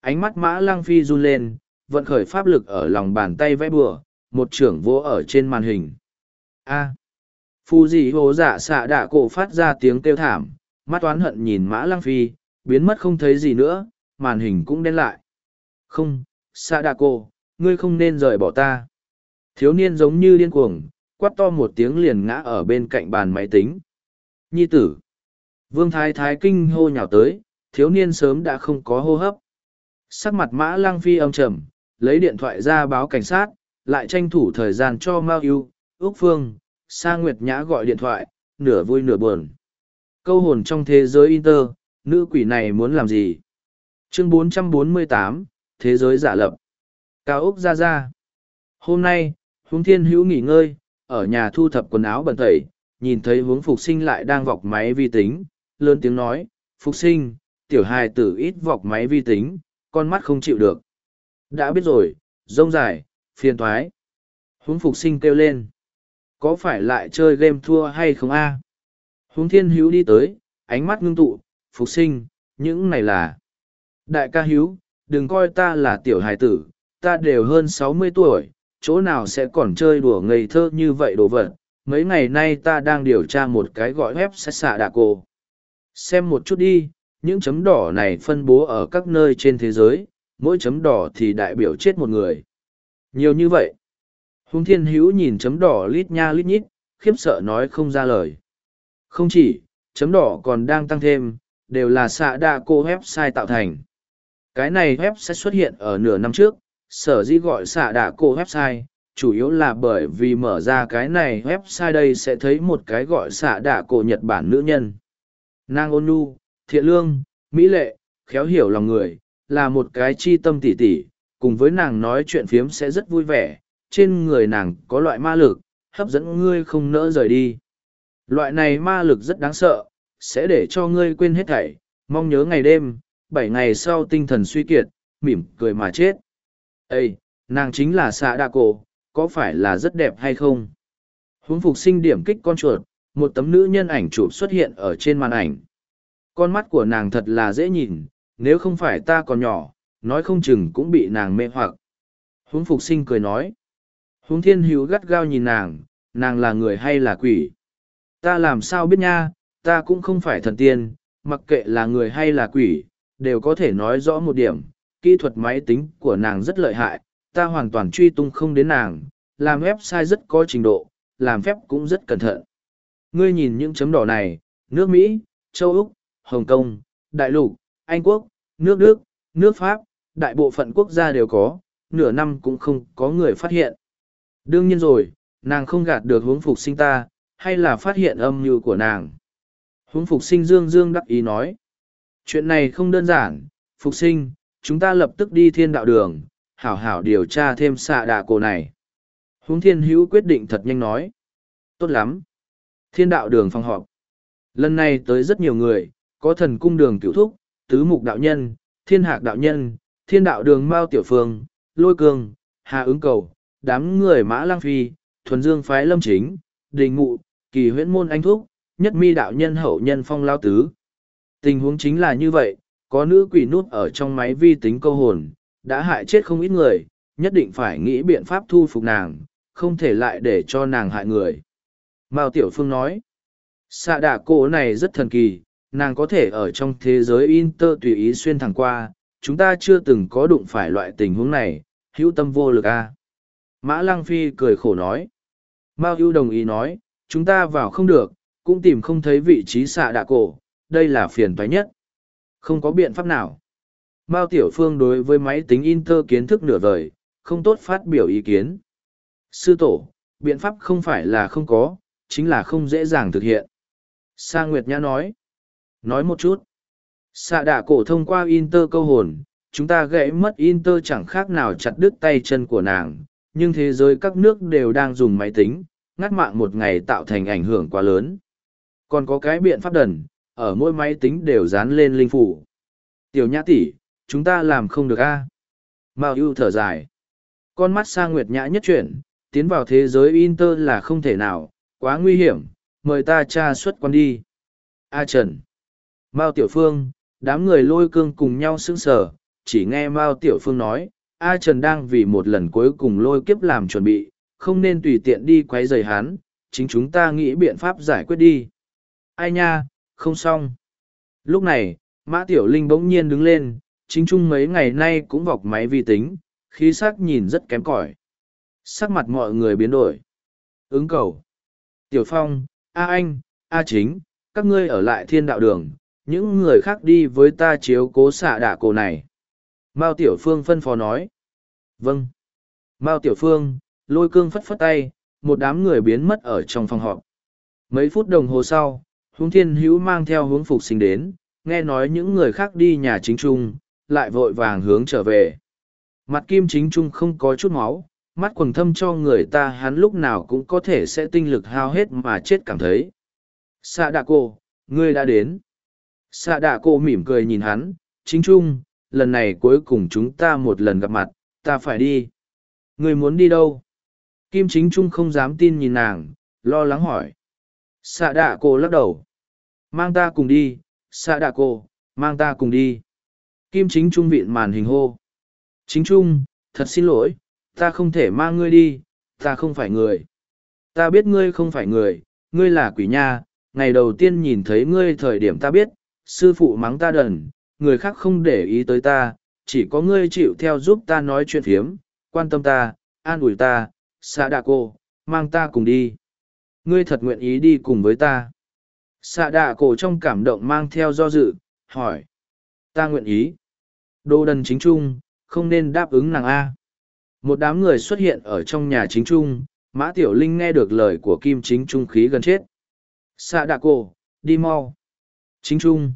Ánh mắt Mã Lăng Phi run lên, vận khởi pháp lực ở lòng bàn tay vẽ bừa, một trưởng vỗ ở trên màn hình. A. Phù dị hồ dạ xạ đạ cổ phát ra tiếng kêu thảm, mắt oán hận nhìn Mã Lăng Phi, biến mất không thấy gì nữa, màn hình cũng đen lại. Không, xạ ngươi không nên rời bỏ ta. Thiếu niên giống như điên cuồng, quát to một tiếng liền ngã ở bên cạnh bàn máy tính. Nhi tử. Vương Thái Thái kinh hô nhào tới, thiếu niên sớm đã không có hô hấp. Sắc mặt mã lang phi âm trầm, lấy điện thoại ra báo cảnh sát, lại tranh thủ thời gian cho Mao Yêu, Úc Phương, Sa Nguyệt Nhã gọi điện thoại, nửa vui nửa buồn. Câu hồn trong thế giới Inter, nữ quỷ này muốn làm gì? Chương 448, Thế giới giả lập. Cao Úc ra ra. Hôm nay, Hướng Thiên Hữu nghỉ ngơi, ở nhà thu thập quần áo bẩn thẩy, nhìn thấy hướng Phục Sinh lại đang vọc máy vi tính, lớn tiếng nói, Phục Sinh, tiểu hài tử ít vọc máy vi tính, con mắt không chịu được. Đã biết rồi, rông dài, phiền thoái. Huống phục sinh kêu lên. Có phải lại chơi game thua hay không a? À? Huống thiên hữu đi tới, ánh mắt ngưng tụ, phục sinh, những này là. Đại ca hữu, đừng coi ta là tiểu hài tử, ta đều hơn sáu mươi tuổi, chỗ nào sẽ còn chơi đùa ngây thơ như vậy đồ vật. Mấy ngày nay ta đang điều tra một cái gọi web sẽ xạ đạ cổ. Xem một chút đi, những chấm đỏ này phân bố ở các nơi trên thế giới, mỗi chấm đỏ thì đại biểu chết một người. Nhiều như vậy. Hùng thiên hữu nhìn chấm đỏ lít nha lít nhít, khiếp sợ nói không ra lời. Không chỉ, chấm đỏ còn đang tăng thêm, đều là xạ đa cô website tạo thành. Cái này web sẽ xuất hiện ở nửa năm trước, sở dĩ gọi xạ đà cô website, chủ yếu là bởi vì mở ra cái này website đây sẽ thấy một cái gọi xạ đà cô Nhật Bản nữ nhân. nang ôn nhu, thiện lương, mỹ lệ, khéo hiểu lòng người, là một cái chi tâm tỉ tỉ, cùng với nàng nói chuyện phiếm sẽ rất vui vẻ, trên người nàng có loại ma lực, hấp dẫn ngươi không nỡ rời đi. Loại này ma lực rất đáng sợ, sẽ để cho ngươi quên hết thảy, mong nhớ ngày đêm, bảy ngày sau tinh thần suy kiệt, mỉm cười mà chết. Ê, nàng chính là xạ đa cổ, có phải là rất đẹp hay không? Huống phục sinh điểm kích con chuột, một tấm nữ nhân ảnh chụp xuất hiện ở trên màn ảnh. Con mắt của nàng thật là dễ nhìn, nếu không phải ta còn nhỏ, nói không chừng cũng bị nàng mê hoặc. Huống phục sinh cười nói. Huống thiên hữu gắt gao nhìn nàng, nàng là người hay là quỷ? Ta làm sao biết nha, ta cũng không phải thần tiên, mặc kệ là người hay là quỷ, đều có thể nói rõ một điểm. Kỹ thuật máy tính của nàng rất lợi hại, ta hoàn toàn truy tung không đến nàng, làm website rất có trình độ, làm phép cũng rất cẩn thận. Ngươi nhìn những chấm đỏ này, nước Mỹ, châu Úc, Hồng Kông, Đại Lục, Anh Quốc, nước Đức, nước Pháp, đại bộ phận quốc gia đều có, nửa năm cũng không có người phát hiện. Đương nhiên rồi, nàng không gạt được hướng phục sinh ta, hay là phát hiện âm mưu của nàng. Hướng phục sinh dương dương đắc ý nói. Chuyện này không đơn giản, phục sinh, chúng ta lập tức đi thiên đạo đường, hảo hảo điều tra thêm xạ đạ cổ này. Huống thiên hữu quyết định thật nhanh nói. Tốt lắm. Thiên đạo đường phòng họp. Lần này tới rất nhiều người, có thần cung đường cựu thúc, tứ mục đạo nhân, thiên hạc đạo nhân, thiên đạo đường mao tiểu phương, lôi cương, hà ứng cầu, đám người mã lang phi, thuần dương phái lâm chính, đình ngụ, kỳ huyễn môn anh thúc, nhất mi đạo nhân hậu nhân phong lao tứ. Tình huống chính là như vậy, có nữ quỷ nút ở trong máy vi tính câu hồn, đã hại chết không ít người, nhất định phải nghĩ biện pháp thu phục nàng, không thể lại để cho nàng hại người. Mao Tiểu Phương nói, xạ đạ cổ này rất thần kỳ, nàng có thể ở trong thế giới Inter tùy ý xuyên thẳng qua, chúng ta chưa từng có đụng phải loại tình huống này, hữu tâm vô lực a. Mã Lăng Phi cười khổ nói. Mao Yêu đồng ý nói, chúng ta vào không được, cũng tìm không thấy vị trí xạ đạ cổ, đây là phiền toái nhất. Không có biện pháp nào. Mao Tiểu Phương đối với máy tính Inter kiến thức nửa vời, không tốt phát biểu ý kiến. Sư tổ, biện pháp không phải là không có, chính là không dễ dàng thực hiện. Sa Nguyệt Nhã nói. Nói một chút. Sa đạ cổ thông qua Inter câu hồn, chúng ta gãy mất Inter chẳng khác nào chặt đứt tay chân của nàng, nhưng thế giới các nước đều đang dùng máy tính, ngắt mạng một ngày tạo thành ảnh hưởng quá lớn. Còn có cái biện pháp đần, ở mỗi máy tính đều dán lên linh phủ. Tiểu nhã tỷ, chúng ta làm không được a. Mao ưu thở dài. Con mắt sang nguyệt nhã nhất chuyển, tiến vào thế giới Inter là không thể nào, quá nguy hiểm, mời ta tra xuất quan đi. A Trần. Mao Tiểu Phương, đám người lôi cương cùng nhau sững sờ, chỉ nghe Mao Tiểu Phương nói, A Trần đang vì một lần cuối cùng lôi kiếp làm chuẩn bị, không nên tùy tiện đi quấy rầy hắn, chính chúng ta nghĩ biện pháp giải quyết đi. Ai nha, không xong. Lúc này, Mã Tiểu Linh bỗng nhiên đứng lên, chính chung mấy ngày nay cũng vọc máy vi tính, khí sắc nhìn rất kém cỏi. Sắc mặt mọi người biến đổi. Ứng cầu. Tiểu Phong, A Anh, A Chính, các ngươi ở lại thiên đạo đường, những người khác đi với ta chiếu cố xạ đả cổ này. Mao Tiểu Phương phân phó nói. Vâng. Mao Tiểu Phương, lôi cương phất phất tay, một đám người biến mất ở trong phòng họp. Mấy phút đồng hồ sau, hướng thiên hữu mang theo hướng phục sinh đến, nghe nói những người khác đi nhà chính trung, lại vội vàng hướng trở về. Mặt kim chính trung không có chút máu, mắt quần thâm cho người ta hắn lúc nào cũng có thể sẽ tinh lực hao hết mà chết cảm thấy. Xạ đạ cô, ngươi đã đến. xạ đạ cổ mỉm cười nhìn hắn chính trung lần này cuối cùng chúng ta một lần gặp mặt ta phải đi người muốn đi đâu kim chính trung không dám tin nhìn nàng lo lắng hỏi xạ đạ cô lắc đầu. Mang ta cùng đi xạ đạ cô, mang ta cùng đi. Kim chính trung vịn màn hình hô. Chính trung thật xin lỗi ta không thể mang ngươi đi ta không phải người. Ta biết ngươi không phải người ngươi là quỷ nha. Ngày đầu tiên nhìn thấy ngươi thời điểm ta biết sư phụ mắng ta đần người khác không để ý tới ta chỉ có ngươi chịu theo giúp ta nói chuyện phiếm quan tâm ta an ủi ta xạ đạ cô mang ta cùng đi ngươi thật nguyện ý đi cùng với ta. Xạ đạ cổ trong cảm động mang theo do dự, hỏi. Ta nguyện ý. Đô đần chính trung, không nên đáp ứng nàng a. Một đám người xuất hiện ở trong nhà chính trung, mã tiểu linh nghe được lời của kim chính trung khí gần chết. Xạ đạ cổ, đi mau. Chính trung.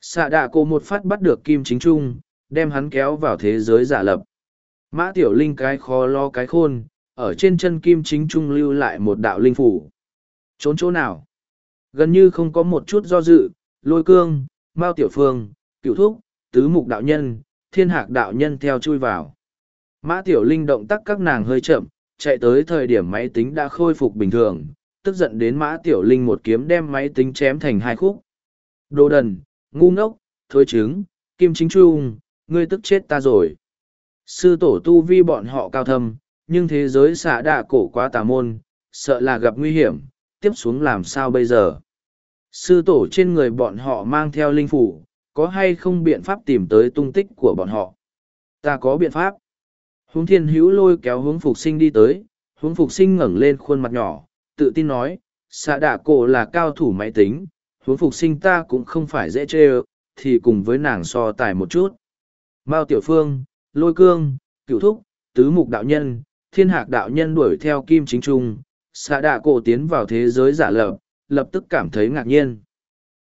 Xạ đạ cổ một phát bắt được kim chính trung, đem hắn kéo vào thế giới giả lập. Mã tiểu linh cái khó lo cái khôn ở trên chân kim chính trung lưu lại một đạo linh phủ. Trốn chỗ nào? Gần như không có một chút do dự, lôi cương, mao tiểu phương cựu thúc, tứ mục đạo nhân, thiên hạc đạo nhân theo chui vào. Mã tiểu linh động tác các nàng hơi chậm, chạy tới thời điểm máy tính đã khôi phục bình thường, tức giận đến mã tiểu linh một kiếm đem máy tính chém thành hai khúc. Đồ đần, ngu ngốc, thối trứng, kim chính trung, ngươi tức chết ta rồi. Sư tổ tu vi bọn họ cao thâm nhưng thế giới xạ đạ cổ quá tà môn, sợ là gặp nguy hiểm, tiếp xuống làm sao bây giờ? Sư tổ trên người bọn họ mang theo linh phủ, có hay không biện pháp tìm tới tung tích của bọn họ? Ta có biện pháp. Huống thiên hữu lôi kéo hướng phục sinh đi tới hướng phục sinh ngẩng lên khuôn mặt nhỏ, tự tin nói, xạ đạ cổ là cao thủ máy tính hướng phục sinh ta cũng không phải dễ chê ơ thì cùng với nàng so tài một chút. Mao tiểu phương, lôi cương cựu thúc, tứ mục đạo nhân thiên hạc đạo nhân đuổi theo kim chính trung xạ đạ cổ tiến vào thế giới giả lập lập tức cảm thấy ngạc nhiên.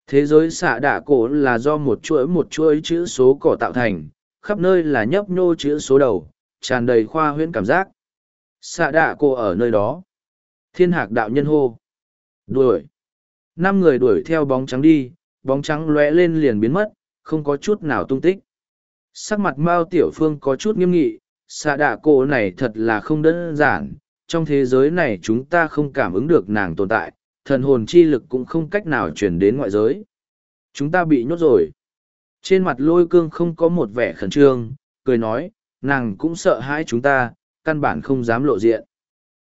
Thế giới xạ đạ cổ là do một chuỗi một chuỗi chữ số cỏ tạo thành, khắp nơi là nhấp nhô chữ số đầu, tràn đầy khoa huyễn cảm giác. Xạ đạ cổ ở nơi đó. Thiên hạc đạo nhân hô. Đuổi. Năm người đuổi theo bóng trắng đi, bóng trắng lóe lên liền biến mất, không có chút nào tung tích. Sắc mặt mao tiểu phương có chút nghiêm nghị xạ đạ cổ này thật là không đơn giản, trong thế giới này chúng ta không cảm ứng được nàng tồn tại, thần hồn chi lực cũng không cách nào chuyển đến ngoại giới. Chúng ta bị nhốt rồi. Trên mặt lôi cương không có một vẻ khẩn trương, cười nói, nàng cũng sợ hãi chúng ta, căn bản không dám lộ diện.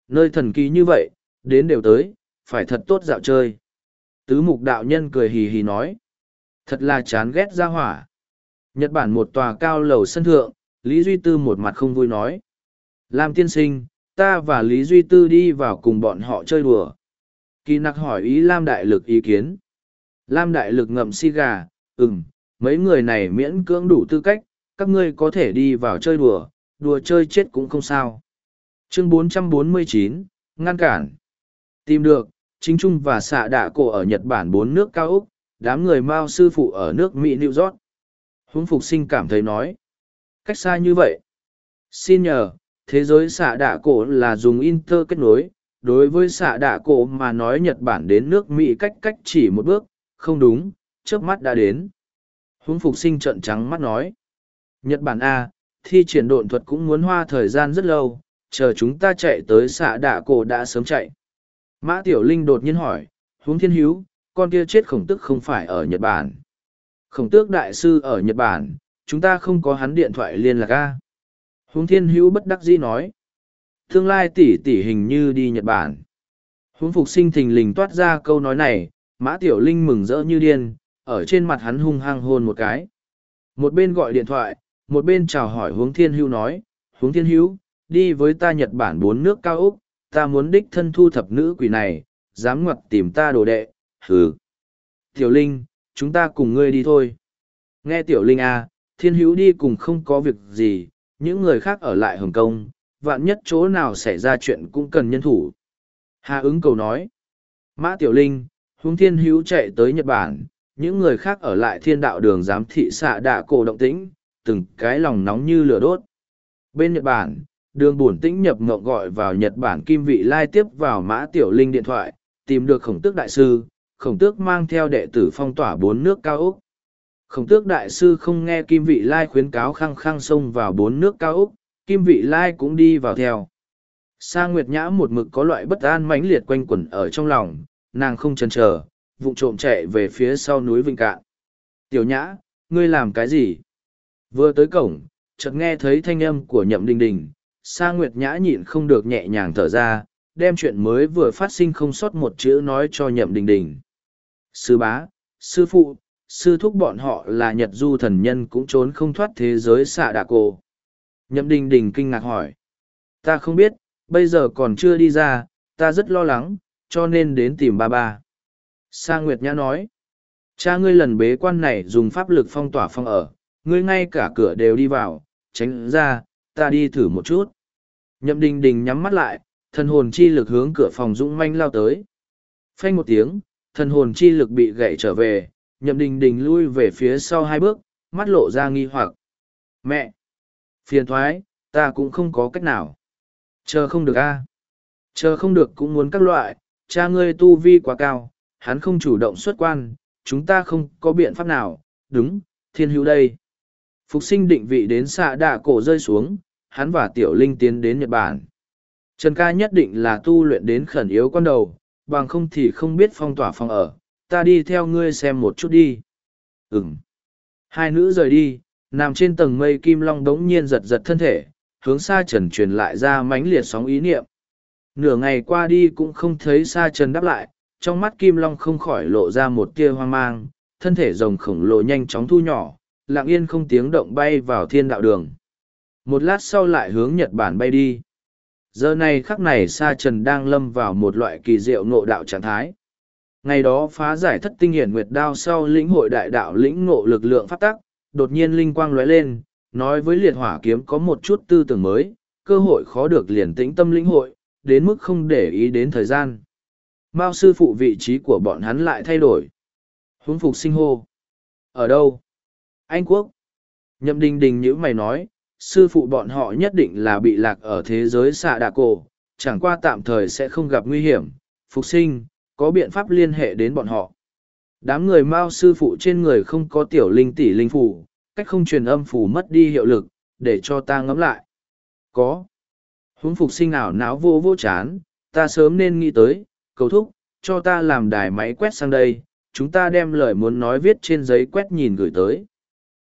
Nơi thần kỳ như vậy, đến đều tới, phải thật tốt dạo chơi. Tứ mục đạo nhân cười hì hì nói, thật là chán ghét ra hỏa. Nhật bản một tòa cao lầu sân thượng lý duy tư một mặt không vui nói. Lam tiên sinh ta và lý duy tư đi vào cùng bọn họ chơi đùa. Kỳ nặc hỏi ý lam đại lực ý kiến. Lam đại lực ngậm si gà ừm mấy người này miễn cưỡng đủ tư cách các ngươi có thể đi vào chơi đùa đùa chơi chết cũng không sao. Chương 449, ngăn cản. Tìm được chính trung và xạ đạ cổ ở nhật bản bốn nước cao úc đám người mao sư phụ ở nước mỹ new york. Huống phục sinh cảm thấy nói cách xa như vậy. Xin nhờ, thế giới xạ đạ cổ là dùng inter kết nối. Đối với xạ đạ cổ mà nói nhật bản đến nước mỹ cách cách chỉ một bước. Không đúng trước mắt đã đến. Huống phục sinh trận trắng mắt nói. Nhật bản a, thi triển độn thuật cũng muốn hoa thời gian rất lâu. Chờ chúng ta chạy tới xạ đạ cổ đã sớm chạy. Mã tiểu linh đột nhiên hỏi. Huống thiên hữu con kia chết khổng tức không phải ở nhật bản. Khổng tước đại sư ở nhật bản chúng ta không có hắn điện thoại liên lạc a. Huống thiên hữu bất đắc dĩ nói. Tương lai tỷ tỷ hình như đi nhật bản. Huống phục sinh thình lình toát ra câu nói này mã tiểu linh mừng rỡ như điên ở trên mặt hắn hung hăng hôn một cái. Một bên gọi điện thoại một bên chào hỏi huống thiên hữu nói huống thiên hữu đi với ta nhật bản bốn nước cao úc ta muốn đích thân thu thập nữ quỷ này dám ngoặt tìm ta đồ đệ hừ. Tiểu linh chúng ta cùng ngươi đi thôi. Nghe tiểu linh à, thiên hữu đi cùng không có việc gì, những người khác ở lại hồng kông, vạn nhất chỗ nào xảy ra chuyện cũng cần nhân thủ. Hà ứng cầu nói, mã tiểu linh, huống thiên hữu chạy tới nhật bản, những người khác ở lại thiên đạo đường giám thị xạ đạ cổ động tĩnh, từng cái lòng nóng như lửa đốt. Bên nhật bản, đường bổn tĩnh nhập ngộng gọi vào nhật bản kim vị lai tiếp vào mã tiểu linh điện thoại, tìm được khổng tước đại sư, khổng tước mang theo đệ tử phong tỏa bốn nước cao úc Khổng tước đại sư không nghe Kim Vị Lai khuyến cáo khăng khăng xông vào bốn nước cao Úc, Kim Vị Lai cũng đi vào theo. Sa Nguyệt Nhã một mực có loại bất an mãnh liệt quanh quẩn ở trong lòng, nàng không chần chờ, vụng trộm chạy về phía sau núi Vinh Cạn. Tiểu Nhã, ngươi làm cái gì? Vừa tới cổng, chợt nghe thấy thanh âm của Nhậm Đình Đình, Sa Nguyệt Nhã nhịn không được nhẹ nhàng thở ra, đem chuyện mới vừa phát sinh không sót một chữ nói cho Nhậm Đình Đình. Sư bá, sư phụ, sư thúc bọn họ là Nhật Du thần nhân cũng trốn không thoát thế giới xạ đạ cổ. Nhậm Đình Đình kinh ngạc hỏi. Ta không biết, bây giờ còn chưa đi ra, ta rất lo lắng, cho nên đến tìm ba ba. Sa Nguyệt Nhã nói. Cha ngươi lần bế quan này dùng pháp lực phong tỏa phong ở, ngươi ngay cả cửa đều đi vào, tránh ra, ta đi thử một chút. Nhậm đình đình nhắm mắt lại, thần hồn chi lực hướng cửa phòng dũng manh lao tới. Phanh một tiếng, thần hồn chi lực bị gãy trở về, nhậm đình đình lui về phía sau hai bước, mắt lộ ra nghi hoặc. Mẹ! Phiền thoái, ta cũng không có cách nào. Chờ không được a à? Chờ không được cũng muốn các loại, cha ngươi tu vi quá cao, hắn không chủ động xuất quan, chúng ta không có biện pháp nào, đúng, thiên hữu đây. Phục sinh định vị đến xạ đạ cổ rơi xuống, hắn và tiểu linh tiến đến Nhật Bản. Trần ca nhất định là tu luyện đến khẩn yếu con đầu, bằng không thì không biết phong tỏa phòng ở, ta đi theo ngươi xem một chút đi. Ừm. Hai nữ rời đi, nằm trên tầng mây kim long đống nhiên giật giật thân thể, hướng xa trần truyền lại ra mãnh liệt sóng ý niệm. Nửa ngày qua đi cũng không thấy xa trần đáp lại, trong mắt kim long không khỏi lộ ra một tia hoang mang, thân thể rồng khổng lồ nhanh chóng thu nhỏ, lặng yên không tiếng động bay vào thiên đạo đường. Một lát sau lại hướng Nhật Bản bay đi. Giờ này khắc này Sa Trần đang lâm vào một loại kỳ diệu ngộ đạo trạng thái. Ngày đó phá giải thất tinh hiển nguyệt đao sau lĩnh hội đại đạo lĩnh ngộ lực lượng phát tắc, đột nhiên linh quang lóe lên, nói với liệt hỏa kiếm có một chút tư tưởng mới, cơ hội khó được liền tĩnh tâm lĩnh hội, đến mức không để ý đến thời gian. Mao sư phụ vị trí của bọn hắn lại thay đổi. Huống phục sinh hô. Ở đâu? Anh quốc. Nhậm đình đình nhữ mày nói, sư phụ bọn họ nhất định là bị lạc ở thế giới xạ đạ cổ, chẳng qua tạm thời sẽ không gặp nguy hiểm. Phục sinh, có biện pháp liên hệ đến bọn họ. Đám người Mao sư phụ trên người không có tiểu linh tỷ linh phủ, cách không truyền âm phủ mất đi hiệu lực, để cho ta ngẫm lại. Có. Huống phục sinh ảo náo vô vô chán, ta sớm nên nghĩ tới, cầu thúc, cho ta làm đài máy quét sang đây, chúng ta đem lời muốn nói viết trên giấy quét nhìn gửi tới.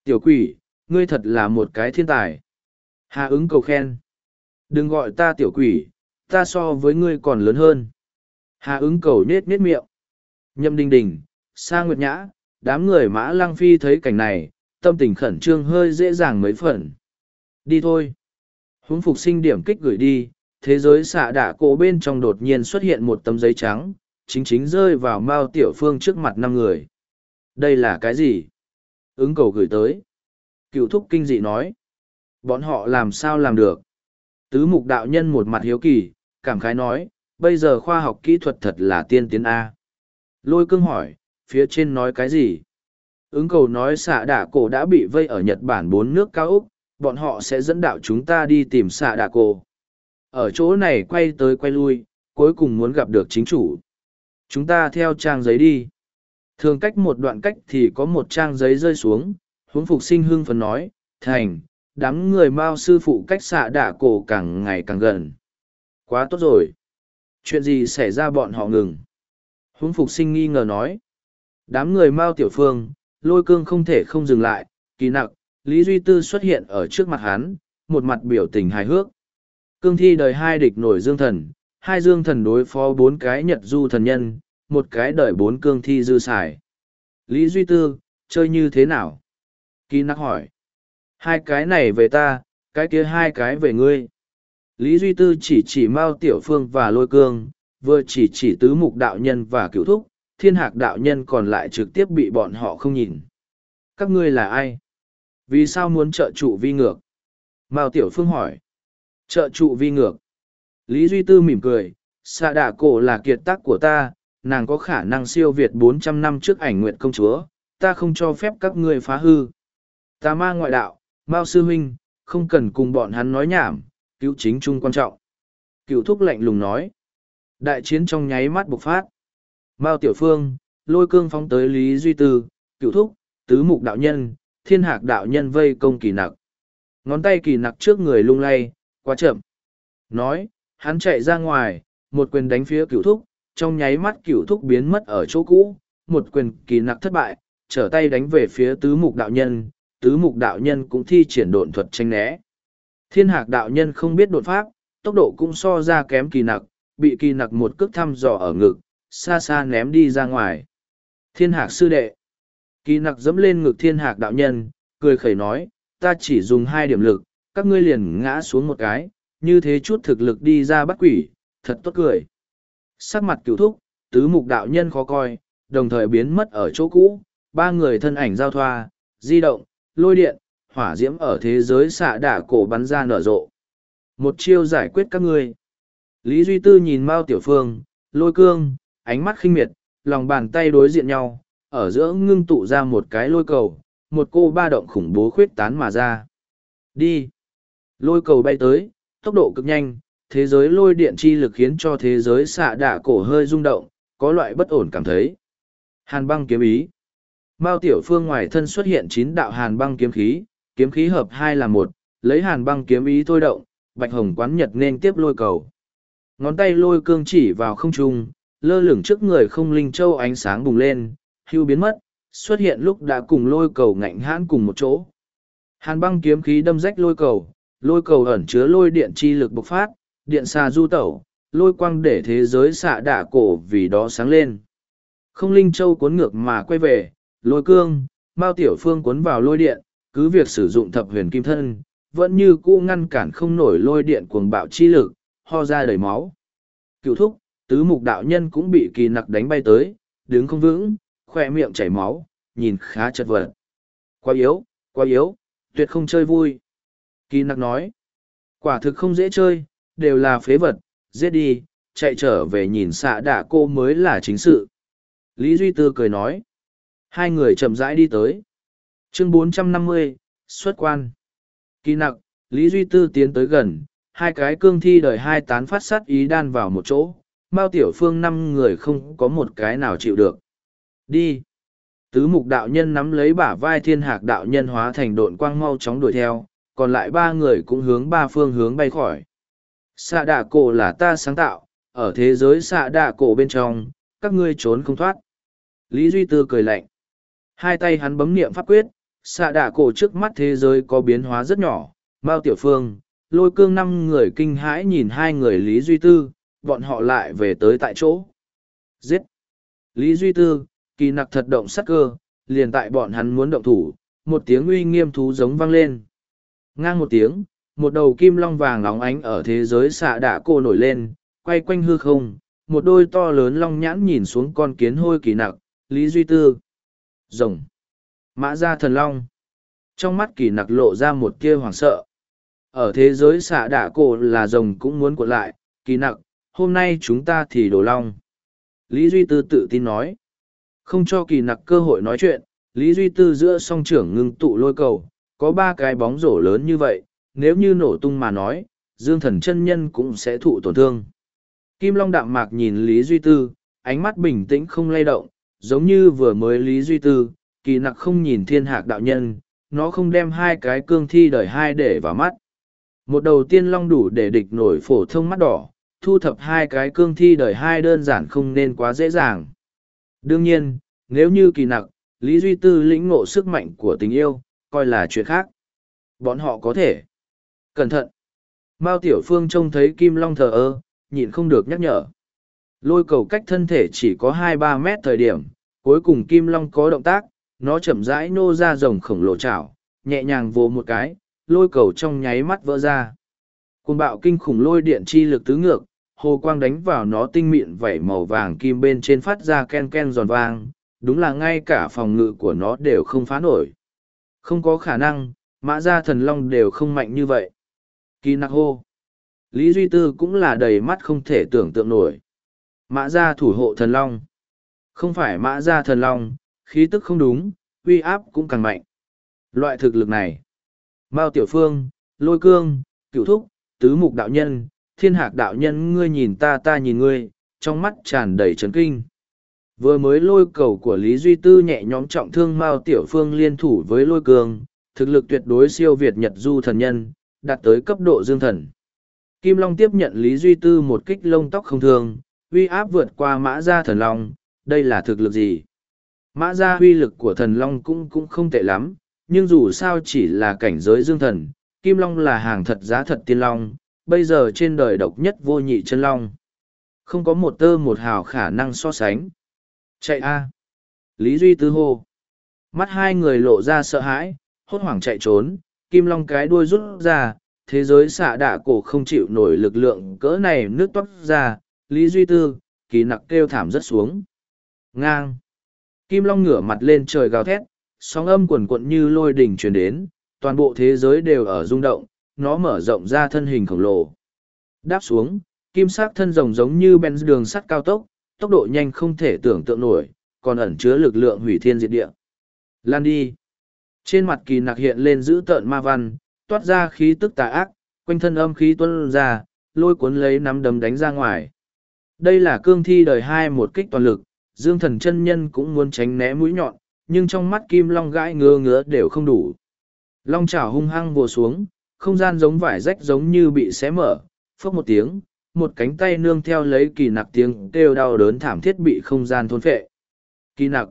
Tiểu quỷ, ngươi thật là một cái thiên tài. Hà ứng cầu khen. Đừng gọi ta tiểu quỷ, ta so với ngươi còn lớn hơn. Hà ứng cầu nết nết miệng. Nhâm đình đình, sa nguyệt nhã, đám người mã lăng phi thấy cảnh này, tâm tình khẩn trương hơi dễ dàng mấy phần. Đi thôi. Huống phục sinh điểm kích gửi đi, thế giới xạ đạ cổ bên trong đột nhiên xuất hiện một tấm giấy trắng, chính chính rơi vào Mao Tiểu Phương trước mặt năm người. Đây là cái gì? Ứng cầu gửi tới. Cựu thúc kinh dị nói. Bọn họ làm sao làm được? Tứ mục đạo nhân một mặt hiếu kỳ, cảm khái nói, bây giờ khoa học kỹ thuật thật là tiên tiến A. Lôi cương hỏi, phía trên nói cái gì? Ứng cầu nói xạ đạ cổ đã bị vây ở Nhật Bản bốn nước cao Úc, bọn họ sẽ dẫn đạo chúng ta đi tìm xạ đạ cổ. Ở chỗ này quay tới quay lui, cuối cùng muốn gặp được chính chủ. Chúng ta theo trang giấy đi. Thường cách một đoạn cách thì có một trang giấy rơi xuống, huống phục sinh hưng phấn nói, thành, đám người mao sư phụ cách xạ đạ cổ càng ngày càng gần. Quá tốt rồi. Chuyện gì xảy ra bọn họ ngừng. Huống phục sinh nghi ngờ nói. Đám người mao tiểu phương, lôi cương không thể không dừng lại, kỳ nặc Lý Duy Tư xuất hiện ở trước mặt hắn, một mặt biểu tình hài hước. Cương thi đời hai địch nổi dương thần, hai dương thần đối phó bốn cái nhật du thần nhân, một cái đợi bốn cương thi dư xài. Lý Duy Tư, chơi như thế nào? Kỳ nặc hỏi. Hai cái này về ta, cái kia hai cái về ngươi. Lý Duy Tư chỉ chỉ Mao Tiểu Phương và Lôi Cương, vừa chỉ chỉ tứ mục đạo nhân và cựu thúc, thiên hạc đạo nhân còn lại trực tiếp bị bọn họ không nhìn. Các ngươi là ai? Vì sao muốn trợ trụ vi ngược? Mao Tiểu Phương hỏi. Trợ trụ vi ngược. Lý Duy Tư mỉm cười, xạ đạ cổ là kiệt tác của ta, nàng có khả năng siêu việt bốn trăm năm trước ảnh nguyện công chúa, ta không cho phép các ngươi phá hư. Ta ma ngoại đạo, Mao Sư Huynh, không cần cùng bọn hắn nói nhảm, cứu chính trung quan trọng. Cựu thúc lạnh lùng nói. Đại chiến trong nháy mắt bộc phát. Mao Tiểu Phương, lôi cương phóng tới Lý Duy Tư, cựu thúc, tứ mục đạo nhân, thiên hạc đạo nhân vây công kỳ nặc. Ngón tay kỳ nặc trước người lung lay, quá chậm. Nói, hắn chạy ra ngoài, một quyền đánh phía cựu thúc, trong nháy mắt cựu thúc biến mất ở chỗ cũ, một quyền kỳ nặc thất bại, trở tay đánh về phía tứ mục đạo nhân, tứ mục đạo nhân cũng thi triển độn thuật tranh né. Thiên hạc đạo nhân không biết đột pháp, tốc độ cũng so ra kém kỳ nặc, bị kỳ nặc một cước thăm dò ở ngực, xa xa ném đi ra ngoài. Thiên hạc sư đệ. Kỳ nặc dẫm lên ngực thiên hạc đạo nhân, cười khẩy nói, ta chỉ dùng hai điểm lực, các ngươi liền ngã xuống một cái, như thế chút thực lực đi ra bắt quỷ, thật tốt cười. Sắc mặt cửu thúc, tứ mục đạo nhân khó coi, đồng thời biến mất ở chỗ cũ, ba người thân ảnh giao thoa, di động, lôi điện, hỏa diễm ở thế giới xạ đả cổ bắn ra nở rộ. Một chiêu giải quyết các ngươi. Lý Duy Tư nhìn Mao Tiểu Phương, lôi cương, ánh mắt khinh miệt, lòng bàn tay đối diện nhau, ở giữa ngưng tụ ra một cái lôi cầu, một cô ba động khủng bố khuyết tán mà ra. Đi! Lôi cầu bay tới, tốc độ cực nhanh, thế giới lôi điện chi lực khiến cho thế giới xạ đả cổ hơi rung động, có loại bất ổn cảm thấy. Hàn băng kiếm ý. Mao Tiểu Phương ngoài thân xuất hiện chín đạo hàn băng kiếm khí, kiếm khí hợp hai là một, lấy hàn băng kiếm ý thôi động, bạch hồng quán nhật nên tiếp lôi cầu. Ngón tay lôi cương chỉ vào không trung, lơ lửng trước người không linh châu ánh sáng bùng lên, hưu biến mất, xuất hiện lúc đã cùng lôi cầu ngạnh hãn cùng một chỗ. Hàn băng kiếm khí đâm rách lôi cầu, lôi cầu ẩn chứa lôi điện chi lực bộc phát, điện xa du tẩu, lôi quang để thế giới xạ đả cổ vì đó sáng lên. Không linh châu cuốn ngược mà quay về, lôi cương, Mao Tiểu Phương cuốn vào lôi điện, cứ việc sử dụng thập huyền kim thân, vẫn như cũ ngăn cản không nổi lôi điện cuồng bạo chi lực, ho ra đầy máu. Cựu thúc, tứ mục đạo nhân cũng bị kỳ nặc đánh bay tới, đứng không vững, khoe miệng chảy máu, nhìn khá chật vật. Quá yếu, quá yếu, tuyệt không chơi vui. Kỳ nặc nói, quả thực không dễ chơi, đều là phế vật, giết đi, chạy trở về nhìn xạ đạ cô mới là chính sự. Lý Duy Tư cười nói, hai người chậm rãi đi tới. Chương 450, xuất quan. Kỳ nặc, Lý Duy Tư tiến tới gần, hai cái cương thi đời hai tán phát sát ý đan vào một chỗ, Mao Tiểu Phương năm người không có một cái nào chịu được. Đi. Tứ mục đạo nhân nắm lấy bả vai thiên hạc đạo nhân hóa thành độn quang mau chóng đuổi theo, còn lại ba người cũng hướng ba phương hướng bay khỏi. Xạ đạ cổ là ta sáng tạo, ở thế giới xạ đạ cổ bên trong, các ngươi trốn không thoát. Lý Duy Tư cười lạnh. Hai tay hắn bấm niệm pháp quyết, xạ đạ cổ trước mắt thế giới có biến hóa rất nhỏ. Mao Tiểu Phương, lôi cương năm người kinh hãi nhìn hai người Lý Duy Tư, bọn họ lại về tới tại chỗ. Giết! Lý Duy Tư, kỳ nặc thật động sắc cơ, liền tại bọn hắn muốn động thủ, một tiếng uy nghiêm thú giống vang lên. Ngang một tiếng, một đầu kim long vàng óng ánh ở thế giới xạ đạ cổ nổi lên, quay quanh hư không, một đôi to lớn long nhãn nhìn xuống con kiến hôi kỳ nặc, Lý Duy Tư. Rồng. Mã ra thần long. Trong mắt kỳ nặc lộ ra một tia hoảng sợ. Ở thế giới xạ đạ cổ là rồng cũng muốn cuộn lại, kỳ nặc, hôm nay chúng ta thì đổ long. Lý Duy Tư tự tin nói. Không cho kỳ nặc cơ hội nói chuyện, Lý Duy Tư giữa song trưởng ngưng tụ lôi cầu, có ba cái bóng rổ lớn như vậy, nếu như nổ tung mà nói, Dương Thần chân nhân cũng sẽ thụ tổn thương. Kim Long đạm mạc nhìn Lý Duy Tư, ánh mắt bình tĩnh không lay động, giống như vừa mới Lý Duy Tư, kỳ nặc không nhìn thiên hạc đạo nhân, nó không đem hai cái cương thi đời hai để vào mắt. Một đầu tiên long đủ để địch nổi phổ thông mắt đỏ, thu thập hai cái cương thi đời hai đơn giản không nên quá dễ dàng. Đương nhiên, nếu như kỳ nặc, Lý Duy Tư lĩnh ngộ sức mạnh của tình yêu, coi là chuyện khác. Bọn họ có thể. Cẩn thận. Mao Tiểu Phương trông thấy Kim Long thờ ơ, nhịn không được nhắc nhở. Lôi cầu cách thân thể chỉ có hai ba mét thời điểm, cuối cùng Kim Long có động tác, nó chậm rãi nô ra rồng khổng lồ chảo, nhẹ nhàng vồ một cái, lôi cầu trong nháy mắt vỡ ra. Cuồng bạo kinh khủng lôi điện chi lực tứ ngược, hồ quang đánh vào nó tinh mịn vảy màu vàng kim bên trên phát ra ken ken giòn vang, đúng là ngay cả phòng ngự của nó đều không phá nổi. Không có khả năng, mã gia thần long đều không mạnh như vậy. Kỳ nặc hô. Lý Duy Tư cũng là đầy mắt không thể tưởng tượng nổi. Mã gia thủ hộ thần long. Không phải mã gia thần long, khí tức không đúng, uy áp cũng càng mạnh. Loại thực lực này. Mao Tiểu Phương, Lôi Cương, Cửu Thúc, Tứ Mục Đạo Nhân, Thiên Hạc Đạo Nhân ngươi nhìn ta ta nhìn ngươi, trong mắt tràn đầy chấn kinh. Vừa mới lôi cầu của Lý Duy Tư nhẹ nhõm trọng thương Mao Tiểu Phương liên thủ với lôi cường, thực lực tuyệt đối siêu Việt Nhật Du thần nhân, đạt tới cấp độ dương thần. Kim Long tiếp nhận Lý Duy Tư một kích lông tóc không thương, uy áp vượt qua mã gia thần long, đây là thực lực gì? Mã gia uy lực của thần long cũng cũng không tệ lắm, nhưng dù sao chỉ là cảnh giới dương thần, Kim Long là hàng thật giá thật tiên long, bây giờ trên đời độc nhất vô nhị chân long. Không có một tơ một hào khả năng so sánh. Chạy a Lý Duy Tư hô. Mắt hai người lộ ra sợ hãi, hốt hoảng chạy trốn, Kim Long cái đuôi rút ra, thế giới xạ đạ cổ không chịu nổi lực lượng cỡ này nước toát ra, Lý Duy Tư, kỳ nặc kêu thảm rất xuống. Ngang. Kim Long ngửa mặt lên trời gào thét, sóng âm quần quận như lôi đỉnh truyền đến, toàn bộ thế giới đều ở rung động, nó mở rộng ra thân hình khổng lồ. Đáp xuống, kim sắc thân rồng giống như ben đường sắt cao tốc, tốc độ nhanh không thể tưởng tượng nổi, còn ẩn chứa lực lượng hủy thiên diệt địa. Lan đi. Trên mặt kỳ nặc hiện lên giữ tợn ma văn, toát ra khí tức tà ác, quanh thân âm khí tuân ra, lôi cuốn lấy nắm đấm đánh ra ngoài. Đây là cương thi đời hai một kích toàn lực, dương thần chân nhân cũng muốn tránh né mũi nhọn, nhưng trong mắt kim long gãi ngứa ngứa đều không đủ. Long chảo hung hăng vồ xuống, không gian giống vải rách giống như bị xé mở, phốc một tiếng, một cánh tay nương theo lấy kỳ nặc tiếng kêu đau đớn thảm thiết bị không gian thôn phệ. Kỳ nặc.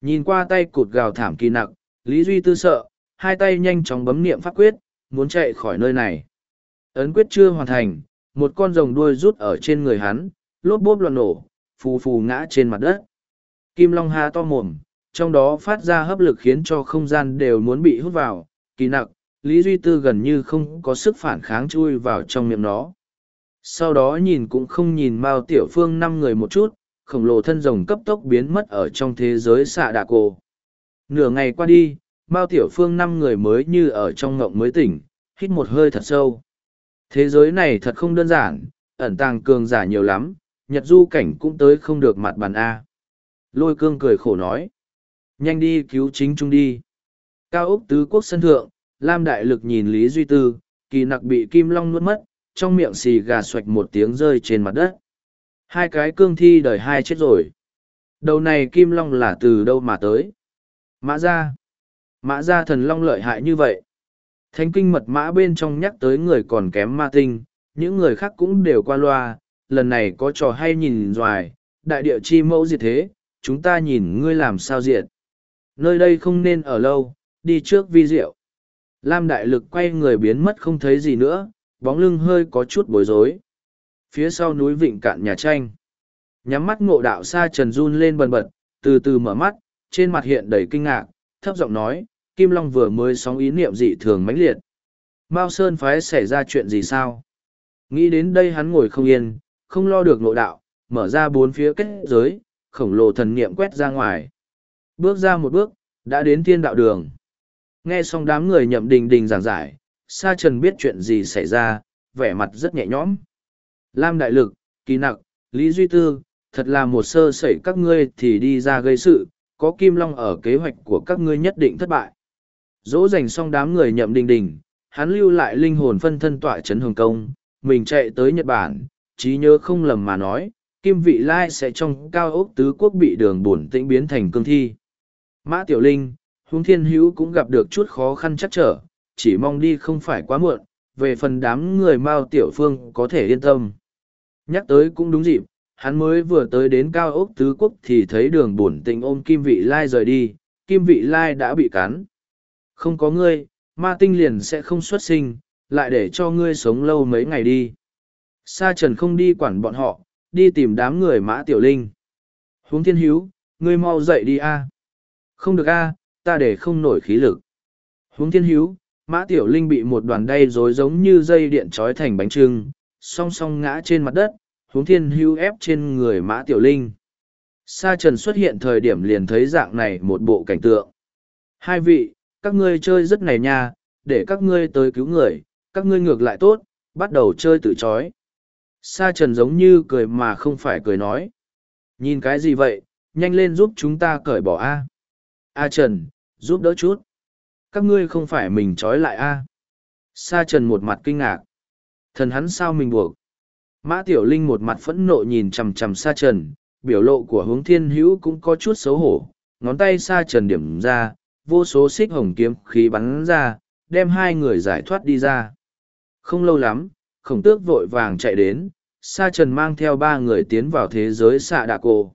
Nhìn qua tay cụt gào thảm kỳ nặc, Lý Duy tư sợ, hai tay nhanh chóng bấm niệm pháp quyết, muốn chạy khỏi nơi này. Ấn quyết chưa hoàn thành, một con rồng đuôi rút ở trên người hắn, lốp bốp loạn nổ, phù phù ngã trên mặt đất. Kim Long ha to mồm, trong đó phát ra hấp lực khiến cho không gian đều muốn bị hút vào, kỳ nặc, Lý Duy Tư gần như không có sức phản kháng chui vào trong miệng nó. Sau đó nhìn cũng không nhìn Mao Tiểu Phương năm người một chút, khổng lồ thân rồng cấp tốc biến mất ở trong thế giới xạ đà cổ. Nửa ngày qua đi, Mao Tiểu Phương năm người mới như ở trong ngộng mới tỉnh, hít một hơi thật sâu. Thế giới này thật không đơn giản, ẩn tàng cường giả nhiều lắm, Nhật du cảnh cũng tới không được mặt bàn A. Lôi cương cười khổ nói. Nhanh đi cứu chính trung đi. Cao Úc tứ quốc sân thượng, Lam Đại Lực nhìn Lý Duy Tư, kỳ nặc bị Kim Long nuốt mất, trong miệng xì gà xoạch một tiếng rơi trên mặt đất. Hai cái cương thi đời hai chết rồi. Đầu này Kim Long là từ đâu mà tới? Mã ra. Mã ra thần Long lợi hại như vậy. Thánh kinh mật mã bên trong nhắc tới người còn kém ma tinh, những người khác cũng đều qua loa, lần này có trò hay nhìn doài, đại địa chi mẫu diệt thế, chúng ta nhìn ngươi làm sao diệt. Nơi đây không nên ở lâu, đi trước vi diệu. Lam đại lực quay người biến mất không thấy gì nữa, bóng lưng hơi có chút bối rối. Phía sau núi vịnh cạn nhà tranh. Nhắm mắt ngộ đạo xa trần run lên bần bật, từ từ mở mắt, trên mặt hiện đầy kinh ngạc, thấp giọng nói, Kim Long vừa mới sóng ý niệm dị thường mãnh liệt. Mao Sơn phái xảy ra chuyện gì sao? Nghĩ đến đây hắn ngồi không yên, không lo được nội đạo, mở ra bốn phía kết giới, khổng lồ thần niệm quét ra ngoài. Bước ra một bước, đã đến thiên đạo đường. Nghe xong đám người nhậm đình đình giảng giải, Sa Trần biết chuyện gì xảy ra, vẻ mặt rất nhẹ nhõm. Lam Đại Lực, Kỳ Nặc, Lý Duy Tư, thật là một sơ sẩy các ngươi thì đi ra gây sự, có Kim Long ở kế hoạch của các ngươi nhất định thất bại. Dỗ dành xong đám người nhậm đình đình, hắn lưu lại linh hồn phân thân tỏa chấn Hồng Kông, mình chạy tới Nhật Bản, trí nhớ không lầm mà nói, Kim Vị Lai sẽ trong cao ốc tứ quốc bị đường bổn tĩnh biến thành cương thi. Mã Tiểu Linh, Hùng Thiên Hữu cũng gặp được chút khó khăn chắc trở, chỉ mong đi không phải quá muộn, về phần đám người Mao Tiểu Phương có thể yên tâm. Nhắc tới cũng đúng dịp, hắn mới vừa tới đến cao ốc tứ quốc thì thấy đường bổn tĩnh ôm Kim Vị Lai rời đi, Kim Vị Lai đã bị cắn. Không có ngươi, ma tinh liền sẽ không xuất sinh, lại để cho ngươi sống lâu mấy ngày đi. Sa trần không đi quản bọn họ, đi tìm đám người mã tiểu linh. Huống thiên hiếu, ngươi mau dậy đi a. Không được a, ta để không nổi khí lực. Huống thiên hiếu, mã tiểu linh bị một đoàn đay rối giống như dây điện trói thành bánh trưng, song song ngã trên mặt đất, huống thiên hữu ép trên người mã tiểu linh. Sa trần xuất hiện thời điểm liền thấy dạng này một bộ cảnh tượng. Hai vị, các ngươi chơi rất này nha, để các ngươi tới cứu người, các ngươi ngược lại tốt, bắt đầu chơi tự chói. Sa trần giống như cười mà không phải cười nói. Nhìn cái gì vậy, nhanh lên giúp chúng ta cởi bỏ A. A trần, giúp đỡ chút. Các ngươi không phải mình trói lại A. Sa trần một mặt kinh ngạc. Thần hắn sao mình buộc. Mã Tiểu Linh một mặt phẫn nộ nhìn chằm chằm Sa Trần, biểu lộ của hướng thiên hữu cũng có chút xấu hổ, ngón tay Sa trần điểm ra, vô số xích hồng kiếm khí bắn ra, đem hai người giải thoát đi ra. Không lâu lắm, khổng tước vội vàng chạy đến, sa trần mang theo ba người tiến vào thế giới xạ đạ cổ